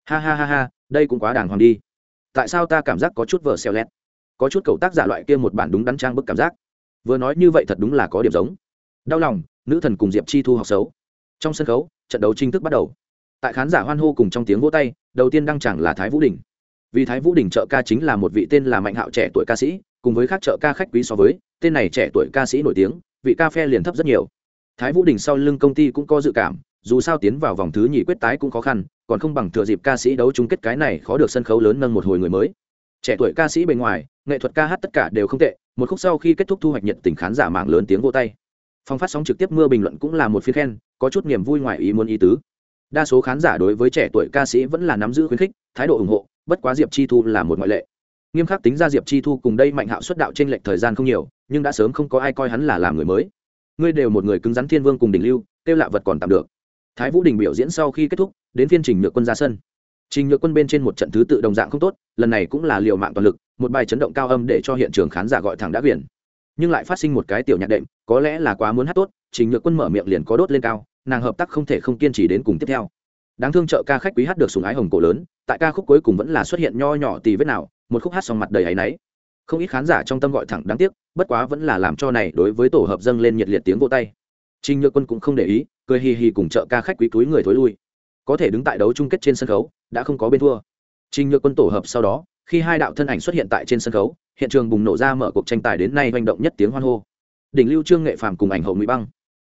Ha ha ha ha, đây cũng quá đàng hoàng đi. Tại sao ta cảm giác có chút vờ xeo lét có chút cầu tác giả loại kia một bản đúng đắn trang bức cảm giác. Vừa nói như vậy thật đúng là có điểm giống. Đau lòng, nữ thần cùng diệp chi thu học xấu. Trong sân khấu, trận đấu chính thức bắt đầu. Tại khán giả hoan hô cùng trong tiếng vỗ tay, đầu tiên đăng chẳng là thái vũ đình vì thái vũ đình trợ ca chính là một vị tên là mạnh hạo trẻ tuổi ca sĩ, cùng với các trợ ca khách quý so với, tên này trẻ tuổi ca sĩ nổi tiếng, vị ca phe liền thấp rất nhiều. Thái vũ đình sau lưng công ty cũng có dự cảm, dù sao tiến vào vòng thứ nhì quyết tái cũng khó khăn, còn không bằng thừa dịp ca sĩ đấu chung kết cái này khó được sân khấu lớn nâng một hồi người mới. Trẻ tuổi ca sĩ bề ngoài, nghệ thuật ca hát tất cả đều không tệ, một khúc sau khi kết thúc thu hoạch nhận tình khán giả mạng lớn tiếng vô tay. Phong phát sóng trực tiếp mưa bình luận cũng là một phiên khen, có chút niềm vui ngoài ý muốn ý tứ. Đa số khán giả đối với trẻ tuổi ca sĩ vẫn là nắm giữ khuyến khích, thái độ ủng hộ bất quá diệp chi thu là một ngoại lệ. Nghiêm khắc tính ra diệp chi thu cùng đây mạnh hạo xuất đạo trên lệch thời gian không nhiều, nhưng đã sớm không có ai coi hắn là làm người mới. Ngươi đều một người cứng rắn thiên vương cùng đình lưu kêu lạ vật còn tạm được. Thái vũ đình biểu diễn sau khi kết thúc, đến phiên trình nhược quân ra sân. Trình nhược quân bên trên một trận thứ tự đồng dạng không tốt, lần này cũng là liều mạng toàn lực, một bài chấn động cao âm để cho hiện trường khán giả gọi thẳng đã biển. nhưng lại phát sinh một cái tiểu nhạc đệm, có lẽ là quá muốn hát tốt, trình nhược quân mở miệng liền có đốt lên cao, nàng hợp tác không thể không kiên trì đến cùng tiếp theo đáng thương trợ ca khách quý hát được sùng ái hồng cổ lớn, tại ca khúc cuối cùng vẫn là xuất hiện nho nhỏ tì vết nào, một khúc hát xong mặt đầy áy náy. Không ít khán giả trong tâm gọi thẳng đáng tiếc, bất quá vẫn là làm cho này đối với tổ hợp dâng lên nhiệt liệt tiếng vô tay. Trình nhược quân cũng không để ý, cười hì hì cùng trợ ca khách quý túi người thối lui. Có thể đứng tại đấu chung kết trên sân khấu, đã không có bên thua. Trình nhược quân tổ hợp sau đó, khi hai đạo thân ảnh xuất hiện tại trên sân khấu, hiện trường bùng nổ ra mở cuộc tranh tài đến nay manh động nhất tiếng hoan hô. Đỉnh lưu trương nghệ phàm cùng ảnh hậu mỹ băng.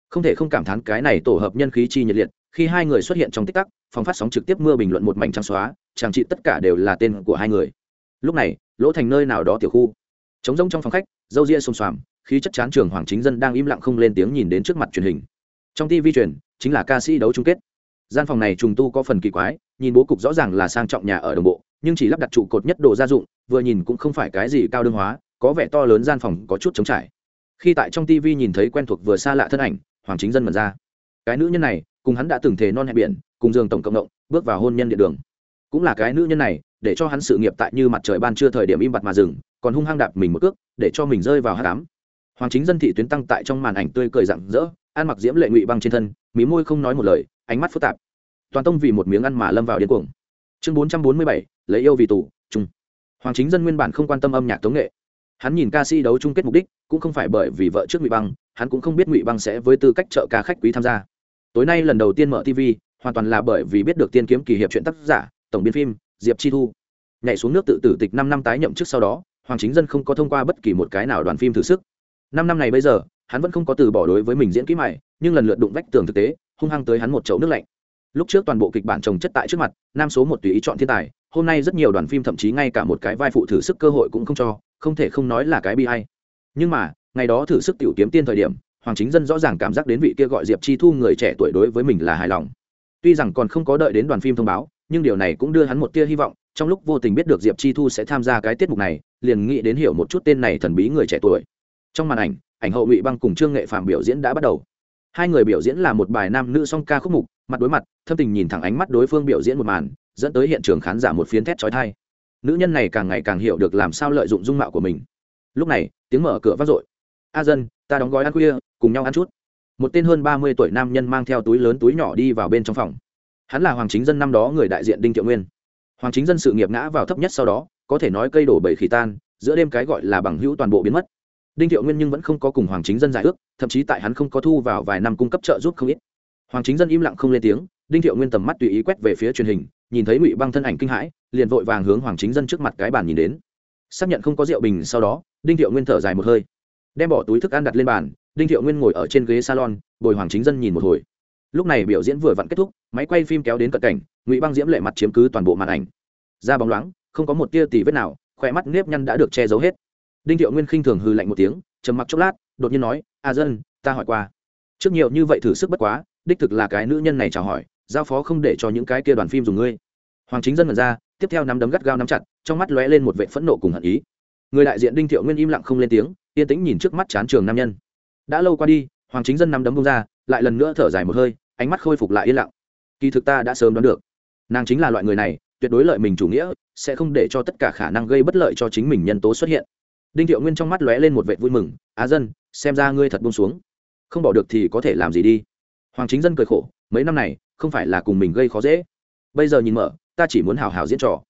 Không thể không cảm thán cái này tổ hợp nhân khí chi nhiệt liệt khi hai người xuất hiện trong tích tắc, phòng phát sóng trực tiếp mưa bình luận một mảnh trắng xóa chàng trị tất cả đều là tên của hai người. Lúc này, lỗ thành nơi nào đó tiểu khu. Trống rông trong phòng khách dâu ria xôn xoàm khi chất chán trường hoàng chính dân đang im lặng không lên tiếng nhìn đến trước mặt truyền hình. Trong tv truyền, chính là ca sĩ đấu chung kết. Gian phòng này trùng tu có phần kỳ quái, nhìn bố cục rõ ràng là sang trọng nhà ở đồng bộ, nhưng chỉ lắp đặt trụ cột nhất đồ gia dụng, vừa nhìn cũng không phải cái gì cao đương hóa, có vẻ to lớn gian phòng có chút trống trải. Khi tại trong tv nhìn thấy quen thuộc vừa xa lạ thân ảnh, hoàng chính dân mật ra. Cái nữ nhân này cùng hắn đã từng thề non hẹn biển, cùng giường tổng cộng động, bước vào hôn nhân điện đường. Cũng là cái nữ nhân này, để cho hắn sự nghiệp tại như mặt trời ban trưa thời điểm im bặt mà dừng, còn hung hăng đạp mình một cước, để cho mình rơi vào hát cám hoàng chính dân thị tuyến tăng tại trong màn ảnh tươi cười rặng rỡ, ăn mặc diễm lệ ngụy băng trên thân, mí môi không nói một lời, ánh mắt phức tạp. Toàn tông vì một miếng ăn mà lâm vào điên cuồng. Chương bốn trăm bốn mươi bảy, lấy yêu vì tù, chung. Hoàng chính dân nguyên bản không quan tâm âm nhạc tống nghệ. Hắn nhìn ca sĩ đấu chung kết mục đích, cũng không phải bởi vì vợ trước ngụy băng, hắn cũng không biết ngụy băng sẽ với tư cách trợ ca khách quý tham gia tối nay lần đầu tiên mở tv hoàn toàn là bởi vì biết được tiên kiếm kỳ hiệp chuyện tác giả, tổng biên phim, diệp chi thu. Nhảy xuống nước tự tử tịch năm năm tái nhậm chức sau đó, hoàng chính dân không có thông qua bất kỳ một cái nào đoàn phim thử sức. Năm năm này bây giờ, hắn vẫn không có từ bỏ đối với mình diễn kỹ mày, nhưng lần lượt đụng vách tường thực tế, hung hăng tới hắn một chậu nước lạnh. Lúc trước toàn bộ kịch bản trồng chất tại trước mặt, nam số một tùy ý chọn thiên tài, hôm nay rất nhiều đoàn phim thậm chí ngay cả một cái vai phụ thử sức cơ hội cũng không cho, không thể không nói là cái bi hay nhưng mà, ngày đó thử sức tiểu kiếm tiên thời điểm hoàng chính dân rõ ràng cảm giác đến vị kia gọi diệp chi thu người trẻ tuổi đối với mình là hài lòng. Tuy rằng còn không có đợi đến đoàn phim thông báo, nhưng điều này cũng đưa hắn một tia hy vọng, trong lúc vô tình biết được diệp chi thu sẽ tham gia cái tiết mục này, liền nghĩ đến hiểu một chút tên này thần bí người trẻ tuổi. Trong màn ảnh ảnh hậu ngụy băng cùng trương nghệ phạm biểu diễn đã bắt đầu. Hai người biểu diễn là một bài nam nữ song ca khúc mục, mặt đối mặt, thâm tình nhìn thẳng ánh mắt đối phương biểu diễn một màn, dẫn tới hiện trường khán giả một phiến thét trói thai nữ nhân này càng ngày càng hiểu được làm sao lợi dụng dung mạo của mình. Lúc này, tiếng mở cửa vác dội a dân, ta đóng gói ăn khuya, cùng nhau ăn chút. Một tên hơn ba mươi tuổi nam nhân mang theo túi lớn túi nhỏ đi vào bên trong phòng. Hắn là hoàng chính dân, năm đó người đại diện đinh thiệu nguyên. Hoàng chính dân sự nghiệp ngã vào thấp nhất sau đó, có thể nói cây đổ bầy khỉ tan, giữa đêm cái gọi là bằng hữu toàn bộ biến mất. Đinh thiệu nguyên nhưng vẫn không có cùng hoàng chính dân giải ước, thậm chí tại hắn không có thu vào vài năm cung cấp trợ giúp không ít. Hoàng chính dân im lặng không lên tiếng, đinh thiệu nguyên tầm mắt tùy ý quét về phía truyền hình, nhìn thấy ngụy băng thân ảnh kinh hãi, liền vội vàng hướng hoàng chính dân trước mặt cái bàn nhìn đến. Xác nhận không có rượu bình sau đó, đinh thiệu nguyên thở dài một hơi đem bỏ túi thức ăn đặt lên bàn, đinh thiệu nguyên ngồi ở trên ghế salon, bồi hoàng chính dân nhìn một hồi. Lúc này biểu diễn vừa vặn kết thúc, máy quay phim kéo đến cận cảnh, ngụy băng diễm lệ mặt chiếm cứ toàn bộ màn ảnh. Da bóng loáng, không có một tia tì vết nào khỏe mắt nếp nhăn đã được che giấu hết. Đinh thiệu nguyên khinh thường hư lạnh một tiếng, trầm mặc chốc lát, đột nhiên nói, a dân, ta hỏi qua. Trước nhiều như vậy thử sức bất quá, đích thực là cái nữ nhân này chào hỏi, giao phó không để cho những cái kia đoàn phim dùng ngươi. Hoàng chính dân mật ra, tiếp theo nắm đấm gắt gao nắm chặt, trong mắt lóe lên một vệ phẫn nộ cùng hận ý người đại diện đinh thiệu nguyên im lặng không lên tiếng, yên tĩnh nhìn trước mắt chán trường nam nhân. đã lâu qua đi, hoàng chính dân nắm đấm bông ra, lại lần nữa thở dài một hơi, ánh mắt khôi phục lại yên lặng. kỳ thực ta đã sớm đoán được, nàng chính là loại người này, tuyệt đối lợi mình chủ nghĩa, sẽ không để cho tất cả khả năng gây bất lợi cho chính mình nhân tố xuất hiện. đinh thiệu nguyên trong mắt lóe lên một vệ vui mừng, á dân, xem ra ngươi thật bông xuống. không bỏ được thì có thể làm gì đi. hoàng chính dân cười khổ, mấy năm này, không phải là cùng mình gây khó dễ. bây giờ nhìn mở, ta chỉ muốn hào hào diễn trò.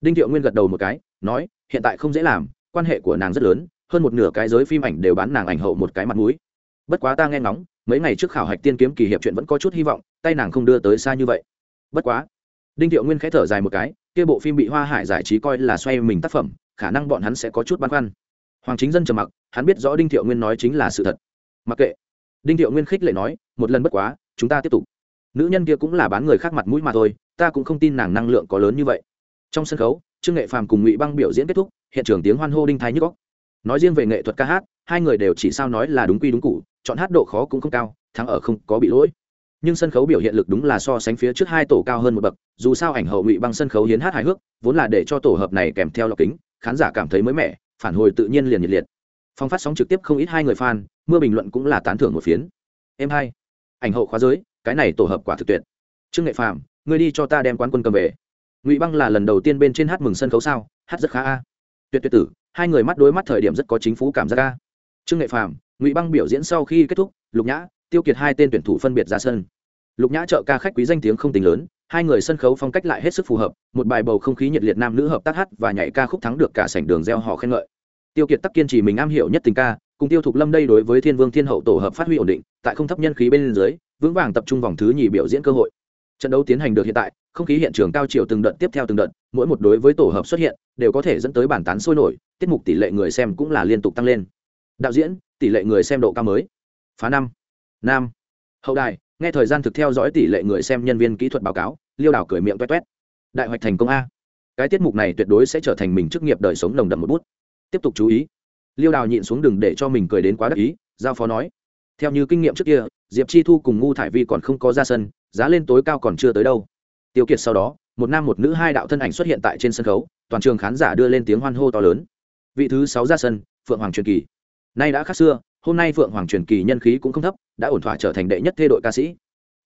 đinh thiệu nguyên gật đầu một cái, nói, hiện tại không dễ làm quan hệ của nàng rất lớn, hơn một nửa cái giới phim ảnh đều bán nàng ảnh hậu một cái mặt mũi. Bất quá ta nghe ngóng, mấy ngày trước khảo hạch tiên kiếm kỳ hiệp chuyện vẫn có chút hy vọng, tay nàng không đưa tới xa như vậy. Bất quá, đinh thiệu nguyên khẽ thở dài một cái, kia bộ phim bị hoa hải giải trí coi là xoay mình tác phẩm, khả năng bọn hắn sẽ có chút băn khoăn. Hoàng chính dân trầm mặc, hắn biết rõ đinh thiệu nguyên nói chính là sự thật. Mặc kệ. Đinh thiệu nguyên khích lệ nói, một lần bất quá, chúng ta tiếp tục. Nữ nhân kia cũng là bán người khác mặt mũi mà thôi, ta cũng không tin nàng năng lượng có lớn như vậy. Trong sân khấu, trương nghệ phàm cùng ngụy băng biểu diễn kết thúc hiện trường tiếng hoan hô đinh thái nhức góc nói riêng về nghệ thuật ca hát, hai người đều chỉ sao nói là đúng quy đúng cụ chọn hát độ khó cũng không cao, thắng ở không có bị lỗi. Nhưng sân khấu biểu hiện lực đúng là so sánh phía trước hai tổ cao hơn một bậc, dù sao ảnh hậu ngụy băng sân khấu hiến hát hài hước, vốn là để cho tổ hợp này kèm theo lọc kính, khán giả cảm thấy mới mẻ, phản hồi tự nhiên liền nhiệt liệt. Phong phát sóng trực tiếp không ít hai người fan, mưa bình luận cũng là tán thưởng một phiến. Em hai, ảnh hậu khóa giới, cái này tổ hợp quả thực tuyệt. Trương nghệ phàm, ngươi đi cho ta đem quán quân cầm về. Ngụy băng là lần đầu tiên bên trên hát mừng sân khấu sao? Hát rất khá a tuyệt tuyệt tử, hai người mắt đối mắt thời điểm rất có chính phủ cảm giác ca trương nghệ phàm, ngụy băng biểu diễn sau khi kết thúc, lục nhã, tiêu kiệt hai tên tuyển thủ phân biệt ra sân. Lục nhã trợ ca khách quý danh tiếng không tính lớn, hai người sân khấu phong cách lại hết sức phù hợp, một bài bầu không khí nhiệt liệt nam nữ hợp tác hát và nhảy ca khúc thắng được cả sảnh đường gieo họ khen ngợi. Tiêu kiệt tắc kiên trì mình am hiểu nhất tình ca, cùng tiêu thục lâm đây đối với thiên vương thiên hậu tổ hợp phát huy ổn định, tại không thấp nhân khí bên dưới, vững vàng tập trung vòng thứ nhì biểu diễn cơ hội trận đấu tiến hành được hiện tại, không khí hiện trường cao chiều từng đợt tiếp theo từng đợt, mỗi một đối với tổ hợp xuất hiện, đều có thể dẫn tới bản tán sôi nổi, tiết mục tỷ lệ người xem cũng là liên tục tăng lên. Đạo diễn, tỷ lệ người xem độ cao mới. Phá năm. Nam. Hậu đài, nghe thời gian thực theo dõi tỷ lệ người xem nhân viên kỹ thuật báo cáo, liêu đảo cười miệng toét toét đại hoạch thành công a. Cái tiết mục này tuyệt đối sẽ trở thành mình chức nghiệp đời sống đồng đậm một bút. Tiếp tục chú ý. Liêu đào nhịn xuống đừng để cho mình cười đến quá đắc ý, giao phó nói. Theo như kinh nghiệm trước kia, diệp chi thu cùng ngu thải vi còn không có ra sân giá lên tối cao còn chưa tới đâu. Tiêu kiệt sau đó, một nam một nữ hai đạo thân ảnh xuất hiện tại trên sân khấu, toàn trường khán giả đưa lên tiếng hoan hô to lớn. Vị thứ sáu ra sân, phượng hoàng truyền kỳ. Nay đã khác xưa, hôm nay phượng hoàng truyền kỳ nhân khí cũng không thấp, đã ổn thỏa trở thành đệ nhất thê đội ca sĩ.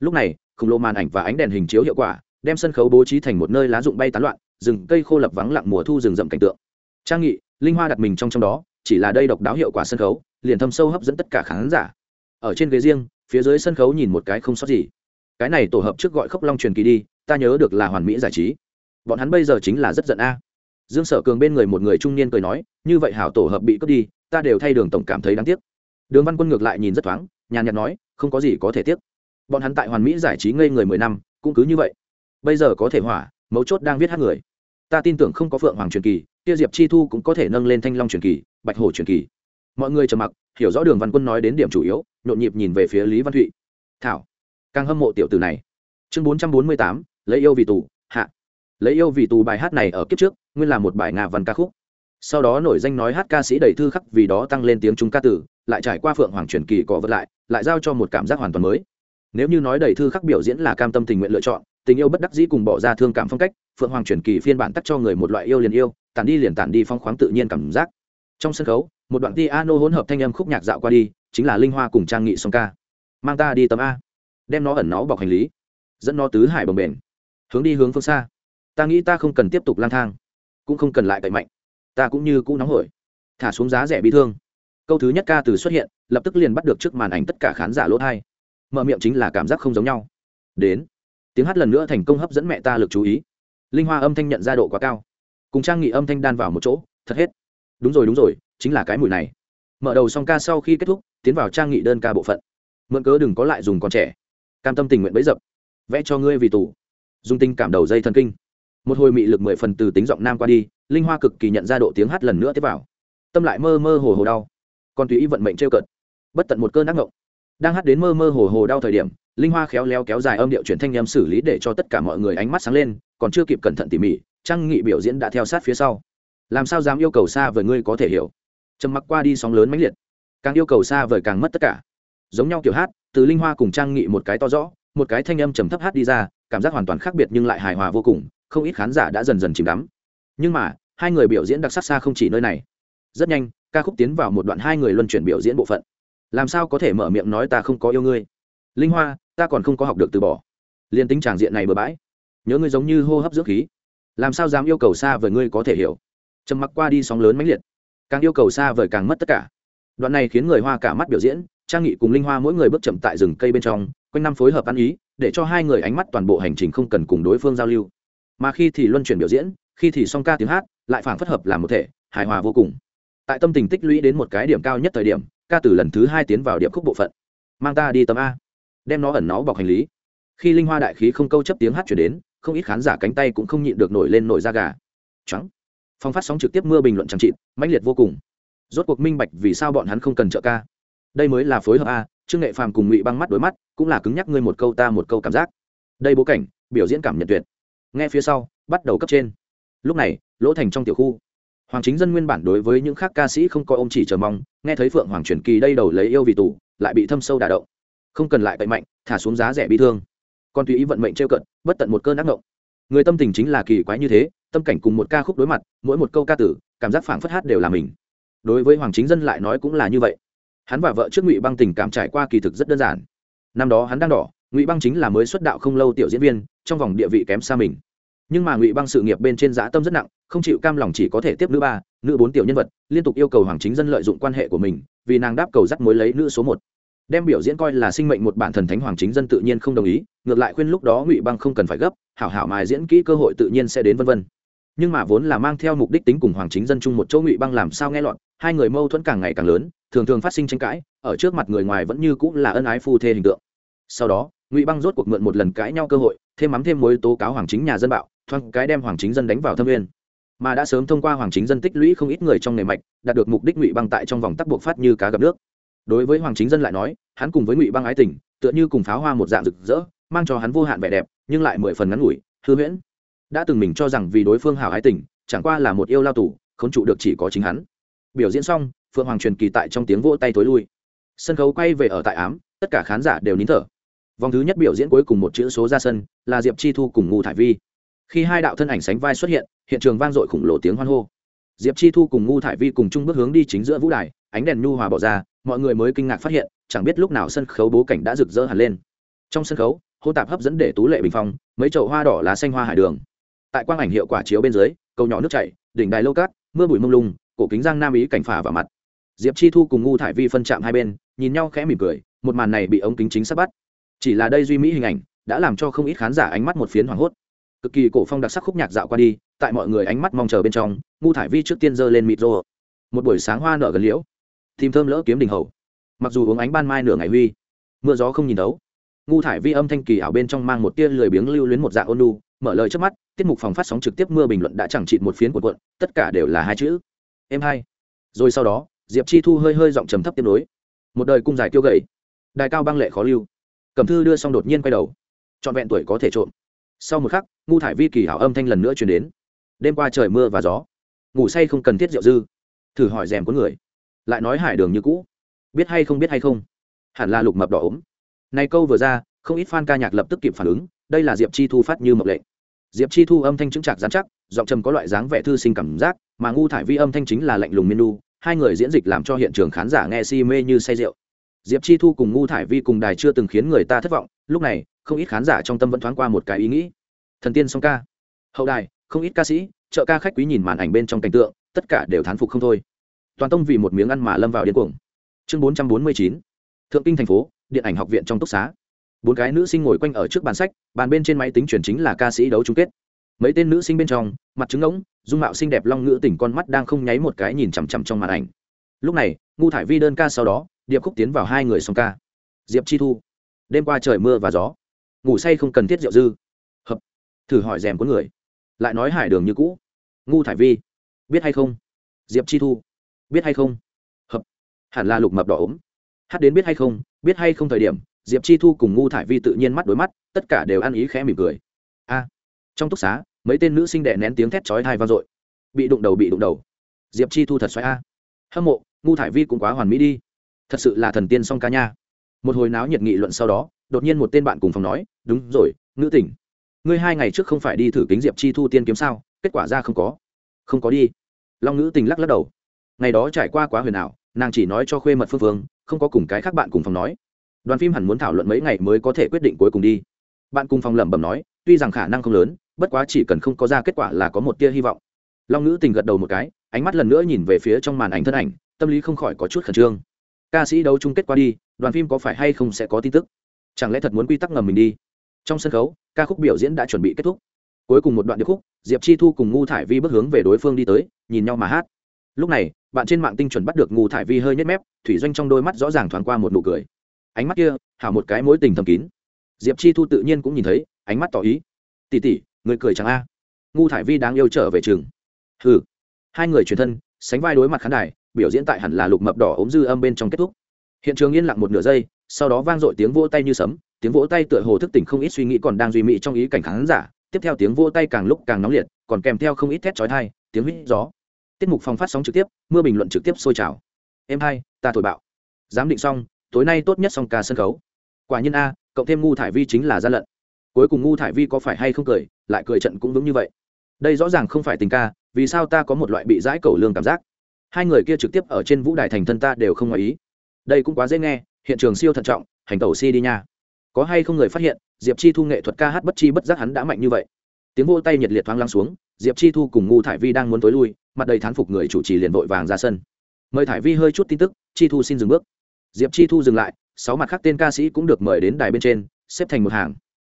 Lúc này, khổng lồ màn ảnh và ánh đèn hình chiếu hiệu quả, đem sân khấu bố trí thành một nơi lá rụng bay tán loạn, rừng cây khô lập vắng lặng mùa thu rừng rậm cảnh tượng. Trang nghị, linh hoa đặt mình trong trong đó, chỉ là đây độc đáo hiệu quả sân khấu, liền thâm sâu hấp dẫn tất cả khán giả. Ở trên ghế riêng, phía dưới sân khấu nhìn một cái không sót gì cái này tổ hợp trước gọi khốc long truyền kỳ đi, ta nhớ được là hoàn mỹ giải trí. Bọn hắn bây giờ chính là rất giận a. Dương sở cường bên người một người trung niên cười nói, như vậy hảo tổ hợp bị cướp đi, ta đều thay đường tổng cảm thấy đáng tiếc. Đường văn quân ngược lại nhìn rất thoáng, nhàn nhạt nói, không có gì có thể tiếc. Bọn hắn tại hoàn mỹ giải trí ngây người mười năm, cũng cứ như vậy. Bây giờ có thể hỏa, mấu chốt đang viết hát người. Ta tin tưởng không có phượng hoàng truyền kỳ, kia diệp chi thu cũng có thể nâng lên thanh long truyền kỳ, bạch hổ truyền kỳ. Mọi người trầm mặc, hiểu rõ đường văn quân nói đến điểm chủ yếu, nhộn nhịp nhìn về phía lý văn thụy. Thảo càng hâm mộ tiểu tử này. Chương bốn trăm bốn mươi tám, lấy yêu vì tù, hạ. Lấy yêu vì tù bài hát này ở kiếp trước, nguyên là một bài nga văn ca khúc. Sau đó nổi danh nói hát ca sĩ đầy thư khắc vì đó tăng lên tiếng trung ca tử, lại trải qua phượng hoàng truyền kỳ cọ vật lại lại giao cho một cảm giác hoàn toàn mới. Nếu như nói đầy thư khắc biểu diễn là cam tâm tình nguyện lựa chọn, tình yêu bất đắc dĩ cùng bỏ ra thương cảm phong cách, phượng hoàng truyền kỳ phiên bản tắt cho người một loại yêu liền yêu, tản đi liền tản đi phong khoáng tự nhiên cảm giác. Trong sân khấu, một đoạn piano hỗn hợp thanh âm khúc nhạc dạo qua đi, chính là linh hoa cùng trang nghị song ca. Mang ta đi tấm a đem nó ẩn nó bọc hành lý, dẫn nó tứ hải bồng bền hướng đi hướng phương xa. Ta nghĩ ta không cần tiếp tục lang thang, cũng không cần lại cậy mạnh. Ta cũng như cũ nóng hổi, thả xuống giá rẻ bị thương. Câu thứ nhất ca từ xuất hiện, lập tức liền bắt được trước màn ảnh tất cả khán giả lỗ thai. Mở miệng chính là cảm giác không giống nhau. Đến, tiếng hát lần nữa thành công hấp dẫn mẹ ta lực chú ý. Linh hoa âm thanh nhận ra độ quá cao. Cùng trang nghị âm thanh đan vào một chỗ, thật hết. Đúng rồi đúng rồi, chính là cái mùi này. Mở đầu xong ca sau khi kết thúc, tiến vào trang nghị đơn ca bộ phận. Mượn cớ đừng có lại dùng con trẻ cam tâm tình nguyện bấy dập, vẽ cho ngươi vì tù. Dung tinh cảm đầu dây thần kinh. Một hồi mị lực mười phần từ tính giọng nam qua đi, linh hoa cực kỳ nhận ra độ tiếng hát lần nữa tiếp vào. Tâm lại mơ mơ hồ hồ đau. Còn tùy ý vận mệnh trêu cợt. Bất tận một cơn ác ngộng. Đang hát đến mơ mơ hồ hồ đau thời điểm, linh hoa khéo léo kéo dài âm điệu chuyển thanh em xử lý để cho tất cả mọi người ánh mắt sáng lên, còn chưa kịp cẩn thận tỉ mỉ trang nghị biểu diễn đã theo sát phía sau. Làm sao dám yêu cầu xa với ngươi có thể hiểu? Trầm mặc qua đi sóng lớn mãnh liệt. Càng yêu cầu xa vời càng mất tất cả. Giống nhau kiểu hát từ linh hoa cùng trang nghị một cái to rõ, một cái thanh âm trầm thấp hát đi ra, cảm giác hoàn toàn khác biệt nhưng lại hài hòa vô cùng, không ít khán giả đã dần dần chìm đắm. Nhưng mà, hai người biểu diễn đặc sắc xa không chỉ nơi này. Rất nhanh, ca khúc tiến vào một đoạn hai người luân chuyển biểu diễn bộ phận. Làm sao có thể mở miệng nói ta không có yêu ngươi? Linh hoa, ta còn không có học được từ bỏ. Liên tính tràng diện này bừa bãi. Nhớ ngươi giống như hô hấp dưỡng khí. Làm sao dám yêu cầu xa với ngươi có thể hiểu? Trầm mặc qua đi sóng lớn mãnh liệt. Càng yêu cầu xa vời càng mất tất cả. Đoạn này khiến người hoa cả mắt biểu diễn trang nghị cùng linh hoa mỗi người bước chậm tại rừng cây bên trong, quanh năm phối hợp ăn ý, để cho hai người ánh mắt toàn bộ hành trình không cần cùng đối phương giao lưu. Mà khi thì luân chuyển biểu diễn, khi thì song ca tiếng hát, lại phảng phất hợp làm một thể, hài hòa vô cùng. Tại tâm tình tích lũy đến một cái điểm cao nhất thời điểm, ca từ lần thứ hai tiến vào điệp khúc bộ phận. Mang ta đi tấm a. Đem nó ẩn nó bọc hành lý. Khi linh hoa đại khí không câu chấp tiếng hát chuyển đến, không ít khán giả cánh tay cũng không nhịn được nổi lên nổi da gà. Trắng phong phát sóng trực tiếp mưa bình luận chẳng trị mãnh liệt vô cùng. Rốt cuộc minh bạch vì sao bọn hắn không cần trợ ca đây mới là phối hợp a, trương nghệ phàm cùng ngụy băng mắt đối mắt, cũng là cứng nhắc ngươi một câu ta một câu cảm giác. Đây bố cảnh, biểu diễn cảm nhận tuyệt. Nghe phía sau, bắt đầu cấp trên. Lúc này, lỗ thành trong tiểu khu. Hoàng chính dân nguyên bản đối với những khác ca sĩ không có ông chỉ chờ mong, nghe thấy phượng hoàng truyền kỳ đây đầu lấy yêu vì tù, lại bị thâm sâu đả động. Không cần lại cậy mạnh, thả xuống giá rẻ bị thương. Còn tùy ý vận mệnh trêu cận, bất tận một cơn ác ngộng. Người tâm tình chính là kỳ quái như thế, tâm cảnh cùng một ca khúc đối mặt, mỗi một câu ca tử, cảm giác phảng phất hát đều là mình. Đối với hoàng chính dân lại nói cũng là như vậy hắn và vợ trước ngụy băng tình cảm trải qua kỳ thực rất đơn giản năm đó hắn đang đỏ ngụy băng chính là mới xuất đạo không lâu tiểu diễn viên trong vòng địa vị kém xa mình nhưng mà ngụy băng sự nghiệp bên trên giã tâm rất nặng không chịu cam lòng chỉ có thể tiếp nữ ba nữ bốn tiểu nhân vật liên tục yêu cầu hoàng chính dân lợi dụng quan hệ của mình vì nàng đáp cầu dắt mối lấy nữ số một đem biểu diễn coi là sinh mệnh một bản thần thánh hoàng chính dân tự nhiên không đồng ý ngược lại khuyên lúc đó ngụy băng không cần phải gấp hảo hảo mài diễn kỹ cơ hội tự nhiên sẽ đến vân vân nhưng mà vốn là mang theo mục đích tính cùng hoàng chính dân chung một chỗ ngụy băng làm sao nghe lọt hai người mâu thuẫn càng ngày càng lớn thường thường phát sinh tranh cãi, ở trước mặt người ngoài vẫn như cũng là ân ái phu thê hình tượng. Sau đó, ngụy băng rốt cuộc mượn một lần cãi nhau cơ hội, thêm mắm thêm mối tố cáo hoàng chính nhà dân bạo, thoáng cái đem hoàng chính dân đánh vào thâm nguyên. Mà đã sớm thông qua hoàng chính dân tích lũy không ít người trong nghề mạch, đạt được mục đích ngụy băng tại trong vòng tắc buộc phát như cá gặp nước. Đối với hoàng chính dân lại nói, hắn cùng với ngụy băng ái tình, tựa như cùng pháo hoa một dạng rực rỡ, mang cho hắn vô hạn vẻ đẹp, nhưng lại mười phần ngắn ngủi, hư huyễn. Đã từng mình cho rằng vì đối phương hảo ái tình, chẳng qua là một yêu lao tù không trụ được chỉ có chính hắn. Biểu diễn xong phượng hoàng truyền kỳ tại trong tiếng vỗ tay thối lui. Sân khấu quay về ở tại ám, tất cả khán giả đều nín thở. Vòng thứ nhất biểu diễn cuối cùng một chữ số ra sân, là diệp chi thu cùng ngụ thải vi. Khi hai đạo thân ảnh sánh vai xuất hiện hiện trường vang dội khủng lồ tiếng hoan hô. Diệp chi thu cùng ngụ thải vi cùng chung bước hướng đi chính giữa vũ đài, ánh đèn nhu hòa bỏ ra, mọi người mới kinh ngạc phát hiện, chẳng biết lúc nào sân khấu bố cảnh đã rực rỡ hẳn lên. Trong sân khấu, hô tạp hấp dẫn để tú lệ bình phong, mấy chậu hoa đỏ lá xanh hoa hải đường. Tại quang ảnh hiệu quả chiếu bên dưới, cầu nhỏ nước chảy, đỉnh đài lâu cát, mưa bụi mông lung, cổ kính giang nam ý cảnh phả vào mặt diệp chi thu cùng ngu thải vi phân chạm hai bên, nhìn nhau khẽ mỉm cười, một màn này bị ống kính chính sắp bắt. Chỉ là đây duy mỹ hình ảnh, đã làm cho không ít khán giả ánh mắt một phiến hoảng hốt. Cực kỳ cổ phong đặc sắc khúc nhạc dạo qua đi, tại mọi người ánh mắt mong chờ bên trong ngu thải vi trước tiên giơ lên mịt rô. Một buổi sáng hoa nở gần liễu. Tìm thơm lỡ kiếm đình hầu. Mặc dù uống ánh ban mai nửa ngày huy, mưa gió không nhìn đấu. Ngu thải vi âm thanh kỳ ảo bên trong mang một tia lười biếng lưu luyến một dạng ôn lu mở lời trước mắt, tiết mục phòng phát sóng trực tiếp mưa bình luận đã chẳng trị một phiến của quận tất cả đều là hai chữ. Em hai. Rồi sau đó diệp chi thu hơi hơi giọng trầm thấp tiếp nối. Một đời cung dài tiêu gầy, đài cao băng lệ khó lưu. Cẩm thư đưa xong đột nhiên quay đầu. Trọn vẹn tuổi có thể trộm. Sau một khắc ngu thải vi kỳ hảo âm thanh lần nữa chuyển đến. Đêm qua trời mưa và gió ngủ say không cần thiết rượu dư. Thử hỏi rèm có người lại nói hải đường như cũ biết hay không biết hay không? Hẳn là lục mập đỏ ốm. Này câu vừa ra không ít fan ca nhạc lập tức kịp phản ứng đây là diệp chi thu phát như mộng lệ. Diệp chi thu âm thanh chứng trạc giám chắc giọng trầm có loại dáng vẻ thư sinh cảm giác mà ngu thải vi âm thanh chính là lạnh lùng miên nu hai người diễn dịch làm cho hiện trường khán giả nghe si mê như say rượu. Diệp chi thu cùng ngu thải vi cùng đài chưa từng khiến người ta thất vọng, lúc này, không ít khán giả trong tâm vẫn thoáng qua một cái ý nghĩ. Thần tiên song ca. Hậu đài, không ít ca sĩ trợ ca khách quý nhìn màn ảnh bên trong cảnh tượng, tất cả đều thán phục không thôi. Toàn tông vì một miếng ăn mà lâm vào điên cuồng. Chương bốn trăm bốn mươi chín. Thượng kinh thành phố, điện ảnh học viện trong túc xá. Bốn cái nữ sinh ngồi quanh ở trước bàn sách, bàn bên trên máy tính chuyển chính là ca sĩ đấu chung kết mấy tên nữ sinh bên trong, mặt trứng ngỗng, dung mạo xinh đẹp long ngữ tỉnh con mắt đang không nháy một cái nhìn chằm chằm trong màn ảnh. Lúc này, ngu thải vi đơn ca sau đó, điệp khúc tiến vào hai người song ca. Diệp chi thu, đêm qua trời mưa và gió, ngủ say không cần thiết rượu dư. Hợp, thử hỏi rèm của người. Lại nói hải đường như cũ. Ngu thải vi, biết hay không? Diệp chi thu, biết hay không? Hợp, hẳn là lục mập đỏ ốm. Hát đến biết hay không, biết hay không thời điểm, diệp chi thu cùng ngu thải vi tự nhiên mắt đối mắt, tất cả đều ăn ý khẽ mỉm cười. A, trong túc xá mấy tên nữ sinh đệ nén tiếng thét chói thai vang dội. Bị đụng đầu, bị đụng đầu. Diệp chi thu thật xoáy a. Hâm mộ, ngu thải vi cũng quá hoàn mỹ đi. Thật sự là thần tiên song ca nha. Một hồi náo nhiệt nghị luận sau đó, đột nhiên một tên bạn cùng phòng nói, đúng rồi, nữ tỉnh ngươi hai ngày trước không phải đi thử kính diệp chi thu tiên kiếm sao? Kết quả ra không có. Không có đi. Long nữ tình lắc lắc đầu. Ngày đó trải qua quá huyền ảo, nàng chỉ nói cho khuê mật phương phương, không có cùng cái khác bạn cùng phòng nói. Đoàn phim hẳn muốn thảo luận mấy ngày mới có thể quyết định cuối cùng đi. Bạn cùng phòng lẩm bẩm nói, tuy rằng khả năng không lớn bất quá chỉ cần không có ra kết quả là có một tia hy vọng. Long nữ tình gật đầu một cái, ánh mắt lần nữa nhìn về phía trong màn ảnh thân ảnh, tâm lý không khỏi có chút khẩn trương. Ca sĩ đấu chung kết qua đi, đoàn phim có phải hay không sẽ có tin tức? Chẳng lẽ thật muốn quy tắc ngầm mình đi? Trong sân khấu, ca khúc biểu diễn đã chuẩn bị kết thúc. Cuối cùng một đoạn điệp khúc, diệp chi thu cùng ngu thải vi bước hướng về đối phương đi tới, nhìn nhau mà hát. Lúc này, bạn trên mạng tinh chuẩn bắt được ngu thải vi hơi nhếch mép, thủy doanh trong đôi mắt rõ ràng thoáng qua một nụ cười. Ánh mắt kia, hảo một cái mối tình thầm kín. Diệp chi thu tự nhiên cũng nhìn thấy, ánh mắt tỏ ý. Tỉ tỉ người cười chẳng a. Ngu thải vi đáng yêu trở về trường. Hừ. Hai người truyền thân, sánh vai đối mặt khán đài, biểu diễn tại hẳn là lục mập đỏ ốm dư âm bên trong kết thúc. Hiện trường yên lặng một nửa giây, sau đó vang dội tiếng vỗ tay như sấm, tiếng vỗ tay tựa hồ thức tỉnh không ít suy nghĩ còn đang duy mị trong ý cảnh khán giả, tiếp theo tiếng vỗ tay càng lúc càng nóng liệt, còn kèm theo không ít thét chói tai, tiếng huýt gió. Tiết mục phòng phát sóng trực tiếp, mưa bình luận trực tiếp sôi trào. Em hai, ta thổi bạo. Giám định xong, tối nay tốt nhất xong ca sân khấu. Quả nhiên a, cộng thêm ngu thải vi chính là gian lận. Cuối cùng ngu thải vi có phải hay không cười lại cười trận cũng vững như vậy. Đây rõ ràng không phải tình ca, vì sao ta có một loại bị dãi cầu lương cảm giác? Hai người kia trực tiếp ở trên vũ đài thành thân ta đều không ngoài ý. Đây cũng quá dễ nghe, hiện trường siêu thận trọng, hành tẩu si đi nha. Có hay không người phát hiện, diệp chi thu nghệ thuật ca hát bất chi bất giác hắn đã mạnh như vậy? Tiếng vô tay nhiệt liệt thoáng lắng xuống, diệp chi thu cùng ngu thải vi đang muốn tối lui, mặt đầy thán phục người chủ trì liền vội vàng ra sân. Mời thải vi hơi chút tin tức, chi thu xin dừng bước. Diệp chi thu dừng lại, sáu mặt khác tên ca sĩ cũng được mời đến đài bên trên, xếp thành một hàng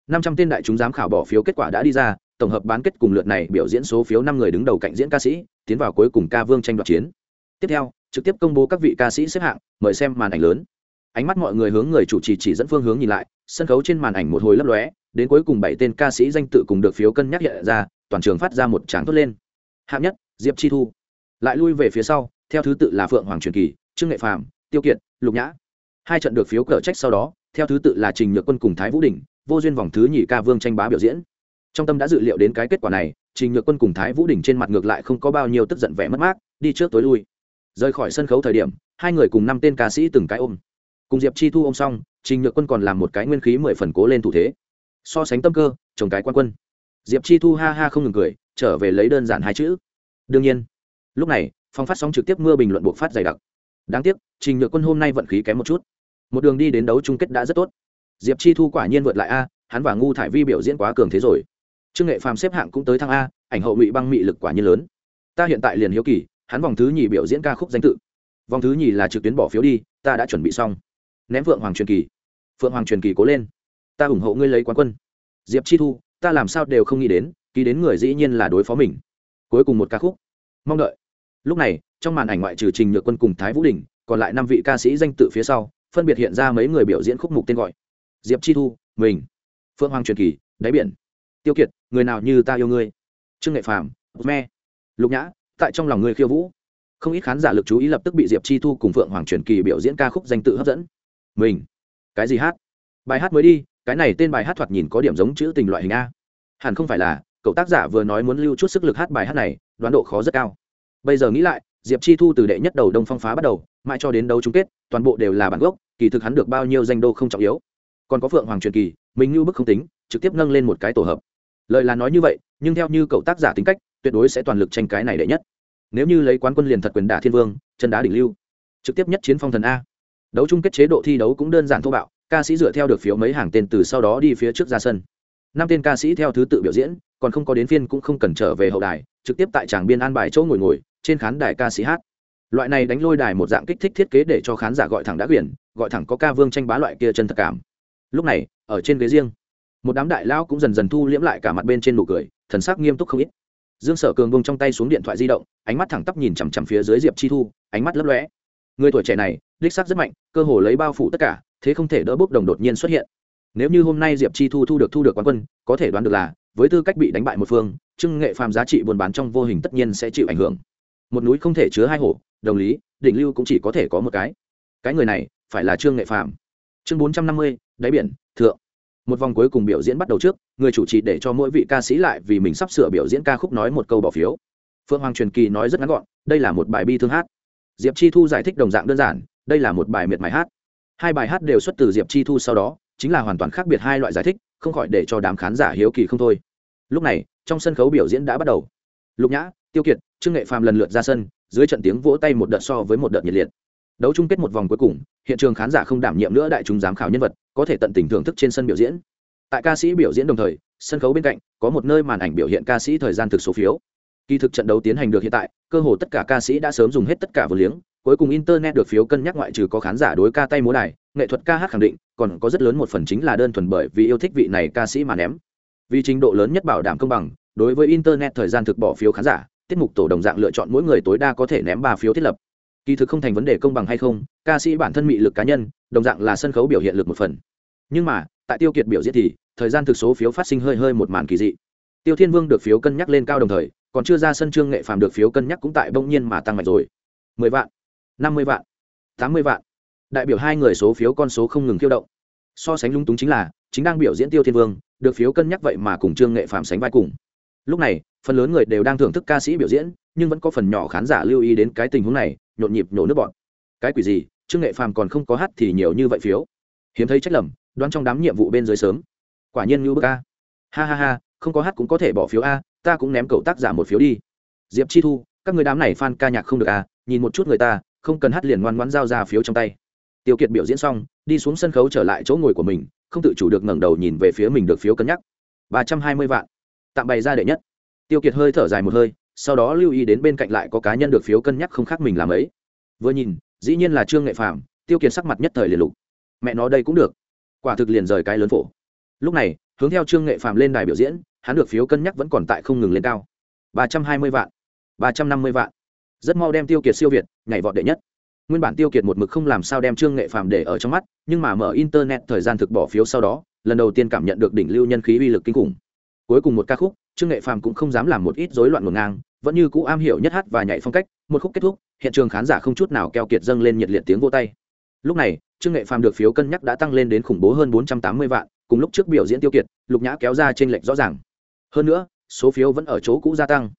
năm trăm tên đại chúng giám khảo bỏ phiếu kết quả đã đi ra, tổng hợp bán kết cùng lượt này biểu diễn số phiếu năm người đứng đầu cạnh diễn ca sĩ, tiến vào cuối cùng ca vương tranh đoạt chiến. Tiếp theo, trực tiếp công bố các vị ca sĩ xếp hạng, mời xem màn ảnh lớn. Ánh mắt mọi người hướng người chủ trì chỉ dẫn phương hướng nhìn lại, sân khấu trên màn ảnh một hồi lấp lóe, đến cuối cùng bảy tên ca sĩ danh tự cùng được phiếu cân nhắc hiện ra, toàn trường phát ra một tràng thốt lên. Hạng nhất, diệp chi thu. Lại lui về phía sau, theo thứ tự là phượng hoàng truyền kỳ, trương nghệ phàm, tiêu kiệt, lục nhã. Hai trận được phiếu cờ trách sau đó, theo thứ tự là trình nhược quân cùng thái vũ đình vô duyên vòng thứ nhì ca vương tranh bá biểu diễn. Trong tâm đã dự liệu đến cái kết quả này, trình nhược quân cùng thái vũ đình trên mặt ngược lại không có bao nhiêu tức giận vẻ mất mát, đi trước tối lui. Rời khỏi sân khấu thời điểm, hai người cùng năm tên ca sĩ từng cái ôm. Cùng diệp chi thu ôm xong, trình nhược quân còn làm một cái nguyên khí mười phần cố lên thủ thế. So sánh tâm cơ trồng cái quan quân. Diệp chi thu ha ha không ngừng cười, trở về lấy đơn giản hai chữ. Đương nhiên, lúc này, phong phát sóng trực tiếp mưa bình luận buộc phát dày đặc. Đáng tiếc, trình nhược quân hôm nay vận khí kém một chút. Một đường đi đến đấu chung kết đã rất tốt diệp chi thu quả nhiên vượt lại a, hắn và ngu thải vi biểu diễn quá cường thế rồi. Trương nghệ phàm xếp hạng cũng tới thăng a, ảnh hậu ngụy băng mị lực quả nhiên lớn. Ta hiện tại liền hiếu kỳ, hắn vòng thứ nhì biểu diễn ca khúc danh tự. Vòng thứ nhì là trực tuyến bỏ phiếu đi, ta đã chuẩn bị xong. Ném phượng hoàng truyền kỳ. Phượng hoàng truyền kỳ cố lên. Ta ủng hộ ngươi lấy quán quân. Diệp chi thu, ta làm sao đều không nghĩ đến, ký đến người dĩ nhiên là đối phó mình. Cuối cùng một ca khúc. Mong đợi. Lúc này, trong màn ảnh ngoại trừ trình nhược quân cùng thái vũ đình, còn lại năm vị ca sĩ danh tự phía sau, phân biệt hiện ra mấy người biểu diễn khúc mục tên gọi diệp chi thu, mình. Phượng hoàng truyền kỳ, đáy biển. Tiêu kiệt, người nào như ta yêu ngươi? Trương nghệ phàm, me. Lục nhã, tại trong lòng người khiêu vũ. Không ít khán giả lực chú ý lập tức bị diệp chi thu cùng phượng hoàng truyền kỳ biểu diễn ca khúc danh tự hấp dẫn. Mình. Cái gì hát? Bài hát mới đi, cái này tên bài hát thoạt nhìn có điểm giống chữ tình loại hình a. Hẳn không phải là, cậu tác giả vừa nói muốn lưu chút sức lực hát bài hát này, đoán độ khó rất cao. Bây giờ nghĩ lại, diệp chi thu từ đệ nhất đầu đông phong phá bắt đầu, mãi cho đến đấu chung kết, toàn bộ đều là bản gốc, kỳ thực hắn được bao nhiêu danh đô không trọng yếu còn có phượng hoàng truyền kỳ, mình như bức không tính, trực tiếp nâng lên một cái tổ hợp. Lời là nói như vậy, nhưng theo như cậu tác giả tính cách, tuyệt đối sẽ toàn lực tranh cái này đệ nhất. Nếu như lấy quán quân liền thật quyền đả thiên vương, chân đá đỉnh lưu, trực tiếp nhất chiến phong thần a. Đấu chung kết chế độ thi đấu cũng đơn giản thô bạo, ca sĩ dựa theo được phiếu mấy hàng tên từ sau đó đi phía trước ra sân. Năm tên ca sĩ theo thứ tự biểu diễn, còn không có đến phiên cũng không cần trở về hậu đài, trực tiếp tại tràng biên an bài chỗ ngồi ngồi, trên khán đài ca sĩ hát. Loại này đánh lôi đài một dạng kích thích thiết kế để cho khán giả gọi thẳng đã quyển gọi thẳng có ca vương tranh bá loại kia chân thật cảm lúc này, ở trên ghế riêng, một đám đại lao cũng dần dần thu liễm lại cả mặt bên trên nụ cười, thần sắc nghiêm túc không ít. Dương sở cường bông trong tay xuống điện thoại di động, ánh mắt thẳng tắp nhìn chằm chằm phía dưới diệp chi thu, ánh mắt lấp lóe. Người tuổi trẻ này, đích sắc rất mạnh, cơ hồ lấy bao phủ tất cả, thế không thể đỡ bốc đồng đột nhiên xuất hiện. Nếu như hôm nay diệp chi thu thu được thu được quán quân, có thể đoán được là, với tư cách bị đánh bại một phương trưng nghệ phàm giá trị buôn bán trong vô hình tất nhiên sẽ chịu ảnh hưởng. Một núi không thể chứa hai hổ, đồng lý đỉnh lưu cũng chỉ có thể có một cái. Cái người này, phải là trương nghệ phàm. Chương bốn trăm năm mươi đáy biển, thượng. Một vòng cuối cùng biểu diễn bắt đầu trước, người chủ trì để cho mỗi vị ca sĩ lại vì mình sắp sửa biểu diễn ca khúc nói một câu bỏ phiếu. Phương hoàng truyền kỳ nói rất ngắn gọn, đây là một bài bi thương hát. Diệp chi thu giải thích đồng dạng đơn giản, đây là một bài miệt mài hát. Hai bài hát đều xuất từ diệp chi thu sau đó, chính là hoàn toàn khác biệt hai loại giải thích, không khỏi để cho đám khán giả hiếu kỳ không thôi. Lúc này, trong sân khấu biểu diễn đã bắt đầu. Lục nhã, tiêu kiệt, trương nghệ phàm lần lượt ra sân, dưới trận tiếng vỗ tay một đợt so với một đợt nhiệt liệt đấu chung kết một vòng cuối cùng, hiện trường khán giả không đảm nhiệm nữa đại chúng giám khảo nhân vật, có thể tận tình thưởng thức trên sân biểu diễn. Tại ca sĩ biểu diễn đồng thời, sân khấu bên cạnh, có một nơi màn ảnh biểu hiện ca sĩ thời gian thực số phiếu. Kỳ thực trận đấu tiến hành được hiện tại, cơ hồ tất cả ca sĩ đã sớm dùng hết tất cả vừa liếng, cuối cùng internet được phiếu cân nhắc ngoại trừ có khán giả đối ca tay múa đài, nghệ thuật ca hát khẳng định, còn có rất lớn một phần chính là đơn thuần bởi vì yêu thích vị này ca sĩ mà ném. Vì trình độ lớn nhất bảo đảm công bằng, đối với internet thời gian thực bỏ phiếu khán giả, tiết mục tổ đồng dạng lựa chọn mỗi người tối đa có thể ném ba phiếu thiết lập kỳ thực không thành vấn đề công bằng hay không, ca sĩ bản thân mị lực cá nhân, đồng dạng là sân khấu biểu hiện lực một phần. Nhưng mà, tại tiêu kiệt biểu diễn thì, thời gian thực số phiếu phát sinh hơi hơi một màn kỳ dị. Tiêu thiên vương được phiếu cân nhắc lên cao đồng thời, còn chưa ra sân trương nghệ phàm được phiếu cân nhắc cũng tại bỗng nhiên mà tăng mạnh rồi. Mười vạn, năm mươi vạn, tám mươi vạn. Đại biểu hai người số phiếu con số không ngừng khiêu động. So sánh lung túng chính là, chính đang biểu diễn tiêu thiên vương, được phiếu cân nhắc vậy mà cùng trương nghệ phàm sánh vai cùng. Lúc này, phần lớn người đều đang thưởng thức ca sĩ biểu diễn nhưng vẫn có phần nhỏ khán giả lưu ý đến cái tình huống này, nhộn nhịp nhổ nước bọn cái quỷ gì? Trương nghệ phàm còn không có hát thì nhiều như vậy phiếu. Hiếm thấy trách lầm, đoán trong đám nhiệm vụ bên dưới sớm. Quả nhiên như bức a. Ha ha ha, không có hát cũng có thể bỏ phiếu a, ta cũng ném cậu tác giả một phiếu đi. Diệp chi thu, các người đám này f a n ca nhạc không được a, nhìn một chút người ta, không cần hát liền ngoan ngoãn giao ra phiếu trong tay. Tiêu kiệt biểu diễn xong, đi xuống sân khấu trở lại chỗ ngồi của mình, không tự chủ được ngẩng đầu nhìn về phía mình được phiếu cân nhắc. Ba trăm hai mươi vạn. Tạm bày ra đệ nhất. Tiêu kiệt hơi thở dài một hơi sau đó lưu ý đến bên cạnh lại có cá nhân được phiếu cân nhắc không khác mình làm ấy. Vừa nhìn, dĩ nhiên là trương nghệ phạm tiêu kiệt sắc mặt nhất thời liền lục. Mẹ nó đây cũng được. Quả thực liền rời cái lớn phổ. Lúc này, hướng theo trương nghệ phạm lên đài biểu diễn, hắn được phiếu cân nhắc vẫn còn tại không ngừng lên cao. Ba trăm hai mươi vạn. Ba trăm năm mươi vạn. Rất mau đem tiêu kiệt siêu việt, nhảy vọt đệ nhất. Nguyên bản tiêu kiệt một mực không làm sao đem trương nghệ phàm để ở trong mắt, nhưng mà mở internet thời gian thực bỏ phiếu sau đó, lần đầu tiên cảm nhận được đỉnh lưu nhân khí uy lực kinh khủng. Cuối cùng một ca khúc, trương nghệ phàm cũng không dám làm một ít rối loạn ngổn ngang vẫn như cũ am hiểu nhất hát và nhảy phong cách, một khúc kết thúc, hiện trường khán giả không chút nào keo kiệt dâng lên nhiệt liệt tiếng vô tay. Lúc này, trương nghệ phàm được phiếu cân nhắc đã tăng lên đến khủng bố hơn bốn trăm tám mươi vạn, cùng lúc trước biểu diễn tiêu kiệt, lục nhã kéo ra trên lệch rõ ràng. Hơn nữa, số phiếu vẫn ở chỗ cũ gia tăng.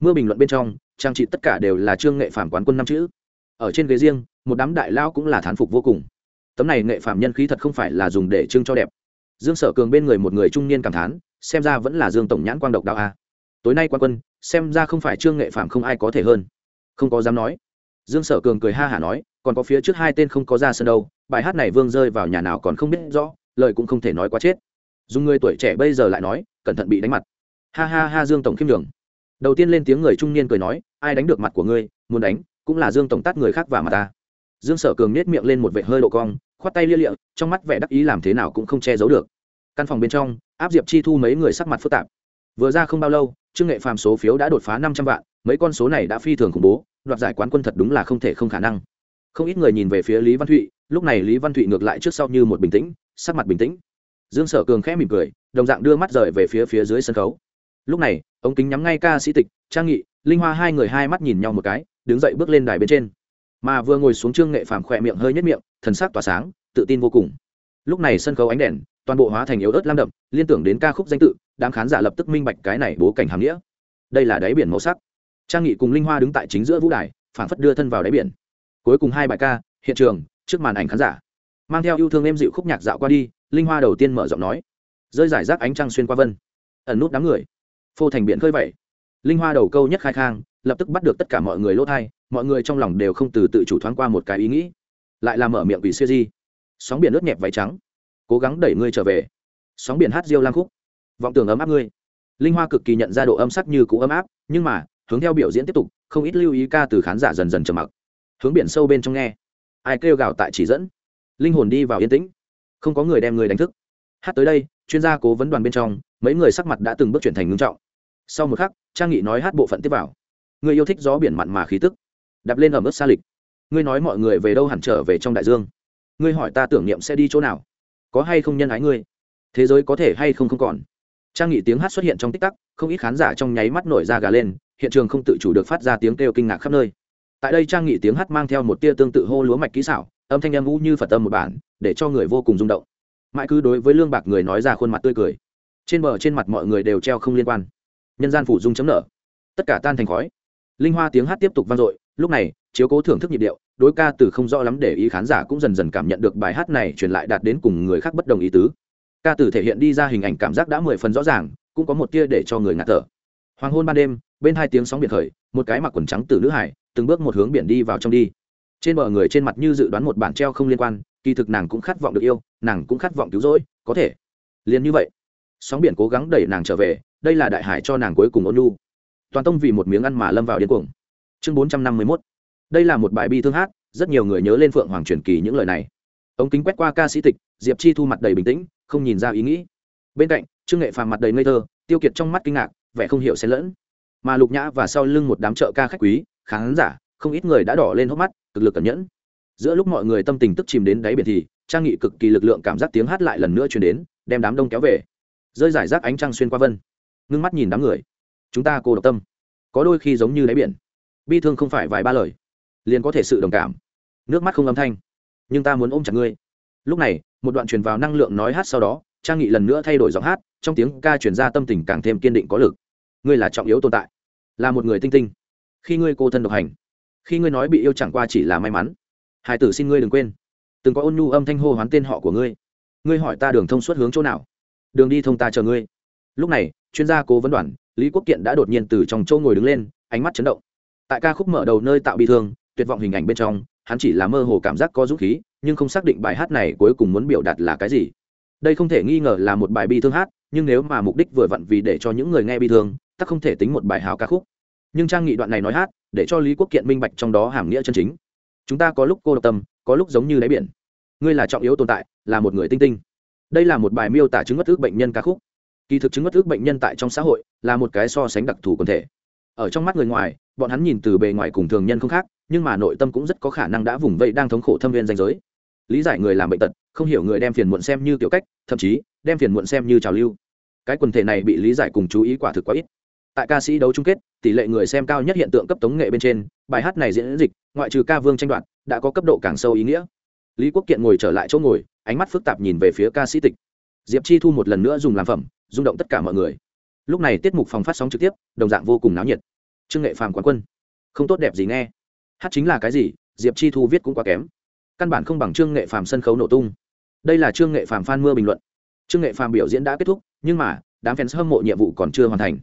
Mưa bình luận bên trong, trang trị tất cả đều là trương nghệ phàm quán quân năm chữ. Ở trên ghế riêng, một đám đại lao cũng là thán phục vô cùng. Tấm này nghệ phạm nhân khí thật không phải là dùng để trưng cho đẹp. Dương sở cường bên người một người trung niên cảm thán, xem ra vẫn là dương tổng nhãn quang độc đạo a tối nay quan quân, xem ra không phải trương nghệ phạm không ai có thể hơn. Không có dám nói. Dương sở cường cười ha hả nói, còn có phía trước hai tên không có ra sân đâu, bài hát này vương rơi vào nhà nào còn không biết rõ, lời cũng không thể nói quá chết. Dùng người tuổi trẻ bây giờ lại nói, cẩn thận bị đánh mặt. Ha ha ha dương tổng khiêm đường đầu tiên lên tiếng người trung niên cười nói, ai đánh được mặt của ngươi, muốn đánh, cũng là dương tổng tát người khác và mặt ta. Dương sở cường nết miệng lên một vệ hơi độ cong, khoát tay lia lịa, trong mắt vẻ đắc ý làm thế nào cũng không che giấu được. Căn phòng bên trong, áp diệp chi thu mấy người sắc mặt phức tạp vừa ra không bao lâu, trương nghệ phàm số phiếu đã đột phá năm trăm vạn, mấy con số này đã phi thường khủng bố, đoạt giải quán quân thật đúng là không thể không khả năng. Không ít người nhìn về phía lý văn thụy, lúc này lý văn thụy ngược lại trước sau như một bình tĩnh, sắc mặt bình tĩnh. Dương sở cường khẽ mỉm cười, đồng dạng đưa mắt rời về phía phía dưới sân khấu. Lúc này, ống kính nhắm ngay ca sĩ tịch, trang nghị, linh hoa hai người hai mắt nhìn nhau một cái, đứng dậy bước lên đài bên trên. Mà vừa ngồi xuống trương nghệ phàm khỏe miệng hơi nhất miệng, thần sắc tỏa sáng, tự tin vô cùng. Lúc này sân khấu ánh đèn toàn bộ hóa thành yếu ớt lam đậm, liên tưởng đến ca khúc danh tự, đám khán giả lập tức minh bạch cái này bố cảnh hàm nghĩa. Đây là đáy biển màu sắc. Trang nghị cùng linh hoa đứng tại chính giữa vũ đài, phảng phất đưa thân vào đáy biển. Cuối cùng hai bài ca, hiện trường, trước màn ảnh khán giả. Mang theo yêu thương em dịu khúc nhạc dạo qua đi, linh hoa đầu tiên mở giọng nói. Rơi giải rác ánh trăng xuyên qua vân. Ẩn nút đám người. Phô thành biển khơi vậy. Linh hoa đầu câu nhất khai khang, lập tức bắt được tất cả mọi người lốt hai mọi người trong lòng đều không từ tự chủ thoáng qua một cái ý nghĩ. Lại làm mở miệng vì siêu di. Sóng biển ướt nhẹp váy trắng cố gắng đẩy ngươi trở về. Sóng biển hát diêu lang khúc. Vọng tưởng ấm áp ngươi. Linh hoa cực kỳ nhận ra độ âm sắc như cũ ấm áp, nhưng mà, hướng theo biểu diễn tiếp tục, không ít lưu ý ca từ khán giả dần dần trầm mặc. Hướng biển sâu bên trong nghe. Ai kêu gào tại chỉ dẫn. Linh hồn đi vào yên tĩnh. Không có người đem người đánh thức. Hát tới đây, chuyên gia cố vấn đoàn bên trong, mấy người sắc mặt đã từng bước chuyển thành ngưng trọng. Sau một khắc, trang nghị nói hát bộ phận tiếp vào. Người yêu thích gió biển mặn mà khí tức. Đạp lên ở mức xa lịch. Ngươi nói mọi người về đâu hẳn trở về trong đại dương. Ngươi hỏi ta tưởng niệm sẽ đi chỗ nào có hay không nhân ái ngươi? Thế giới có thể hay không không còn? Trang nghị tiếng hát xuất hiện trong tích tắc, không ít khán giả trong nháy mắt nổi ra gà lên, hiện trường không tự chủ được phát ra tiếng kêu kinh ngạc khắp nơi. Tại đây trang nghị tiếng hát mang theo một tia tương tự hô lúa mạch kỹ xảo, âm thanh em vũ như phật âm một bản, để cho người vô cùng rung động. Mãi cứ đối với lương bạc người nói ra khuôn mặt tươi cười. Trên bờ trên mặt mọi người đều treo không liên quan. Nhân gian phủ dung chấm nở. Tất cả tan thành khói. Linh hoa tiếng hát tiếp tục vang dội, lúc này, chiếu cố thưởng thức nhịp điệu đối ca từ không rõ lắm để ý khán giả cũng dần dần cảm nhận được bài hát này truyền lại đạt đến cùng người khác bất đồng ý tứ. Ca từ thể hiện đi ra hình ảnh cảm giác đã mười phần rõ ràng, cũng có một tia để cho người ngạt thở. Hoàng hôn ban đêm, bên hai tiếng sóng biển khởi, một cái mặc quần trắng từ nữ hải, từng bước một hướng biển đi vào trong đi. Trên bờ người trên mặt như dự đoán một bản treo không liên quan, kỳ thực nàng cũng khát vọng được yêu, nàng cũng khát vọng cứu rỗi, có thể. Liền như vậy, sóng biển cố gắng đẩy nàng trở về, đây là đại hải cho nàng cuối cùng ôn nhu. Toàn tông vì một miếng ăn mà lâm vào điên cuồng. Chương bốn trăm năm mươi mốt đây là một bài bi thương hát, rất nhiều người nhớ lên phượng hoàng truyền kỳ những lời này. Ống kính quét qua ca sĩ tịch, diệp chi thu mặt đầy bình tĩnh, không nhìn ra ý nghĩ. Bên cạnh, trương nghệ phàm mặt đầy ngây thơ, tiêu kiệt trong mắt kinh ngạc, vẻ không hiểu xen lẫn. Mà lục nhã và sau lưng một đám trợ ca khách quý, khán giả, không ít người đã đỏ lên hốc mắt, cực lực cẩn nhẫn. Giữa lúc mọi người tâm tình tức chìm đến đáy biển thì, trang nghị cực kỳ lực lượng cảm giác tiếng hát lại lần nữa truyền đến, đem đám đông kéo về. Rơi giải rác ánh trăng xuyên qua vân. Ngưng mắt nhìn đám người. Chúng ta cô độc tâm. Có đôi khi giống như đáy biển. Bi thương không phải vài ba lời liền có thể sự đồng cảm. Nước mắt không âm thanh. Nhưng ta muốn ôm chặt ngươi. Lúc này, một đoạn truyền vào năng lượng nói hát sau đó, trang nghị lần nữa thay đổi giọng hát, trong tiếng ca truyền ra tâm tình càng thêm kiên định có lực. Ngươi là trọng yếu tồn tại, là một người tinh tinh. Khi ngươi cô thân độc hành, khi ngươi nói bị yêu chẳng qua chỉ là may mắn hải tử xin ngươi đừng quên. Từng có ôn nhu âm thanh hô hoán tên họ của ngươi. Ngươi hỏi ta đường thông suốt hướng chỗ nào? Đường đi thông ta chờ ngươi. Lúc này, chuyên gia cố vấn đoàn, lý quốc kiện đã đột nhiên từ trong châu ngồi đứng lên, ánh mắt chấn động. Tại ca khúc mở đầu nơi tạo bị thương tuyệt vọng hình ảnh bên trong, hắn chỉ là mơ hồ cảm giác có dũng khí, nhưng không xác định bài hát này cuối cùng muốn biểu đạt là cái gì. Đây không thể nghi ngờ là một bài bi thương hát, nhưng nếu mà mục đích vừa vặn vì để cho những người nghe bi thương tắc không thể tính một bài hào ca khúc. Nhưng trang nghị đoạn này nói hát, để cho lý quốc kiện minh bạch trong đó hàm nghĩa chân chính. Chúng ta có lúc cô độc tâm, có lúc giống như đáy biển. Ngươi là trọng yếu tồn tại, là một người tinh tinh. Đây là một bài miêu tả chứng ngất ước bệnh nhân ca khúc. Kỳ thực chứng ngất ước bệnh nhân tại trong xã hội là một cái so sánh đặc thù quần thể. Ở trong mắt người ngoài, bọn hắn nhìn từ bề ngoài cùng thường nhân không khác nhưng mà nội tâm cũng rất có khả năng đã vùng vẫy đang thống khổ thâm viên danh giới. Lý giải người làm bệnh tật, không hiểu người đem phiền muộn xem như kiểu cách, thậm chí, đem phiền muộn xem như trào lưu. Cái quần thể này bị lý giải cùng chú ý quả thực quá ít. Tại ca sĩ đấu chung kết, tỷ lệ người xem cao nhất hiện tượng cấp tống nghệ bên trên, bài hát này diễn dịch, ngoại trừ ca vương tranh đoạt, đã có cấp độ càng sâu ý nghĩa. Lý quốc kiện ngồi trở lại chỗ ngồi, ánh mắt phức tạp nhìn về phía ca sĩ tịch. Diệp chi thu một lần nữa dùng làm phẩm, rung động tất cả mọi người. Lúc này tiết mục phòng phát sóng trực tiếp, đồng dạng vô cùng náo nhiệt. Trương nghệ phàm quán quân. Không tốt đẹp gì nghe hát chính là cái gì, diệp chi thu viết cũng quá kém. Căn bản không bằng trương nghệ phàm sân khấu nổ tung. Đây là trương nghệ phàm phan mưa bình luận. Trương nghệ phàm biểu diễn đã kết thúc, nhưng mà, đám fans hâm mộ nhiệm vụ còn chưa hoàn thành.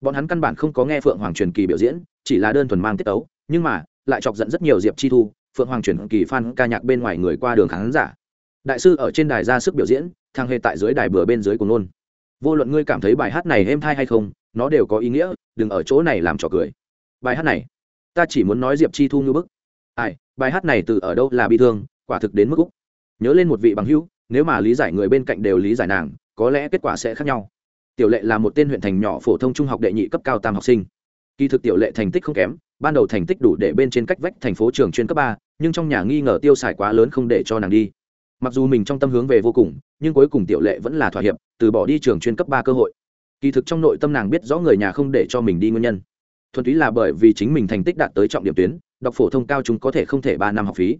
Bọn hắn căn bản không có nghe phượng hoàng truyền kỳ biểu diễn, chỉ là đơn thuần mang tiết tấu, nhưng mà, lại chọc giận rất nhiều diệp chi thu, phượng hoàng truyền kỳ fan ca nhạc bên ngoài người qua đường khán giả. Đại sư ở trên đài ra sức biểu diễn thang hề tại dưới đài bừa bên dưới của nôn vô luận ngươi cảm thấy bài hát này êm thai hay không, nó đều có ý nghĩa, đừng ở chỗ này làm trò cười. Bài hát này ta chỉ muốn nói diệp chi thu như bức. Ai, bài hát này từ ở đâu là bi thương, quả thực đến mức úc. Nhớ lên một vị bằng hữu, nếu mà lý giải người bên cạnh đều lý giải nàng, có lẽ kết quả sẽ khác nhau. Tiểu lệ là một tên huyện thành nhỏ phổ thông trung học đệ nhị cấp cao tam học sinh. Kỳ thực tiểu lệ thành tích không kém, ban đầu thành tích đủ để bên trên cách vách thành phố trường chuyên cấp ba, nhưng trong nhà nghi ngờ tiêu xài quá lớn không để cho nàng đi. Mặc dù mình trong tâm hướng về vô cùng, nhưng cuối cùng tiểu lệ vẫn là thỏa hiệp, từ bỏ đi trường chuyên cấp ba cơ hội. Kỳ thực trong nội tâm nàng biết rõ người nhà không để cho mình đi nguyên nhân thuần túy là bởi vì chính mình thành tích đạt tới trọng điểm tuyến, đọc phổ thông cao chúng có thể không thể ba năm học phí.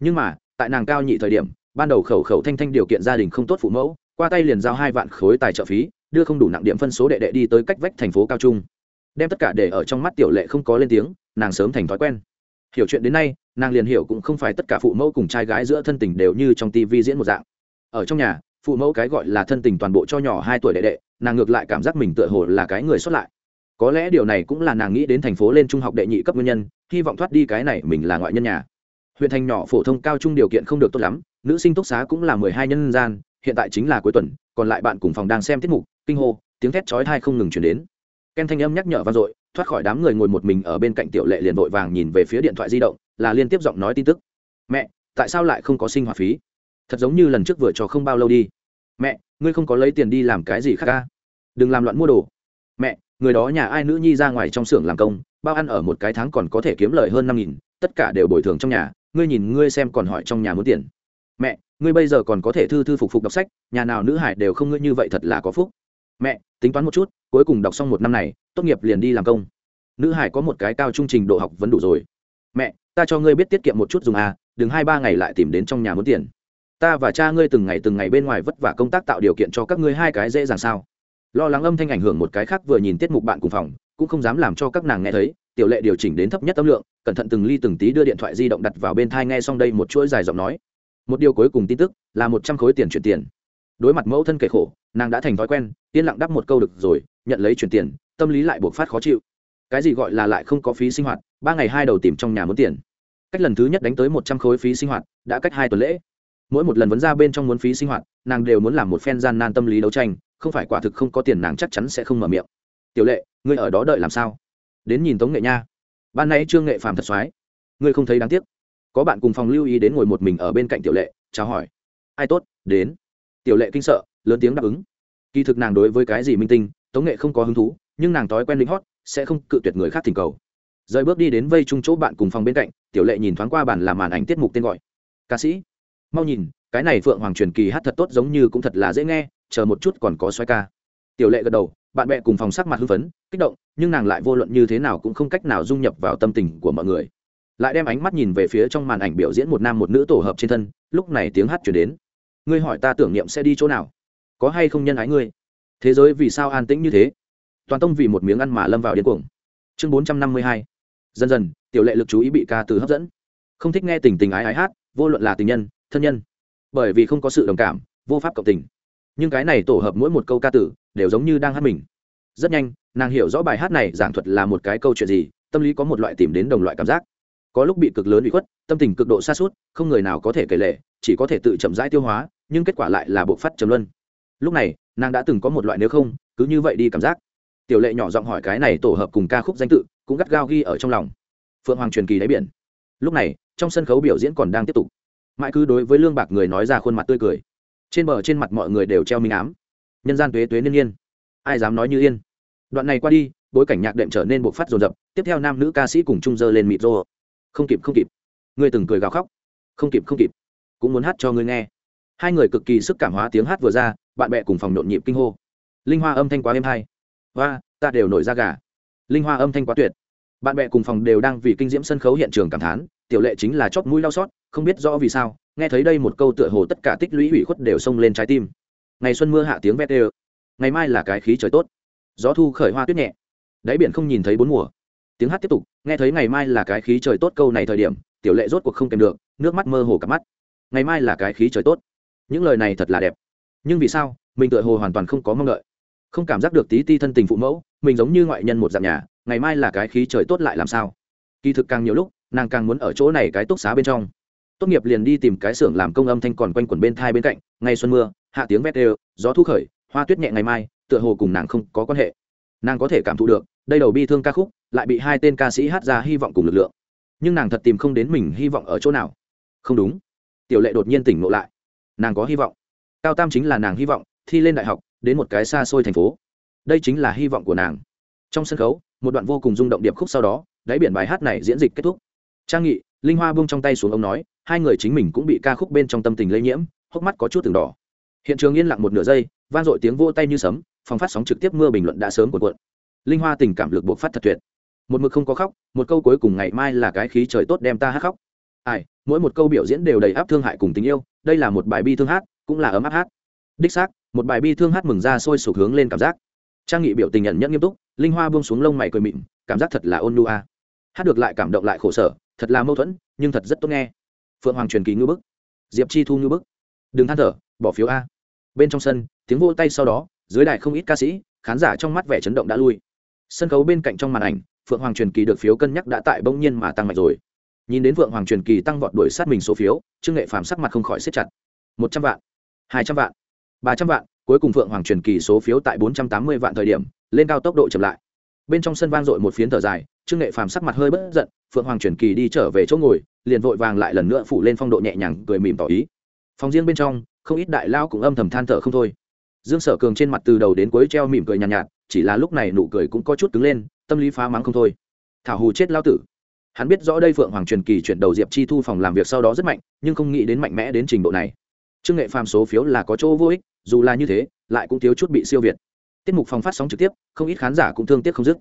Nhưng mà, tại nàng cao nhị thời điểm, ban đầu khẩu khẩu thanh thanh điều kiện gia đình không tốt phụ mẫu, qua tay liền giao hai vạn khối tài trợ phí, đưa không đủ nặng điểm phân số đệ đệ đi tới cách vách thành phố cao trung. Đem tất cả để ở trong mắt tiểu lệ không có lên tiếng, nàng sớm thành thói quen. Hiểu chuyện đến nay, nàng liền hiểu cũng không phải tất cả phụ mẫu cùng trai gái giữa thân tình đều như trong tivi diễn một dạng. Ở trong nhà, phụ mẫu cái gọi là thân tình toàn bộ cho nhỏ hai tuổi đệ đệ, nàng ngược lại cảm giác mình tựa hồ là cái người xuất lại có lẽ điều này cũng là nàng nghĩ đến thành phố lên trung học đệ nhị cấp nguyên nhân, hy vọng thoát đi cái này mình là ngoại nhân nhà. Huyện thành nhỏ phổ thông cao trung điều kiện không được tốt lắm, nữ sinh túc xá cũng là mười hai nhân gian, hiện tại chính là cuối tuần, còn lại bạn cùng phòng đang xem tiết mục, kinh hô, tiếng thét chói thai không ngừng chuyển đến. Ken thanh âm nhắc nhở vang dội, thoát khỏi đám người ngồi một mình ở bên cạnh tiểu lệ liền vội vàng nhìn về phía điện thoại di động, là liên tiếp giọng nói tin tức. Mẹ, tại sao lại không có sinh hoạt phí? Thật giống như lần trước vừa cho không bao lâu đi. Mẹ, ngươi không có lấy tiền đi làm cái gì khác ca đừng làm loạn mua đồ người đó nhà ai nữ nhi ra ngoài trong xưởng làm công, bao ăn ở một cái tháng còn có thể kiếm lời hơn năm nghìn, tất cả đều bồi thường trong nhà, ngươi nhìn ngươi xem còn hỏi trong nhà muốn tiền. Mẹ, ngươi bây giờ còn có thể thư thư phục phục đọc sách, nhà nào nữ hải đều không ngươi như vậy thật là có phúc. Mẹ, tính toán một chút, cuối cùng đọc xong một năm này, tốt nghiệp liền đi làm công. Nữ hải có một cái cao trung trình độ học vẫn đủ rồi. Mẹ, ta cho ngươi biết tiết kiệm một chút dùng à đừng hai ba ngày lại tìm đến trong nhà muốn tiền. Ta và cha ngươi từng ngày từng ngày bên ngoài vất vả công tác tạo điều kiện cho các ngươi hai cái dễ dàng sao? Lo lắng âm thanh ảnh hưởng một cái khác vừa nhìn tiết mục bạn cùng phòng, cũng không dám làm cho các nàng nghe thấy, tiểu lệ điều chỉnh đến thấp nhất âm lượng, cẩn thận từng ly từng tí đưa điện thoại di động đặt vào bên thai nghe xong đây một chuỗi dài giọng nói. Một điều cuối cùng tin tức, là một trăm khối tiền chuyển tiền. Đối mặt mẫu thân kể khổ, nàng đã thành thói quen, yên lặng đắp một câu được rồi, nhận lấy chuyển tiền, tâm lý lại buộc phát khó chịu. Cái gì gọi là lại không có phí sinh hoạt, ba ngày hai đầu tìm trong nhà muốn tiền. Cách lần thứ nhất đánh tới một trăm khối phí sinh hoạt, đã cách hai tuần lễ. Mỗi một lần vấn ra bên trong muốn phí sinh hoạt, nàng đều muốn làm một phen gian nan tâm lý đấu tranh không phải quả thực không có tiền nàng chắc chắn sẽ không mở miệng. Tiểu lệ, ngươi ở đó đợi làm sao? Đến nhìn tống nghệ nha. Ban nay trương nghệ phàm thật soái ngươi không thấy đáng tiếc. Có bạn cùng phòng lưu ý đến ngồi một mình ở bên cạnh tiểu lệ, chào hỏi. Ai tốt, đến. Tiểu lệ kinh sợ, lớn tiếng đáp ứng. Kỳ thực nàng đối với cái gì minh tinh, tống nghệ không có hứng thú, nhưng nàng thói quen lính hót, sẽ không cự tuyệt người khác thỉnh cầu. Rời bước đi đến vây chung chỗ bạn cùng phòng bên cạnh, tiểu lệ nhìn thoáng qua bản làm màn ảnh tiết mục tên gọi. Ca sĩ, mau nhìn, cái này phượng hoàng truyền kỳ hát thật tốt giống như cũng thật là dễ nghe chờ một chút còn có xoay ca. Tiểu lệ gật đầu, bạn bè cùng phòng sắc mặt hưng phấn, kích động, nhưng nàng lại vô luận như thế nào cũng không cách nào dung nhập vào tâm tình của mọi người. Lại đem ánh mắt nhìn về phía trong màn ảnh biểu diễn một nam một nữ tổ hợp trên thân, lúc này tiếng hát chuyển đến. Ngươi hỏi ta tưởng niệm sẽ đi chỗ nào? Có hay không nhân ái ngươi? Thế giới vì sao an tĩnh như thế? Toàn tông vì một miếng ăn mà lâm vào điên cuồng. Chương bốn trăm năm mươi hai. Dần dần, tiểu lệ lực chú ý bị ca từ hấp dẫn. Không thích nghe tình tình ái ái hát, vô luận là tình nhân, thân nhân. Bởi vì không có sự đồng cảm, vô pháp cộng tình nhưng cái này tổ hợp mỗi một câu ca tử đều giống như đang hát mình. Rất nhanh, nàng hiểu rõ bài hát này giảng thuật là một cái câu chuyện gì, tâm lý có một loại tìm đến đồng loại cảm giác. Có lúc bị cực lớn bị khuất, tâm tình cực độ xa suốt không người nào có thể kể lệ, chỉ có thể tự chậm rãi tiêu hóa, nhưng kết quả lại là bộ phát trầm luân. Lúc này, nàng đã từng có một loại nếu không, cứ như vậy đi cảm giác. Tiểu lệ nhỏ giọng hỏi cái này tổ hợp cùng ca khúc danh tự, cũng gắt gao ghi ở trong lòng. Phượng hoàng truyền kỳ đáy biển. Lúc này, trong sân khấu biểu diễn còn đang tiếp tục. Mãi cứ đối với lương bạc người nói ra khuôn mặt tươi cười trên bờ trên mặt mọi người đều treo minh ám. Nhân gian tuế tuế niên yên ai dám nói như yên? Đoạn này qua đi, bối cảnh nhạc đệm trở nên bộc phát rồn rập tiếp theo nam nữ ca sĩ cùng chung dơ lên mịt rô không kịp không kịp. Người từng cười gào khóc. Không kịp không kịp. Cũng muốn hát cho ngươi nghe. Hai người cực kỳ sức cảm hóa tiếng hát vừa ra, bạn bè cùng phòng nhộn nhịp kinh hô. Linh hoa âm thanh quá êm hay. Và ta đều nổi ra gà. Linh hoa âm thanh quá tuyệt. Bạn bè cùng phòng đều đang vì kinh diễm sân khấu hiện trường cảm thán, tiểu lệ chính là chót mũi đau xót, không biết rõ vì sao nghe thấy đây một câu tựa hồ tất cả tích lũy hủy khuất đều xông lên trái tim. Ngày xuân mưa hạ tiếng vét ê ngày mai là cái khí trời tốt. Gió thu khởi hoa tuyết nhẹ. Đáy biển không nhìn thấy bốn mùa. Tiếng hát tiếp tục, nghe thấy ngày mai là cái khí trời tốt câu này thời điểm, tiểu lệ rốt cuộc không kèm được, nước mắt mơ hồ cả mắt. Ngày mai là cái khí trời tốt. Những lời này thật là đẹp. Nhưng vì sao, mình tựa hồ hoàn toàn không có mong đợi. Không cảm giác được tí ti thân tình phụ mẫu, mình giống như ngoại nhân một dạng nhà, ngày mai là cái khí trời tốt lại làm sao? Kỳ thực càng nhiều lúc, nàng càng muốn ở chỗ này cái túc xá bên trong tốt nghiệp liền đi tìm cái xưởng làm công âm thanh còn quanh quẩn bên thai bên cạnh ngày xuân mưa, hạ tiếng vét đều, gió thu khởi, hoa tuyết nhẹ ngày mai, tựa hồ cùng nàng không có quan hệ. Nàng có thể cảm thụ được, đây đầu bi thương ca khúc, lại bị hai tên ca sĩ hát ra hy vọng cùng lực lượng. Nhưng nàng thật tìm không đến mình hy vọng ở chỗ nào. Không đúng. Tiểu lệ đột nhiên tỉnh ngộ lại. Nàng có hy vọng. Cao tam chính là nàng hy vọng, thi lên đại học, đến một cái xa xôi thành phố. Đây chính là hy vọng của nàng. Trong sân khấu, một đoạn vô cùng rung động điệp khúc sau đó, đáy biển bài hát này diễn dịch kết thúc. Trang nghị, linh hoa buông trong tay xuống ông nói hai người chính mình cũng bị ca khúc bên trong tâm tình lây nhiễm, hốc mắt có chút từng đỏ. Hiện trường yên lặng một nửa giây, vang dội tiếng vô tay như sấm, phòng phát sóng trực tiếp mưa bình luận đã sớm cuộn cuộn. Linh hoa tình cảm lực buộc phát thật tuyệt. Một mực không có khóc, một câu cuối cùng ngày mai là cái khí trời tốt đem ta hát khóc. Ai, mỗi một câu biểu diễn đều đầy áp thương hại cùng tình yêu, đây là một bài bi thương hát, cũng là ấm áp hát. Đích xác, một bài bi thương hát mừng ra sôi sục hướng lên cảm giác. Trang nghị biểu tình nhận nhất nghiêm túc, linh hoa buông xuống lông mày cười mịn, cảm giác thật là ôn nu a. Hát được lại cảm động lại khổ sở, thật là mâu thuẫn, nhưng thật rất tốt nghe phượng hoàng truyền kỳ ngư bức, diệp chi thu ngư bức. Đừng than thở, bỏ phiếu a. Bên trong sân, tiếng vô tay sau đó, dưới đài không ít ca sĩ, khán giả trong mắt vẻ chấn động đã lui. Sân khấu bên cạnh trong màn ảnh, phượng hoàng truyền kỳ được phiếu cân nhắc đã tại bỗng nhiên mà tăng mạnh rồi. Nhìn đến phượng hoàng truyền kỳ tăng vọt đuổi sát mình số phiếu, trương nghệ phàm sắc mặt không khỏi xếp chặt. Một trăm vạn, hai trăm vạn, ba trăm vạn, cuối cùng phượng hoàng truyền kỳ số phiếu tại bốn trăm tám mươi vạn thời điểm, lên cao tốc độ chậm lại. Bên trong sân vang dội một phiến thở dài, trương nghệ phàm sắc mặt hơi bất giận, phượng hoàng truyền kỳ đi trở về chỗ ngồi liền vội vàng lại lần nữa phủ lên phong độ nhẹ nhàng cười mỉm tỏ ý. Phòng riêng bên trong không ít đại lao cũng âm thầm than thở không thôi. Dương sở cường trên mặt từ đầu đến cuối treo mỉm cười nhàn nhạt, nhạt chỉ là lúc này nụ cười cũng có chút cứng lên tâm lý phá mắng không thôi. Thảo hù chết lao tử. Hắn biết rõ đây phượng hoàng truyền kỳ chuyển đầu diệp chi thu phòng làm việc sau đó rất mạnh nhưng không nghĩ đến mạnh mẽ đến trình độ này. Trương nghệ phàm số phiếu là có chỗ vô ích dù là như thế lại cũng thiếu chút bị siêu việt. Tiết mục phòng phát sóng trực tiếp không ít khán giả cũng thương tiếc không dứt.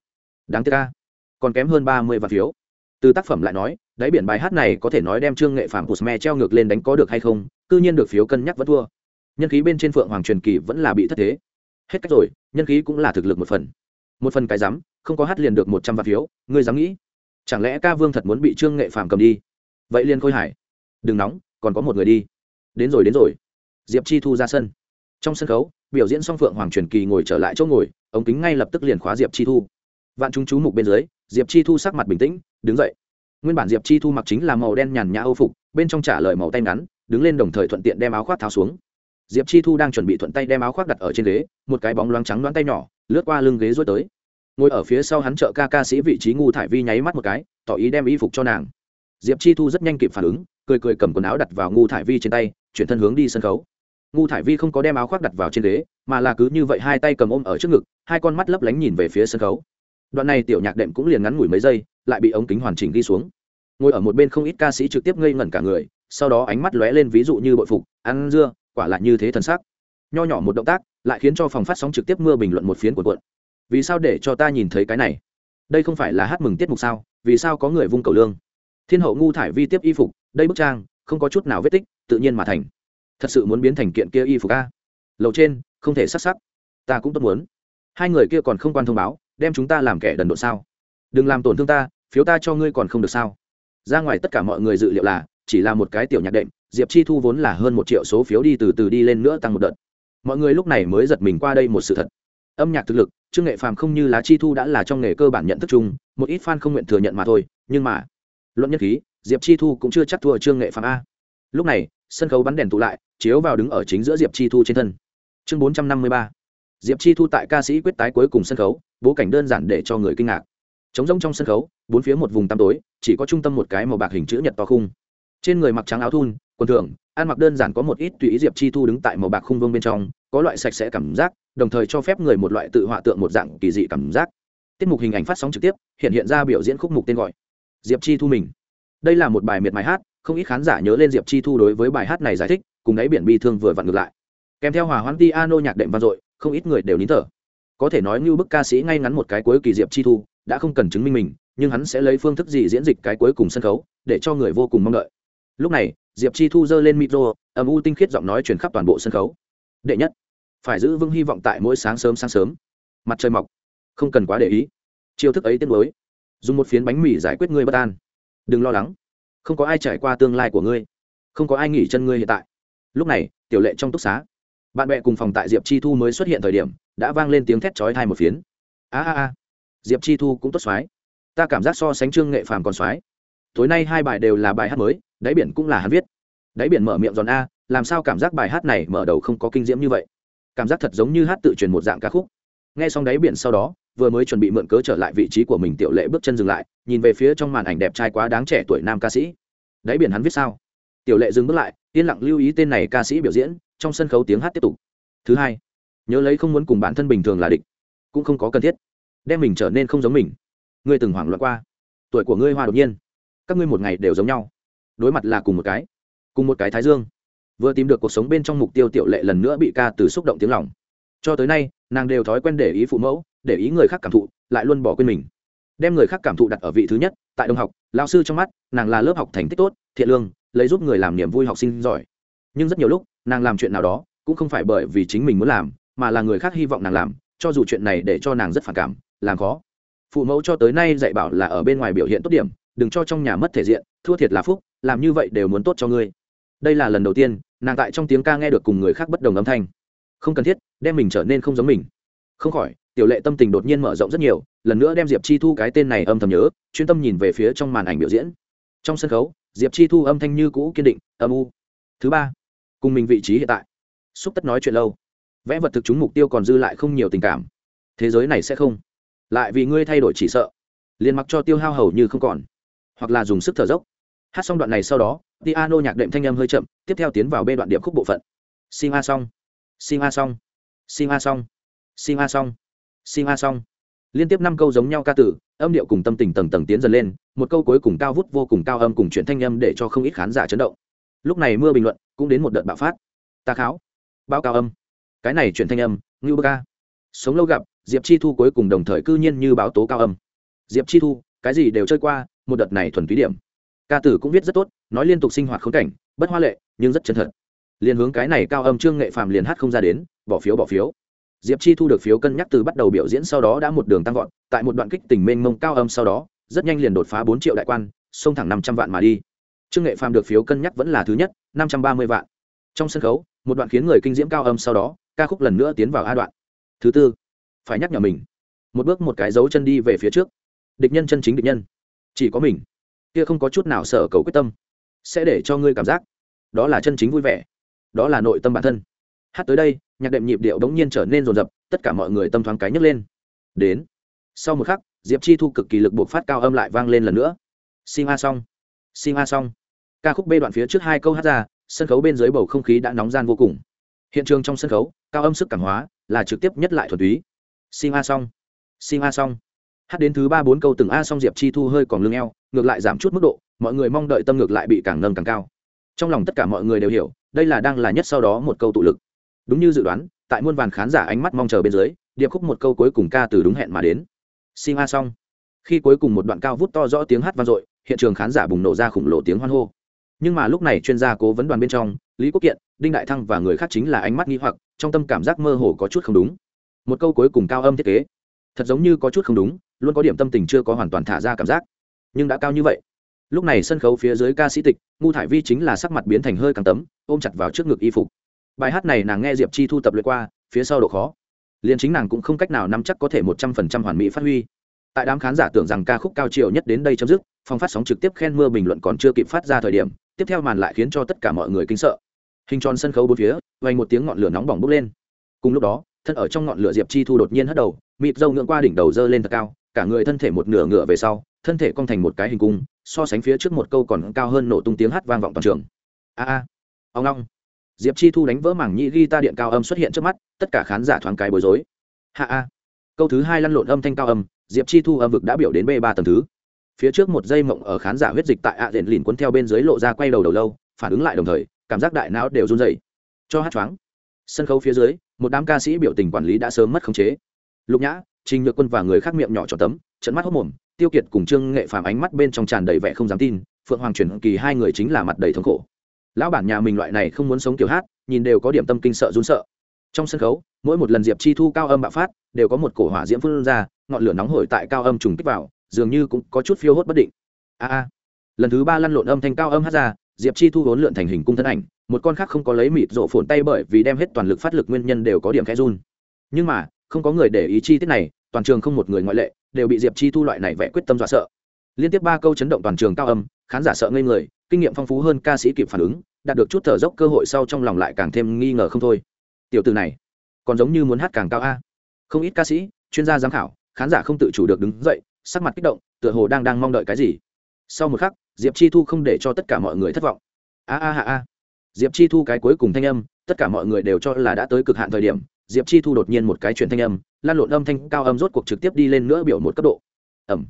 Đáng tiếc ca còn kém hơn ba mươi vạn phiếu từ tác phẩm lại nói, đáy biển bài hát này có thể nói đem trương nghệ phạm của sme treo ngược lên đánh có được hay không, cư nhiên được phiếu cân nhắc vẫn thua. Nhân khí bên trên phượng hoàng truyền kỳ vẫn là bị thất thế. Hết cách rồi, nhân khí cũng là thực lực một phần. Một phần cái rắm không có hát liền được một trăm vạn phiếu, ngươi dám nghĩ? Chẳng lẽ ca vương thật muốn bị trương nghệ phạm cầm đi? Vậy liền khôi hải đừng nóng, còn có một người đi. Đến rồi đến rồi. Diệp chi thu ra sân. Trong sân khấu, biểu diễn song phượng hoàng truyền kỳ ngồi trở lại chỗ ngồi, ống kính ngay lập tức liền khóa diệp chi thu. Vạn chúng chú mục bên dưới diệp chi thu sắc mặt bình tĩnh, đứng dậy. Nguyên bản diệp chi thu mặc chính là màu đen nhàn nhã âu phục, bên trong trả lời màu tay ngắn, đứng lên đồng thời thuận tiện đem áo khoác tháo xuống. Diệp chi thu đang chuẩn bị thuận tay đem áo khoác đặt ở trên ghế, một cái bóng loáng trắng đoán tay nhỏ, lướt qua lưng ghế rối tới. Ngồi ở phía sau hắn trợ ca ca sĩ vị trí ngu thải vi nháy mắt một cái, tỏ ý đem y phục cho nàng. Diệp chi thu rất nhanh kịp phản ứng, cười cười cầm quần áo đặt vào ngu thải vi trên tay, chuyển thân hướng đi sân khấu. Ngu thải vi không có đem áo khoác đặt vào trên ghế, mà là cứ như vậy hai tay cầm ôm ở trước ngực, hai con mắt lấp lánh nhìn về phía sân khấu đoạn này tiểu nhạc đệm cũng liền ngắn ngủi mấy giây, lại bị ống kính hoàn chỉnh ghi xuống. Ngồi ở một bên không ít ca sĩ trực tiếp ngây ngẩn cả người, sau đó ánh mắt lóe lên ví dụ như bội phục, ăn dưa, quả lại như thế thần sắc. Nho nhỏ một động tác, lại khiến cho phòng phát sóng trực tiếp mưa bình luận một phiến của cuộn. Vì sao để cho ta nhìn thấy cái này? Đây không phải là hát mừng tiết mục sao? Vì sao có người vung cầu lương? Thiên hậu ngu thải vi tiếp y phục, đây bức trang, không có chút nào vết tích, tự nhiên mà thành. Thật sự muốn biến thành kiện kia y phục a. Lầu trên, không thể sắc sắc. Ta cũng tốt muốn. Hai người kia còn không quan thông báo đem chúng ta làm kẻ đần độ sao? Đừng làm tổn thương ta, phiếu ta cho ngươi còn không được sao? Ra ngoài tất cả mọi người dự liệu là, chỉ là một cái tiểu nhạc đệm, diệp chi thu vốn là hơn một triệu số phiếu đi từ từ đi lên nữa tăng một đợt. Mọi người lúc này mới giật mình qua đây một sự thật. Âm nhạc thực lực, trương nghệ phàm không như lá chi thu đã là trong nghề cơ bản nhận thức chung, một ít fan không nguyện thừa nhận mà thôi, nhưng mà, luận nhất khí, diệp chi thu cũng chưa chắc thua trương nghệ phàm a. Lúc này, sân khấu bắn đèn tụ lại, chiếu vào đứng ở chính giữa diệp chi thu trên thân. Chương bốn trăm năm mươi ba diệp chi thu tại ca sĩ quyết tái cuối cùng sân khấu, bố cảnh đơn giản để cho người kinh ngạc. Trống rông trong sân khấu, bốn phía một vùng tăm tối, chỉ có trung tâm một cái màu bạc hình chữ nhật to khung. Trên người mặc trắng áo thun, quần thường ăn mặc đơn giản có một ít tùy ý diệp chi thu đứng tại màu bạc khung vương bên trong, có loại sạch sẽ cảm giác, đồng thời cho phép người một loại tự họa tượng một dạng kỳ dị cảm giác. Tiết mục hình ảnh phát sóng trực tiếp, hiện hiện ra biểu diễn khúc mục tên gọi, diệp chi thu mình. Đây là một bài miệt mài hát, không ít khán giả nhớ lên diệp chi thu đối với bài hát này giải thích, cùng đáy biển bi thương vừa vặn ngược lại. Kèm theo hòa hoãn piano nhạc đệm vang dội không ít người đều nín thở. Có thể nói như bức ca sĩ ngay ngắn một cái cuối kỳ diệp chi thu, đã không cần chứng minh mình, nhưng hắn sẽ lấy phương thức gì diễn dịch cái cuối cùng sân khấu, để cho người vô cùng mong đợi. Lúc này, diệp chi thu giơ lên micro, âm u tinh khiết giọng nói truyền khắp toàn bộ sân khấu. Đệ nhất, phải giữ vững hy vọng tại mỗi sáng sớm sáng sớm. Mặt trời mọc. Không cần quá để ý. Chiêu thức ấy tiết mới dùng một phiến bánh mì giải quyết ngươi bất an. Đừng lo lắng. Không có ai trải qua tương lai của ngươi. Không có ai nghỉ chân ngươi hiện tại. Lúc này, tiểu lệ trong túc xá bạn bè cùng phòng tại diệp chi thu mới xuất hiện thời điểm đã vang lên tiếng thét chói thai một phiến. A a a, diệp chi thu cũng tốt xoái. Ta cảm giác so sánh trương nghệ phàm còn xoái. Tối nay hai bài đều là bài hát mới, đáy biển cũng là hắn viết. Đáy biển mở miệng giòn a, làm sao cảm giác bài hát này mở đầu không có kinh diễm như vậy? Cảm giác thật giống như hát tự truyền một dạng ca khúc. Nghe xong đáy biển sau đó, vừa mới chuẩn bị mượn cớ trở lại vị trí của mình tiểu lệ bước chân dừng lại, nhìn về phía trong màn ảnh đẹp trai quá đáng trẻ tuổi nam ca sĩ. Đáy biển hắn viết sao? Tiểu lệ dừng bước lại, yên lặng lưu ý tên này ca sĩ biểu diễn trong sân khấu tiếng hát tiếp tục. Thứ hai, nhớ lấy không muốn cùng bản thân bình thường là địch, cũng không có cần thiết, đem mình trở nên không giống mình. Ngươi từng hoảng loạn qua, tuổi của ngươi hoa đột nhiên, các ngươi một ngày đều giống nhau. Đối mặt là cùng một cái, cùng một cái thái dương. Vừa tìm được cuộc sống bên trong mục tiêu tiểu lệ lần nữa bị ca từ xúc động tiếng lòng. Cho tới nay, nàng đều thói quen để ý phụ mẫu, để ý người khác cảm thụ, lại luôn bỏ quên mình. Đem người khác cảm thụ đặt ở vị thứ nhất, tại đồng học lao sư trong mắt, nàng là lớp học thành tích tốt, thiện lương, lấy giúp người làm niềm vui học sinh giỏi. Nhưng rất nhiều lúc nàng làm chuyện nào đó cũng không phải bởi vì chính mình muốn làm, mà là người khác hy vọng nàng làm, cho dù chuyện này để cho nàng rất phản cảm, làm khó. Phụ mẫu cho tới nay dạy bảo là ở bên ngoài biểu hiện tốt điểm, đừng cho trong nhà mất thể diện, thua thiệt là phúc, làm như vậy đều muốn tốt cho ngươi. Đây là lần đầu tiên, nàng tại trong tiếng ca nghe được cùng người khác bất đồng âm thanh. Không cần thiết, đem mình trở nên không giống mình. Không khỏi, tiểu lệ tâm tình đột nhiên mở rộng rất nhiều, lần nữa đem diệp chi thu cái tên này âm thầm nhớ, chuyên tâm nhìn về phía trong màn ảnh biểu diễn. Trong sân khấu, diệp chi thu âm thanh như cũ kiên định, âm u. Thứ ba cùng mình vị trí hiện tại. Xúc tất nói chuyện lâu. Vẽ vật thực chúng mục tiêu còn dư lại không nhiều tình cảm. Thế giới này sẽ không. Lại vì ngươi thay đổi chỉ sợ. Liền mặc cho tiêu hao hầu như không còn. Hoặc là dùng sức thở dốc. Hát xong đoạn này sau đó, piano nhạc đệm thanh âm hơi chậm, tiếp theo tiến vào b đoạn điệp khúc bộ phận. Sim a xong. Sim a xong. Sim a xong. Sim a xong. Sim a xong. Liên tiếp năm câu giống nhau ca tử âm điệu cùng tâm tình tầng tầng tiến dần lên, một câu cuối cùng cao vút vô cùng cao âm cùng chuyện thanh âm để cho không ít khán giả chấn động lúc này mưa bình luận cũng đến một đợt bạo phát. Ta kháo. Báo cao âm. Cái này chuyển thanh âm, ngưu bơ ca. Sống lâu gặp, diệp chi thu cuối cùng đồng thời cư nhiên như báo tố cao âm. Diệp chi thu, cái gì đều chơi qua, một đợt này thuần túy điểm. Ca tử cũng viết rất tốt, nói liên tục sinh hoạt khống cảnh, bất hoa lệ, nhưng rất chân thật. Liền hướng cái này cao âm trương nghệ phàm liền hát không ra đến, bỏ phiếu bỏ phiếu. Diệp chi thu được phiếu cân nhắc từ bắt đầu biểu diễn sau đó đã một đường tăng vọt, tại một đoạn kích tình mênh mông cao âm sau đó, rất nhanh liền đột phá bốn triệu đại quan, xông thẳng năm trăm vạn mà đi trương nghệ phàm được phiếu cân nhắc vẫn là thứ nhất, năm trăm ba mươi vạn. Trong sân khấu, một đoạn khiến người kinh diễm cao âm sau đó, ca khúc lần nữa tiến vào a đoạn. Thứ tư, phải nhắc nhở mình. Một bước một cái dấu chân đi về phía trước. Địch nhân chân chính địch nhân. Chỉ có mình. Kia không có chút nào sở cầu quyết tâm. Sẽ để cho ngươi cảm giác. Đó là chân chính vui vẻ. Đó là nội tâm bản thân. Hát tới đây, nhạc đệm nhịp điệu đống nhiên trở nên rồn rập, tất cả mọi người tâm thoáng cái nhấc lên. Đến. Sau một khắc, diệp chi thu cực kỳ lực buộc phát cao âm lại vang lên lần nữa. Sim a xong sim a xong. Ca khúc b đoạn phía trước hai câu hát ra, sân khấu bên dưới bầu không khí đã nóng gian vô cùng. Hiện trường trong sân khấu, cao âm sức cảm hóa, là trực tiếp nhất lại thuần túy. Sim a xong. Sim a xong. Hát đến thứ ba bốn câu từng a xong diệp chi thu hơi còn lưng eo, ngược lại giảm chút mức độ, mọi người mong đợi tâm ngược lại bị càng nâng càng cao. Trong lòng tất cả mọi người đều hiểu, đây là đang là nhất sau đó một câu tụ lực. Đúng như dự đoán, tại muôn vàn khán giả ánh mắt mong chờ bên dưới, điệp khúc một câu cuối cùng ca từ đúng hẹn mà đến. Sim a xong. Khi cuối cùng một đoạn cao vút to rõ tiếng hát vang dội hiện trường khán giả bùng nổ ra khủng lộ tiếng hoan hô. Nhưng mà lúc này chuyên gia cố vấn đoàn bên trong, lý quốc kiện, đinh đại thăng và người khác chính là ánh mắt nghi hoặc, trong tâm cảm giác mơ hồ có chút không đúng. Một câu cuối cùng cao âm thiết kế. Thật giống như có chút không đúng, luôn có điểm tâm tình chưa có hoàn toàn thả ra cảm giác. Nhưng đã cao như vậy. Lúc này sân khấu phía dưới ca sĩ tịch ngu thải vi chính là sắc mặt biến thành hơi càng tấm, ôm chặt vào trước ngực y phục. Bài hát này nàng nghe diệp chi thu tập luyện qua, phía sau độ khó. Liền chính nàng cũng không cách nào nắm chắc có thể một trăm phần trăm hoàn mỹ phát huy tại đám khán giả tưởng rằng ca khúc cao chiều nhất đến đây chấm dứt, phong phát sóng trực tiếp khen mưa bình luận còn chưa kịp phát ra thời điểm, tiếp theo màn lại khiến cho tất cả mọi người kinh sợ. Hình tròn sân khấu bốn phía, vang một tiếng ngọn lửa nóng bỏng bốc lên. Cùng lúc đó, thân ở trong ngọn lửa diệp chi thu đột nhiên hất đầu, mịt dâu ngưỡng qua đỉnh đầu dơ lên thật cao, cả người thân thể một nửa ngựa về sau, thân thể cong thành một cái hình cung, so sánh phía trước một câu còn cao hơn nổ tung tiếng hát vang vọng toàn trường. A a ông long diệp chi thu đánh vỡ mảng nhĩ ghi ta điện cao âm xuất hiện trước mắt, tất cả khán giả thoáng cái bối rối. Hạ a câu thứ hai lăn lộn âm thanh cao âm diệp chi thu âm vực đã biểu đến b ba tầng thứ. Phía trước một dây mộng ở khán giả huyết dịch tại ạ đền lìn cuốn theo bên dưới lộ ra quay đầu đầu lâu, phản ứng lại đồng thời, cảm giác đại não đều run dày cho hát choáng. Sân khấu phía dưới, một đám ca sĩ biểu tình quản lý đã sớm mất khống chế. Lục nhã, trình nhược quân và người khác miệng nhỏ tròn tấm trận mắt hốc mồm, tiêu kiệt cùng trương nghệ phàm ánh mắt bên trong tràn đầy vẻ không dám tin, phượng hoàng chuyển kỳ hai người chính là mặt đầy thống khổ. Lão bản nhà mình loại này không muốn sống kiểu hát, nhìn đều có điểm tâm kinh sợ run sợ. Trong sân khấu mỗi một lần diệp chi thu cao âm bạo phát, đều có một cổ hỏa diễm phun ra, ngọn lửa nóng hổi tại cao âm trùng kích vào, dường như cũng có chút phiêu hốt bất định. A a. Lần thứ ba lăn lộn âm thanh cao âm hát ra, diệp chi thu vốn lượn thành hình cung thân ảnh, một con khác không có lấy mịt rộ phồn tay bởi vì đem hết toàn lực phát lực nguyên nhân đều có điểm khẽ run. Nhưng mà, không có người để ý chi tiết này, toàn trường không một người ngoại lệ, đều bị diệp chi thu loại này vẽ quyết tâm dọa sợ. Liên tiếp ba câu chấn động toàn trường cao âm, khán giả sợ ngây người, kinh nghiệm phong phú hơn ca sĩ kịp phản ứng, đạt được chút thở dốc cơ hội sau trong lòng lại càng thêm nghi ngờ không thôi. Tiểu từ này còn giống như muốn hát càng cao a. Không ít ca sĩ, chuyên gia giám khảo, khán giả không tự chủ được đứng dậy, sắc mặt kích động, tựa hồ đang đang mong đợi cái gì. Sau một khắc, diệp chi thu không để cho tất cả mọi người thất vọng. A a a a. Diệp chi thu cái cuối cùng thanh âm, tất cả mọi người đều cho là đã tới cực hạn thời điểm, diệp chi thu đột nhiên một cái chuyển thanh âm, lan lộn âm thanh cao âm rốt cuộc trực tiếp đi lên nữa biểu một cấp độ. Ẩm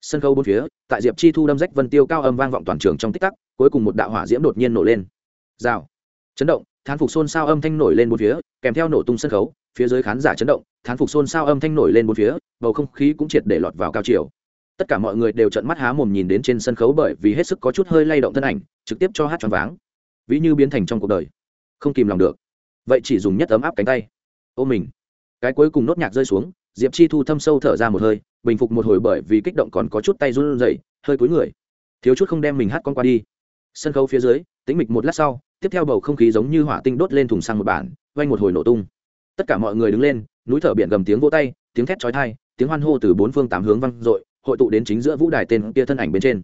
sân khấu bốn phía, tại diệp chi thu đâm rách vân tiêu cao âm vang vọng toàn trường trong tích tắc, cuối cùng một đạo hỏa diễm đột nhiên nổ lên. Rào. Chấn động thán phục xôn xao âm thanh nổi lên bốn phía, kèm theo nổ tung sân khấu, phía dưới khán giả chấn động, thán phục xôn xao âm thanh nổi lên bốn phía, bầu không khí cũng triệt để lọt vào cao chiều. Tất cả mọi người đều trợn mắt há mồm nhìn đến trên sân khấu bởi vì hết sức có chút hơi lay động thân ảnh, trực tiếp cho hát choáng váng. Ví như biến thành trong cuộc đời. Không kìm lòng được. Vậy chỉ dùng nhất ấm áp cánh tay. Ô mình. Cái cuối cùng nốt nhạc rơi xuống, diệp chi thu thâm sâu thở ra một hơi, bình phục một hồi bởi vì kích động còn có chút tay run rẩy, hơi cúi người. Thiếu chút không đem mình hát con qua đi. Sân khấu phía dưới, tĩnh mịch một lát sau tiếp theo bầu không khí giống như hỏa tinh đốt lên thùng xăng một bản, vang một hồi nổ tung. Tất cả mọi người đứng lên, núi thở biển gầm tiếng vỗ tay, tiếng thét chói tai, tiếng hoan hô từ bốn phương tám hướng vang dội, hội tụ đến chính giữa vũ đài tên kia thân ảnh bên trên.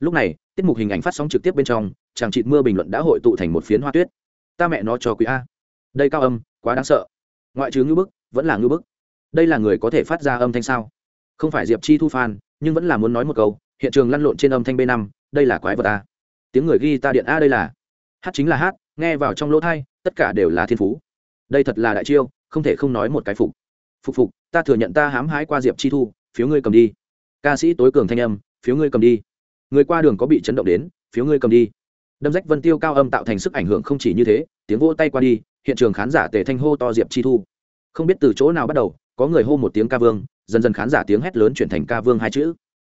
Lúc này, tiết mục hình ảnh phát sóng trực tiếp bên trong, chàng trịt mưa bình luận đã hội tụ thành một phiến hoa tuyết. Ta mẹ nó cho quý a. Đây cao âm, quá đáng sợ. Ngoại trừ ngư bức, vẫn là ngư bức. Đây là người có thể phát ra âm thanh sao? Không phải diệp chi thu phan nhưng vẫn là muốn nói một câu, hiện trường lăn lộn trên âm thanh b năm, đây là quái vật a. Tiếng người ghi ta điện a đây là hát chính là hát, nghe vào trong lỗ thai, tất cả đều là thiên phú. Đây thật là đại chiêu, không thể không nói một cái phục. Phục phục, ta thừa nhận ta hám hái qua diệp chi thu, phiếu ngươi cầm đi. Ca sĩ tối cường thanh âm, phiếu ngươi cầm đi. Người qua đường có bị chấn động đến, phiếu ngươi cầm đi. Đâm rách vân tiêu cao âm tạo thành sức ảnh hưởng không chỉ như thế, tiếng vỗ tay qua đi, hiện trường khán giả tề thanh hô to diệp chi thu. Không biết từ chỗ nào bắt đầu, có người hô một tiếng ca vương, dần dần khán giả tiếng hét lớn chuyển thành ca vương hai chữ.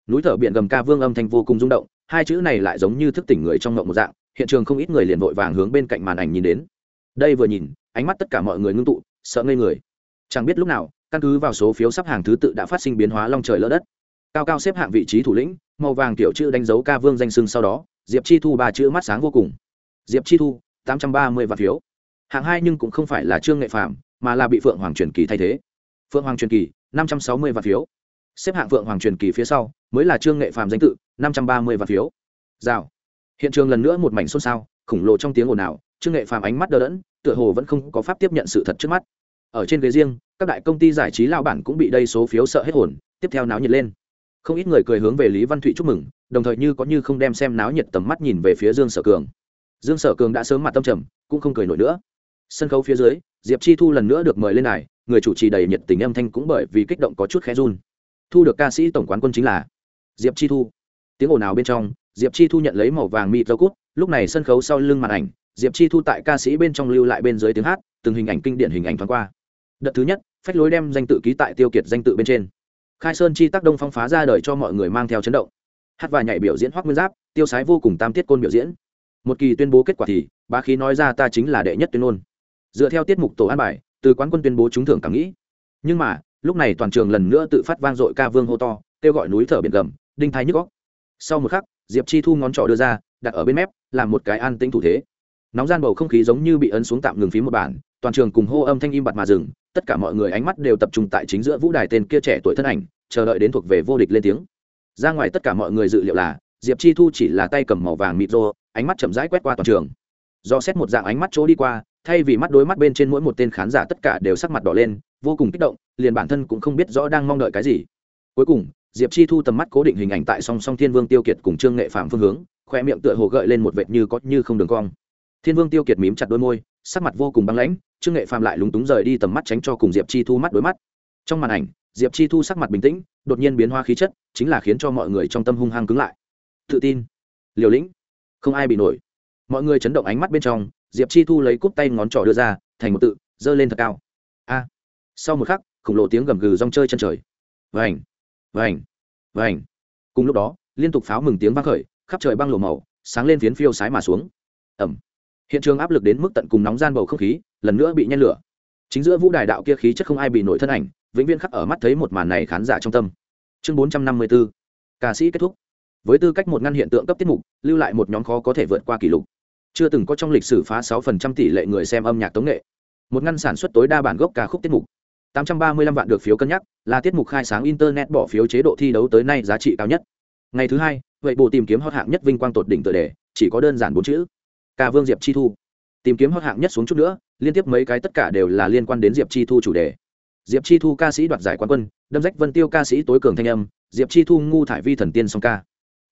Núi thở biển gầm ca vương âm thanh vô cùng rung động, hai chữ này lại giống như thức tỉnh người trong ngộng một dạng hiện trường không ít người liền vội vàng hướng bên cạnh màn ảnh nhìn đến. Đây vừa nhìn, ánh mắt tất cả mọi người ngưng tụ, sợ ngây người. Chẳng biết lúc nào, căn cứ vào số phiếu sắp hàng thứ tự đã phát sinh biến hóa long trời lỡ đất. Cao cao xếp hạng vị trí thủ lĩnh, màu vàng kiểu chữ đánh dấu ca vương danh sưng sau đó, diệp chi thu ba chữ mắt sáng vô cùng. Diệp chi thu, tám trăm ba mươi vạn phiếu. Hạng hai nhưng cũng không phải là trương nghệ phạm mà là bị phượng hoàng truyền kỳ thay thế. Phượng hoàng truyền kỳ, năm trăm sáu mươi vạn phiếu. Xếp hạng phượng hoàng truyền kỳ phía sau, mới là trương nghệ phạm danh tự, năm trăm ba mươi vạn phiếu. Rào hiện trường lần nữa một mảnh xôn xao, khổng lồ trong tiếng ồn ào, trương nghệ phạm ánh mắt đờ đẫn, tựa hồ vẫn không có pháp tiếp nhận sự thật trước mắt. Ở trên ghế riêng, các đại công ty giải trí lao bản cũng bị đây số phiếu sợ hết hồn, tiếp theo náo nhiệt lên. Không ít người cười hướng về lý văn thụy chúc mừng, đồng thời như có như không đem xem náo nhiệt tầm mắt nhìn về phía dương sở cường. Dương sở cường đã sớm mặt tâm trầm, cũng không cười nổi nữa. Sân khấu phía dưới, diệp chi thu lần nữa được mời lên này người chủ trì đầy nhiệt tình âm thanh cũng bởi vì kích động có chút khẽ run. Thu được ca sĩ tổng quán quân chính là diệp chi thu. Tiếng ồn ào bên trong diệp chi thu nhận lấy màu vàng mịt dâu cút, lúc này sân khấu sau lưng màn ảnh, diệp chi thu tại ca sĩ bên trong lưu lại bên dưới tiếng hát, từng hình ảnh kinh điển hình ảnh thoáng qua. Đợt thứ nhất, phách lối đem danh tự ký tại tiêu kiệt danh tự bên trên. Khai sơn chi tác đông phong phá ra đời cho mọi người mang theo chấn động. Hát và nhảy biểu diễn hoác nguyên giáp, tiêu sái vô cùng tam tiết côn biểu diễn. Một kỳ tuyên bố kết quả thì, bá khí nói ra ta chính là đệ nhất tuyên ngôn. Dựa theo tiết mục tổ an bài, từ quán quân tuyên bố trúng thưởng cảm nghĩ. Nhưng mà, lúc này toàn trường lần nữa tự phát vang dội ca vương hô to, kêu gọi núi thở biển gầm, đinh thái nhức góc sau một khắc diệp chi thu ngón trỏ đưa ra, đặt ở bên mép, làm một cái an tĩnh thủ thế. Nóng gian bầu không khí giống như bị ấn xuống tạm ngừng phí một bản, toàn trường cùng hô âm thanh im bặt mà dừng, tất cả mọi người ánh mắt đều tập trung tại chính giữa vũ đài tên kia trẻ tuổi thân ảnh, chờ đợi đến thuộc về vô địch lên tiếng. Ra ngoài tất cả mọi người dự liệu là, diệp chi thu chỉ là tay cầm màu vàng mịt rô, ánh mắt chậm rãi quét qua toàn trường. Do xét một dạng ánh mắt chỗ đi qua, thay vì mắt đối mắt bên trên mỗi một tên khán giả tất cả đều sắc mặt đỏ lên, vô cùng kích động, liền bản thân cũng không biết rõ đang mong đợi cái gì. Cuối cùng diệp chi thu tầm mắt cố định hình ảnh tại song song thiên vương tiêu kiệt cùng trương nghệ phạm phương hướng khoe miệng tựa hồ gợi lên một vệt như có như không đường cong. Thiên vương tiêu kiệt mím chặt đôi môi, sắc mặt vô cùng băng lãnh, trương nghệ phạm lại lúng túng rời đi tầm mắt tránh cho cùng diệp chi thu mắt đối mắt. Trong màn ảnh, diệp chi thu sắc mặt bình tĩnh, đột nhiên biến hoa khí chất, chính là khiến cho mọi người trong tâm hung hăng cứng lại. Tự tin. Liều lĩnh. Không ai bị nổi. Mọi người chấn động ánh mắt bên trong, diệp chi thu lấy cúp tay ngón trỏ đưa ra, thành một tự, giơ lên thật cao. A. Sau một khắc, khổng lồ tiếng gầm gừ rong chơi chân trời. Vành vành vành. Cùng lúc đó, liên tục pháo mừng tiếng vang khởi, khắp trời băng lổ màu, sáng lên phiến phiêu sái mà xuống. Ẩm. Hiện trường áp lực đến mức tận cùng nóng gian bầu không khí, lần nữa bị nhen lửa. Chính giữa vũ đài đạo kia khí chất không ai bị nổi thân ảnh, vĩnh viễn khắc ở mắt thấy một màn này khán giả trong tâm. Chương bốn trăm năm mươi 454 ca sĩ kết thúc. Với tư cách một ngăn hiện tượng cấp tiết mục, lưu lại một nhóm khó có thể vượt qua kỷ lục. Chưa từng có trong lịch sử phá sáu phần trăm tỷ lệ người xem âm nhạc tống nghệ. Một ngăn sản xuất tối đa bản gốc ca khúc tiết mục tám trăm ba mươi lăm vạn được phiếu cân nhắc, là tiết mục khai sáng internet bỏ phiếu chế độ thi đấu tới nay giá trị cao nhất. Ngày thứ hai, vậy bộ tìm kiếm hot hạng nhất vinh quang tột đỉnh tựa đề, chỉ có đơn giản bốn chữ. Ca vương diệp chi thu. Tìm kiếm hot hạng nhất xuống chút nữa, liên tiếp mấy cái tất cả đều là liên quan đến diệp chi thu chủ đề. Diệp chi thu ca sĩ đoạt giải quán quân, đâm rách vân tiêu ca sĩ tối cường thanh âm, diệp chi thu ngu thải vi thần tiên song ca.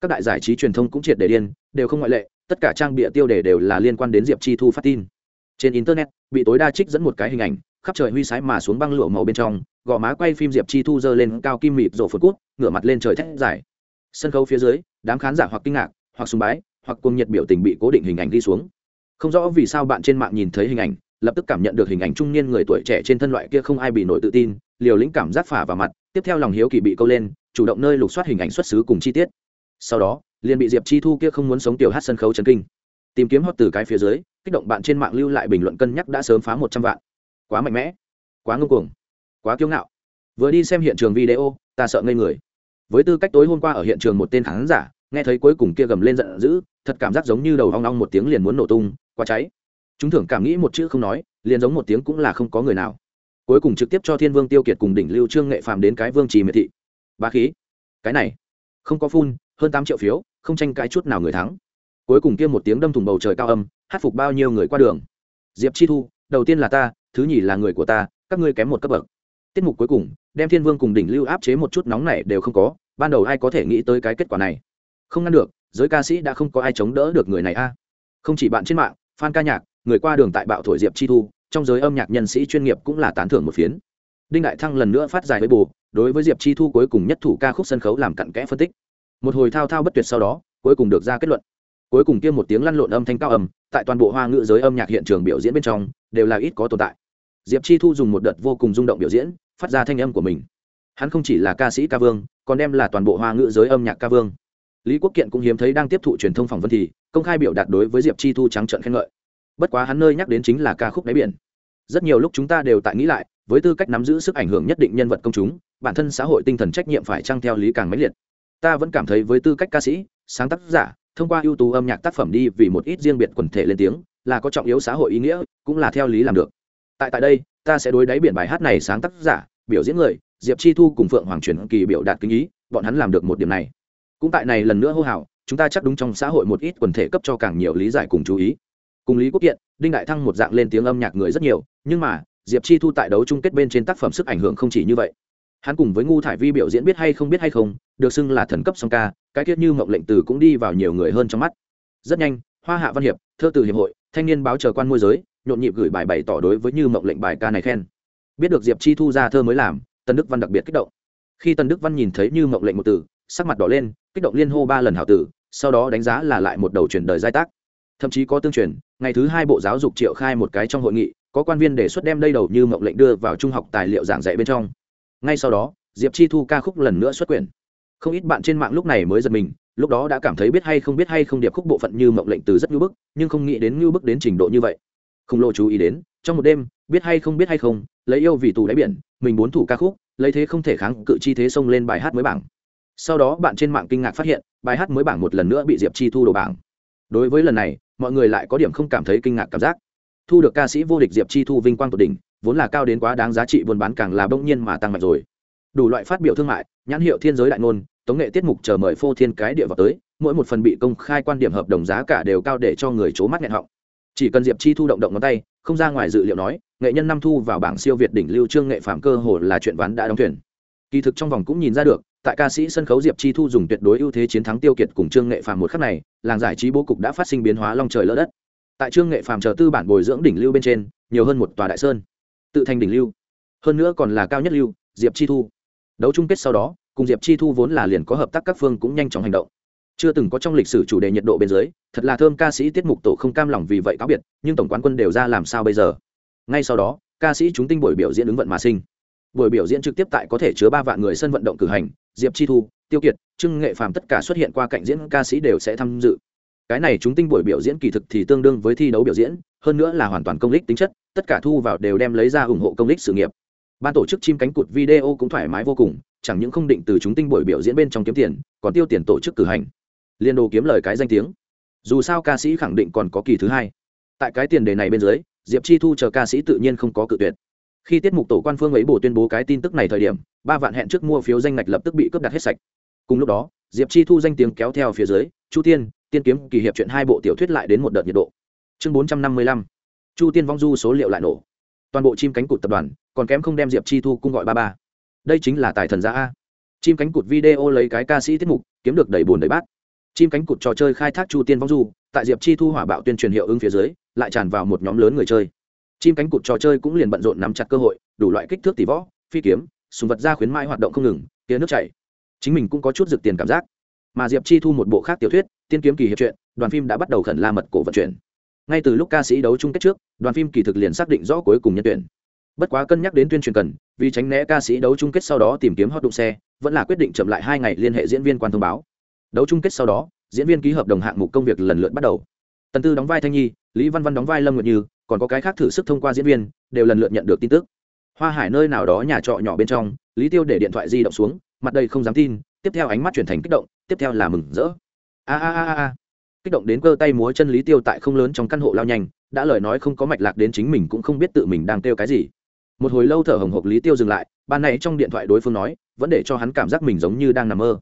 Các đại giải trí truyền thông cũng triệt để điên, đều không ngoại lệ, tất cả trang bịa tiêu đề đều là liên quan đến diệp chi thu phát tin. Trên internet, bị tối đa trích dẫn một cái hình ảnh khắp trời huy sái mà xuống băng lụa màu bên trong, gò má quay phim diệp chi thu dơ lên cao kim mịt rổ phật cút, ngửa mặt lên trời thét dài. Sân khấu phía dưới, đám khán giả hoặc kinh ngạc, hoặc sùng bái, hoặc cuồng nhiệt biểu tình bị cố định hình ảnh đi xuống. Không rõ vì sao bạn trên mạng nhìn thấy hình ảnh, lập tức cảm nhận được hình ảnh trung niên người tuổi trẻ trên thân loại kia không ai bị nổi tự tin, liều lĩnh cảm giác phả vào mặt, tiếp theo lòng hiếu kỳ bị câu lên, chủ động nơi lục soát hình ảnh xuất xứ cùng chi tiết. Sau đó, liền bị diệp chi thu kia không muốn sống tiểu hát sân khấu chấn kinh. Tìm kiếm hot từ cái phía dưới, kích động bạn trên mạng lưu lại bình luận cân nhắc đã sớm phá một trăm vạn quá mạnh mẽ, quá ngưng cuồng, quá kiêu ngạo. Vừa đi xem hiện trường video, ta sợ ngây người. Với tư cách tối hôm qua ở hiện trường một tên khán giả, nghe thấy cuối cùng kia gầm lên giận dữ, thật cảm giác giống như đầu hoang long một tiếng liền muốn nổ tung, quá cháy. Chúng thưởng cảm nghĩ một chữ không nói, liền giống một tiếng cũng là không có người nào. Cuối cùng trực tiếp cho thiên vương tiêu kiệt cùng đỉnh lưu trương nghệ phàm đến cái vương trì miệt thị. Ba khí. Cái này, không có phun, hơn tám triệu phiếu, không tranh cái chút nào người thắng. Cuối cùng kia một tiếng đâm thủng bầu trời cao âm, hát phục bao nhiêu người qua đường. Diệp chi thu, đầu tiên là ta thứ nhì là người của ta, các ngươi kém một cấp bậc. Tiết mục cuối cùng, đem thiên vương cùng đỉnh lưu áp chế một chút nóng này đều không có, ban đầu ai có thể nghĩ tới cái kết quả này? Không ngăn được, giới ca sĩ đã không có ai chống đỡ được người này a. Không chỉ bạn trên mạng, fan ca nhạc, người qua đường tại bạo thổi diệp chi thu, trong giới âm nhạc nhân sĩ chuyên nghiệp cũng là tán thưởng một phiến. Đinh đại thăng lần nữa phát dài với bù, đối với diệp chi thu cuối cùng nhất thủ ca khúc sân khấu làm cặn kẽ phân tích. Một hồi thao thao bất tuyệt sau đó, cuối cùng được ra kết luận. Cuối cùng kia một tiếng lăn lộn âm thanh cao âm tại toàn bộ hoa ngữ giới âm nhạc hiện trường biểu diễn bên trong, đều là ít có tồn tại diệp chi thu dùng một đợt vô cùng rung động biểu diễn, phát ra thanh âm của mình. Hắn không chỉ là ca sĩ ca vương, còn đem là toàn bộ hoa ngữ giới âm nhạc ca vương. Lý quốc kiện cũng hiếm thấy đang tiếp thụ truyền thông phỏng vấn thì, công khai biểu đạt đối với diệp chi thu trắng trợn khen ngợi. Bất quá hắn nơi nhắc đến chính là ca khúc đáy biển. Rất nhiều lúc chúng ta đều tại nghĩ lại, với tư cách nắm giữ sức ảnh hưởng nhất định nhân vật công chúng, bản thân xã hội tinh thần trách nhiệm phải trăng theo lý càng mãnh liệt. Ta vẫn cảm thấy với tư cách ca sĩ, sáng tác giả, thông qua ưu tú âm nhạc tác phẩm đi vì một ít riêng biệt quần thể lên tiếng, là có trọng yếu xã hội ý nghĩa, cũng là theo lý làm được tại tại đây, ta sẽ đối đáy biển bài hát này sáng tác giả, biểu diễn người, diệp chi thu cùng phượng hoàng truyền kỳ biểu đạt kinh ý, bọn hắn làm được một điểm này. Cũng tại này lần nữa hô hào, chúng ta chắc đúng trong xã hội một ít quần thể cấp cho càng nhiều lý giải cùng chú ý. Cùng lý quốc kiện, đinh đại thăng một dạng lên tiếng âm nhạc người rất nhiều, nhưng mà, diệp chi thu tại đấu chung kết bên trên tác phẩm sức ảnh hưởng không chỉ như vậy. Hắn cùng với ngu thải vi biểu diễn biết hay không biết hay không, được xưng là thần cấp song ca, cái tiết như mộng lệnh từ cũng đi vào nhiều người hơn trong mắt. Rất nhanh, hoa hạ văn hiệp, thơ từ hiệp hội, thanh niên báo chờ quan môi giới nhộn nhịp gửi bài bày tỏ đối với như mộng lệnh bài ca này khen. Biết được diệp chi thu ra thơ mới làm, tân đức văn đặc biệt kích động. Khi tân đức văn nhìn thấy như mộng lệnh một từ, sắc mặt đỏ lên, kích động liên hô ba lần hảo tử, sau đó đánh giá là lại một đầu truyền đời giai tác. Thậm chí có tương truyền, ngày thứ hai bộ giáo dục triệu khai một cái trong hội nghị, có quan viên đề xuất đem đây đầu như mộng lệnh đưa vào trung học tài liệu giảng dạy bên trong. Ngay sau đó, diệp chi thu ca khúc lần nữa xuất quyển. Không ít bạn trên mạng lúc này mới giật mình, lúc đó đã cảm thấy biết hay không biết hay không điệp khúc bộ phận như mộng lệnh từ rất ngưu bức, nhưng không nghĩ đến ngưu bức đến trình độ như vậy không lồ chú ý đến, trong một đêm, biết hay không biết hay không, lấy yêu vì tù đáy biển, mình bốn thủ ca khúc, lấy thế không thể kháng cự chi thế xông lên bài hát mới bảng. Sau đó, bạn trên mạng kinh ngạc phát hiện, bài hát mới bảng một lần nữa bị diệp chi thu đồ bảng. Đối với lần này, mọi người lại có điểm không cảm thấy kinh ngạc cảm giác. Thu được ca sĩ vô địch diệp chi thu vinh quang tột đỉnh, vốn là cao đến quá đáng giá trị buôn bán càng là bỗng nhiên mà tăng mạnh rồi. Đủ loại phát biểu thương mại, nhãn hiệu thiên giới đại ngôn, tống nghệ tiết mục chờ mời phô thiên cái địa vào tới, mỗi một phần bị công khai quan điểm hợp đồng giá cả đều cao để cho người c mắt nghẹn họng chỉ cần diệp chi thu động động ngón tay, không ra ngoài dự liệu nói, nghệ nhân năm thu vào bảng siêu việt đỉnh lưu trương nghệ phạm cơ hồ là chuyện ván đã đóng thuyền. Kỳ thực trong vòng cũng nhìn ra được, tại ca sĩ sân khấu diệp chi thu dùng tuyệt đối ưu thế chiến thắng tiêu kiệt cùng trương nghệ phàm một khắc này, làng giải trí bố cục đã phát sinh biến hóa long trời lỡ đất. Tại trương nghệ phàm chờ tư bản bồi dưỡng đỉnh lưu bên trên, nhiều hơn một tòa đại sơn, tự thành đỉnh lưu. Hơn nữa còn là cao nhất lưu, diệp chi thu. Đấu chung kết sau đó, cùng diệp chi thu vốn là liền có hợp tác các phương cũng nhanh chóng hành động chưa từng có trong lịch sử chủ đề nhiệt độ bên dưới, thật là thơm ca sĩ tiết mục tổ không cam lòng vì vậy cáo biệt, nhưng tổng quán quân đều ra làm sao bây giờ? Ngay sau đó, ca sĩ chúng tinh buổi biểu diễn ứng vận mà sinh. Buổi biểu diễn trực tiếp tại có thể chứa ba vạn người sân vận động cử hành, diệp chi thu, tiêu kiệt trưng nghệ phàm tất cả xuất hiện qua cạnh diễn ca sĩ đều sẽ tham dự. Cái này chúng tinh buổi biểu diễn kỳ thực thì tương đương với thi đấu biểu diễn, hơn nữa là hoàn toàn công lích tính chất, tất cả thu vào đều đem lấy ra ủng hộ công lích sự nghiệp. Ban tổ chức chim cánh cụt video cũng thoải mái vô cùng, chẳng những không định từ chúng tinh buổi biểu diễn bên trong kiếm tiền, còn tiêu tiền tổ chức cử hành liên đồ kiếm lời cái danh tiếng. Dù sao ca sĩ khẳng định còn có kỳ thứ hai. Tại cái tiền đề này bên dưới, diệp chi thu chờ ca sĩ tự nhiên không có cự tuyệt. Khi tiết mục tổ quan phương ấy bổ tuyên bố cái tin tức này thời điểm, ba vạn hẹn trước mua phiếu danh ngạch lập tức bị cướp đặt hết sạch. Cùng lúc đó, diệp chi thu danh tiếng kéo theo phía dưới, chu tiên tiên kiếm kỳ hiệp chuyện hai bộ tiểu thuyết lại đến một đợt nhiệt độ. Chương bốn trăm năm mươi lăm, chu tiên vong du số liệu lại nổ. Toàn bộ chim cánh cụt tập đoàn, còn kém không đem diệp chi thu cung gọi ba ba. Đây chính là tài thần gia a. Chim cánh cụt video lấy cái ca sĩ tiết mục, kiếm được đầy bùn đầy bát chim cánh cụt trò chơi khai thác chu tiên vong du, tại diệp chi thu hỏa bạo tuyên truyền hiệu ứng phía dưới, lại tràn vào một nhóm lớn người chơi. Chim cánh cụt trò chơi cũng liền bận rộn nắm chặt cơ hội, đủ loại kích thước tỷ võ, phi kiếm sùng vật ra khuyến mãi hoạt động không ngừng, tia nước chảy. Chính mình cũng có chút dực tiền cảm giác. Mà diệp chi thu một bộ khác tiểu thuyết, tiên kiếm kỳ hiệp truyện đoàn phim đã bắt đầu khẩn la mật cổ vận chuyển. Ngay từ lúc ca sĩ đấu chung kết trước, đoàn phim kỳ thực liền xác định rõ cuối cùng nhân tuyển. Bất quá cân nhắc đến tuyên truyền cần, vì tránh né ca sĩ đấu chung kết sau đó tìm kiếm hot đụng xe, vẫn là quyết định chậm lại hai ngày liên hệ diễn viên quan thông báo đấu chung kết sau đó, diễn viên ký hợp đồng hạng mục công việc lần lượt bắt đầu. Tần tư đóng vai thanh nhi, lý văn văn đóng vai lâm nguyệt như, còn có cái khác thử sức thông qua diễn viên, đều lần lượt nhận được tin tức. Hoa hải nơi nào đó nhà trọ nhỏ bên trong, lý tiêu để điện thoại di động xuống, mặt đây không dám tin, tiếp theo ánh mắt chuyển thành kích động, tiếp theo là mừng rỡ. A a a a kích động đến cơ tay múa chân lý tiêu tại không lớn trong căn hộ lao nhanh, đã lời nói không có mạch lạc đến chính mình cũng không biết tự mình đang kêu cái gì. Một hồi lâu thở hồng hộc lý tiêu dừng lại, ban này trong điện thoại đối phương nói, vẫn để cho hắn cảm giác mình giống như đang nằm mơ.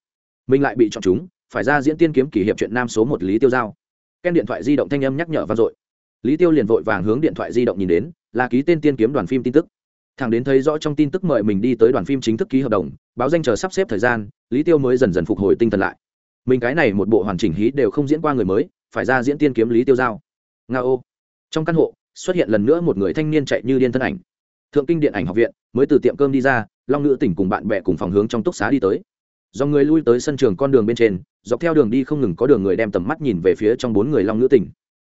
Mình lại bị chọn chúng phải ra diễn tiên kiếm kỷ hiệp chuyện nam số một lý tiêu giao. Ken điện thoại di động thanh âm nhắc nhở vang dội. Lý tiêu liền vội vàng hướng điện thoại di động nhìn đến, là ký tên tiên kiếm đoàn phim tin tức. Thằng đến thấy rõ trong tin tức mời mình đi tới đoàn phim chính thức ký hợp đồng, báo danh chờ sắp xếp thời gian, lý tiêu mới dần dần phục hồi tinh thần lại. Mình cái này một bộ hoàn chỉnh hí đều không diễn qua người mới, phải ra diễn tiên kiếm lý tiêu giao. Nga ô. Trong căn hộ, xuất hiện lần nữa một người thanh niên chạy như điên thân ảnh. Thượng kinh điện ảnh học viện, mới từ tiệm cơm đi ra, long nữ tỉnh cùng bạn bè cùng phòng hướng trong túc xá đi tới. Do người lui tới sân trường con đường bên trên dọc theo đường đi không ngừng có đường người đem tầm mắt nhìn về phía trong bốn người long nữ tỉnh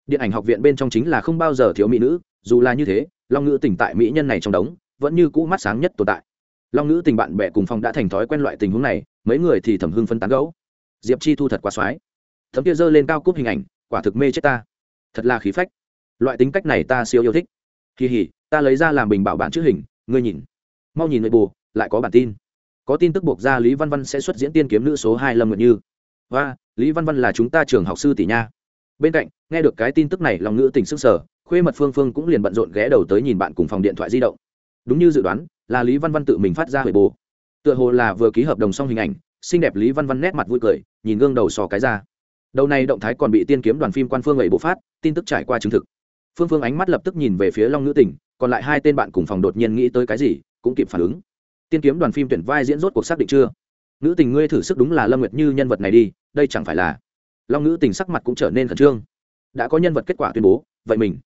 điện ảnh học viện bên trong chính là không bao giờ thiếu mỹ nữ, dù là như thế, long nữ tỉnh tại mỹ nhân này trong đống, vẫn như cũ mắt sáng nhất tồn tại. Long nữ tình bạn bè cùng phòng đã thành thói quen loại tình huống này, mấy người thì thẩm hưng phân tán gấu diệp chi thu thật quá soái thấm kia giơ lên cao cúp hình ảnh, quả thực mê chết ta. Thật là khí phách. Loại tính cách này ta siêu yêu thích. Kỳ hỉ ta lấy ra làm bình bảo bản chữ hình, ngươi nhìn. Mau nhìn nội bù lại có bản tin. Có tin tức buộc ra lý văn văn sẽ xuất diễn tiên kiếm nữ số hai lâm nguyện như và, lý văn văn là chúng ta trường học sư tỷ nha. Bên cạnh, nghe được cái tin tức này, lòng ngữ tình sức sở khuê mật phương phương cũng liền bận rộn ghé đầu tới nhìn bạn cùng phòng điện thoại di động. Đúng như dự đoán, là lý văn văn tự mình phát ra huệ bồ tựa hồ là vừa ký hợp đồng xong hình ảnh, xinh đẹp lý văn văn nét mặt vui cười, nhìn gương đầu sò cái ra. Đầu này động thái còn bị tiên kiếm đoàn phim quan phương bảy bộ phát, tin tức trải qua chứng thực. Phương phương ánh mắt lập tức nhìn về phía long nữ tỉnh còn lại hai tên bạn cùng phòng đột nhiên nghĩ tới cái gì, cũng kịp phản ứng. Tiên kiếm đoàn phim tuyển vai diễn rốt cuộc xác định chưa? Nữ tình ngươi thử sức đúng là lâm nguyệt như nhân vật này đi, đây chẳng phải là long nữ tình sắc mặt cũng trở nên khẩn trương. Đã có nhân vật kết quả tuyên bố, vậy mình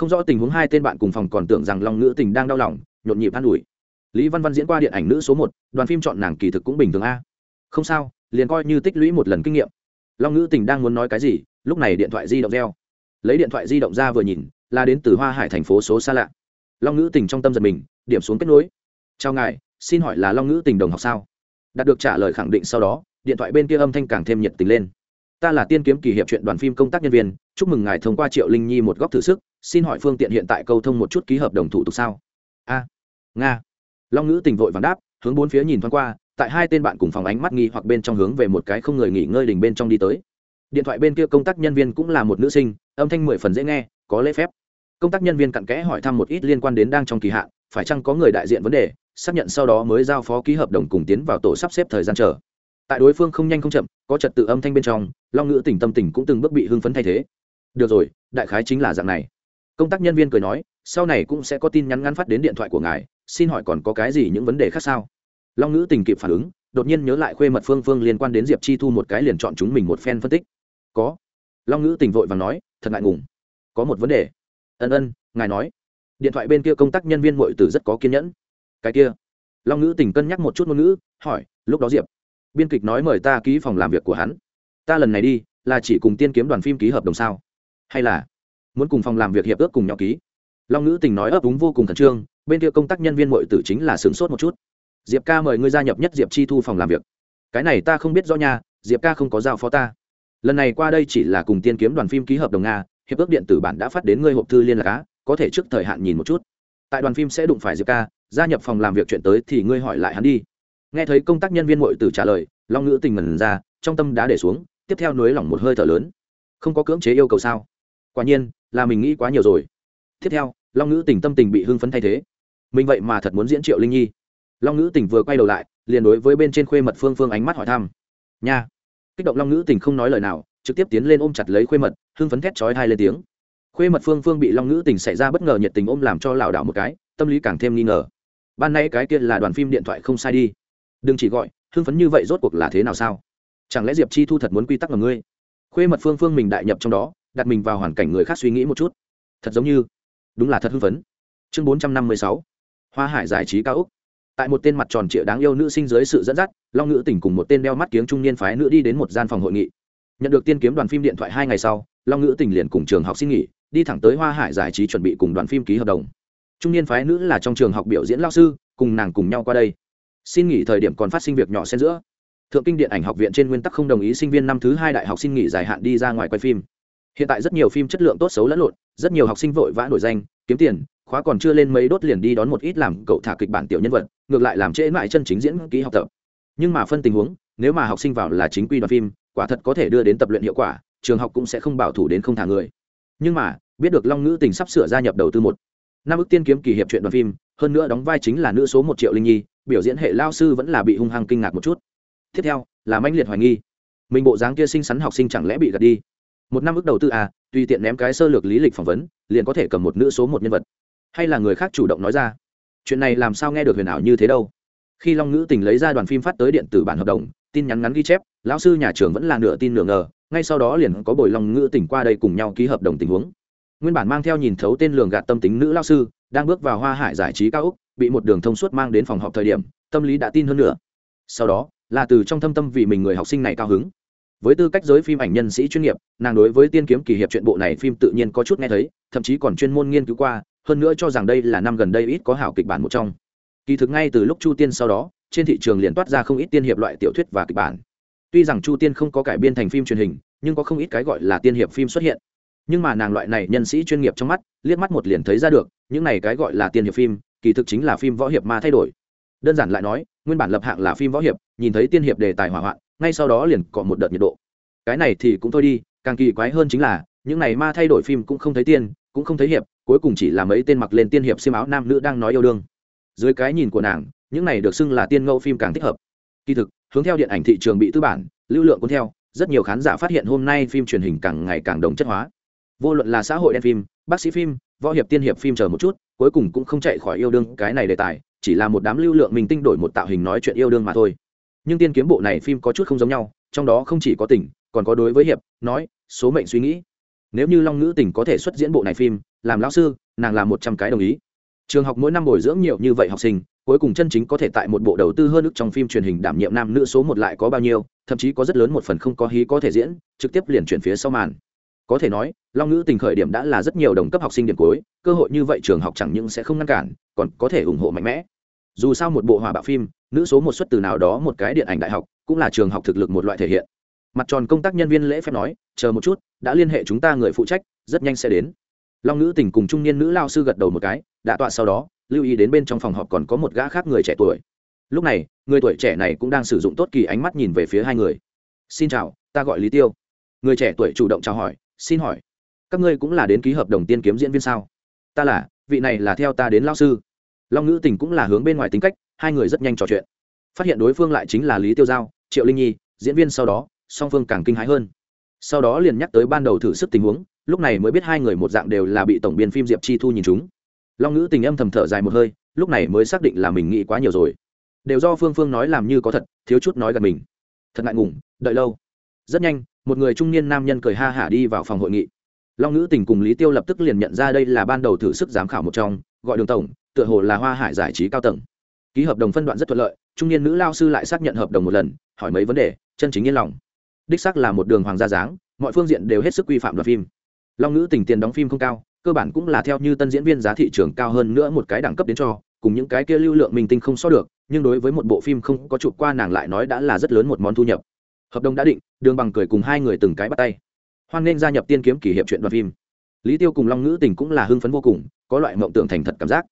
không rõ tình huống hai tên bạn cùng phòng còn tưởng rằng long nữ tình đang đau lòng, nhộn nhịp an ủi. Lý văn văn diễn qua điện ảnh nữ số một, đoàn phim chọn nàng kỳ thực cũng bình thường a. Không sao, liền coi như tích lũy một lần kinh nghiệm. Long nữ tình đang muốn nói cái gì, lúc này điện thoại di động reo. Lấy điện thoại di động ra vừa nhìn, là đến từ hoa hải thành phố số xa lạ. Long nữ tình trong tâm giật mình, điểm xuống kết nối. Chào ngài, xin hỏi là long nữ tình đồng học sao? Đạt được trả lời khẳng định sau đó, điện thoại bên kia âm thanh càng thêm nhiệt tình lên. Ta là tiên kiếm kỳ hiệp chuyện đoàn phim công tác nhân viên, chúc mừng ngài thông qua triệu linh nhi một góc thử sức, xin hỏi phương tiện hiện tại câu thông một chút ký hợp đồng thủ tục sao? A, nga. Long ngữ tình vội vàng đáp, hướng bốn phía nhìn thoáng qua, tại hai tên bạn cùng phòng ánh mắt nghi hoặc bên trong hướng về một cái không người nghỉ ngơi đình bên trong đi tới. Điện thoại bên kia công tác nhân viên cũng là một nữ sinh, âm thanh mười phần dễ nghe, có lễ phép. Công tác nhân viên cặn kẽ hỏi thăm một ít liên quan đến đang trong kỳ hạn, phải chăng có người đại diện vấn đề xác nhận sau đó mới giao phó ký hợp đồng cùng tiến vào tổ sắp xếp thời gian chờ. Tại đối phương không nhanh không chậm, có trật tự âm thanh bên trong, long ngữ tỉnh tâm tình cũng từng bước bị hưng phấn thay thế. Được rồi, đại khái chính là dạng này. Công tác nhân viên cười nói, sau này cũng sẽ có tin nhắn ngắn phát đến điện thoại của ngài, xin hỏi còn có cái gì những vấn đề khác sao? Long ngữ tình kịp phản ứng, đột nhiên nhớ lại khuê mật phương phương liên quan đến diệp chi thu một cái liền chọn chúng mình một phen phân tích. Có. Long ngữ tình vội và nói, thật ngại ngùng. Có một vấn đề. Ân ân, ngài nói. Điện thoại bên kia công tác nhân viên m tử rất có kiên nhẫn cái kia. Long ngữ tình cân nhắc một chút ngôn ngữ, hỏi, lúc đó diệp biên kịch nói mời ta ký phòng làm việc của hắn. Ta lần này đi, là chỉ cùng tiên kiếm đoàn phim ký hợp đồng sao? Hay là muốn cùng phòng làm việc hiệp ước cùng nhau ký? Long ngữ tình nói ấp úng vô cùng khẩn trương, bên kia công tác nhân viên m tử chính là sửng sốt một chút. Diệp ca mời ngươi gia nhập nhất diệp chi thu phòng làm việc. Cái này ta không biết rõ nha, diệp ca không có giao phó ta. Lần này qua đây chỉ là cùng tiên kiếm đoàn phim ký hợp đồng nga, hiệp ước điện tử bản đã phát đến ngươi hộp thư liên lạc á, có thể trước thời hạn nhìn một chút. Tại đoàn phim sẽ đụng phải diệp ca gia nhập phòng làm việc chuyện tới thì ngươi hỏi lại hắn đi. Nghe thấy công tác nhân viên m tử trả lời, long ngữ tình ngẩn ra, trong tâm đã để xuống, tiếp theo nới lỏng một hơi thở lớn. Không có cưỡng chế yêu cầu sao? Quả nhiên, là mình nghĩ quá nhiều rồi. Tiếp theo, long ngữ tình tâm tình bị hưng phấn thay thế. Mình vậy mà thật muốn diễn triệu linh nhi. Long ngữ tình vừa quay đầu lại, liền đối với bên trên khuê mật phương phương ánh mắt hỏi thăm. Nha. Kích động long ngữ tình không nói lời nào, trực tiếp tiến lên ôm chặt lấy khuê mật, hưng phấn thét chói hai lên tiếng. Khuê mật phương phương bị long ngữ tình xảy ra bất ngờ nhiệt tình ôm làm cho lảo đảo một cái, tâm lý càng thêm nghi ngờ ban nay cái kia là đoàn phim điện thoại không sai đi. Đừng chỉ gọi, hưng phấn như vậy rốt cuộc là thế nào sao? Chẳng lẽ diệp chi thu thật muốn quy tắc ở ngươi? Khuê mật phương phương mình đại nhập trong đó, đặt mình vào hoàn cảnh người khác suy nghĩ một chút. Thật giống như, đúng là thật hưng phấn. Chương bốn trăm năm mươi sáu, hoa hải giải trí cao úc. Tại một tên mặt tròn trịa đáng yêu nữ sinh dưới sự dẫn dắt, long nữ tỉnh cùng một tên đeo mắt kiếng trung niên phái nữ đi đến một gian phòng hội nghị. Nhận được tiên kiếm đoàn phim điện thoại hai ngày sau, long nữ tỉnh liền cùng trường học xin nghỉ, đi thẳng tới hoa hải giải trí chuẩn bị cùng đoàn phim ký hợp đồng trung niên phái nữ là trong trường học biểu diễn lao sư, cùng nàng cùng nhau qua đây. Xin nghỉ thời điểm còn phát sinh việc nhỏ xen giữa. Thượng kinh điện ảnh học viện trên nguyên tắc không đồng ý sinh viên năm thứ hai đại học xin nghỉ dài hạn đi ra ngoài quay phim. Hiện tại rất nhiều phim chất lượng tốt xấu lẫn lộn, rất nhiều học sinh vội vã nổi danh, kiếm tiền, khóa còn chưa lên mấy đốt liền đi đón một ít làm cậu thả kịch bản tiểu nhân vật, ngược lại làm trễ mãi chân chính diễn kỹ học tập. Nhưng mà phân tình huống, nếu mà học sinh vào là chính quy đoàn phim, quả thật có thể đưa đến tập luyện hiệu quả, trường học cũng sẽ không bảo thủ đến không thả người. Nhưng mà, biết được long ngữ tình sắp sửa gia nhập đầu tư một năm ước tiên kiếm kỳ hiệp chuyện đoàn phim, hơn nữa đóng vai chính là nữ số một triệu linh nhi, biểu diễn hệ lao sư vẫn là bị hung hăng kinh ngạc một chút. Tiếp theo, là manh liệt hoài nghi. Mình bộ dáng kia xinh xắn học sinh chẳng lẽ bị gạt đi? Một năm ước đầu tư à tùy tiện ném cái sơ lược lý lịch phỏng vấn, liền có thể cầm một nữ số một nhân vật. Hay là người khác chủ động nói ra, chuyện này làm sao nghe được huyền ảo như thế đâu? Khi long ngữ tình lấy ra đoàn phim phát tới điện tử bản hợp đồng, tin nhắn ngắn ghi chép, lão sư nhà trường vẫn là nửa tin nửa ngờ, ngay sau đó liền có bồi long ngữ tình qua đây cùng nhau ký hợp đồng tình huống nguyên bản mang theo nhìn thấu tên lường gạt tâm tính nữ lao sư, đang bước vào hoa hải giải trí cao úc bị một đường thông suốt mang đến phòng họp thời điểm, tâm lý đã tin hơn nữa. Sau đó, là từ trong thâm tâm vì mình người học sinh này cao hứng. Với tư cách giới phim ảnh nhân sĩ chuyên nghiệp, nàng đối với tiên kiếm kỳ hiệp chuyện bộ này phim tự nhiên có chút nghe thấy, thậm chí còn chuyên môn nghiên cứu qua, hơn nữa cho rằng đây là năm gần đây ít có hảo kịch bản một trong. Kỳ thực ngay từ lúc chu tiên sau đó, trên thị trường liền toát ra không ít tiên hiệp loại tiểu thuyết và kịch bản. Tuy rằng chu tiên không có cải biên thành phim truyền hình, nhưng có không ít cái gọi là tiên hiệp phim xuất hiện nhưng mà nàng loại này nhân sĩ chuyên nghiệp trong mắt, liếc mắt một liền thấy ra được, những này cái gọi là tiên hiệp phim, kỳ thực chính là phim võ hiệp ma thay đổi. Đơn giản lại nói, nguyên bản lập hạng là phim võ hiệp, nhìn thấy tiên hiệp đề tài hỏa hoạn, ngay sau đó liền có một đợt nhiệt độ. Cái này thì cũng thôi đi, càng kỳ quái hơn chính là, những này ma thay đổi phim cũng không thấy tiên, cũng không thấy hiệp, cuối cùng chỉ là mấy tên mặc lên tiên hiệp xiêm áo nam nữ đang nói yêu đương. Dưới cái nhìn của nàng, những này được xưng là tiên ngẫu phim càng thích hợp. Kỳ thực, hướng theo điện ảnh thị trường bị tư bản, lưu lượng cuốn theo, rất nhiều khán giả phát hiện hôm nay phim truyền hình càng ngày càng đồng chất hóa vô luận là xã hội đen phim, bác sĩ phim, võ hiệp tiên hiệp phim chờ một chút, cuối cùng cũng không chạy khỏi yêu đương, cái này đề tài, chỉ là một đám lưu lượng mình tinh đổi một tạo hình nói chuyện yêu đương mà thôi. Nhưng tiên kiếm bộ này phim có chút không giống nhau, trong đó không chỉ có tình, còn có đối với hiệp, nói, số mệnh suy nghĩ. Nếu như long ngữ tình có thể xuất diễn bộ này phim, làm lão sư, nàng làm một trăm cái đồng ý. Trường học mỗi năm bồi dưỡng nhiều như vậy học sinh, cuối cùng chân chính có thể tại một bộ đầu tư hơn ức trong phim truyền hình đảm nhiệm nam nữ số một lại có bao nhiêu, thậm chí có rất lớn một phần không có hí có thể diễn, trực tiếp liền chuyển phía sau màn có thể nói, long ngữ tình khởi điểm đã là rất nhiều đồng cấp học sinh điểm cuối, cơ hội như vậy trường học chẳng những sẽ không ngăn cản, còn có thể ủng hộ mạnh mẽ. Dù sao một bộ hòa bạo phim, nữ số một xuất từ nào đó một cái điện ảnh đại học, cũng là trường học thực lực một loại thể hiện. Mặt tròn công tác nhân viên lễ phép nói, chờ một chút, đã liên hệ chúng ta người phụ trách, rất nhanh sẽ đến. Long nữ tình cùng trung niên nữ lao sư gật đầu một cái, đã tọa sau đó, lưu ý đến bên trong phòng họp còn có một gã khác người trẻ tuổi. Lúc này, người tuổi trẻ này cũng đang sử dụng tốt kỳ ánh mắt nhìn về phía hai người. Xin chào, ta gọi lý tiêu. Người trẻ tuổi chủ động chào hỏi xin hỏi, các ngươi cũng là đến ký hợp đồng tiên kiếm diễn viên sao? Ta là, vị này là theo ta đến lao sư. Long nữ tình cũng là hướng bên ngoài tính cách, hai người rất nhanh trò chuyện. Phát hiện đối phương lại chính là lý tiêu giao, triệu linh nhi, diễn viên sau đó, song phương càng kinh hãi hơn. Sau đó liền nhắc tới ban đầu thử sức tình huống, lúc này mới biết hai người một dạng đều là bị tổng biên phim diệp chi thu nhìn chúng. Long ngữ tình âm thầm thở dài một hơi, lúc này mới xác định là mình nghĩ quá nhiều rồi. Đều do phương phương nói làm như có thật, thiếu chút nói gần mình. Thật ngại ngùng, đợi lâu. Rất nhanh một người trung niên nam nhân cười ha hả đi vào phòng hội nghị. Long ngữ tình cùng lý tiêu lập tức liền nhận ra đây là ban đầu thử sức giám khảo một trong, gọi đường tổng, tựa hồ là hoa hải giải trí cao tầng. Ký hợp đồng phân đoạn rất thuận lợi, trung niên nữ lao sư lại xác nhận hợp đồng một lần, hỏi mấy vấn đề, chân chính yên lòng. Đích xác là một đường hoàng gia dáng, mọi phương diện đều hết sức quy phạm đoạt phim. Long ngữ tình tiền đóng phim không cao, cơ bản cũng là theo như tân diễn viên giá thị trường cao hơn nữa một cái đẳng cấp đến cho, cùng những cái kia lưu lượng minh tinh không so được, nhưng đối với một bộ phim không có chụp qua nàng lại nói đã là rất lớn một món thu nhập hợp đồng đã định, đường bằng cười cùng hai người từng cái bắt tay. Hoan nên gia nhập tiên kiếm kỷ hiệp chuyện đoàn phim. Lý tiêu cùng long ngữ tình cũng là hưng phấn vô cùng, có loại mộng tưởng thành thật cảm giác.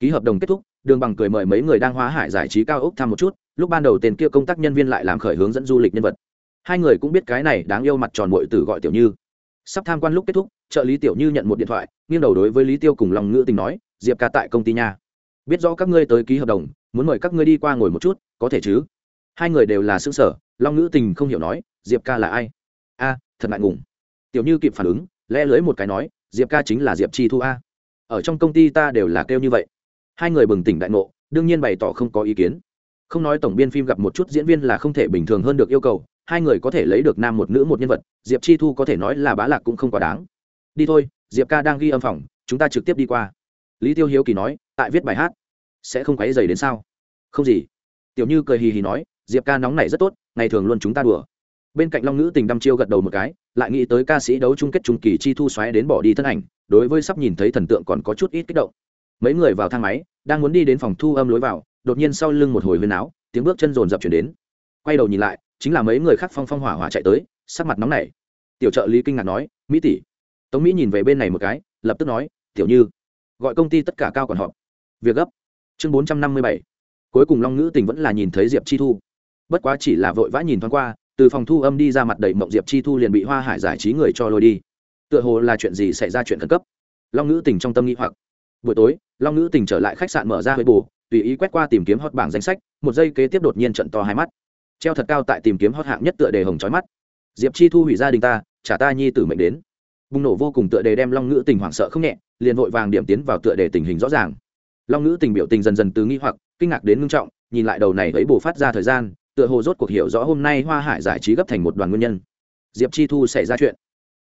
Ký hợp đồng kết thúc, đường bằng cười mời mấy người đang hóa hải giải trí cao ốc thăm một chút, lúc ban đầu tên kia công tác nhân viên lại làm khởi hướng dẫn du lịch nhân vật. Hai người cũng biết cái này đáng yêu mặt tròn bội từ gọi tiểu như. Sắp tham quan lúc kết thúc, trợ lý tiểu như nhận một điện thoại, nghiêng đầu đối với lý tiêu cùng lòng ngữ tình nói, diệp ca tại công ty nha. Biết rõ các ngươi tới ký hợp đồng, muốn mời các ngươi đi qua ngồi một chút, có thể chứ? Hai người đều là xương sở long ngữ tình không hiểu nói, diệp ca là ai? A, thật ngại ngùng. Tiểu như kịp phản ứng lẽ lưới một cái nói, diệp ca chính là diệp chi thu a. Ở trong công ty ta đều là kêu như vậy. Hai người bừng tỉnh đại ngộ, đương nhiên bày tỏ không có ý kiến. Không nói tổng biên phim gặp một chút diễn viên là không thể bình thường hơn được yêu cầu, hai người có thể lấy được nam một nữ một nhân vật, diệp chi thu có thể nói là bá lạc cũng không quá đáng. Đi thôi, diệp ca đang ghi âm phòng, chúng ta trực tiếp đi qua. Lý tiêu hiếu kỳ nói, tại viết bài hát, sẽ không quáy dày đến sao? Không gì. Tiểu như cười hì hì nói diệp ca nóng này rất tốt, ngày thường luôn chúng ta đùa. Bên cạnh long nữ tình đăm chiêu gật đầu một cái, lại nghĩ tới ca sĩ đấu chung kết trung kỳ chi thu xoáy đến bỏ đi thân ảnh, đối với sắp nhìn thấy thần tượng còn có chút ít kích động. Mấy người vào thang máy, đang muốn đi đến phòng thu âm lối vào, đột nhiên sau lưng một hồi huyên áo tiếng bước chân rồn rập chuyển đến. Quay đầu nhìn lại, chính là mấy người khác phong phong hỏa hỏa chạy tới, sắc mặt nóng nảy. Tiểu trợ lý kinh ngạc nói, mỹ tỷ. Tống mỹ nhìn về bên này một cái, lập tức nói, tiểu như, gọi công ty tất cả cao còn họp. Việc gấp. Chương bốn trăm năm mươi bảy. Cuối cùng long ngữ tình vẫn là nhìn thấy diệp chi thu bất quá chỉ là vội vã nhìn thoáng qua, từ phòng thu âm đi ra mặt đầy mộng diệp chi thu liền bị hoa hải giải trí người cho lôi đi. Tựa hồ là chuyện gì xảy ra chuyện khẩn cấp? Long nữ tình trong tâm nghĩ hoặc. Buổi tối, long nữ tình trở lại khách sạn mở ra hơi bù tùy ý quét qua tìm kiếm hot bảng danh sách, một giây kế tiếp đột nhiên trận to hai mắt. Treo thật cao tại tìm kiếm hot hạng nhất tựa đề hồng trói mắt. Diệp chi thu hủy gia đình ta, trả ta nhi tử mệnh đến. Bùng nổ vô cùng tựa đề đem long nữ tình hoảng sợ không nhẹ, liền vội vàng điểm tiến vào tựa đề tình hình rõ ràng. Long nữ tình biểu tình dần dần từ nghi hoặc, kinh ngạc đến ngưng trọng, nhìn lại đầu này thấy bù phát ra thời gian tựa hồ rốt cuộc hiểu rõ hôm nay hoa hải giải trí gấp thành một đoàn nguyên nhân. Diệp chi thu xảy ra chuyện.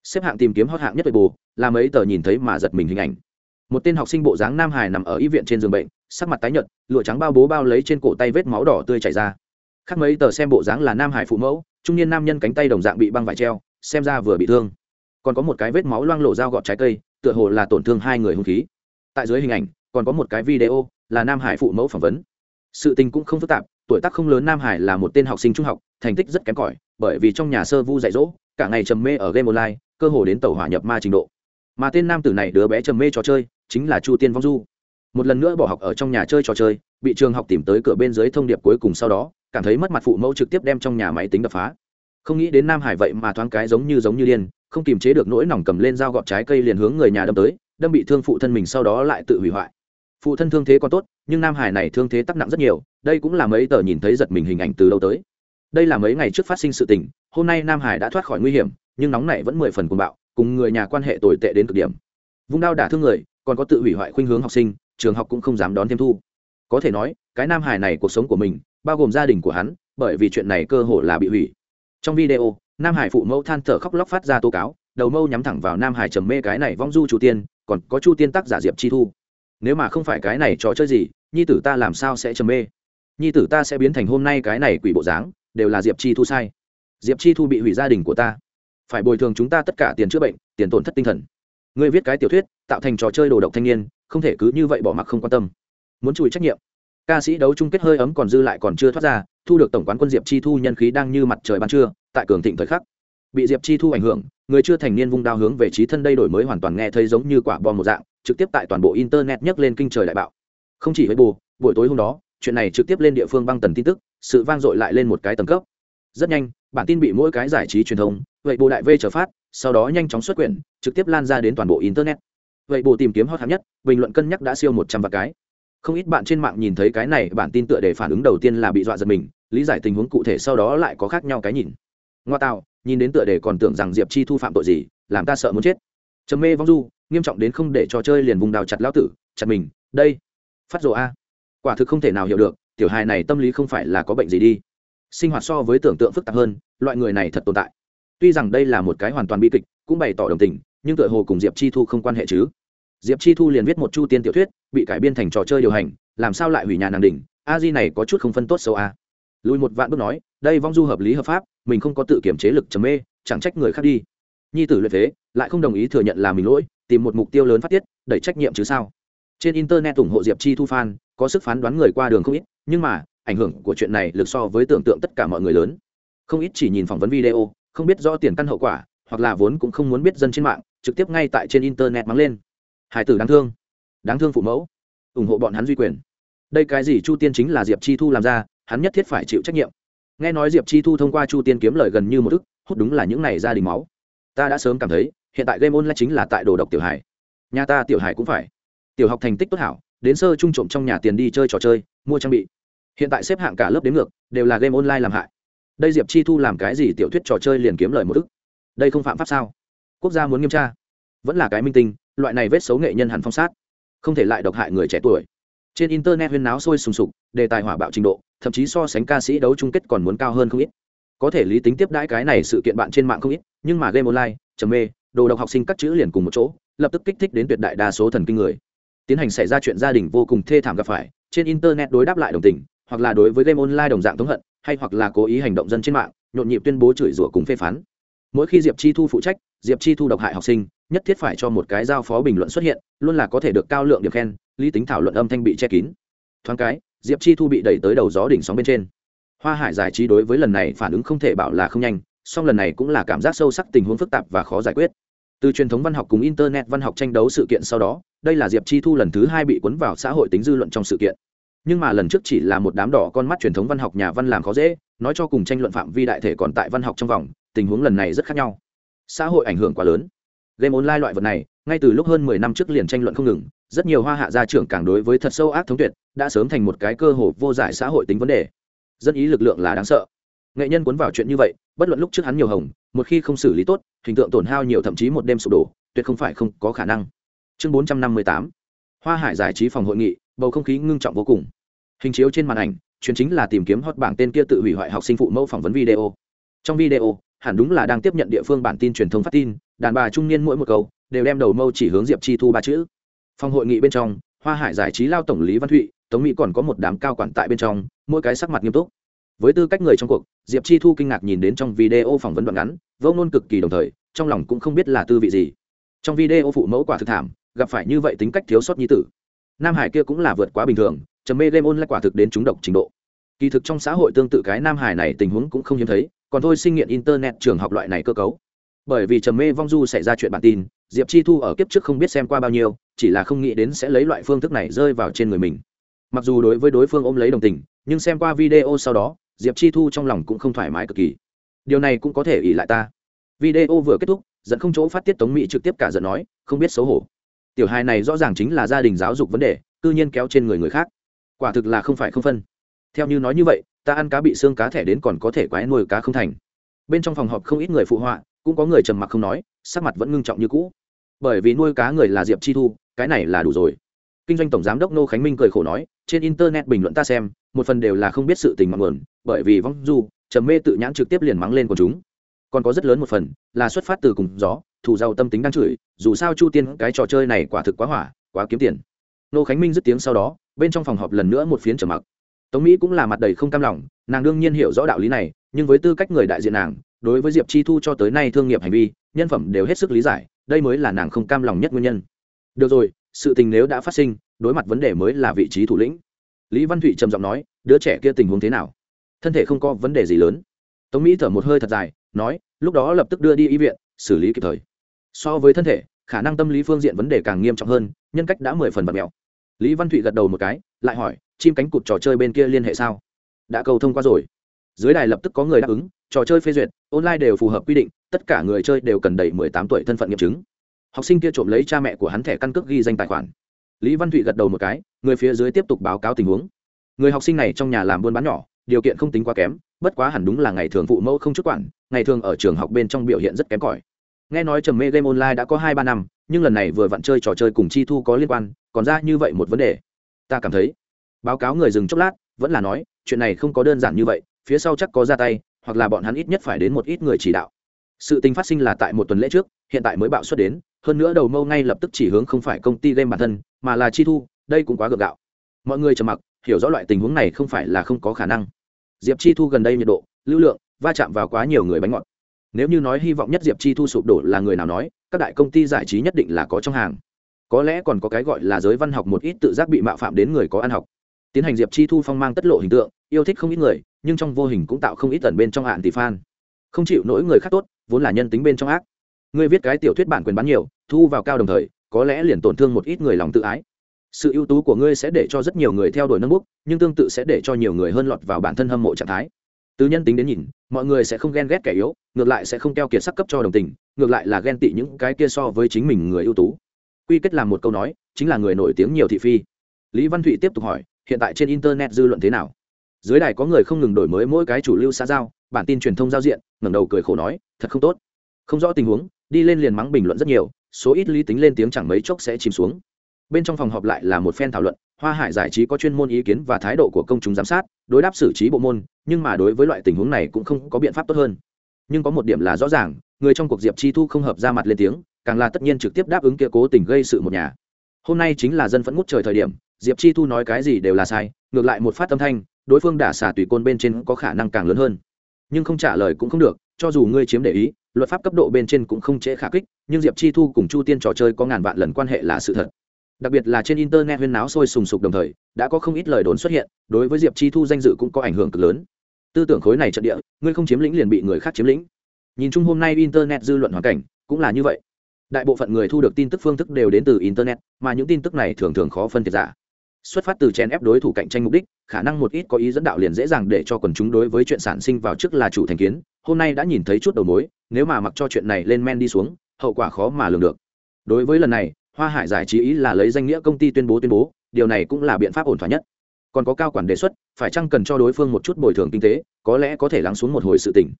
Xếp hạng tìm kiếm hot hạng nhất về bù làm mấy tờ nhìn thấy mà giật mình hình ảnh. Một tên học sinh bộ dáng nam hải nằm ở y viện trên giường bệnh, sắc mặt tái nhợt, lụa trắng bao bố bao lấy trên cổ tay vết máu đỏ tươi chảy ra. Khác mấy tờ xem bộ dáng là nam hải phụ mẫu, trung niên nam nhân cánh tay đồng dạng bị băng vải treo, xem ra vừa bị thương. Còn có một cái vết máu loang lộ dao gọt trái cây, tựa hồ là tổn thương hai người hung khí. Tại dưới hình ảnh, còn có một cái video, là nam hải phụ mẫu phỏng vấn. Sự tình cũng không phức tạp tuổi tác không lớn nam hải là một tên học sinh trung học, thành tích rất kém cỏi, bởi vì trong nhà sơ vu dạy dỗ, cả ngày trầm mê ở game online, cơ hồ đến tàu hỏa nhập ma trình độ. Mà tên nam tử này đứa bé trầm mê trò chơi, chính là chu tiên vong du. Một lần nữa bỏ học ở trong nhà chơi trò chơi, bị trường học tìm tới cửa bên dưới thông điệp cuối cùng sau đó, cảm thấy mất mặt phụ mẫu trực tiếp đem trong nhà máy tính đập phá. Không nghĩ đến nam hải vậy mà thoáng cái giống như giống như điên, không kiềm chế được nỗi nòng cầm lên dao gọt trái cây liền hướng người nhà đâm tới, đâm bị thương phụ thân mình sau đó lại tự hủy hoại phụ thân thương thế còn tốt, nhưng nam hải này thương thế tắc nặng rất nhiều, đây cũng là mấy tờ nhìn thấy giật mình hình ảnh từ lâu tới. Đây là mấy ngày trước phát sinh sự tình, hôm nay nam hải đã thoát khỏi nguy hiểm, nhưng nóng này vẫn mười phần cuồng bạo, cùng người nhà quan hệ tồi tệ đến cực điểm. Vung đao đả thương người, còn có tự hủy hoại khuynh hướng học sinh, trường học cũng không dám đón thêm thu. Có thể nói, cái nam hải này cuộc sống của mình, bao gồm gia đình của hắn, bởi vì chuyện này cơ hồ là bị hủy. Trong video, nam hải phụ mẫu than thở khóc lóc phát ra tố cáo, đầu mâu nhắm thẳng vào nam hải trầm mê cái này vong du chu tiên, còn có chu tiên tác giả diệp chi thu nếu mà không phải cái này trò chơi gì, nhi tử ta làm sao sẽ trầm mê? Nhi tử ta sẽ biến thành hôm nay cái này quỷ bộ dáng, đều là diệp chi thu sai. Diệp chi thu bị hủy gia đình của ta. Phải bồi thường chúng ta tất cả tiền chữa bệnh, tiền tổn thất tinh thần. Ngươi viết cái tiểu thuyết, tạo thành trò chơi đồ độc thanh niên, không thể cứ như vậy bỏ mặc không quan tâm. Muốn chùi trách nhiệm. Ca sĩ đấu chung kết hơi ấm còn dư lại còn chưa thoát ra, thu được tổng quán quân diệp chi thu nhân khí đang như mặt trời ban trưa, tại cường thịnh thời khắc. Bị diệp chi thu ảnh hưởng, người chưa thành niên vung đao hướng về trí thân đây đổi mới hoàn toàn nghe thấy giống như quả bom một dạng trực tiếp tại toàn bộ internet nhấc lên kinh trời đại bạo. Không chỉ với bù, buổi tối hôm đó, chuyện này trực tiếp lên địa phương băng tần tin tức, sự vang dội lại lên một cái tầng cấp. Rất nhanh, bản tin bị mỗi cái giải trí truyền thông, vậy bộ đại v trở phát, sau đó nhanh chóng xuất quyển, trực tiếp lan ra đến toàn bộ internet. Vậy bộ tìm kiếm hot hạng nhất, bình luận cân nhắc đã siêu một trăm vạn cái. Không ít bạn trên mạng nhìn thấy cái này, bản tin tựa để phản ứng đầu tiên là bị dọa giật mình, lý giải tình huống cụ thể sau đó lại có khác nhau cái nhìn. Ngoa tạo, nhìn đến tựa để còn tưởng rằng diệp chi thu phạm tội gì, làm ta sợ muốn chết. Trầm mê vong du nghiêm trọng đến không để trò chơi liền vùng đào chặt lao tử, chặt mình, đây, phát rồ a. Quả thực không thể nào hiểu được, tiểu hài này tâm lý không phải là có bệnh gì đi. Sinh hoạt so với tưởng tượng phức tạp hơn, loại người này thật tồn tại. Tuy rằng đây là một cái hoàn toàn bi kịch, cũng bày tỏ đồng tình, nhưng tựa hồ cùng diệp chi thu không quan hệ chứ. Diệp chi thu liền viết một chu tiên tiểu thuyết, bị cải biên thành trò chơi điều hành, làm sao lại hủy nhà nàng đỉnh. a di này có chút không phân tốt sâu a. Lùi một vạn bước nói, đây vong du hợp lý hợp pháp, mình không có tự kiểm chế lực trầm mê, chẳng trách người khác đi. Nhi tử luyện thế, lại không đồng ý thừa nhận là mình lỗi tìm một mục tiêu lớn phát tiết, đẩy trách nhiệm chứ sao? Trên internet ủng hộ diệp chi thu fan, có sức phán đoán người qua đường không ít, nhưng mà, ảnh hưởng của chuyện này lực so với tưởng tượng tất cả mọi người lớn. Không ít chỉ nhìn phỏng vấn video, không biết rõ tiền căn hậu quả, hoặc là vốn cũng không muốn biết dân trên mạng, trực tiếp ngay tại trên internet mắng lên. Hải tử đáng thương. Đáng thương phụ mẫu. Ủng hộ bọn hắn duy quyền. Đây cái gì chu tiên chính là diệp chi thu làm ra, hắn nhất thiết phải chịu trách nhiệm. Nghe nói diệp chi thu thông qua chu tiên kiếm lời gần như một ức, hút đúng là những này gia đình máu. Ta đã sớm cảm thấy hiện tại game online chính là tại đồ độc tiểu hải nhà ta tiểu hải cũng phải. Tiểu học thành tích tốt hảo, đến sơ trung trộm trong nhà tiền đi chơi trò chơi, mua trang bị. Hiện tại xếp hạng cả lớp đến ngược, đều là game online làm hại. Đây diệp chi thu làm cái gì tiểu thuyết trò chơi liền kiếm lời một ức. Đây không phạm pháp sao? Quốc gia muốn nghiêm tra. Vẫn là cái minh tinh, loại này vết xấu nghệ nhân hẳn phong sát. Không thể lại độc hại người trẻ tuổi. Trên internet huyên náo sôi sùng sục, đề tài hỏa bạo trình độ, thậm chí so sánh ca sĩ đấu chung kết còn muốn cao hơn không ít. Có thể lý tính tiếp đãi cái này sự kiện bạn trên mạng không ít, nhưng mà game online, trầm mê đồ độc học sinh cắt chữ liền cùng một chỗ, lập tức kích thích đến tuyệt đại đa số thần kinh người. Tiến hành xảy ra chuyện gia đình vô cùng thê thảm gặp phải, trên internet đối đáp lại đồng tình, hoặc là đối với game online đồng dạng thống hận, hay hoặc là cố ý hành động dân trên mạng, nhộn nhịp tuyên bố chửi rủa cùng phê phán. Mỗi khi diệp chi thu phụ trách, diệp chi thu độc hại học sinh, nhất thiết phải cho một cái giao phó bình luận xuất hiện, luôn là có thể được cao lượng điểm khen, lý tính thảo luận âm thanh bị che kín. Thoáng cái, diệp chi thu bị đẩy tới đầu gió đỉnh sóng bên trên. Hoa hải giải trí đối với lần này phản ứng không thể bảo là không nhanh, song lần này cũng là cảm giác sâu sắc tình huống phức tạp và khó giải quyết từ truyền thống văn học cùng internet văn học tranh đấu sự kiện sau đó, đây là diệp chi thu lần thứ hai bị cuốn vào xã hội tính dư luận trong sự kiện. Nhưng mà lần trước chỉ là một đám đỏ con mắt truyền thống văn học nhà văn làm khó dễ, nói cho cùng tranh luận phạm vi đại thể còn tại văn học trong vòng, tình huống lần này rất khác nhau. Xã hội ảnh hưởng quá lớn. Game online loại vật này, ngay từ lúc hơn mười năm trước liền tranh luận không ngừng, rất nhiều hoa hạ gia trưởng càng đối với thật sâu ác thống tuyệt, đã sớm thành một cái cơ hồ vô giải xã hội tính vấn đề. Dân ý lực lượng là đáng sợ. Nghệ nhân cuốn vào chuyện như vậy, bất luận lúc trước hắn nhiều hồng một khi không xử lý tốt, hình tượng tổn hao nhiều thậm chí một đêm sụp đổ, tuyệt không phải không có khả năng. Chương bốn trăm năm mươi tám, hoa hải giải trí phòng hội nghị, bầu không khí ngưng trọng vô cùng. Hình chiếu trên màn ảnh chuyện chính là tìm kiếm hot bảng tên kia tự hủy hoại học sinh phụ mẫu phỏng vấn video. Trong video, hẳn đúng là đang tiếp nhận địa phương bản tin truyền thông phát tin, đàn bà trung niên mỗi một câu đều đem đầu mâu chỉ hướng diệp chi thu ba chữ. Phòng hội nghị bên trong, hoa hải giải trí lao tổng lý văn thụy, tống mỹ còn có một đám cao quản tại bên trong, mỗi cái sắc mặt nghiêm túc với tư cách người trong cuộc, diệp chi thu kinh ngạc nhìn đến trong video phỏng vấn đoạn ngắn, vô ngôn cực kỳ đồng thời, trong lòng cũng không biết là tư vị gì. Trong video phụ mẫu quả thực thảm, gặp phải như vậy tính cách thiếu sót nhi tử. Nam hải kia cũng là vượt quá bình thường, trầm mê game online quả thực đến trúng độc trình độ. Kỳ thực trong xã hội tương tự cái nam hải này tình huống cũng không hiếm thấy, còn thôi sinh nghiện internet, trường học loại này cơ cấu. Bởi vì trầm mê vong du xảy ra chuyện bản tin, diệp chi thu ở kiếp trước không biết xem qua bao nhiêu, chỉ là không nghĩ đến sẽ lấy loại phương thức này rơi vào trên người mình. Mặc dù đối với đối phương ôm lấy đồng tình nhưng xem qua video sau đó, diệp chi thu trong lòng cũng không thoải mái cực kỳ. Điều này cũng có thể ỉ lại ta. Video vừa kết thúc dẫn không chỗ phát tiết tống mỹ trực tiếp cả giận nói, không biết xấu hổ. Tiểu hài này rõ ràng chính là gia đình giáo dục vấn đề tư nhiên kéo trên người người khác. Quả thực là không phải không phân. Theo như nói như vậy, ta ăn cá bị xương cá thẻ đến còn có thể quái nuôi cá không thành. Bên trong phòng họp không ít người phụ họa, cũng có người trầm mặc không nói, sắc mặt vẫn ngưng trọng như cũ. Bởi vì nuôi cá người là diệp chi thu, cái này là đủ rồi kinh doanh tổng giám đốc nô khánh minh cười khổ nói, trên internet bình luận ta xem, một phần đều là không biết sự tình mặn nguồn bởi vì vong du, trầm mê tự nhãn trực tiếp liền mắng lên của chúng. Còn có rất lớn một phần là xuất phát từ cùng gió thủ giàu tâm tính đang chửi, dù sao chu tiên cái trò chơi này quả thực quá hỏa, quá kiếm tiền. Nô khánh minh dứt tiếng sau đó, bên trong phòng họp lần nữa một phiến trầm mặc. Tống mỹ cũng là mặt đầy không cam lòng, nàng đương nhiên hiểu rõ đạo lý này, nhưng với tư cách người đại diện nàng, đối với diệp chi thu cho tới nay thương nghiệp hành vi, nhân phẩm đều hết sức lý giải, đây mới là nàng không cam lòng nhất nguyên nhân. Được rồi sự tình nếu đã phát sinh, đối mặt vấn đề mới là vị trí thủ lĩnh. Lý văn thụy trầm giọng nói, đứa trẻ kia tình huống thế nào? Thân thể không có vấn đề gì lớn. Tống mỹ thở một hơi thật dài, nói, lúc đó lập tức đưa đi y viện, xử lý kịp thời. So với thân thể, khả năng tâm lý phương diện vấn đề càng nghiêm trọng hơn, nhân cách đã mười phần bật mèo lý văn thụy gật đầu một cái, lại hỏi, chim cánh cụt trò chơi bên kia liên hệ sao? Đã cầu thông qua rồi. Dưới đài lập tức có người đáp ứng, trò chơi phê duyệt, online đều phù hợp quy định, tất cả người chơi đều cần đầy mười tám tuổi thân phận nghiệm chứng học sinh kia trộm lấy cha mẹ của hắn thẻ căn cước ghi danh tài khoản. Lý văn thụy gật đầu một cái, người phía dưới tiếp tục báo cáo tình huống. Người học sinh này trong nhà làm buôn bán nhỏ, điều kiện không tính quá kém, bất quá hẳn đúng là ngày thường phụ mẫu không chút quản, ngày thường ở trường học bên trong biểu hiện rất kém cỏi. Nghe nói trầm mê game online đã có hai ba năm, nhưng lần này vừa vặn chơi trò chơi cùng chi thu có liên quan, còn ra như vậy một vấn đề. Ta cảm thấy, báo cáo người dừng chốc lát, vẫn là nói, chuyện này không có đơn giản như vậy, phía sau chắc có ra tay, hoặc là bọn hắn ít nhất phải đến một ít người chỉ đạo sự tình phát sinh là tại một tuần lễ trước, hiện tại mới bạo xuất đến, hơn nữa đầu mâu ngay lập tức chỉ hướng không phải công ty game bản thân, mà là chi thu, đây cũng quá gượng gạo. Mọi người trầm mặc, hiểu rõ loại tình huống này không phải là không có khả năng. Diệp chi thu gần đây nhiệt độ, lưu lượng, va chạm vào quá nhiều người bánh ngọt. Nếu như nói hy vọng nhất diệp chi thu sụp đổ là người nào nói, các đại công ty giải trí nhất định là có trong hàng. Có lẽ còn có cái gọi là giới văn học một ít tự giác bị mạo phạm đến người có ăn học. Tiến hành diệp chi thu phong mang tất lộ hình tượng, yêu thích không ít người, nhưng trong vô hình cũng tạo không ít tần bên trong hạn tỷ fan không chịu nỗi người khác tốt, vốn là nhân tính bên trong ác. Ngươi viết cái tiểu thuyết bản quyền bán nhiều, thu vào cao đồng thời, có lẽ liền tổn thương một ít người lòng tự ái. Sự ưu tú của ngươi sẽ để cho rất nhiều người theo đuổi nâng bút, nhưng tương tự sẽ để cho nhiều người hơn lọt vào bản thân hâm mộ trạng thái. Từ nhân tính đến nhìn, mọi người sẽ không ghen ghét kẻ yếu, ngược lại sẽ không keo kiệt sắc cấp cho đồng tình, ngược lại là ghen tị những cái kia so với chính mình người ưu tú. Quy kết làm một câu nói, chính là người nổi tiếng nhiều thị phi. Lý văn thụy tiếp tục hỏi, hiện tại trên internet dư luận thế nào? Dưới đài có người không ngừng đổi mới mỗi cái chủ lưu xã giao, bản tin truyền thông giao diện, ngẩng đầu cười khổ nói, thật không tốt. Không rõ tình huống, đi lên liền mắng bình luận rất nhiều, số ít lý tính lên tiếng chẳng mấy chốc sẽ chìm xuống. Bên trong phòng họp lại là một phen thảo luận, hoa hải giải trí có chuyên môn ý kiến và thái độ của công chúng giám sát, đối đáp xử trí bộ môn, nhưng mà đối với loại tình huống này cũng không có biện pháp tốt hơn. Nhưng có một điểm là rõ ràng, người trong cuộc diệp chi thu không hợp ra mặt lên tiếng, càng là tất nhiên trực tiếp đáp ứng kia cố tình gây sự một nhà. Hôm nay chính là dân phẫn ngút trời thời điểm, diệp chi thu nói cái gì đều là sai, ngược lại một phát âm thanh đối phương đả xả tùy côn bên trên có khả năng càng lớn hơn. Nhưng không trả lời cũng không được, cho dù ngươi chiếm để ý, luật pháp cấp độ bên trên cũng không trễ khả kích, nhưng diệp chi thu cùng chu tiên trò chơi có ngàn vạn lần quan hệ là sự thật. Đặc biệt là trên internet huyên náo sôi sùng sục đồng thời, đã có không ít lời đồn xuất hiện, đối với diệp chi thu danh dự cũng có ảnh hưởng cực lớn. Tư tưởng khối này trận địa, ngươi không chiếm lĩnh liền bị người khác chiếm lĩnh. Nhìn chung hôm nay internet dư luận hoàn cảnh, cũng là như vậy. Đại bộ phận người thu được tin tức phương thức đều đến từ internet, mà những tin tức này thường thường khó phân biệt giả xuất phát từ chèn ép đối thủ cạnh tranh mục đích, khả năng một ít có ý dẫn đạo liền dễ dàng để cho quần chúng đối với chuyện sản sinh vào trước là chủ thành kiến, hôm nay đã nhìn thấy chút đầu mối, nếu mà mặc cho chuyện này lên men đi xuống, hậu quả khó mà lường được. Đối với lần này, hoa hải giải trí ý là lấy danh nghĩa công ty tuyên bố tuyên bố, điều này cũng là biện pháp ổn thỏa nhất. Còn có cao quản đề xuất, phải chăng cần cho đối phương một chút bồi thường kinh tế, có lẽ có thể lắng xuống một hồi sự tỉnh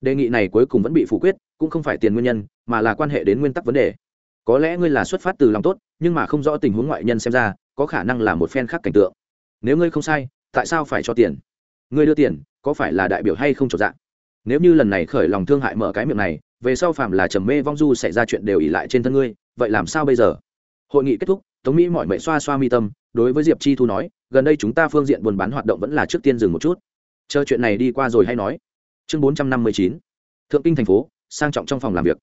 đề nghị này cuối cùng vẫn bị phủ quyết, cũng không phải tiền nguyên nhân, mà là quan hệ đến nguyên tắc vấn đề. Có lẽ ngươi là xuất phát từ lòng tốt, nhưng mà không rõ tình huống ngoại nhân xem ra có khả năng là một phen khác cảnh tượng. Nếu ngươi không sai, tại sao phải cho tiền? Ngươi đưa tiền, có phải là đại biểu hay không trọn dạng nếu như lần này khởi lòng thương hại mở cái miệng này, về sau phạm là trầm mê vong du xảy ra chuyện đều ỉ lại trên thân ngươi, vậy làm sao bây giờ? Hội nghị kết thúc, tống mỹ mọi mệnh xoa xoa mi tâm, đối với diệp chi thu nói, gần đây chúng ta phương diện buôn bán hoạt động vẫn là trước tiên dừng một chút. Chờ chuyện này đi qua rồi hay nói. Chương bốn trăm năm mươi chín, thượng kinh thành phố, sang trọng trong phòng làm việc.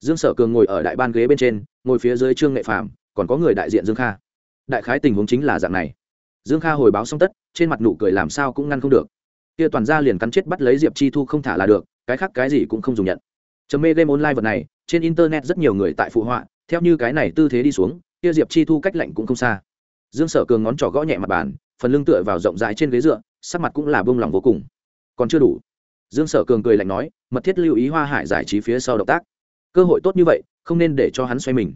Dương sở cường ngồi ở đại ban ghế bên trên, ngồi phía dưới trương nghệ phạm còn có người đại diện dương kha đại khái tình huống chính là dạng này. Dương kha hồi báo xong tất, trên mặt nụ cười làm sao cũng ngăn không được. Kia toàn ra liền cắn chết bắt lấy diệp chi thu không thả là được, cái khác cái gì cũng không dùng nhận. Trầm mê game online vật này, trên internet rất nhiều người tại phụ họa, theo như cái này tư thế đi xuống, kia diệp chi thu cách lạnh cũng không xa. Dương sở cường ngón trỏ gõ nhẹ mặt bàn, phần lưng tựa vào rộng rãi trên ghế dựa, sắc mặt cũng là bông lòng vô cùng. Còn chưa đủ. Dương sở cường cười lạnh nói, mật thiết lưu ý hoa hải giải trí phía sau động tác. Cơ hội tốt như vậy, không nên để cho hắn xoay mình.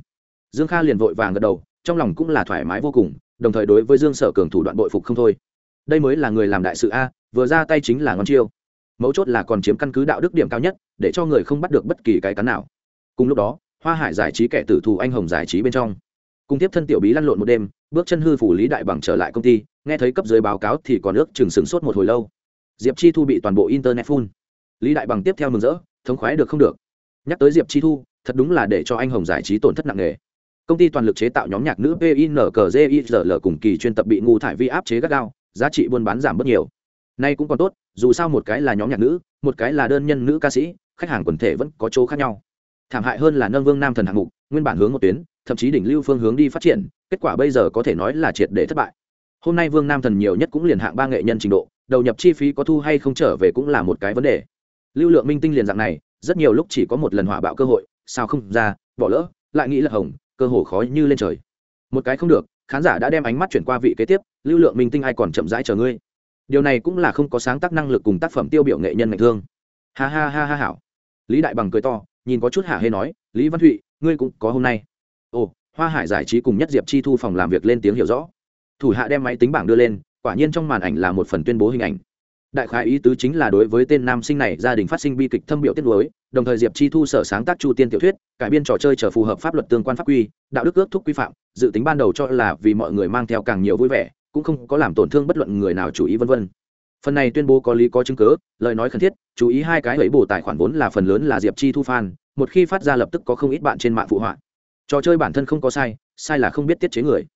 Dương kha liền vội vàng gật đầu trong lòng cũng là thoải mái vô cùng, đồng thời đối với dương sở cường thủ đoạn bội phục không thôi. Đây mới là người làm đại sự a, vừa ra tay chính là ngon chiêu. Mấu chốt là còn chiếm căn cứ đạo đức điểm cao nhất, để cho người không bắt được bất kỳ cái cắn nào. Cùng lúc đó, hoa hải giải trí kẻ tử thù anh hồng giải trí bên trong. Cùng tiếp thân tiểu bí lăn lộn một đêm, bước chân hư phủ lý đại bằng trở lại công ty, nghe thấy cấp dưới báo cáo thì còn ước chừng sửng sốt một hồi lâu. Diệp chi thu bị toàn bộ internet phun. Lý đại bằng tiếp theo mừng rỡ, thống khoái được không được. Nhắc tới diệp chi thu, thật đúng là để cho anh hồng giải trí tổn thất nặng nề công ty toàn lực chế tạo nhóm nhạc nữ pinkzil cùng kỳ chuyên tập bị ngu thải vi áp chế gắt gao, giá trị buôn bán giảm bớt nhiều. Nay cũng còn tốt, dù sao một cái là nhóm nhạc nữ, một cái là đơn nhân nữ ca sĩ, khách hàng quần thể vẫn có chỗ khác nhau. Thảm hại hơn là nâng vương nam thần hạng mục, nguyên bản hướng một tuyến, thậm chí đỉnh lưu phương hướng đi phát triển, kết quả bây giờ có thể nói là triệt để thất bại. Hôm nay vương nam thần nhiều nhất cũng liền hạng ba nghệ nhân trình độ, đầu nhập chi phí có thu hay không trở về cũng là một cái vấn đề. Lưu lượng minh tinh liền dạng này, rất nhiều lúc chỉ có một lần hỏa bạo cơ hội, sao không ra, bỏ lỡ, lại nghĩ là hồng cơ hồ khói như lên trời. Một cái không được, khán giả đã đem ánh mắt chuyển qua vị kế tiếp, lưu lượng minh tinh ai còn chậm rãi chờ ngươi? Điều này cũng là không có sáng tác năng lực cùng tác phẩm tiêu biểu nghệ nhân ngạch thương. Ha ha ha ha hảo. Lý đại bằng cười to, nhìn có chút hả hê nói, lý văn thụy, ngươi cũng có hôm nay. Ồ, hoa hải giải trí cùng nhất diệp chi thu phòng làm việc lên tiếng hiểu rõ. Thủ hạ đem máy tính bảng đưa lên, quả nhiên trong màn ảnh là một phần tuyên bố hình ảnh đại khái ý tứ chính là đối với tên nam sinh này, gia đình phát sinh bi kịch thâm biểu tiết lối đồng thời diệp chi thu sở sáng tác chu tiên tiểu thuyết, cải biên trò chơi trở phù hợp pháp luật tương quan pháp quy, đạo đức ước thúc quy phạm, dự tính ban đầu cho là vì mọi người mang theo càng nhiều vui vẻ, cũng không có làm tổn thương bất luận người nào chủ ý vân vân. Phần này tuyên bố có lý có chứng cứ, lời nói khẩn thiết, chú ý hai cái lấy bổ tài khoản vốn là phần lớn là diệp chi thu fan, một khi phát ra lập tức có không ít bạn trên mạng phụ họa. Trò chơi bản thân không có sai sai là không biết tiết chế người.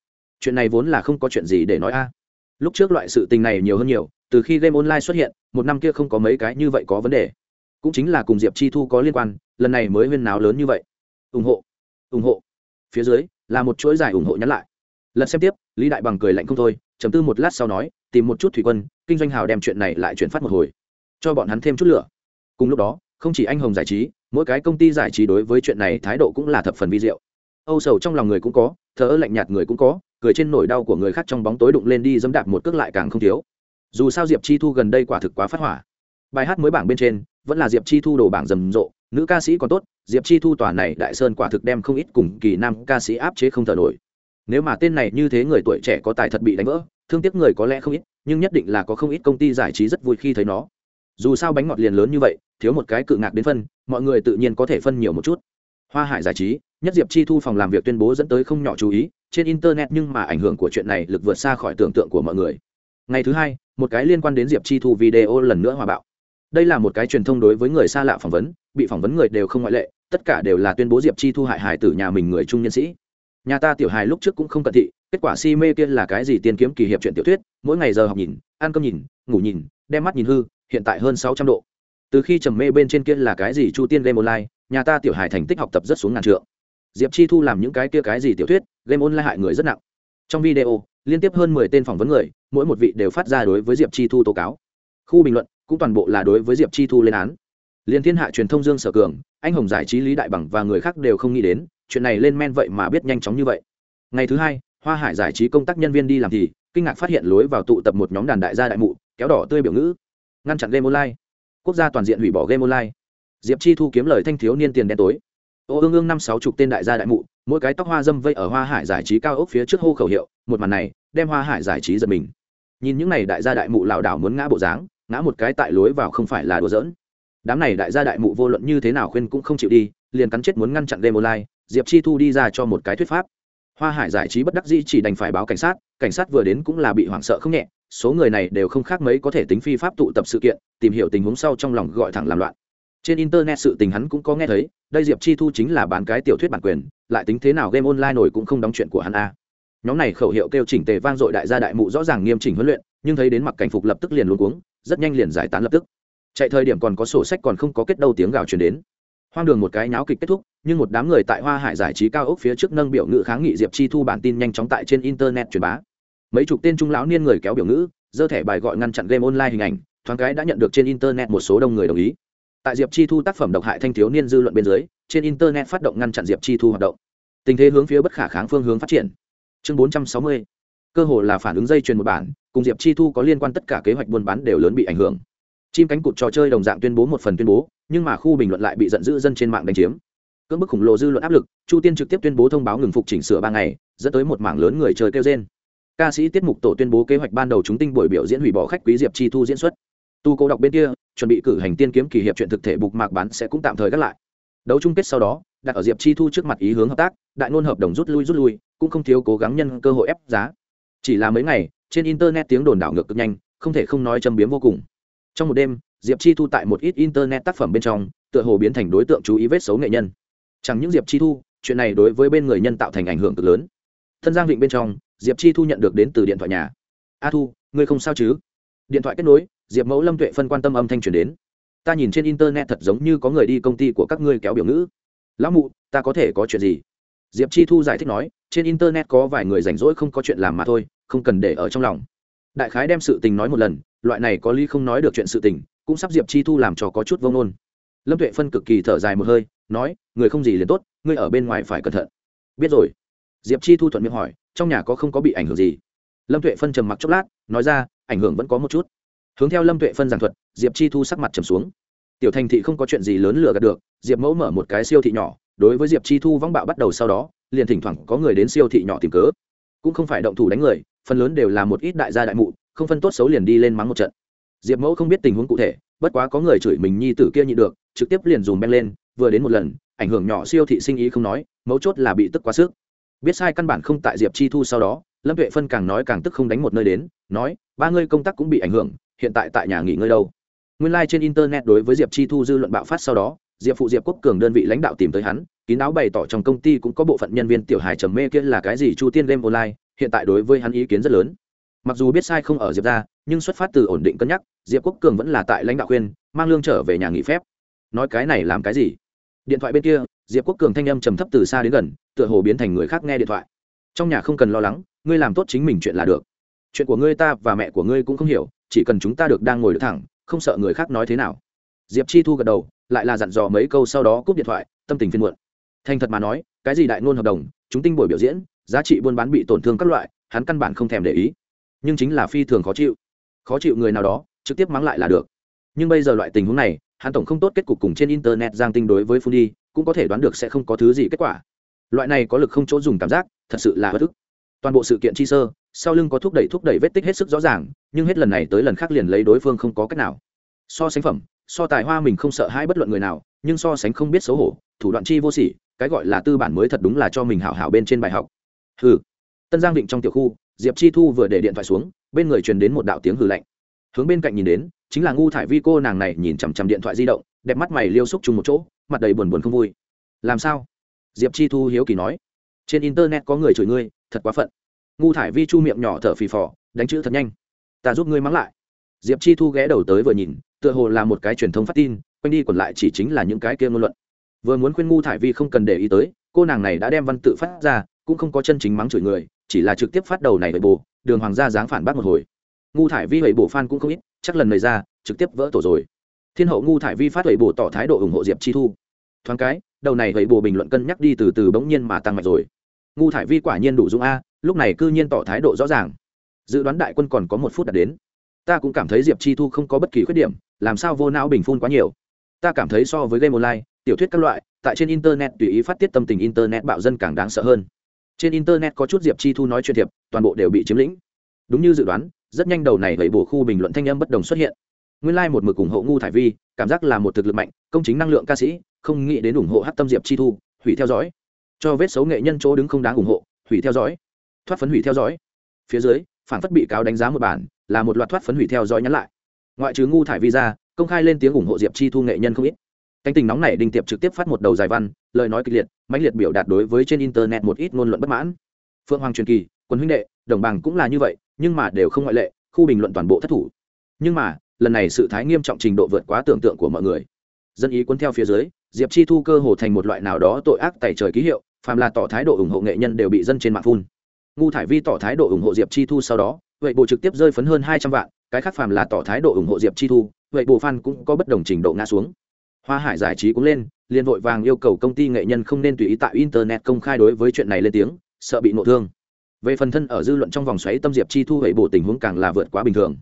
Chuyện này vốn là không có chuyện gì để nói a lúc trước loại sự tình này nhiều hơn nhiều, từ khi game online xuất hiện, một năm kia không có mấy cái như vậy có vấn đề. Cũng chính là cùng diệp chi thu có liên quan, lần này mới huyên náo lớn như vậy. Ủng hộ ủng hộ. Phía dưới, là một chuỗi giải ủng hộ nhắn lại. Lần xem tiếp, lý đại bằng cười lạnh không thôi chấm tư một lát sau nói, tìm một chút thủy quân, kinh doanh hào đem chuyện này lại chuyển phát một hồi. Cho bọn hắn thêm chút lửa. Cùng lúc đó, không chỉ anh hồng giải trí, mỗi cái công ty giải trí đối với chuyện này thái độ cũng là thập phần vi diệu. Âu sầu trong lòng người cũng có, thờ ơ lạnh nhạt người cũng có cười trên nỗi đau của người khác trong bóng tối đụng lên đi dẫm đạp một cước lại càng không thiếu. Dù sao diệp chi thu gần đây quả thực quá phát hỏa. Bài hát mới bảng bên trên, vẫn là diệp chi thu đồ bảng rầm rộ, nữ ca sĩ còn tốt, diệp chi thu tòa này đại sơn quả thực đem không ít cùng kỳ nam ca sĩ áp chế không thở nổi. Nếu mà tên này như thế người tuổi trẻ có tài thật bị đánh vỡ, thương tiếc người có lẽ không ít, nhưng nhất định là có không ít công ty giải trí rất vui khi thấy nó. Dù sao bánh ngọt liền lớn như vậy, thiếu một cái cự ngạc đến phân, mọi người tự nhiên có thể phân nhiều một chút hoa hải giải trí, nhất diệp chi thu phòng làm việc tuyên bố dẫn tới không nhỏ chú ý, trên internet nhưng mà ảnh hưởng của chuyện này lực vượt xa khỏi tưởng tượng của mọi người. Ngày thứ hai, một cái liên quan đến diệp chi thu video lần nữa hòa bạo. Đây là một cái truyền thông đối với người xa lạ phỏng vấn, bị phỏng vấn người đều không ngoại lệ, tất cả đều là tuyên bố diệp chi thu hại hải tử nhà mình người trung nhân sĩ. Nhà ta tiểu hài lúc trước cũng không cận thị, kết quả si mê kia là cái gì tiên kiếm kỳ hiệp chuyện tiểu thuyết, mỗi ngày giờ học nhìn, ăn cơm nhìn, ngủ nhìn, đem mắt nhìn hư, hiện tại hơn sáu trăm độ. Từ khi trầm mê bên trên kia là cái gì chu tiên game online nhà ta tiểu hài thành tích học tập rất xuống ngàn trượng. Diệp chi thu làm những cái kia cái gì tiểu thuyết, game online hại người rất nặng. Trong video, liên tiếp hơn mười tên phỏng vấn người, mỗi một vị đều phát ra đối với diệp chi thu tố cáo. Khu bình luận cũng toàn bộ là đối với diệp chi thu lên án. Liên thiên hạ truyền thông dương sở cường, anh hồng giải trí lý đại bằng và người khác đều không nghĩ đến, chuyện này lên men vậy mà biết nhanh chóng như vậy. Ngày thứ hai, hoa hải giải trí công tác nhân viên đi làm thì, kinh ngạc phát hiện lối vào tụ tập một nhóm đàn đại gia đại mụ, kéo đỏ tươi biểu ngữ. Ngăn chặn game online. Quốc gia toàn diện hủy bỏ game online diệp chi thu kiếm lời thanh thiếu niên tiền đen tối. Ô ương ương năm sáu chục tên đại gia đại mụ, mỗi cái tóc hoa dâm vây ở hoa hải giải trí cao ốc phía trước hô khẩu hiệu, một màn này đem hoa hải giải trí giật mình. Nhìn những n à y đại gia đại mụ lảo đảo muốn ngã bộ dáng, ngã một cái tại lối vào không phải là đùa giỡn. Đám này đại gia đại mụ vô luận như thế nào khuyên cũng không chịu đi, liền cắn chết muốn ngăn chặn đêm online diệp chi thu đi ra cho một cái thuyết pháp. Hoa hải giải trí bất đắc dĩ chỉ đành phải báo cảnh sát cảnh sát vừa đến cũng là bị hoảng sợ không nhẹ, số người này đều không khác mấy có thể tính phi pháp tụ tập sự kiện, tìm hiểu tình huống sau trong lòng gọi thẳng làm loạn trên internet sự tình hắn cũng có nghe thấy, đây diệp chi thu chính là bán cái tiểu thuyết bản quyền, lại tính thế nào game online nổi cũng không đóng chuyện của hắn a nhóm này khẩu hiệu kêu chỉnh tề vang dội đại gia đại mụ rõ ràng nghiêm chỉnh huấn luyện, nhưng thấy đến mặc cảnh phục lập tức liền luôn cuống, rất nhanh liền giải tán lập tức. Chạy thời điểm còn có sổ sách còn không có kết đâu tiếng gào truyền đến. Hoang đường một cái nháo kịch kết thúc, nhưng một đám người tại hoa hải giải trí cao ốc phía trước nâng biểu ngữ kháng nghị diệp chi thu bản tin nhanh chóng tại trên internet truyền bá. Mấy chục tên trung lão niên người kéo biểu ngữ dơ thẻ bài gọi ngăn chặn game online hình ảnh, thoáng cái đã nhận được trên internet một số đông người đồng ý tại diệp chi thu tác phẩm độc hại thanh thiếu niên dư luận bên dưới, trên internet phát động ngăn chặn diệp chi thu hoạt động. Tình thế hướng phía bất khả kháng phương hướng phát triển. Chương bốn trăm sáu mươi. Cơ hội là phản ứng dây chuyền một bản, cùng diệp chi thu có liên quan tất cả kế hoạch buôn bán đều lớn bị ảnh hưởng. Chim cánh cụt trò chơi đồng dạng tuyên bố một phần tuyên bố, nhưng mà khu bình luận lại bị giận dữ dân trên mạng đánh chiếm. Cưỡng bức khủng lồ dư luận áp lực, chu tiên trực tiếp tuyên bố thông báo ngừng phục chỉnh sửa ba ngày, dẫn tới một mảng lớn người chơi kêu trên ca sĩ tiết mục tổ tuyên bố kế hoạch ban đầu chúng tinh buổi biểu diễn hủy bỏ khách quý diệp chi thu diễn xuất. Tu cô đọc bên kia chuẩn bị cử hành tiên kiếm kỳ hiệp chuyện thực thể bục mạc bán sẽ cũng tạm thời gác lại. Đấu chung kết sau đó, đặt ở diệp chi thu trước mặt ý hướng hợp tác, đại ngôn hợp đồng rút lui rút lui, cũng không thiếu cố gắng nhân cơ hội ép giá. Chỉ là mấy ngày, trên internet tiếng đồn đảo ngược cực nhanh, không thể không nói châm biếm vô cùng. Trong một đêm, diệp chi thu tại một ít internet tác phẩm bên trong, tựa hồ biến thành đối tượng chú ý vết xấu nghệ nhân. Chẳng những diệp chi thu, chuyện này đối với bên người nhân tạo thành ảnh hưởng cực lớn. Thân giang vịnh bên trong, diệp chi thu nhận được đến từ điện thoại nhà. A thu, ngươi không sao chứ? Điện thoại kết nối diệp mẫu lâm tuệ phân quan tâm âm thanh truyền đến ta nhìn trên internet thật giống như có người đi công ty của các ngươi kéo biểu ngữ lão mụ ta có thể có chuyện gì diệp chi thu giải thích nói trên internet có vài người rảnh rỗi không có chuyện làm mà thôi không cần để ở trong lòng đại khái đem sự tình nói một lần loại này có lý không nói được chuyện sự tình cũng sắp diệp chi thu làm cho có chút vông nôn lâm tuệ phân cực kỳ thở dài một hơi nói người không gì liền tốt ngươi ở bên ngoài phải cẩn thận biết rồi diệp chi thu thuận miệng hỏi trong nhà có không có bị ảnh hưởng gì lâm tuệ phân trầm mặc chốc lát nói ra ảnh hưởng vẫn có một chút hướng theo lâm tuệ phân giảng thuật, diệp chi thu sắc mặt trầm xuống. Tiểu thành thị không có chuyện gì lớn lừa gạt được, diệp mẫu mở một cái siêu thị nhỏ, đối với diệp chi thu vắng bạo bắt đầu sau đó, liền thỉnh thoảng có người đến siêu thị nhỏ tìm cớ. Cũng không phải động thủ đánh người, phần lớn đều là một ít đại gia đại mụ, không phân tốt xấu liền đi lên mắng một trận. Diệp mẫu không biết tình huống cụ thể, bất quá có người chửi mình nhi tử kia nhị được, trực tiếp liền dùng ben lên, vừa đến một lần, ảnh hưởng nhỏ siêu thị sinh ý không nói, mấu chốt là bị tức quá sức. Biết sai căn bản không tại diệp chi thu sau đó, lâm tuệ phân càng nói càng tức không đánh một nơi đến, nói, ba ngươi công tác cũng bị ảnh hưởng hiện tại tại nhà nghỉ ngơi đâu. Nguyên lai、like、trên internet đối với diệp chi thu dư luận bạo phát sau đó, diệp phụ diệp quốc cường đơn vị lãnh đạo tìm tới hắn, kín áo bày tỏ trong công ty cũng có bộ phận nhân viên tiểu hài trầm mê kia là cái gì chu tiên game online, hiện tại đối với hắn ý kiến rất lớn. Mặc dù biết sai không ở diệp ra, nhưng xuất phát từ ổn định cân nhắc, diệp quốc cường vẫn là tại lãnh đạo khuyên, mang lương trở về nhà nghỉ phép. Nói cái này làm cái gì? Điện thoại bên kia, diệp quốc cường thanh âm trầm thấp từ xa đến gần, tựa hồ biến thành người khác nghe điện thoại. Trong nhà không cần lo lắng, ngươi làm tốt chính mình chuyện là được. Chuyện của ngươi ta và mẹ của ngươi cũng không hiểu chỉ cần chúng ta được đang ngồi được thẳng, không sợ người khác nói thế nào. Diệp chi thu gật đầu, lại là dặn dò mấy câu sau đó cúp điện thoại, tâm tình phiên muộn. Thành thật mà nói, cái gì đại ngôn hợp đồng, chúng tinh buổi biểu diễn, giá trị buôn bán bị tổn thương các loại, hắn căn bản không thèm để ý. Nhưng chính là phi thường khó chịu. Khó chịu người nào đó, trực tiếp mắng lại là được. Nhưng bây giờ loại tình huống này, hắn tổng không tốt kết cục cùng trên internet giang tinh đối với phun đi cũng có thể đoán được sẽ không có thứ gì kết quả. Loại này có lực không chỗ dùng cảm giác, thật sự là bất ức. Toàn bộ sự kiện chi sơ sau lưng có thúc đẩy thúc đẩy vết tích hết sức rõ ràng, nhưng hết lần này tới lần khác liền lấy đối phương không có cách nào. So sánh phẩm, so tài hoa mình không sợ hai bất luận người nào, nhưng so sánh không biết xấu hổ, thủ đoạn chi vô sỉ, cái gọi là tư bản mới thật đúng là cho mình hảo hảo bên trên bài học. Hừ. Tân giang định trong tiểu khu, diệp chi thu vừa để điện thoại xuống, bên người truyền đến một đạo tiếng hừ lạnh. Hướng bên cạnh nhìn đến, chính là ngu thải vi cô nàng này nhìn chằm chằm điện thoại di động, đẹp mắt mày liêu xúc chung một chỗ, mặt đầy buồn buồn không vui. Làm sao? Diệp chi thu hiếu kỳ nói. Trên internet có người chửi ngươi, thật quá phận ngu thải vi chu miệng nhỏ thở phì phò, đánh chữ thật nhanh. Ta giúp ngươi mắng lại. Diệp chi thu ghé đầu tới vừa nhìn, tựa hồ là một cái truyền thông phát tin, quanh đi còn lại chỉ chính là những cái kia ngôn luận. Vừa muốn khuyên ngu thải vi không cần để ý tới, cô nàng này đã đem văn tự phát ra, cũng không có chân chính mắng chửi người, chỉ là trực tiếp phát đầu này về bồ, đường hoàng gia dáng phản bác một hồi. Ngu thải vi hủy bổ phan cũng không ít, chắc lần này ra, trực tiếp vỡ tổ rồi. Thiên hậu ngu thải vi phát hủy bổ tỏ thái độ ủng hộ diệp chi thu. Thoáng cái, đầu này hủy bổ bình luận cân nhắc đi từ từ bỗng nhiên mà tăng mạnh rồi. Ngu thải vi quả nhiên đủ dung a lúc này cư nhiên tỏ thái độ rõ ràng. Dự đoán đại quân còn có một phút đạt đến. Ta cũng cảm thấy diệp chi thu không có bất kỳ khuyết điểm, làm sao vô não bình phun quá nhiều. Ta cảm thấy so với game online, tiểu thuyết các loại, tại trên internet tùy ý phát tiết tâm tình internet bạo dân càng đáng sợ hơn. Trên internet có chút diệp chi thu nói chuyện thiệp, toàn bộ đều bị chiếm lĩnh. Đúng như dự đoán, rất nhanh đầu này gậy bổ khu bình luận thanh âm bất đồng xuất hiện. Nguyên lai、like、một mực ủng hộ ngu thải vi, cảm giác là một thực lực mạnh, công chính năng lượng ca sĩ, không nghĩ đến ủng hộ hát tâm diệp chi thu, hủy theo dõi. Cho vết xấu nghệ nhân chỗ đứng không đáng ủng hộ, hủy theo dõi thoát phấn hủy theo dõi. Phía dưới phản phất bị cáo đánh giá một bản, là một loạt thoát phấn hủy theo dõi nhắn lại. Ngoại trừ ngu thải vi ra, công khai lên tiếng ủng hộ diệp chi thu nghệ nhân không ít. Cánh tình nóng này đinh tiệp trực tiếp phát một đầu dài văn, lời nói kịch liệt, mãnh liệt biểu đạt đối với trên internet một ít ngôn luận bất mãn. Phượng hoàng truyền kỳ, quân huynh đệ, đồng bằng cũng là như vậy, nhưng mà đều không ngoại lệ, khu bình luận toàn bộ thất thủ. Nhưng mà, lần này sự thái nghiêm trọng trình độ vượt quá tưởng tượng của mọi người. Dân ý cuốn theo phía dưới, diệp chi thu cơ hồ thành một loại nào đó tội ác tại trời ký hiệu, phàm là tỏ thái độ ủng hộ nghệ nhân đều bị dân trên mạng phun ngu thải vi tỏ thái độ ủng hộ diệp chi thu sau đó vậy bộ trực tiếp rơi phấn hơn hai trăm vạn cái khác phàm là tỏ thái độ ủng hộ diệp chi thu vậy bộ fan cũng có bất đồng trình độ ngã xuống. Hoa hải giải trí cũng lên liền vội vàng yêu cầu công ty nghệ nhân không nên tùy ý tại internet công khai đối với chuyện này lên tiếng sợ bị nộ thương. Về phần thân ở dư luận trong vòng xoáy tâm diệp chi thu vậy bộ tình huống càng là vượt quá bình thường.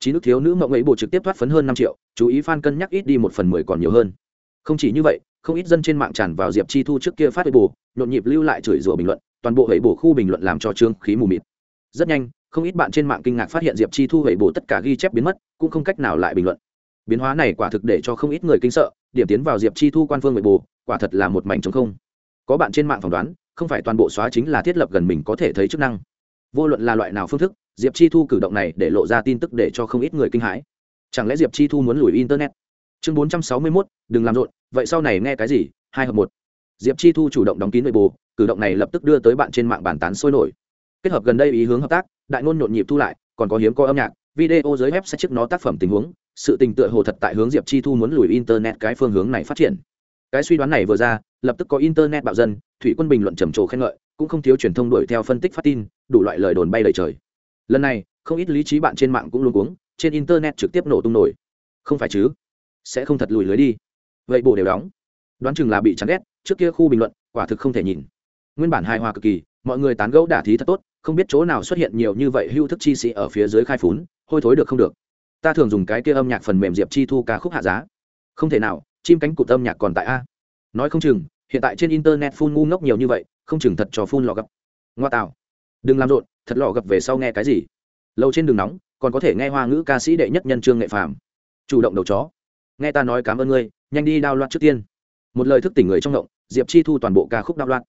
Chín nước thiếu nữ mộng ấy bộ trực tiếp thoát phấn hơn năm triệu chú ý fan cân nhắc ít đi một phần mười còn nhiều hơn. Không chỉ như vậy không ít dân trên mạng tràn vào diệp chi thu trước kia phát bù, nhộn nhịp lưu lại chửi rủa bình luận toàn bộ hệ bổ khu bình luận làm cho trương khí mù mịt. Rất nhanh không ít bạn trên mạng kinh ngạc phát hiện diệp chi thu hệ bổ tất cả ghi chép biến mất cũng không cách nào lại bình luận. Biến hóa này quả thực để cho không ít người kinh sợ điểm tiến vào diệp chi thu quan phương hệ bổ, quả thật là một mảnh trống không. Có bạn trên mạng phỏng đoán không phải toàn bộ xóa chính là thiết lập gần mình có thể thấy chức năng. Vô luận là loại nào phương thức diệp chi thu cử động này để lộ ra tin tức để cho không ít người kinh hãi. Chẳng lẽ diệp chi thu muốn lùi internet? Chương bốn trăm sáu mươi mốt đừng làm rộn vậy sau này nghe cái gì? Hai hợp một diệp chi thu chủ động đóng kín nội bộ, cử động này lập tức đưa tới bạn trên mạng bàn tán sôi nổi. Kết hợp gần đây ý hướng hợp tác đại ngôn nhộn nhịp thu lại còn có hiếm có âm nhạc video giới web sẽ trước nó tác phẩm tình huống sự tình tựa hồ thật tại hướng diệp chi thu muốn lùi internet cái phương hướng này phát triển. Cái suy đoán này vừa ra lập tức có internet bạo dân thủy quân bình luận trầm trồ khen ngợi cũng không thiếu truyền thông đuổi theo phân tích phát tin đủ loại lời đồn bay lời trời. Lần này không ít lý trí bạn trên mạng cũng luôn cuống trên internet trực tiếp nổ tung nổi. Không phải chứ? Sẽ không thật lùi lưới đi. Vậy bộ đều đóng. Đoán chừng là bị chán ghét trước kia khu bình luận, quả thực không thể nhìn. Nguyên bản hài hòa cực kỳ, mọi người tán gẫu đả thí thật tốt, không biết chỗ nào xuất hiện nhiều như vậy hưu thức chi sĩ ở phía dưới khai phún, hôi thối được không được. Ta thường dùng cái kia âm nhạc phần mềm diệp chi thu ca khúc hạ giá. Không thể nào, chim cánh cụt âm nhạc còn tại a. Nói không chừng, hiện tại trên internet phun ngu ngốc nhiều như vậy, không chừng thật cho phun lò gập. Ngoa tạo. Đừng làm rộn, thật lò gập về sau nghe cái gì? Lâu trên đường nóng, còn có thể nghe hoa ngữ ca sĩ đệ nhất nhân trương nghệ phàm. Chủ động đầu chó. Nghe ta nói cảm ơn ngươi, nhanh đi đao loạn trước tiên một lời thức tỉnh người trong động diệp chi thu toàn bộ ca khúc đao loạn.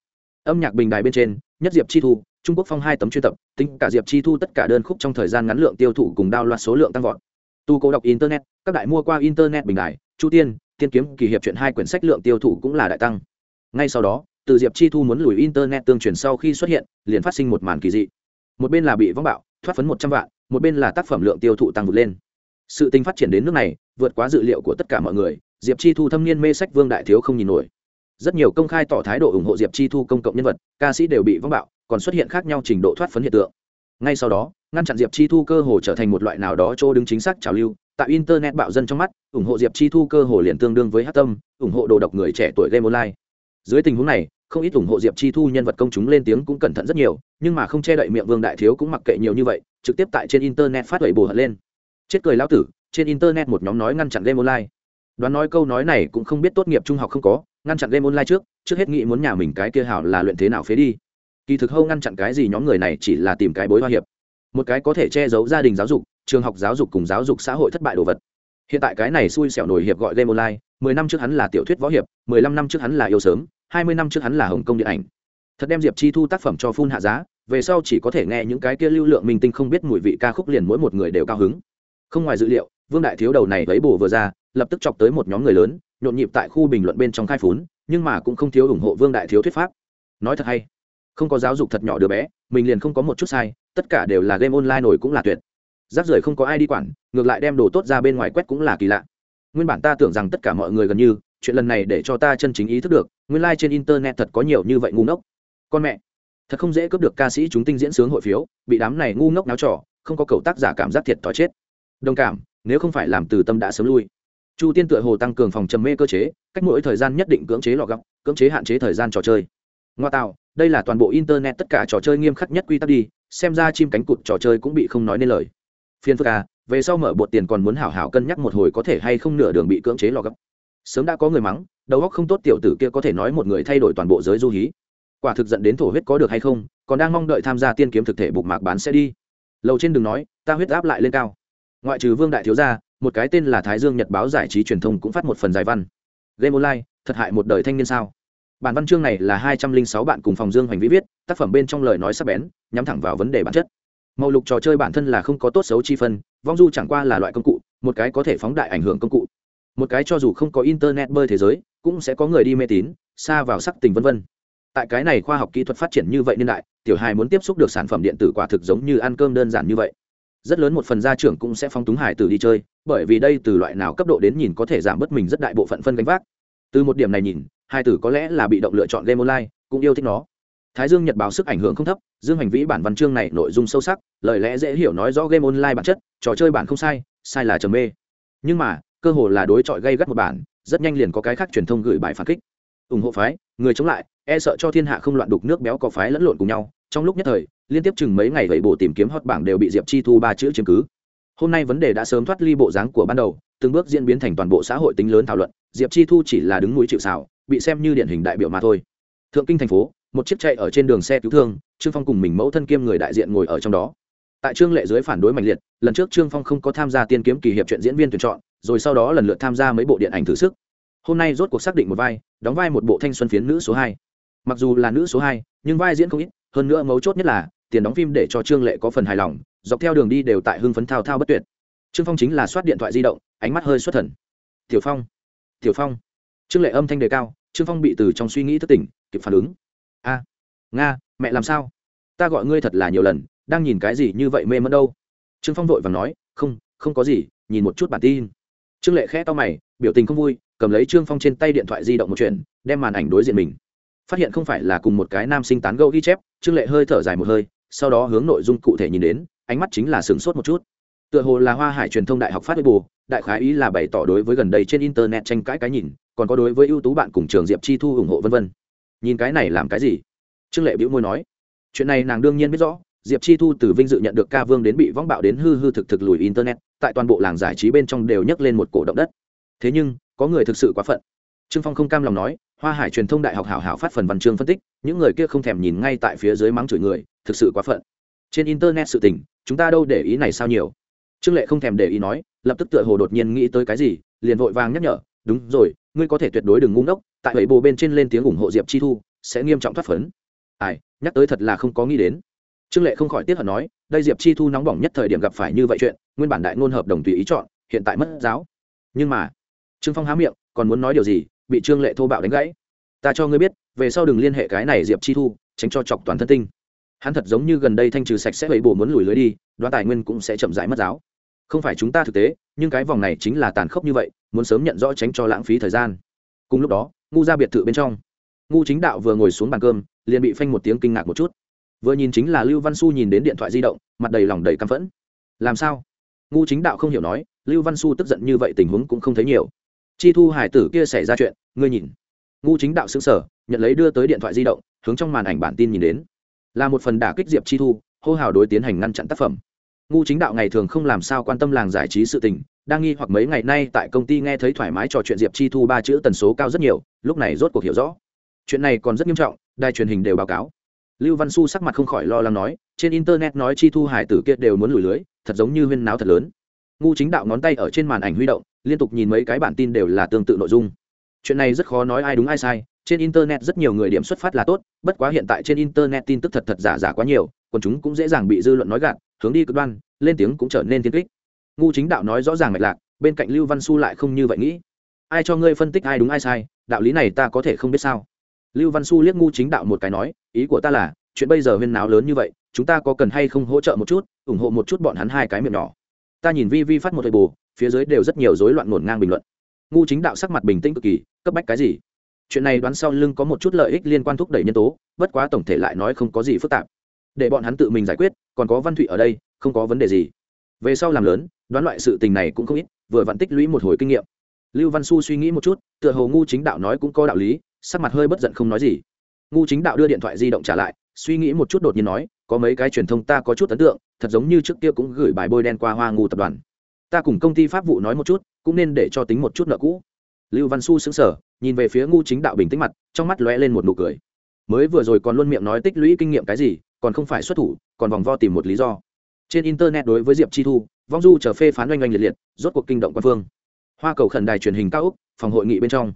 Âm nhạc bình đài bên trên, nhất diệp chi thu, trung quốc phong hai tấm chuyên tập, tính cả diệp chi thu tất cả đơn khúc trong thời gian ngắn lượng tiêu thụ cùng đao loạn số lượng tăng vọt. Tu cố đọc internet, các đại mua qua internet bình đài, chu tiên tiên kiếm, kỳ hiệp chuyện hai quyển sách lượng tiêu thụ cũng là đại tăng. Ngay sau đó, từ diệp chi thu muốn lùi internet tương truyền sau khi xuất hiện, liền phát sinh một màn kỳ dị. Một bên là bị vong bạo, thoát phấn một trăm vạn, một bên là tác phẩm lượng tiêu thụ tăng vượt lên. Sự tình phát triển đến nước này, vượt quá dự liệu của tất cả mọi người diệp chi thu thâm niên mê sách vương đại thiếu không nhìn nổi. Rất nhiều công khai tỏ thái độ ủng hộ diệp chi thu công cộng nhân vật, ca sĩ đều bị vắng bạo, còn xuất hiện khác nhau trình độ thoát phấn hiện tượng. Ngay sau đó, ngăn chặn diệp chi thu cơ hồ trở thành một loại nào đó chỗ đứng chính xác trào lưu tại internet bạo dân trong mắt, ủng hộ diệp chi thu cơ hồ liền tương đương với hát tâm, ủng hộ đồ độc người trẻ tuổi game online. Dưới tình huống này, không ít ủng hộ diệp chi thu nhân vật công chúng lên tiếng cũng cẩn thận rất nhiều, nhưng mà không che đậy miệng vương đại thiếu cũng mặc kệ nhiều như vậy, trực tiếp tại trên internet phát đẩy bồ hận lên. Chết cười lão tử, trên internet một nhóm nói ngăn chặn game online đoán nói câu nói này cũng không biết tốt nghiệp trung học không có, ngăn chặn game online trước trước hết nghĩ muốn nhà mình cái kia hảo là luyện thế nào phế đi. Kỳ thực hâu ngăn chặn cái gì nhóm người này chỉ là tìm cái bối hoa hiệp. Một cái có thể che giấu gia đình giáo dục, trường học giáo dục cùng giáo dục xã hội thất bại đồ vật. Hiện tại cái này xui xẻo nổi hiệp gọi game online, mười năm trước hắn là tiểu thuyết võ hiệp, mười lăm năm trước hắn là yêu sớm, hai mươi năm trước hắn là hồng kông điện ảnh. Thật đem diệp chi thu tác phẩm cho phun hạ giá, về sau chỉ có thể nghe những cái kia lưu lượng minh tinh không biết mùi vị ca khúc liền mỗi một người đều cao hứng. Không ngoài dự liệu, vương đại thiếu đầu này lấy bổ vừa ra lập tức chọc tới một nhóm người lớn, nhộn nhịp tại khu bình luận bên trong khai phún, nhưng mà cũng không thiếu ủng hộ vương đại thiếu thuyết pháp. Nói thật hay, không có giáo dục thật nhỏ đứa bé, mình liền không có một chút sai, tất cả đều là game online nổi cũng là tuyệt. Rác rưởi không có ai đi quản, ngược lại đem đồ tốt ra bên ngoài quét cũng là kỳ lạ. Nguyên bản ta tưởng rằng tất cả mọi người gần như, chuyện lần này để cho ta chân chính ý thức được, nguyên lai、like、trên internet thật có nhiều như vậy ngu ngốc. Con mẹ, thật không dễ cướp được ca sĩ chúng tinh diễn sướng hội phiếu, bị đám này ngu ngốc náo trò, không có cầu tác giả cảm giác thiệt thòi chết. Đồng cảm, nếu không phải làm từ tâm đã sớm lui chu tiên tựa hồ tăng cường phòng trầm mê cơ chế, cách mỗi thời gian nhất định cưỡng chế lọ gọc cưỡng chế hạn chế thời gian trò chơi. Ngoa tạo, đây là toàn bộ internet tất cả trò chơi nghiêm khắc nhất quy tắc đi, xem ra chim cánh cụt trò chơi cũng bị không nói nên lời. Phiên phức à về sau mở bột tiền còn muốn hảo hảo cân nhắc một hồi có thể hay không nửa đường bị cưỡng chế lọ gấp sớm đã có người mắng, đầu óc không tốt tiểu tử kia có thể nói một người thay đổi toàn bộ giới du hí. Quả thực dẫn đến thổ huyết có được hay không, còn đang mong đợi tham gia tiên kiếm thực thể bục mạc bán sẽ đi. Lầu trên đường nói, ta huyết áp lại lên cao. Ngoại trừ vương đại thiếu gia một cái tên là thái dương nhật báo giải trí truyền thông cũng phát một phần dài văn. Game online, thật hại một đời thanh niên sao? Bản văn chương này là hai trăm linh sáu bạn cùng phòng dương hoành vĩ viết, tác phẩm bên trong lời nói sắc bén, nhắm thẳng vào vấn đề bản chất. Màu lục trò chơi bản thân là không có tốt xấu chi phân, vong du chẳng qua là loại công cụ, một cái có thể phóng đại ảnh hưởng công cụ. Một cái cho dù không có internet bơi thế giới, cũng sẽ có người đi mê tín, xa vào sắc tình vân vân. Tại cái này khoa học kỹ thuật phát triển như vậy niên đại, tiểu hài muốn tiếp xúc được sản phẩm điện tử quả thực giống như ăn cơm đơn giản như vậy rất lớn một phần gia trưởng cũng sẽ phong túng hải tử đi chơi, bởi vì đây từ loại nào cấp độ đến nhìn có thể giảm bớt mình rất đại bộ phận phân gánh vác. Từ một điểm này nhìn hai tử có lẽ là bị động lựa chọn game online, cũng yêu thích nó. Thái dương nhật báo sức ảnh hưởng không thấp, dương hành vĩ bản văn chương này nội dung sâu sắc, lời lẽ dễ hiểu nói rõ game online bản chất, trò chơi bản không sai sai là trầm mê. Nhưng mà, cơ hồ là đối chọi gây gắt một bản, rất nhanh liền có cái khác truyền thông gửi bài phản kích. Ủng hộ phái, người chống lại e sợ cho thiên hạ không loạn đục nước béo có phái lẫn lộn cùng nhau, trong lúc nhất thời liên tiếp chừng mấy ngày vậy bộ tìm kiếm hot bảng đều bị diệp chi thu ba chữ chứng cứ. Hôm nay vấn đề đã sớm thoát ly bộ dáng của ban đầu, từng bước diễn biến thành toàn bộ xã hội tính lớn thảo luận, diệp chi thu chỉ là đứng núi chịu xảo bị xem như điển hình đại biểu mà thôi. Thượng kinh thành phố, một chiếc chạy ở trên đường xe cứu thương, trương phong cùng mình mẫu thân kiêm người đại diện ngồi ở trong đó. Tại trương lệ dưới phản đối mạnh liệt, lần trước trương phong không có tham gia tiên kiếm kỳ hiệp chuyện diễn viên tuyển chọn, rồi sau đó lần lượt tham gia mấy bộ điện ảnh thử sức. Hôm nay rốt cuộc xác định một vai, đóng vai một bộ thanh xuân phiến nữ số hai. Mặc dù là nữ số hai, nhưng vai diễn không ít, hơn nữa mấu chốt nhất là tiền đóng phim để cho trương lệ có phần hài lòng, dọc theo đường đi đều tại hưng phấn thao thao bất tuyệt. Trương phong chính là soát điện thoại di động, ánh mắt hơi xuất thần. Tiểu phong tiểu phong. Trương lệ âm thanh đề cao, trương phong bị từ trong suy nghĩ thất tỉnh, kịp phản ứng. A, nga, mẹ làm sao? Ta gọi ngươi thật là nhiều lần, đang nhìn cái gì như vậy mê mẫn đâu? Trương phong vội và nói, không không có gì, nhìn một chút bản tin. Trương lệ khẽ to mày, biểu tình không vui, cầm lấy trương phong trên tay điện thoại di động một chuyện, đem màn ảnh đối diện mình. Phát hiện không phải là cùng một cái nam sinh tán gẫu ghi chép, trương lệ hơi thở dài một hơi sau đó hướng nội dung cụ thể nhìn đến, ánh mắt chính là sửng sốt một chút. Tựa hồ là hoa hải truyền thông đại học phát bù đại khái ý là bày tỏ đối với gần đây trên internet tranh cãi cái nhìn, còn có đối với ưu tú bạn cùng trường diệp chi thu ủng hộ vân vân. Nhìn cái này làm cái gì? Trương lệ bĩu môi nói. Chuyện này nàng đương nhiên biết rõ, diệp chi thu từ vinh dự nhận được ca vương đến bị vong bạo đến hư hư thực thực lùi internet, tại toàn bộ làng giải trí bên trong đều nhấc lên một cổ động đất. Thế nhưng, có người thực sự quá phận trương phong không cam lòng nói, hoa hải truyền thông đại học hảo hảo phát phần văn chương phân tích, những người kia không thèm nhìn ngay tại phía dưới mắng chửi người, thực sự quá phận. Trên internet sự tình, chúng ta đâu để ý này sao nhiều. Trương lệ không thèm để ý nói, lập tức tựa hồ đột nhiên nghĩ tới cái gì, liền vội vàng nhắc nhở, đúng rồi, ngươi có thể tuyệt đối đừng ngu ngốc, tại bảy bồ bên trên lên tiếng ủng hộ diệp chi thu, sẽ nghiêm trọng thoát phấn. Ai, nhắc tới thật là không có nghĩ đến. Trương lệ không khỏi tiếc hận nói, đây diệp chi thu nóng bỏng nhất thời điểm gặp phải như vậy chuyện, nguyên bản đại ngôn hợp đồng tùy ý chọn, hiện tại mất giáo. Nhưng mà, trương phong há miệng, còn muốn nói điều gì bị trương lệ thô bạo đánh gãy. Ta cho ngươi biết, về sau đừng liên hệ cái này diệp chi thu, tránh cho chọc toàn thân tinh. Hắn thật giống như gần đây thanh trừ sạch sẽ bảy bổ muốn lùi lưới đi, đoán tài nguyên cũng sẽ chậm rãi mất giáo. Không phải chúng ta thực tế, nhưng cái vòng này chính là tàn khốc như vậy, muốn sớm nhận rõ tránh cho lãng phí thời gian. Cùng lúc đó, ngu ra biệt thự bên trong, ngu chính đạo vừa ngồi xuống bàn cơm, liền bị phanh một tiếng kinh ngạc một chút. Vừa nhìn chính là lưu văn su nhìn đến điện thoại di động, mặt đầy lòng đầy căm phẫn. Làm sao? Ngu chính đạo không hiểu nói, lưu văn su tức giận như vậy tình huống cũng không thấy nhiều chi thu hải tử kia xảy ra chuyện, ngươi nhìn. Ngu chính đạo xứng sở nhận lấy đưa tới điện thoại di động, hướng trong màn ảnh bản tin nhìn đến. Là một phần đả kích diệp chi thu, hô hào đối tiến hành ngăn chặn tác phẩm. Ngu chính đạo ngày thường không làm sao quan tâm làng giải trí sự tình, đang nghi hoặc mấy ngày nay tại công ty nghe thấy thoải mái trò chuyện diệp chi thu ba chữ tần số cao rất nhiều, lúc này rốt cuộc hiểu rõ. Chuyện này còn rất nghiêm trọng, đài truyền hình đều báo cáo. Lưu văn su sắc mặt không khỏi lo lắng nói, trên internet nói chi thu hải tử kia đều muốn lùi lưới, thật giống như huyên náo thật lớn. Ngu chính đạo ngón tay ở trên màn ảnh huy động liên tục nhìn mấy cái bản tin đều là tương tự nội dung. Chuyện này rất khó nói ai đúng ai sai, trên internet rất nhiều người điểm xuất phát là tốt, bất quá hiện tại trên internet tin tức thật thật giả giả quá nhiều còn chúng cũng dễ dàng bị dư luận nói gạt, hướng đi cực đoan, lên tiếng cũng trở nên thiên kích. Ngu chính đạo nói rõ ràng mạch lạc, bên cạnh lưu văn su lại không như vậy nghĩ. Ai cho ngươi phân tích ai đúng ai sai, đạo lý này ta có thể không biết sao? Lưu văn su liếc ngu chính đạo một cái nói, ý của ta là, chuyện bây giờ huyên náo lớn như vậy, chúng ta có cần hay không hỗ trợ một chút, ủng hộ một chút bọn hắn hai cái miệng nhỏ. Ta nhìn vi vi phát một thời bù phía dưới đều rất nhiều rối loạn ngổn ngang bình luận. Ngu chính đạo sắc mặt bình tĩnh cực kỳ, cấp bách cái gì? Chuyện này đoán sau lưng có một chút lợi ích liên quan thúc đẩy nhân tố, bất quá tổng thể lại nói không có gì phức tạp. Để bọn hắn tự mình giải quyết, còn có văn thụy ở đây, không có vấn đề gì. Về sau làm lớn, đoán loại sự tình này cũng không ít, vừa vặn tích lũy một hồi kinh nghiệm. Lưu văn su suy nghĩ một chút, tựa hồ ngu chính đạo nói cũng có đạo lý, sắc mặt hơi bất giận không nói gì. Ngu chính đạo đưa điện thoại di động trả lại, suy nghĩ một chút đột nhiên nói, có mấy cái truyền thông ta có chút ấn tượng, thật giống như trước kia cũng gửi bài bôi đen qua hoa ngu tập đoàn ta cùng công ty pháp vụ nói một chút, cũng nên để cho tính một chút nợ cũ. Lưu văn su xứng sở nhìn về phía ngu chính đạo bình tĩnh mặt, trong mắt lóe lên một nụ cười. Mới vừa rồi còn luôn miệng nói tích lũy kinh nghiệm cái gì, còn không phải xuất thủ, còn vòng vo tìm một lý do. Trên internet đối với diệp chi thu, vong du chờ phê phán oanh oanh liệt liệt, rốt cuộc kinh động quan phương. Hoa cầu khẩn đài truyền hình cao úc, phòng hội nghị bên trong.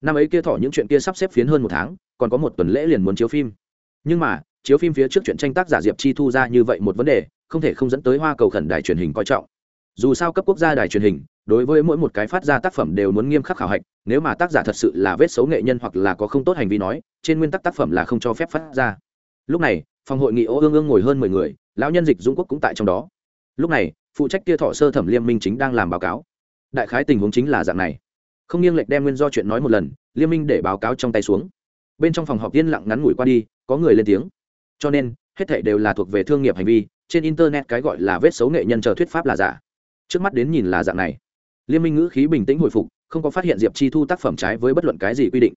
Năm ấy kia thỏ những chuyện kia sắp xếp phiến hơn một tháng, còn có một tuần lễ liền muốn chiếu phim. Nhưng mà, chiếu phim phía trước chuyện tranh tác giả diệp chi thu ra như vậy một vấn đề, không thể không dẫn tới hoa cầu khẩn đài truyền hình coi trọng dù sao cấp quốc gia đài truyền hình, đối với mỗi một cái phát ra tác phẩm đều muốn nghiêm khắc khảo hạch, nếu mà tác giả thật sự là vết xấu nghệ nhân hoặc là có không tốt hành vi nói, trên nguyên tắc tác phẩm là không cho phép phát ra. Lúc này, phòng hội nghị ô ương ương ngồi hơn mười người, lão nhân dịch dũng quốc cũng tại trong đó. Lúc này, phụ trách kia thọ sơ thẩm liêm minh chính đang làm báo cáo. Đại khái tình huống chính là dạng này. Không nghiêng lệch đem nguyên do chuyện nói một lần, liêm minh để báo cáo trong tay xuống. Bên trong phòng họp yên lặng ngắn ngủi qua đi, có người lên tiếng. Cho nên, hết thảy đều là thuộc về thương nghiệp hành vi, trên internet cái gọi là vết xấu nghệ nhân chờ thuyết pháp là giả trước mắt đến nhìn là dạng này. Liên minh ngữ khí bình tĩnh hồi phục, không có phát hiện diệp chi thu tác phẩm trái với bất luận cái gì quy định.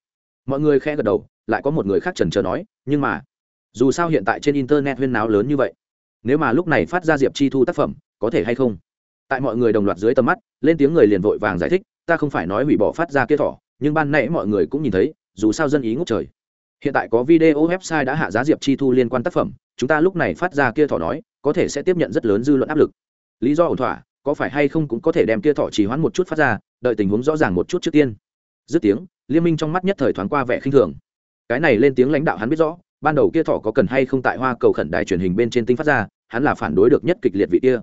Mọi người khe gật đầu, lại có một người khác trần trờ nói, nhưng mà, dù sao hiện tại trên internet huyên náo lớn như vậy, nếu mà lúc này phát ra diệp chi thu tác phẩm, có thể hay không? Tại mọi người đồng loạt dưới tầm mắt, lên tiếng người liền vội vàng giải thích, ta không phải nói hủy bỏ phát ra kia thỏ, nhưng ban nãy mọi người cũng nhìn thấy, dù sao dân ý ngốc trời. Hiện tại có video website đã hạ giá diệp chi thu liên quan tác phẩm, chúng ta lúc này phát ra kia thỏ nói, có thể sẽ tiếp nhận rất lớn dư luận áp lực. Lý do ổn thỏa có phải hay không cũng có thể đem kia thỏ chỉ hoãn một chút phát ra, đợi tình huống rõ ràng một chút trước tiên. Dứt tiếng, liên minh trong mắt nhất thời thoáng qua vẻ khinh thường. Cái này lên tiếng lãnh đạo hắn biết rõ, ban đầu kia thỏ có cần hay không tại hoa cầu khẩn đài truyền hình bên trên tinh phát ra, hắn là phản đối được nhất kịch liệt vị kia.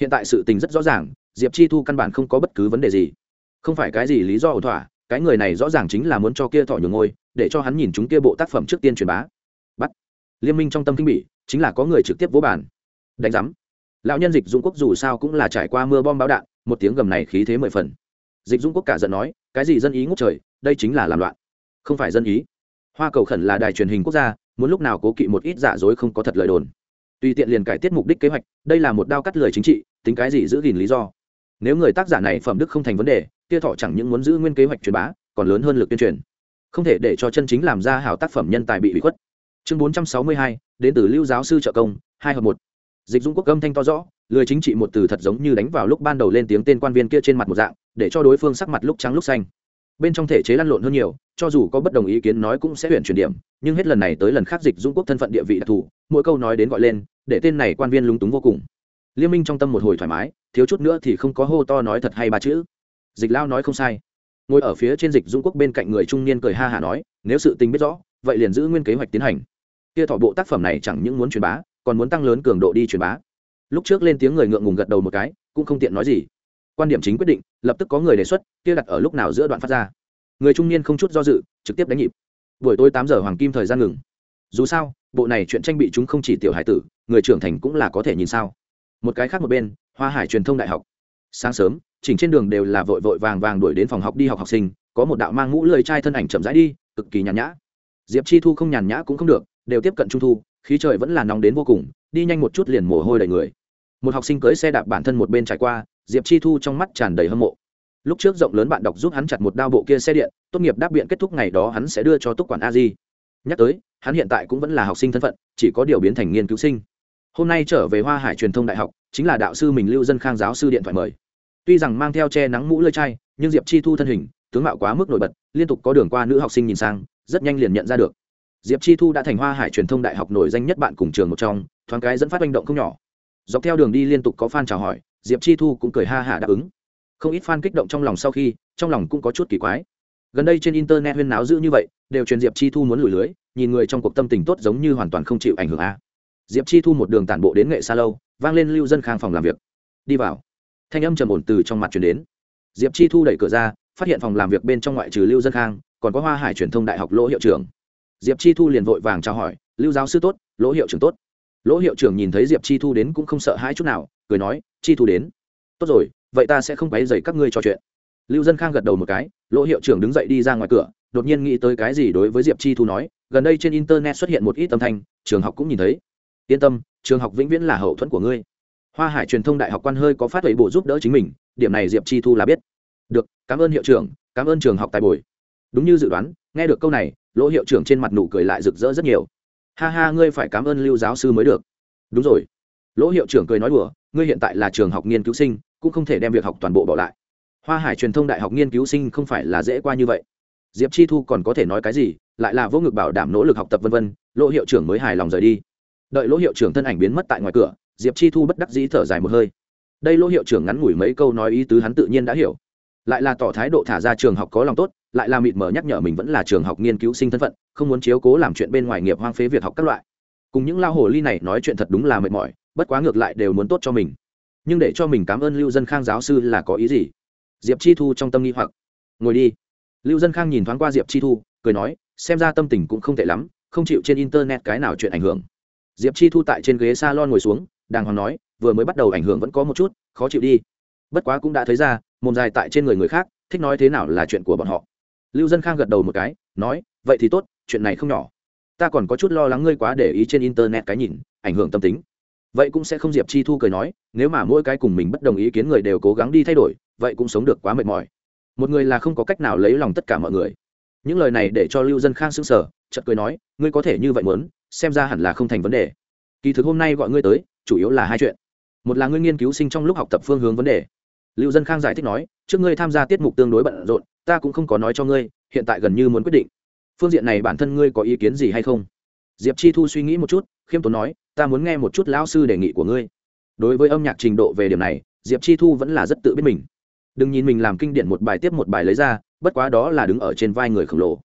Hiện tại sự tình rất rõ ràng, diệp chi thu căn bản không có bất cứ vấn đề gì. Không phải cái gì lý do ổn thỏa, cái người này rõ ràng chính là muốn cho kia thỏ nhường ngôi, để cho hắn nhìn chúng kia bộ tác phẩm trước tiên truyền bá. Bắt. Liên minh trong tâm kinh bỉ, chính là có người trực tiếp vỗ bản đánh giám lão nhân dịch dũng quốc dù sao cũng là trải qua mưa bom bão đạn, một tiếng gầm này khí thế mười phần. Dịch dũng quốc cả giận nói, cái gì dân ý ngốc trời, đây chính là làm loạn. Không phải dân ý. Hoa cầu khẩn là đài truyền hình quốc gia, muốn lúc nào cố kỵ một ít giả dối không có thật lời đồn. Tùy tiện liền cải tiết mục đích kế hoạch, đây là một đao cắt lời chính trị, tính cái gì giữ gìn lý do. Nếu người tác giả này phẩm đức không thành vấn đề kia thọ chẳng những muốn giữ nguyên kế hoạch truyền bá, còn lớn hơn lực tuyên truyền. Không thể để cho chân chính làm ra hảo tác phẩm nhân tài bị bị khuất. Chương bốn trăm sáu mươi hai, đến từ lưu giáo sư trợ công, hai hợp một dịch dung quốc âm thanh to rõ, lười chính trị một từ thật giống như đánh vào lúc ban đầu lên tiếng tên quan viên kia trên mặt một dạng, để cho đối phương sắc mặt lúc trắng lúc xanh. Bên trong thể chế lăn lộn hơn nhiều, cho dù có bất đồng ý kiến nói cũng sẽ huyện chuyển điểm, nhưng hết lần này tới lần khác dịch dung quốc thân phận địa vị đặc thù, mỗi câu nói đến gọi lên, để tên này quan viên lúng túng vô cùng. Liên minh trong tâm một hồi thoải mái, thiếu chút nữa thì không có hô to nói thật hay ba chữ. Dịch lao nói không sai. Ngồi ở phía trên dịch dung quốc bên cạnh người trung niên cười ha hả nói, nếu sự tình biết rõ, vậy liền giữ nguyên kế hoạch tiến hành. Kia thọ bộ tác phẩm này chẳng những muốn truyền bá còn muốn tăng lớn cường độ đi truyền bá. Lúc trước lên tiếng người ngượng ngùng gật đầu một cái, cũng không tiện nói gì. Quan điểm chính quyết định, lập tức có người đề xuất, kia đặt ở lúc nào giữa đoạn phát ra. Người trung niên không chút do dự, trực tiếp đánh nhịp. Buổi tối tám giờ hoàng kim thời gian ngừng. Dù sao, bộ này chuyện tranh bị chúng không chỉ tiểu hải tử, người trưởng thành cũng là có thể nhìn sao. Một cái khác một bên, hoa hải truyền thông đại học. Sáng sớm, chỉnh trên đường đều là vội vội vàng vàng đuổi đến phòng học đi học học sinh, có một đạo mang mũ lười trai thân ảnh chậm rãi đi, cực kỳ nhàn nhã. Diệp chi thu không nhàn nhã cũng không được, đều tiếp cận trung thu khí trời vẫn là nóng đến vô cùng, đi nhanh một chút liền mồ hôi đầy người. Một học sinh cưới xe đạp bản thân một bên trải qua, diệp chi thu trong mắt tràn đầy hâm mộ. Lúc trước rộng lớn bạn đọc giúp hắn chặt một đao bộ kia xe điện, tốt nghiệp đáp biện kết thúc ngày đó hắn sẽ đưa cho túc quản a di nhắc tới, hắn hiện tại cũng vẫn là học sinh thân phận, chỉ có điều biến thành nghiên cứu sinh. Hôm nay trở về hoa hải truyền thông đại học, chính là đạo sư mình lưu dân khang giáo sư điện thoại mời. Tuy rằng mang theo che nắng mũ lơi chai, nhưng diệp chi thu thân hình, tướng mạo quá mức nổi bật, liên tục có đường qua nữ học sinh nhìn sang, rất nhanh liền nhận ra được diệp chi thu đã thành hoa hải truyền thông đại học nổi danh nhất bạn cùng trường một trong, thoáng cái dẫn phát manh động không nhỏ. Dọc theo đường đi liên tục có fan chào hỏi, diệp chi thu cũng cười ha hả đáp ứng. Không ít fan kích động trong lòng sau khi, trong lòng cũng có chút kỳ quái. Gần đây trên internet huyên náo dữ như vậy, đều truyền diệp chi thu muốn lùi lưới, nhìn người trong cuộc tâm tình tốt giống như hoàn toàn không chịu ảnh hưởng a. Diệp chi thu một đường tản bộ đến nghệ xa lâu, vang lên lưu dân khang phòng làm việc. Đi vào. Thanh âm trầm ổn từ trong mặt chuyển đến. Diệp chi thu đẩy cửa ra, phát hiện phòng làm việc bên trong ngoại trừ lưu dân khang, còn có hoa hải truyền thông đại học lỗ hiệu trưởng diệp chi thu liền vội vàng chào hỏi, lưu giáo sư tốt, lỗ hiệu trưởng tốt. Lỗ hiệu trưởng nhìn thấy diệp chi thu đến cũng không sợ hãi chút nào, cười nói, chi thu đến. Tốt rồi, vậy ta sẽ không quấy dày các ngươi trò chuyện. Lưu dân khang gật đầu một cái, lỗ hiệu trưởng đứng dậy đi ra ngoài cửa, đột nhiên nghĩ tới cái gì đối với diệp chi thu nói, gần đây trên internet xuất hiện một ít âm thanh, trường học cũng nhìn thấy. Yên tâm, trường học vĩnh viễn là hậu thuẫn của ngươi. Hoa hải truyền thông đại học quan hơi có phát huệ bộ giúp đỡ chính mình, điểm này diệp chi thu là biết. Được, cảm ơn hiệu trưởng, cảm ơn trường học tài bồi. Đúng như dự đoán, nghe được câu này lỗ hiệu trưởng trên mặt nụ cười lại rực rỡ rất nhiều. Ha ha, ngươi phải cảm ơn lưu giáo sư mới được. Đúng rồi. Lỗ hiệu trưởng cười nói đùa, ngươi hiện tại là trường học nghiên cứu sinh, cũng không thể đem việc học toàn bộ bỏ lại. Hoa hải truyền thông đại học nghiên cứu sinh không phải là dễ qua như vậy. Diệp chi thu còn có thể nói cái gì, lại là vô ngực bảo đảm nỗ lực học tập v v lỗ hiệu trưởng mới hài lòng rời đi. Đợi lỗ hiệu trưởng thân ảnh biến mất tại ngoài cửa, diệp chi thu bất đắc dĩ thở dài một hơi. Đây lỗ hiệu trưởng ngắn ngủi mấy câu nói ý tứ hắn tự nhiên đã hiểu. Lại là tỏ thái độ thả ra trường học có lòng tốt lại là mịt mờ nhắc nhở mình vẫn là trường học nghiên cứu sinh thân phận, không muốn chiếu cố làm chuyện bên ngoài nghiệp hoang phế việc học các loại. Cùng những lao hồ ly này nói chuyện thật đúng là mệt mỏi, bất quá ngược lại đều muốn tốt cho mình. Nhưng để cho mình cảm ơn lưu dân khang giáo sư là có ý gì? Diệp chi thu trong tâm nghi hoặc. Ngồi đi. Lưu dân khang nhìn thoáng qua diệp chi thu, cười nói, xem ra tâm tình cũng không tệ lắm, không chịu trên internet cái nào chuyện ảnh hưởng. Diệp chi thu tại trên ghế s a lon ngồi xuống, đàng hoàng nói, vừa mới bắt đầu ảnh hưởng vẫn có một chút, khó chịu đi. Bất quá cũng đã thấy ra, mồm dài tại trên người người khác, thích nói thế nào là chuyện của bọn họ lưu dân khang gật đầu một cái, nói, vậy thì tốt, chuyện này không nhỏ. Ta còn có chút lo lắng ngươi quá để ý trên internet cái nhìn, ảnh hưởng tâm tính. Vậy cũng sẽ không diệp chi thu cười nói, nếu mà mỗi cái cùng mình bất đồng ý kiến người đều cố gắng đi thay đổi, vậy cũng sống được quá mệt mỏi. Một người là không có cách nào lấy lòng tất cả mọi người. Những lời này để cho lưu dân khang sững sờ, chợt cười nói, ngươi có thể như vậy muốn, xem ra hẳn là không thành vấn đề. Kỳ thực hôm nay gọi ngươi tới, chủ yếu là hai chuyện. Một là ngươi nghiên cứu sinh trong lúc học tập phương hướng vấn đề. Lưu dân khang giải thích nói, trước ngươi tham gia tiết mục tương đối bận rộn ta cũng không có nói cho ngươi, hiện tại gần như muốn quyết định. Phương diện này bản thân ngươi có ý kiến gì hay không? Diệp chi thu suy nghĩ một chút, khiêm tốn nói, ta muốn nghe một chút lão sư đề nghị của ngươi. Đối với âm nhạc trình độ về điểm này, diệp chi thu vẫn là rất tự biết mình. Đừng nhìn mình làm kinh điển một bài tiếp một bài lấy ra, bất quá đó là đứng ở trên vai người khổng lồ.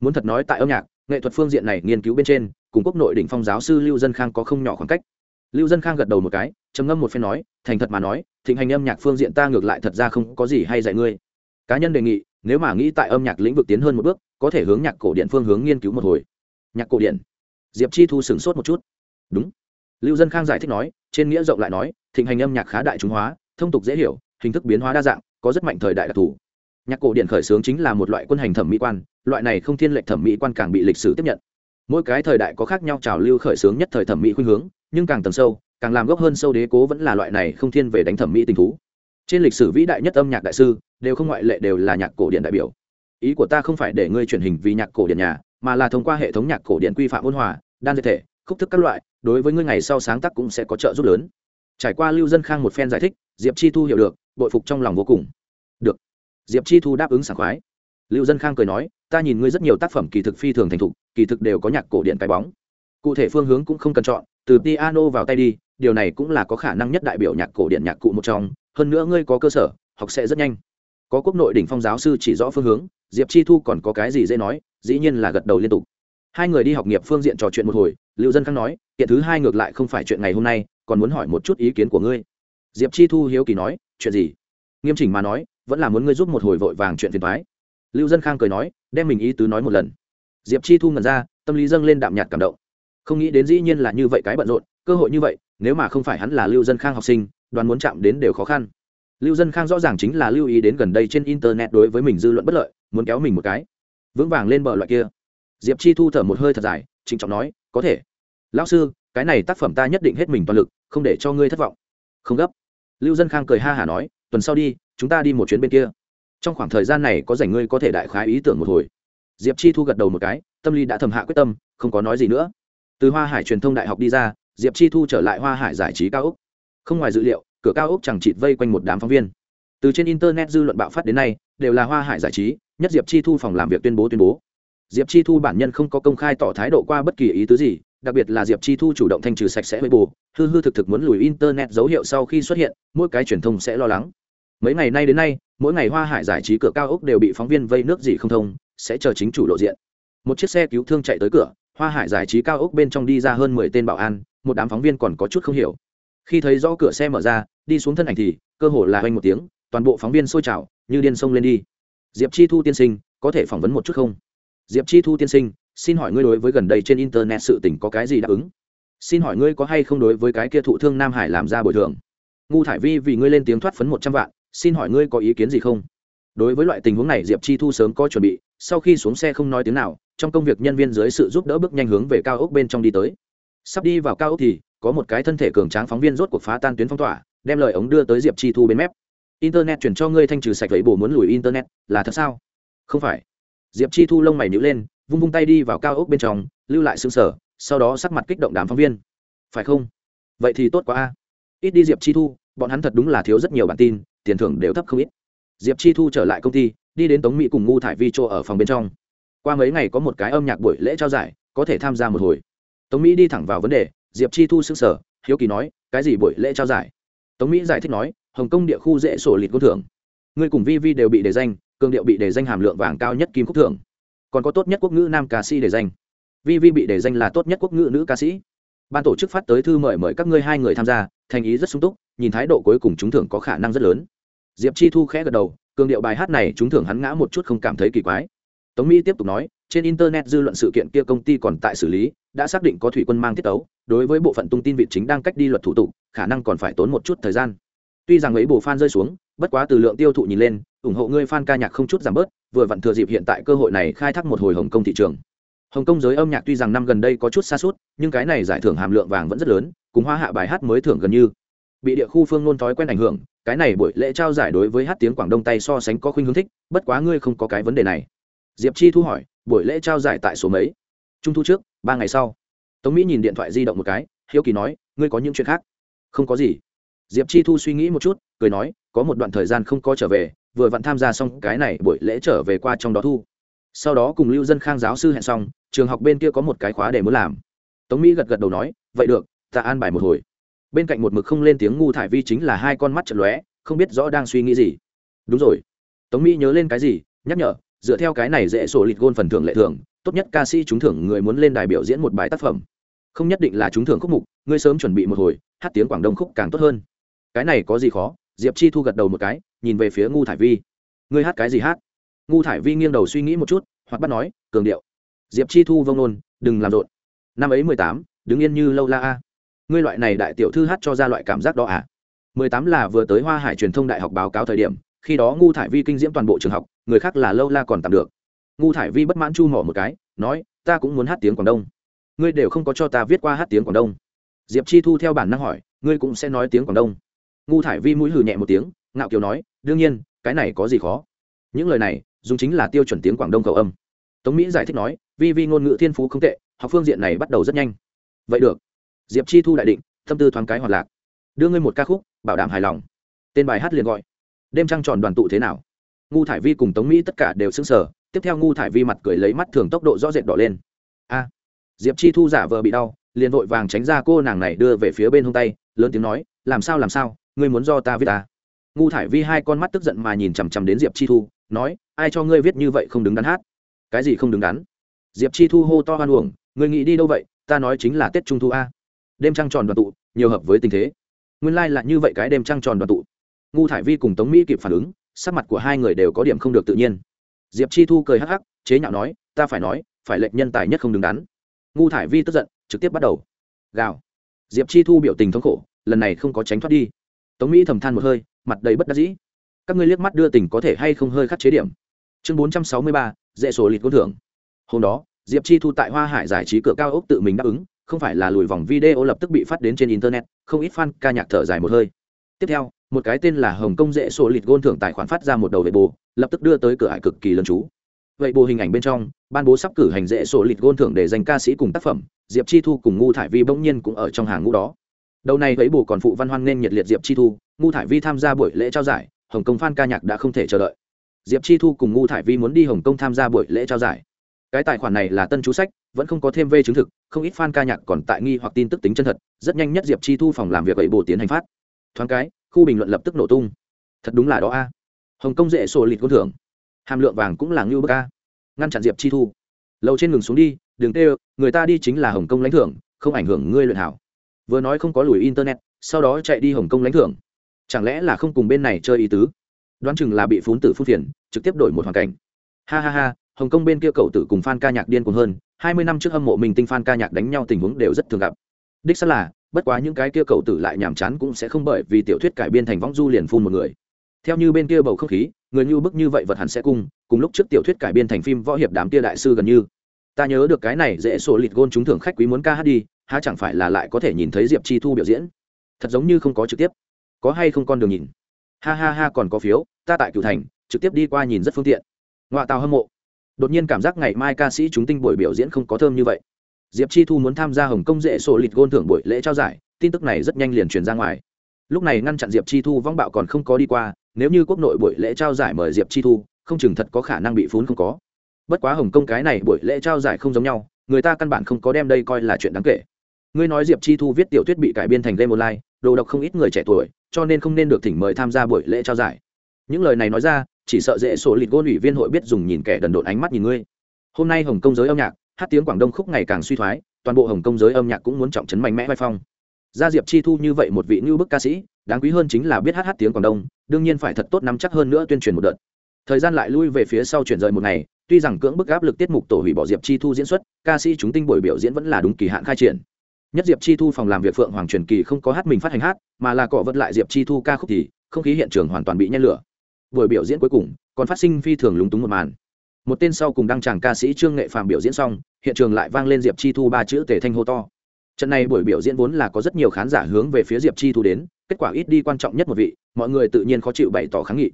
Muốn thật nói tại âm nhạc, nghệ thuật phương diện này nghiên cứu bên trên, cùng quốc nội đỉnh phong giáo sư lưu dân khang có không nhỏ khoảng cách. Lưu dân khang gật đầu một cái, trầm ngâm một phen nói, thành thật mà nói, thịnh hành âm nhạc phương diện ta ngược lại thật ra không có gì hay dạy ngươi cá nhân đề nghị, nếu mà nghĩ tại âm nhạc lĩnh vực tiến hơn một bước, có thể hướng nhạc cổ điển phương hướng nghiên cứu một hồi. Nhạc cổ điển. Diệp chi thu sửng sốt một chút. Đúng. Lưu dân khang giải thích nói, trên nghĩa rộng lại nói, thịnh hành âm nhạc khá đại chúng hóa, thông tục dễ hiểu, hình thức biến hóa đa dạng, có rất mạnh thời đại đặc thù. Nhạc cổ điển khởi xướng chính là một loại quân hành thẩm mỹ quan, loại này không thiên lệch thẩm mỹ quan càng bị lịch sử tiếp nhận. Mỗi cái thời đại có khác nhau trào lưu khởi xướng nhất thời thẩm mỹ khuynh hướng, nhưng càng tầng sâu, càng làm gốc hơn sâu đế cố vẫn là loại này không thiên về đánh thẩm mỹ tình thú trên lịch sử vĩ đại nhất âm nhạc đại sư, đều không ngoại lệ đều là nhạc cổ điển đại biểu. Ý của ta không phải để ngươi truyền hình vì nhạc cổ điển nhà, mà là thông qua hệ thống nhạc cổ điển quy phạm ôn hòa, đan dệt thể, khúc thức các loại, đối với ngươi ngày sau sáng tác cũng sẽ có trợ giúp lớn. Trải qua lưu dân khang một phen giải thích, diệp chi thu hiểu được, bội phục trong lòng vô cùng. Được. Diệp chi thu đáp ứng sảng khoái. Lưu dân khang cười nói, ta nhìn ngươi rất nhiều tác phẩm kỳ thực phi thường thành thục, kỳ thực đều có nhạc cổ điển cái bóng. Cụ thể phương hướng cũng không cần chọn, từ piano vào tay đi điều này cũng là có khả năng nhất đại biểu nhạc cổ điển nhạc cụ một trong, hơn nữa ngươi có cơ sở, học sẽ rất nhanh. Có quốc nội đỉnh phong giáo sư chỉ rõ phương hướng, diệp chi thu còn có cái gì dễ nói, dĩ nhiên là gật đầu liên tục. Hai người đi học nghiệp phương diện trò chuyện một hồi, lưu dân khang nói, kiện thứ hai ngược lại không phải chuyện ngày hôm nay, còn muốn hỏi một chút ý kiến của ngươi. Diệp chi thu hiếu kỳ nói, chuyện gì? Nghiêm chỉnh mà nói, vẫn là muốn ngươi giúp một hồi vội vàng chuyện phiền thoái lưu dân khang cười nói, đem mình ý tứ nói một lần. Diệp chi thu ngần ra, tâm lý dâng lên đạm nhạt cảm động. Không nghĩ đến dĩ nhiên là như vậy cái bận rộn cơ hội như vậy, nếu mà không phải hắn là lưu dân khang học sinh, đoàn muốn chạm đến đều khó khăn. Lưu dân khang rõ ràng chính là lưu ý đến gần đây trên internet đối với mình dư luận bất lợi, muốn kéo mình một cái. Vững vàng lên bờ loại kia. Diệp chi thu thở một hơi thật dài, trịnh trọng nói, có thể. Lão sư, cái này tác phẩm ta nhất định hết mình toàn lực, không để cho ngươi thất vọng. Không gấp. Lưu dân khang cười ha hả nói, tuần sau đi, chúng ta đi một chuyến bên kia. Trong khoảng thời gian này có rảnh ngươi có thể đại khái ý tưởng một hồi. Diệp chi thu gật đầu một cái, tâm lý đã thầm hạ quyết tâm, không có nói gì nữa. Từ hoa hải truyền thông đại học đi ra diệp chi thu trở lại hoa hải giải trí cao úc không ngoài dự liệu cửa cao úc chẳng chịt vây quanh một đám phóng viên từ trên internet dư luận bạo phát đến nay đều là hoa hải giải trí nhất diệp chi thu phòng làm việc tuyên bố tuyên bố diệp chi thu bản nhân không có công khai tỏ thái độ qua bất kỳ ý tứ gì đặc biệt là diệp chi thu chủ động thanh trừ sạch sẽ với bù hư hư thực thực muốn lùi internet dấu hiệu sau khi xuất hiện, mỗi cái truyền thông sẽ lo lắng. Mấy ngày nay đến nay, mỗi ngày hoa hải giải trí cửa cao ốc đều bị phóng viên vây nước gì không thông, sẽ chờ chính chủ lộ diện. Một chiếc xe cứu thương chạy tới cửa, hoa hải giải trí cao ốc bên trong đi ra hơn mười tên bảo an một đám phóng viên còn có chút không hiểu. Khi thấy rõ cửa xe mở ra, đi xuống thân ảnh thì, cơ hồ là hoành một tiếng, toàn bộ phóng viên sôi trào, như điên sông lên đi. Diệp chi thu tiên sinh, có thể phỏng vấn một chút không? Diệp chi thu tiên sinh, xin hỏi ngươi đối với gần đây trên internet sự tình có cái gì đáp ứng? Xin hỏi ngươi có hay không đối với cái kia thụ thương nam hải làm ra bồi thường? Ngu thải vi vì ngươi lên tiếng thoát phấn một trăm vạn, xin hỏi ngươi có ý kiến gì không? Đối với loại tình huống này, diệp chi thu sớm có chuẩn bị, sau khi xuống xe không nói tiếng nào, trong công việc nhân viên dưới sự giúp đỡ bước nhanh hướng về cao ốc bên trong đi tới sắp đi vào cao ốc thì, có một cái thân thể cường tráng phóng viên rốt cuộc phá tan tuyến phong tỏa, đem lời ống đưa tới diệp chi thu bên mép. Internet chuyển cho ngươi thanh trừ sạch vậy bổ muốn lùi internet, là thật sao? Không phải. Diệp chi thu lông mày nhữ lên, vung vung tay đi vào cao ốc bên trong, lưu lại xương sở sau đó sắc mặt kích động đám phóng viên. Phải không? Vậy thì tốt quá a. Ít đi diệp chi thu, bọn hắn thật đúng là thiếu rất nhiều bản tin, tiền thưởng đều thấp không ít. Diệp chi thu trở lại công ty, đi đến tống mỹ cùng ngu thải vi chỗ ở phòng bên trong. Qua mấy ngày có một cái âm nhạc buổi lễ trao giải, có thể tham gia một hồi tống mỹ đi thẳng vào vấn đề, diệp chi thu xưng sở, hiếu kỳ nói, cái gì buổi lễ trao giải? Tống mỹ giải thích nói, hồng kông địa khu dễ sổ lịt công thưởng. Ngươi cùng vi vi đều bị đề danh, cường điệu bị đề danh hàm lượng vàng cao nhất kim khúc thưởng. Còn có tốt nhất quốc ngữ nam ca sĩ đề danh. Vi vi bị đề danh là tốt nhất quốc ngữ nữ ca sĩ. Ban tổ chức phát tới thư mời mời các ngươi hai người tham gia, thành ý rất sung túc, nhìn thái độ cuối cùng chúng thưởng có khả năng rất lớn. Diệp chi thu khẽ gật đầu, cường điệu bài hát này chúng thưởng hắn ngã một chút không cảm thấy kỳ quái. Tống mỹ tiếp tục nói trên internet dư luận sự kiện kia công ty còn tại xử lý, đã xác định có thủy quân mang tiết tấu, đối với bộ phận tung tin vị chính đang cách đi luật thủ tục, khả năng còn phải tốn một chút thời gian. Tuy rằng ấy bù fan rơi xuống, bất quá từ lượng tiêu thụ nhìn lên, ủng hộ ngươi fan ca nhạc không chút giảm bớt, vừa vặn thừa dịp hiện tại cơ hội này khai thác một hồi hồng kông thị trường. Hồng kông giới âm nhạc tuy rằng năm gần đây có chút xa suốt, nhưng cái này giải thưởng hàm lượng vàng vẫn rất lớn, cùng hoa hạ bài hát mới thưởng gần như. Bị địa khu phương nôn thói quen ảnh hưởng, cái này buổi lễ trao giải đối với hát tiếng quảng đông tay so sánh có khuynh hướng thích, bất quá ngươi không có cái vấn đề này diệp chi thu hỏi, buổi lễ trao giải tại số mấy? Trung thu trước, ba ngày sau. Tống mỹ nhìn điện thoại di động một cái, hiếu kỳ nói, ngươi có những chuyện khác? Không có gì. Diệp chi thu suy nghĩ một chút, cười nói, có một đoạn thời gian không có trở về, vừa vặn tham gia xong cái này buổi lễ trở về qua trong đó thu. Sau đó cùng lưu dân khang giáo sư hẹn xong, trường học bên kia có một cái khóa để muốn làm. Tống mỹ gật gật đầu nói, vậy được, ta an bài một hồi. Bên cạnh một mực không lên tiếng ngu thải vi chính là hai con mắt trận lóe, không biết rõ đang suy nghĩ gì. Đúng rồi. Tống mỹ nhớ lên cái gì, nhắc nhở dựa theo cái này dễ sổ lịt gôn phần thưởng lệ thưởng, tốt nhất ca sĩ trúng thưởng người muốn lên đài biểu diễn một bài tác phẩm. Không nhất định là trúng thưởng khúc mục, ngươi sớm chuẩn bị một hồi, hát tiếng quảng đông khúc càng tốt hơn. Cái này có gì khó? Diệp chi thu gật đầu một cái, nhìn về phía ngu thải vi. Ngươi hát cái gì hát? Ngu thải vi nghiêng đầu suy nghĩ một chút, hoặc bắt nói, cường điệu. Diệp chi thu vông nôn, đừng làm rộn. Năm ấy mười tám, đứng yên như lâu la a. Ngươi loại này đại tiểu thư hát cho ra loại cảm giác đó à? Mười tám là vừa tới hoa hải truyền thông đại học báo cáo thời điểm khi đó ngu thải vi kinh diễm toàn bộ trường học, người khác là lâu la còn tạm được. Ngu thải vi bất mãn chu mỏ một cái, nói, ta cũng muốn hát tiếng quảng đông. Ngươi đều không có cho ta viết qua hát tiếng quảng đông. Diệp chi thu theo bản năng hỏi, ngươi cũng sẽ nói tiếng quảng đông? Ngu thải vi mũi hừ nhẹ một tiếng, ngạo kiều nói, đương nhiên, cái này có gì khó? Những lời này, dùng chính là tiêu chuẩn tiếng quảng đông cầu âm. Tống mỹ giải thích nói, vi vi ngôn ngữ thiên phú không tệ, học phương diện này bắt đầu rất nhanh. Vậy được. Diệp chi thu đại định, tâm tư thoáng cái hoạt lạc. Đưa ngươi một ca khúc, bảo đảm hài lòng. Tên bài hát liền gọi đêm trăng tròn đoàn tụ thế nào? Ngu thải vi cùng tống mỹ tất cả đều xứng sở tiếp theo ngu thải vi mặt cười lấy mắt thường tốc độ rõ rệt đỏ lên. A! Diệp chi thu giả vờ bị đau, liền vội vàng tránh ra cô nàng này đưa về phía bên hông tay, lớn tiếng nói, làm sao làm sao? Ngươi muốn do ta viết ta ngu thải vi hai con mắt tức giận mà nhìn chằm chằm đến diệp chi thu, nói, ai cho ngươi viết như vậy không đứng đắn hát? Cái gì không đứng đắn? Diệp chi thu hô to hoan uổng, ngươi nghĩ đi đâu vậy? Ta nói chính là tết trung thu a. Đêm trăng tròn đoàn tụ, nhiều hợp với tình thế. Nguyên lai、like、là như vậy cái đêm trăng tròn đoàn tụ ngu thải vi cùng tống mỹ kịp phản ứng, sắc mặt của hai người đều có điểm không được tự nhiên. Diệp chi thu cười hắc hắc, chế nhạo nói, ta phải nói, phải lệnh nhân tài nhất không đứng đắn. Ngu thải vi tức giận, trực tiếp bắt đầu. Gào. Diệp chi thu biểu tình thống khổ, lần này không có tránh thoát đi. Tống mỹ thầm than một hơi, mặt đầy bất đắc dĩ. Các ngươi liếc mắt đưa tình có thể hay không hơi khắc chế điểm. Chương bốn trăm sáu mươi ba, dễ sổ lịt quân thưởng. Hôm đó, diệp chi thu tại hoa hải giải trí cửa cao ốc tự mình đáp ứng, không phải là lùi vòng video lập tức bị phát đến trên internet, không ít fan ca nhạc thở dài một hơi tiếp theo, một cái tên là hồng kông dễ sổ lịt gôn thưởng tài khoản phát ra một đầu vệ bồ, lập tức đưa tới cửa hải cực kỳ lớn chú. Vậy bồ hình ảnh bên trong, ban bố sắp cử hành dễ sổ lịt gôn thưởng để dành ca sĩ cùng tác phẩm, diệp chi thu cùng ngu thải vi bỗng nhiên cũng ở trong hàng ngũ đó. Đầu này với bồ còn phụ văn hoan nên nhiệt liệt diệp chi thu, ngu thải vi tham gia buổi lễ trao giải, hồng kông fan ca nhạc đã không thể chờ đợi. Diệp chi thu cùng ngu thải vi muốn đi hồng kông tham gia buổi lễ trao giải. Cái tài khoản này là tân chú sách, vẫn không có thêm vê chứng thực, không ít fan ca nhạc còn tại nghi hoặc tin tức tính chân thật, rất nhanh nhất diệp chi thu phòng làm việc ấy bồ tiến hành phát thoáng cái, khu bình luận lập tức nổ tung. Thật đúng là đó a. Hồng kông dễ sổ lịt công thưởng. Hàm lượng vàng cũng là ngưu bức a. Ngăn chặn diệp chi thu. Lâu trên ngừng xuống đi đường tê người ta đi chính là hồng kông lãnh thưởng, không ảnh hưởng ngươi luyện hảo. Vừa nói không có lùi internet, sau đó chạy đi hồng kông lãnh thưởng. Chẳng lẽ là không cùng bên này chơi ý tứ? Đoán chừng là bị phún tử phun phiền, trực tiếp đổi một hoàn cảnh. Ha ha ha, hồng kông bên kia cậu tử cùng f a n ca nhạc điên cuồng hơn, hai mươi năm trước hâm mộ mình tinh f a n ca nhạc đánh nhau tình huống đều rất thường gặp. Đích xác là bất quá những cái kia cậu tử lại nhàm chán cũng sẽ không bởi vì tiểu thuyết cải biên thành võng du liền phun một người. Theo như bên kia bầu không khí, người như bức như vậy vật hẳn sẽ cung cùng lúc trước tiểu thuyết cải biên thành phim võ hiệp đám kia đại sư gần như. Ta nhớ được cái này dễ sổ lịt gôn trúng thưởng khách quý muốn ca hát đi, há chẳng phải là lại có thể nhìn thấy diệp chi thu biểu diễn. Thật giống như không có trực tiếp. Có hay không con đường nhìn? Ha ha ha, còn có phiếu, ta tại cửu thành, trực tiếp đi qua nhìn rất phương tiện. Ngoại tàu hâm mộ. Đột nhiên cảm giác ngày mai ca sĩ chúng tinh buổi biểu diễn không có thơm như vậy diệp chi thu muốn tham gia hồng kông dễ sổ lịt gôn thưởng buổi lễ trao giải, tin tức này rất nhanh liền truyền ra ngoài. Lúc này ngăn chặn diệp chi thu vong bạo còn không có đi qua, nếu như quốc nội buổi lễ trao giải mời diệp chi thu, không chừng thật có khả năng bị phún không có. Bất quá hồng kông cái này buổi lễ trao giải không giống nhau, người ta căn bản không có đem đây coi là chuyện đáng kể. Ngươi nói diệp chi thu viết tiểu thuyết bị cải biên thành game online, đồ độc không ít người trẻ tuổi, cho nên không nên được thỉnh mời tham gia buổi lễ trao giải. Những lời này nói ra, chỉ sợ dễ sổ lịch gôn ủy viên hội biết dùng nhìn kẻ đần độn ánh mắt nhìn ngươi. Hôm nay hồng kông giới âm nhạc hát tiếng quảng đông khúc ngày càng suy thoái, toàn bộ hồng kông giới âm nhạc cũng muốn trọng trấn mạnh mẽ vai phong. Gia diệp chi thu như vậy một vị như bức ca sĩ, đáng quý hơn chính là biết hát hát tiếng quảng đông, đương nhiên phải thật tốt nắm chắc hơn nữa tuyên truyền một đợt. Thời gian lại lui về phía sau chuyển rời một ngày, tuy rằng cưỡng bức áp lực tiết mục tổ hủy bỏ diệp chi thu diễn xuất, ca sĩ chúng tinh buổi biểu diễn vẫn là đúng kỳ hạn khai triển. Nhất diệp chi thu phòng làm việc phượng hoàng truyền kỳ không có hát mình phát hành hát, mà là cọ vật lại diệp chi thu ca khúc thì không khí hiện trường hoàn toàn bị nhen lửa. Buổi biểu diễn cuối cùng còn phát sinh phi thường lúng túng một màn một tên sau cùng đăng tràng ca sĩ trương nghệ phàm biểu diễn xong, hiện trường lại vang lên diệp chi thu ba chữ tề thanh hô to. Trận này buổi biểu diễn vốn là có rất nhiều khán giả hướng về phía diệp chi thu đến, kết quả ít đi quan trọng nhất một vị, mọi người tự nhiên khó chịu bày tỏ kháng nghị.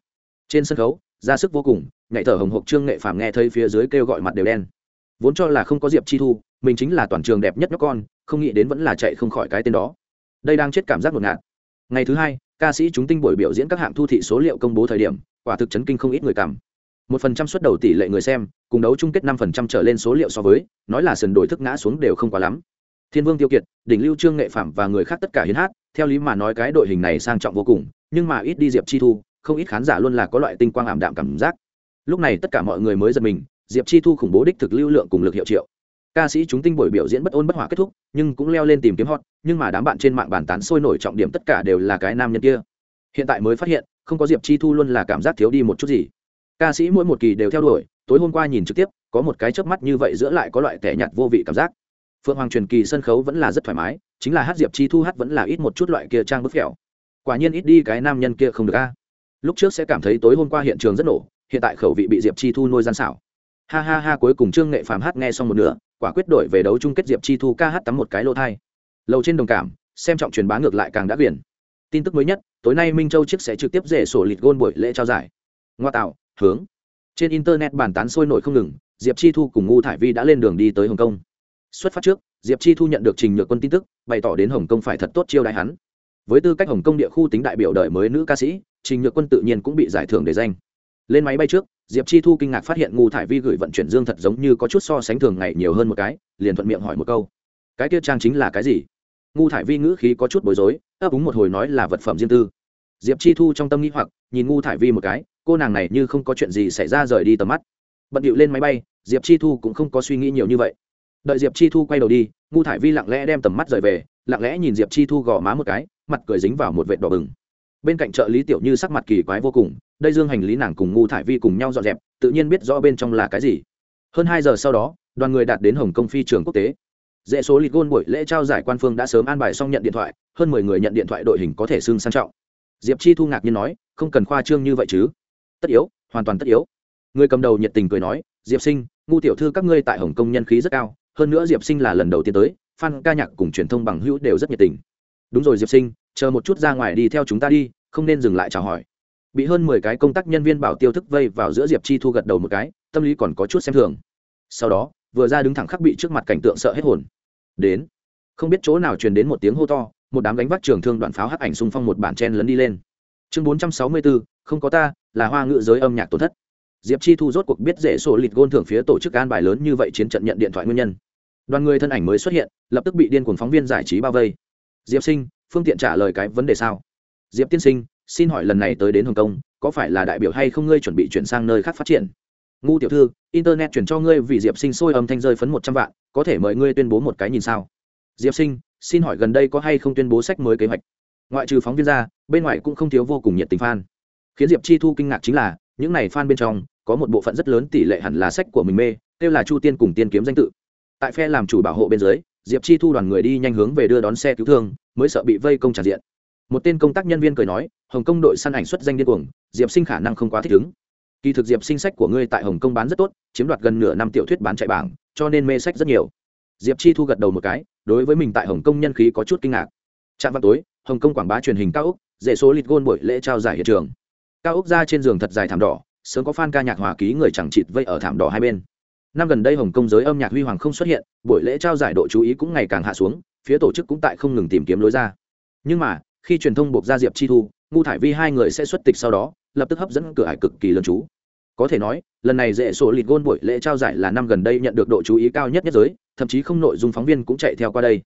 Trên sân khấu, ra sức vô cùng, nhảy thở hồng hộc trương nghệ phàm nghe thấy phía dưới kêu gọi mặt đều đen. Vốn cho là không có diệp chi thu, mình chính là toàn trường đẹp nhất nhóc con, không nghĩ đến vẫn là chạy không khỏi cái tên đó. Đây đang chết cảm giác ngột ngạt. Ngày thứ hai, ca sĩ chúng tinh buổi biểu diễn các hạng thu thị số liệu công bố thời điểm, quả thực chấn kinh không ít người cảm một phần trăm suất đầu tỷ lệ người xem, cùng đấu chung kết năm phần trăm trở lên số liệu so với, nói là sườn đổi thức ngã xuống đều không quá lắm. Thiên vương tiêu kiệt, đỉnh lưu trương nghệ phạm và người khác tất cả hiến hát, theo lý mà nói cái đội hình này sang trọng vô cùng, nhưng mà ít đi diệp chi thu, không ít khán giả luôn là có loại tinh quang ảm đạm cảm giác. Lúc này tất cả mọi người mới giật mình, diệp chi thu khủng bố đích thực lưu lượng cùng lực hiệu triệu. Ca sĩ chúng tinh buổi biểu diễn bất ôn bất hòa kết thúc, nhưng cũng leo lên tìm kiếm hot, nhưng mà đám bạn trên mạng bàn tán sôi nổi trọng điểm tất cả đều là cái nam nhân kia. Hiện tại mới phát hiện, không có diệp chi thu luôn là cảm giác thiếu đi một chút gì ca sĩ mỗi một kỳ đều theo đuổi, tối hôm qua nhìn trực tiếp, có một cái chớp mắt như vậy giữa lại có loại tẻ nhạt vô vị cảm giác. Phượng hoàng truyền kỳ sân khấu vẫn là rất thoải mái, chính là hát diệp chi thu hát vẫn là ít một chút loại kia trang bức kẹo quả nhiên ít đi cái nam nhân kia không được a. Lúc trước sẽ cảm thấy tối hôm qua hiện trường rất nổ, hiện tại khẩu vị bị diệp chi thu nuôi gian xảo. Ha ha ha, cuối cùng trương nghệ phàm hát nghe xong một nửa, quả quyết đổi về đấu chung kết diệp chi thu ca hát tắm một cái lô thai. Lầu trên đồng cảm, xem trọng truyền bá ngược lại càng đã biển. Tin tức mới nhất, tối nay minh châu chiếc sẽ trực tiếp rể sổ lịt gôn buổi lễ trao giải ngoa tạo, hướng. Trên internet bàn tán sôi nổi không ngừng, diệp chi thu cùng ngu thải vi đã lên đường đi tới hồng kông. Xuất phát trước, diệp chi thu nhận được trình nhược quân tin tức, bày tỏ đến hồng kông phải thật tốt chiêu đại hắn. Với tư cách hồng kông địa khu tính đại biểu đời mới nữ ca sĩ, trình nhược quân tự nhiên cũng bị giải thưởng để danh. Lên máy bay trước, diệp chi thu kinh ngạc phát hiện ngu thải vi gửi vận chuyển dương thật giống như có chút so sánh thường ngày nhiều hơn một cái, liền thuận miệng hỏi một câu. Cái kia trang chính là cái gì? Ngu thải vi ngữ khí có chút bối rối, ấp úng một hồi nói là vật phẩm riêng tư diệp chi thu trong tâm nghĩ hoặc, nhìn ngu thải vi một cái, cô nàng này như không có chuyện gì xảy ra rời đi tầm mắt. Bận điệu lên máy bay, diệp chi thu cũng không có suy nghĩ nhiều như vậy. Đợi diệp chi thu quay đầu đi, ngu thải vi lặng lẽ đem tầm mắt rời về, lặng lẽ nhìn diệp chi thu gò má một cái, mặt cười dính vào một vệt đỏ bừng. Bên cạnh trợ lý tiểu như sắc mặt kỳ quái vô cùng, đây dương hành lý nàng cùng ngu thải vi cùng nhau dọn dẹp, tự nhiên biết rõ bên trong là cái gì. Hơn hai giờ sau đó, đoàn người đạt đến hồng kông phi trường quốc tế. Dễ số lịch gôn buổi lễ trao giải quan phương đã sớm an bài xong nhận điện thoại, hơn mười người nhận điện thoại đội hình có thể xưng sang trọng diệp chi thu ngạc nhiên nói, không cần khoa trương như vậy chứ. Tất yếu, hoàn toàn tất yếu. Người cầm đầu nhiệt tình cười nói, diệp sinh, ngu tiểu thư các ngươi tại hồng kông nhân khí rất cao, hơn nữa diệp sinh là lần đầu tiên tới Phan ca nhạc cùng truyền thông bằng hữu đều rất nhiệt tình. Đúng rồi diệp sinh, chờ một chút ra ngoài đi theo chúng ta đi, không nên dừng lại chào hỏi. Bị hơn mười cái công tác nhân viên bảo tiêu thức vây vào giữa diệp chi thu gật đầu một cái, tâm lý còn có chút xem thường. Sau đó, vừa ra đứng thẳng khắc bị trước mặt cảnh tượng sợ hết hồn. Đến. Không biết chỗ nào truyền đến một tiếng hô to một đám đánh vác trường thương đoạn pháo hắc ảnh xung phong một bản chen lấn đi lên. Chương bốn trăm sáu mươi bốn không có ta, là hoa ngữ giới âm nhạc tổn thất. Diệp chi thu rốt cuộc biết dễ sổ lịt gôn thưởng phía tổ chức an bài lớn như vậy chiến trận nhận điện thoại nguyên nhân. Đoàn người thân ảnh mới xuất hiện, lập tức bị điên cuồng phóng viên giải trí bao vây. Diệp sinh, phương tiện trả lời cái vấn đề sao? Diệp tiên sinh, xin hỏi lần này tới đến hồng kông, có phải là đại biểu hay không ngươi chuẩn bị chuyển sang nơi khác phát triển? Ngu tiểu thư, internet chuyển cho ngươi vì diệp sinh sôi âm thanh rơi phấn một trăm vạn, có thể mời ngươi tuyên bố một cái nhìn sao? Diệp sinh, xin hỏi gần đây có hay không tuyên bố sách mới kế hoạch? Ngoại trừ phóng viên ra, bên ngoài cũng không thiếu vô cùng nhiệt tình fan. Khiến diệp chi thu kinh ngạc chính là, những này fan bên trong, có một bộ phận rất lớn tỷ lệ hẳn là sách của mình mê, kêu là chu tiên cùng tiên kiếm danh tự. Tại phe làm chủ bảo hộ bên dưới, diệp chi thu đoàn người đi nhanh hướng về đưa đón xe cứu thương, mới sợ bị vây công tràn diện. Một tên công tác nhân viên cười nói, hồng kông đội săn ảnh xuất danh điên cuồng, diệp sinh khả năng không quá thích ứng. Kỳ thực diệp sinh sách của ngươi tại hồng kông bán rất tốt, chiếm đoạt gần nửa năm tiểu thuyết bán chạy bảng, cho nên mê sách rất nhiều. Diệp chi thu gật đầu một cái đối với mình tại hồng kông nhân khí có chút kinh ngạc. Trạm vào tối, hồng kông quảng bá truyền hình cao úc dễ số lít gôn buổi lễ trao giải hiện trường. Cao úc ra trên giường thật dài thảm đỏ, sớm có fan ca nhạc hòa ký người chẳng chịt vây ở thảm đỏ hai bên. Năm gần đây hồng kông giới âm nhạc huy hoàng không xuất hiện, buổi lễ trao giải độ chú ý cũng ngày càng hạ xuống, phía tổ chức cũng tại không ngừng tìm kiếm lối ra. Nhưng mà, khi truyền thông buộc ra diệp chi thu ngu thải vi hai người sẽ xuất tịch sau đó, lập tức hấp dẫn cửa hải cực kỳ lớn chú có thể nói, lần này dễ sổ lịt gôn buổi lễ trao giải là năm gần đây nhận được độ chú ý cao nhất nhất giới, thậm chí không nội dung phóng viên cũng chạy theo qua đây.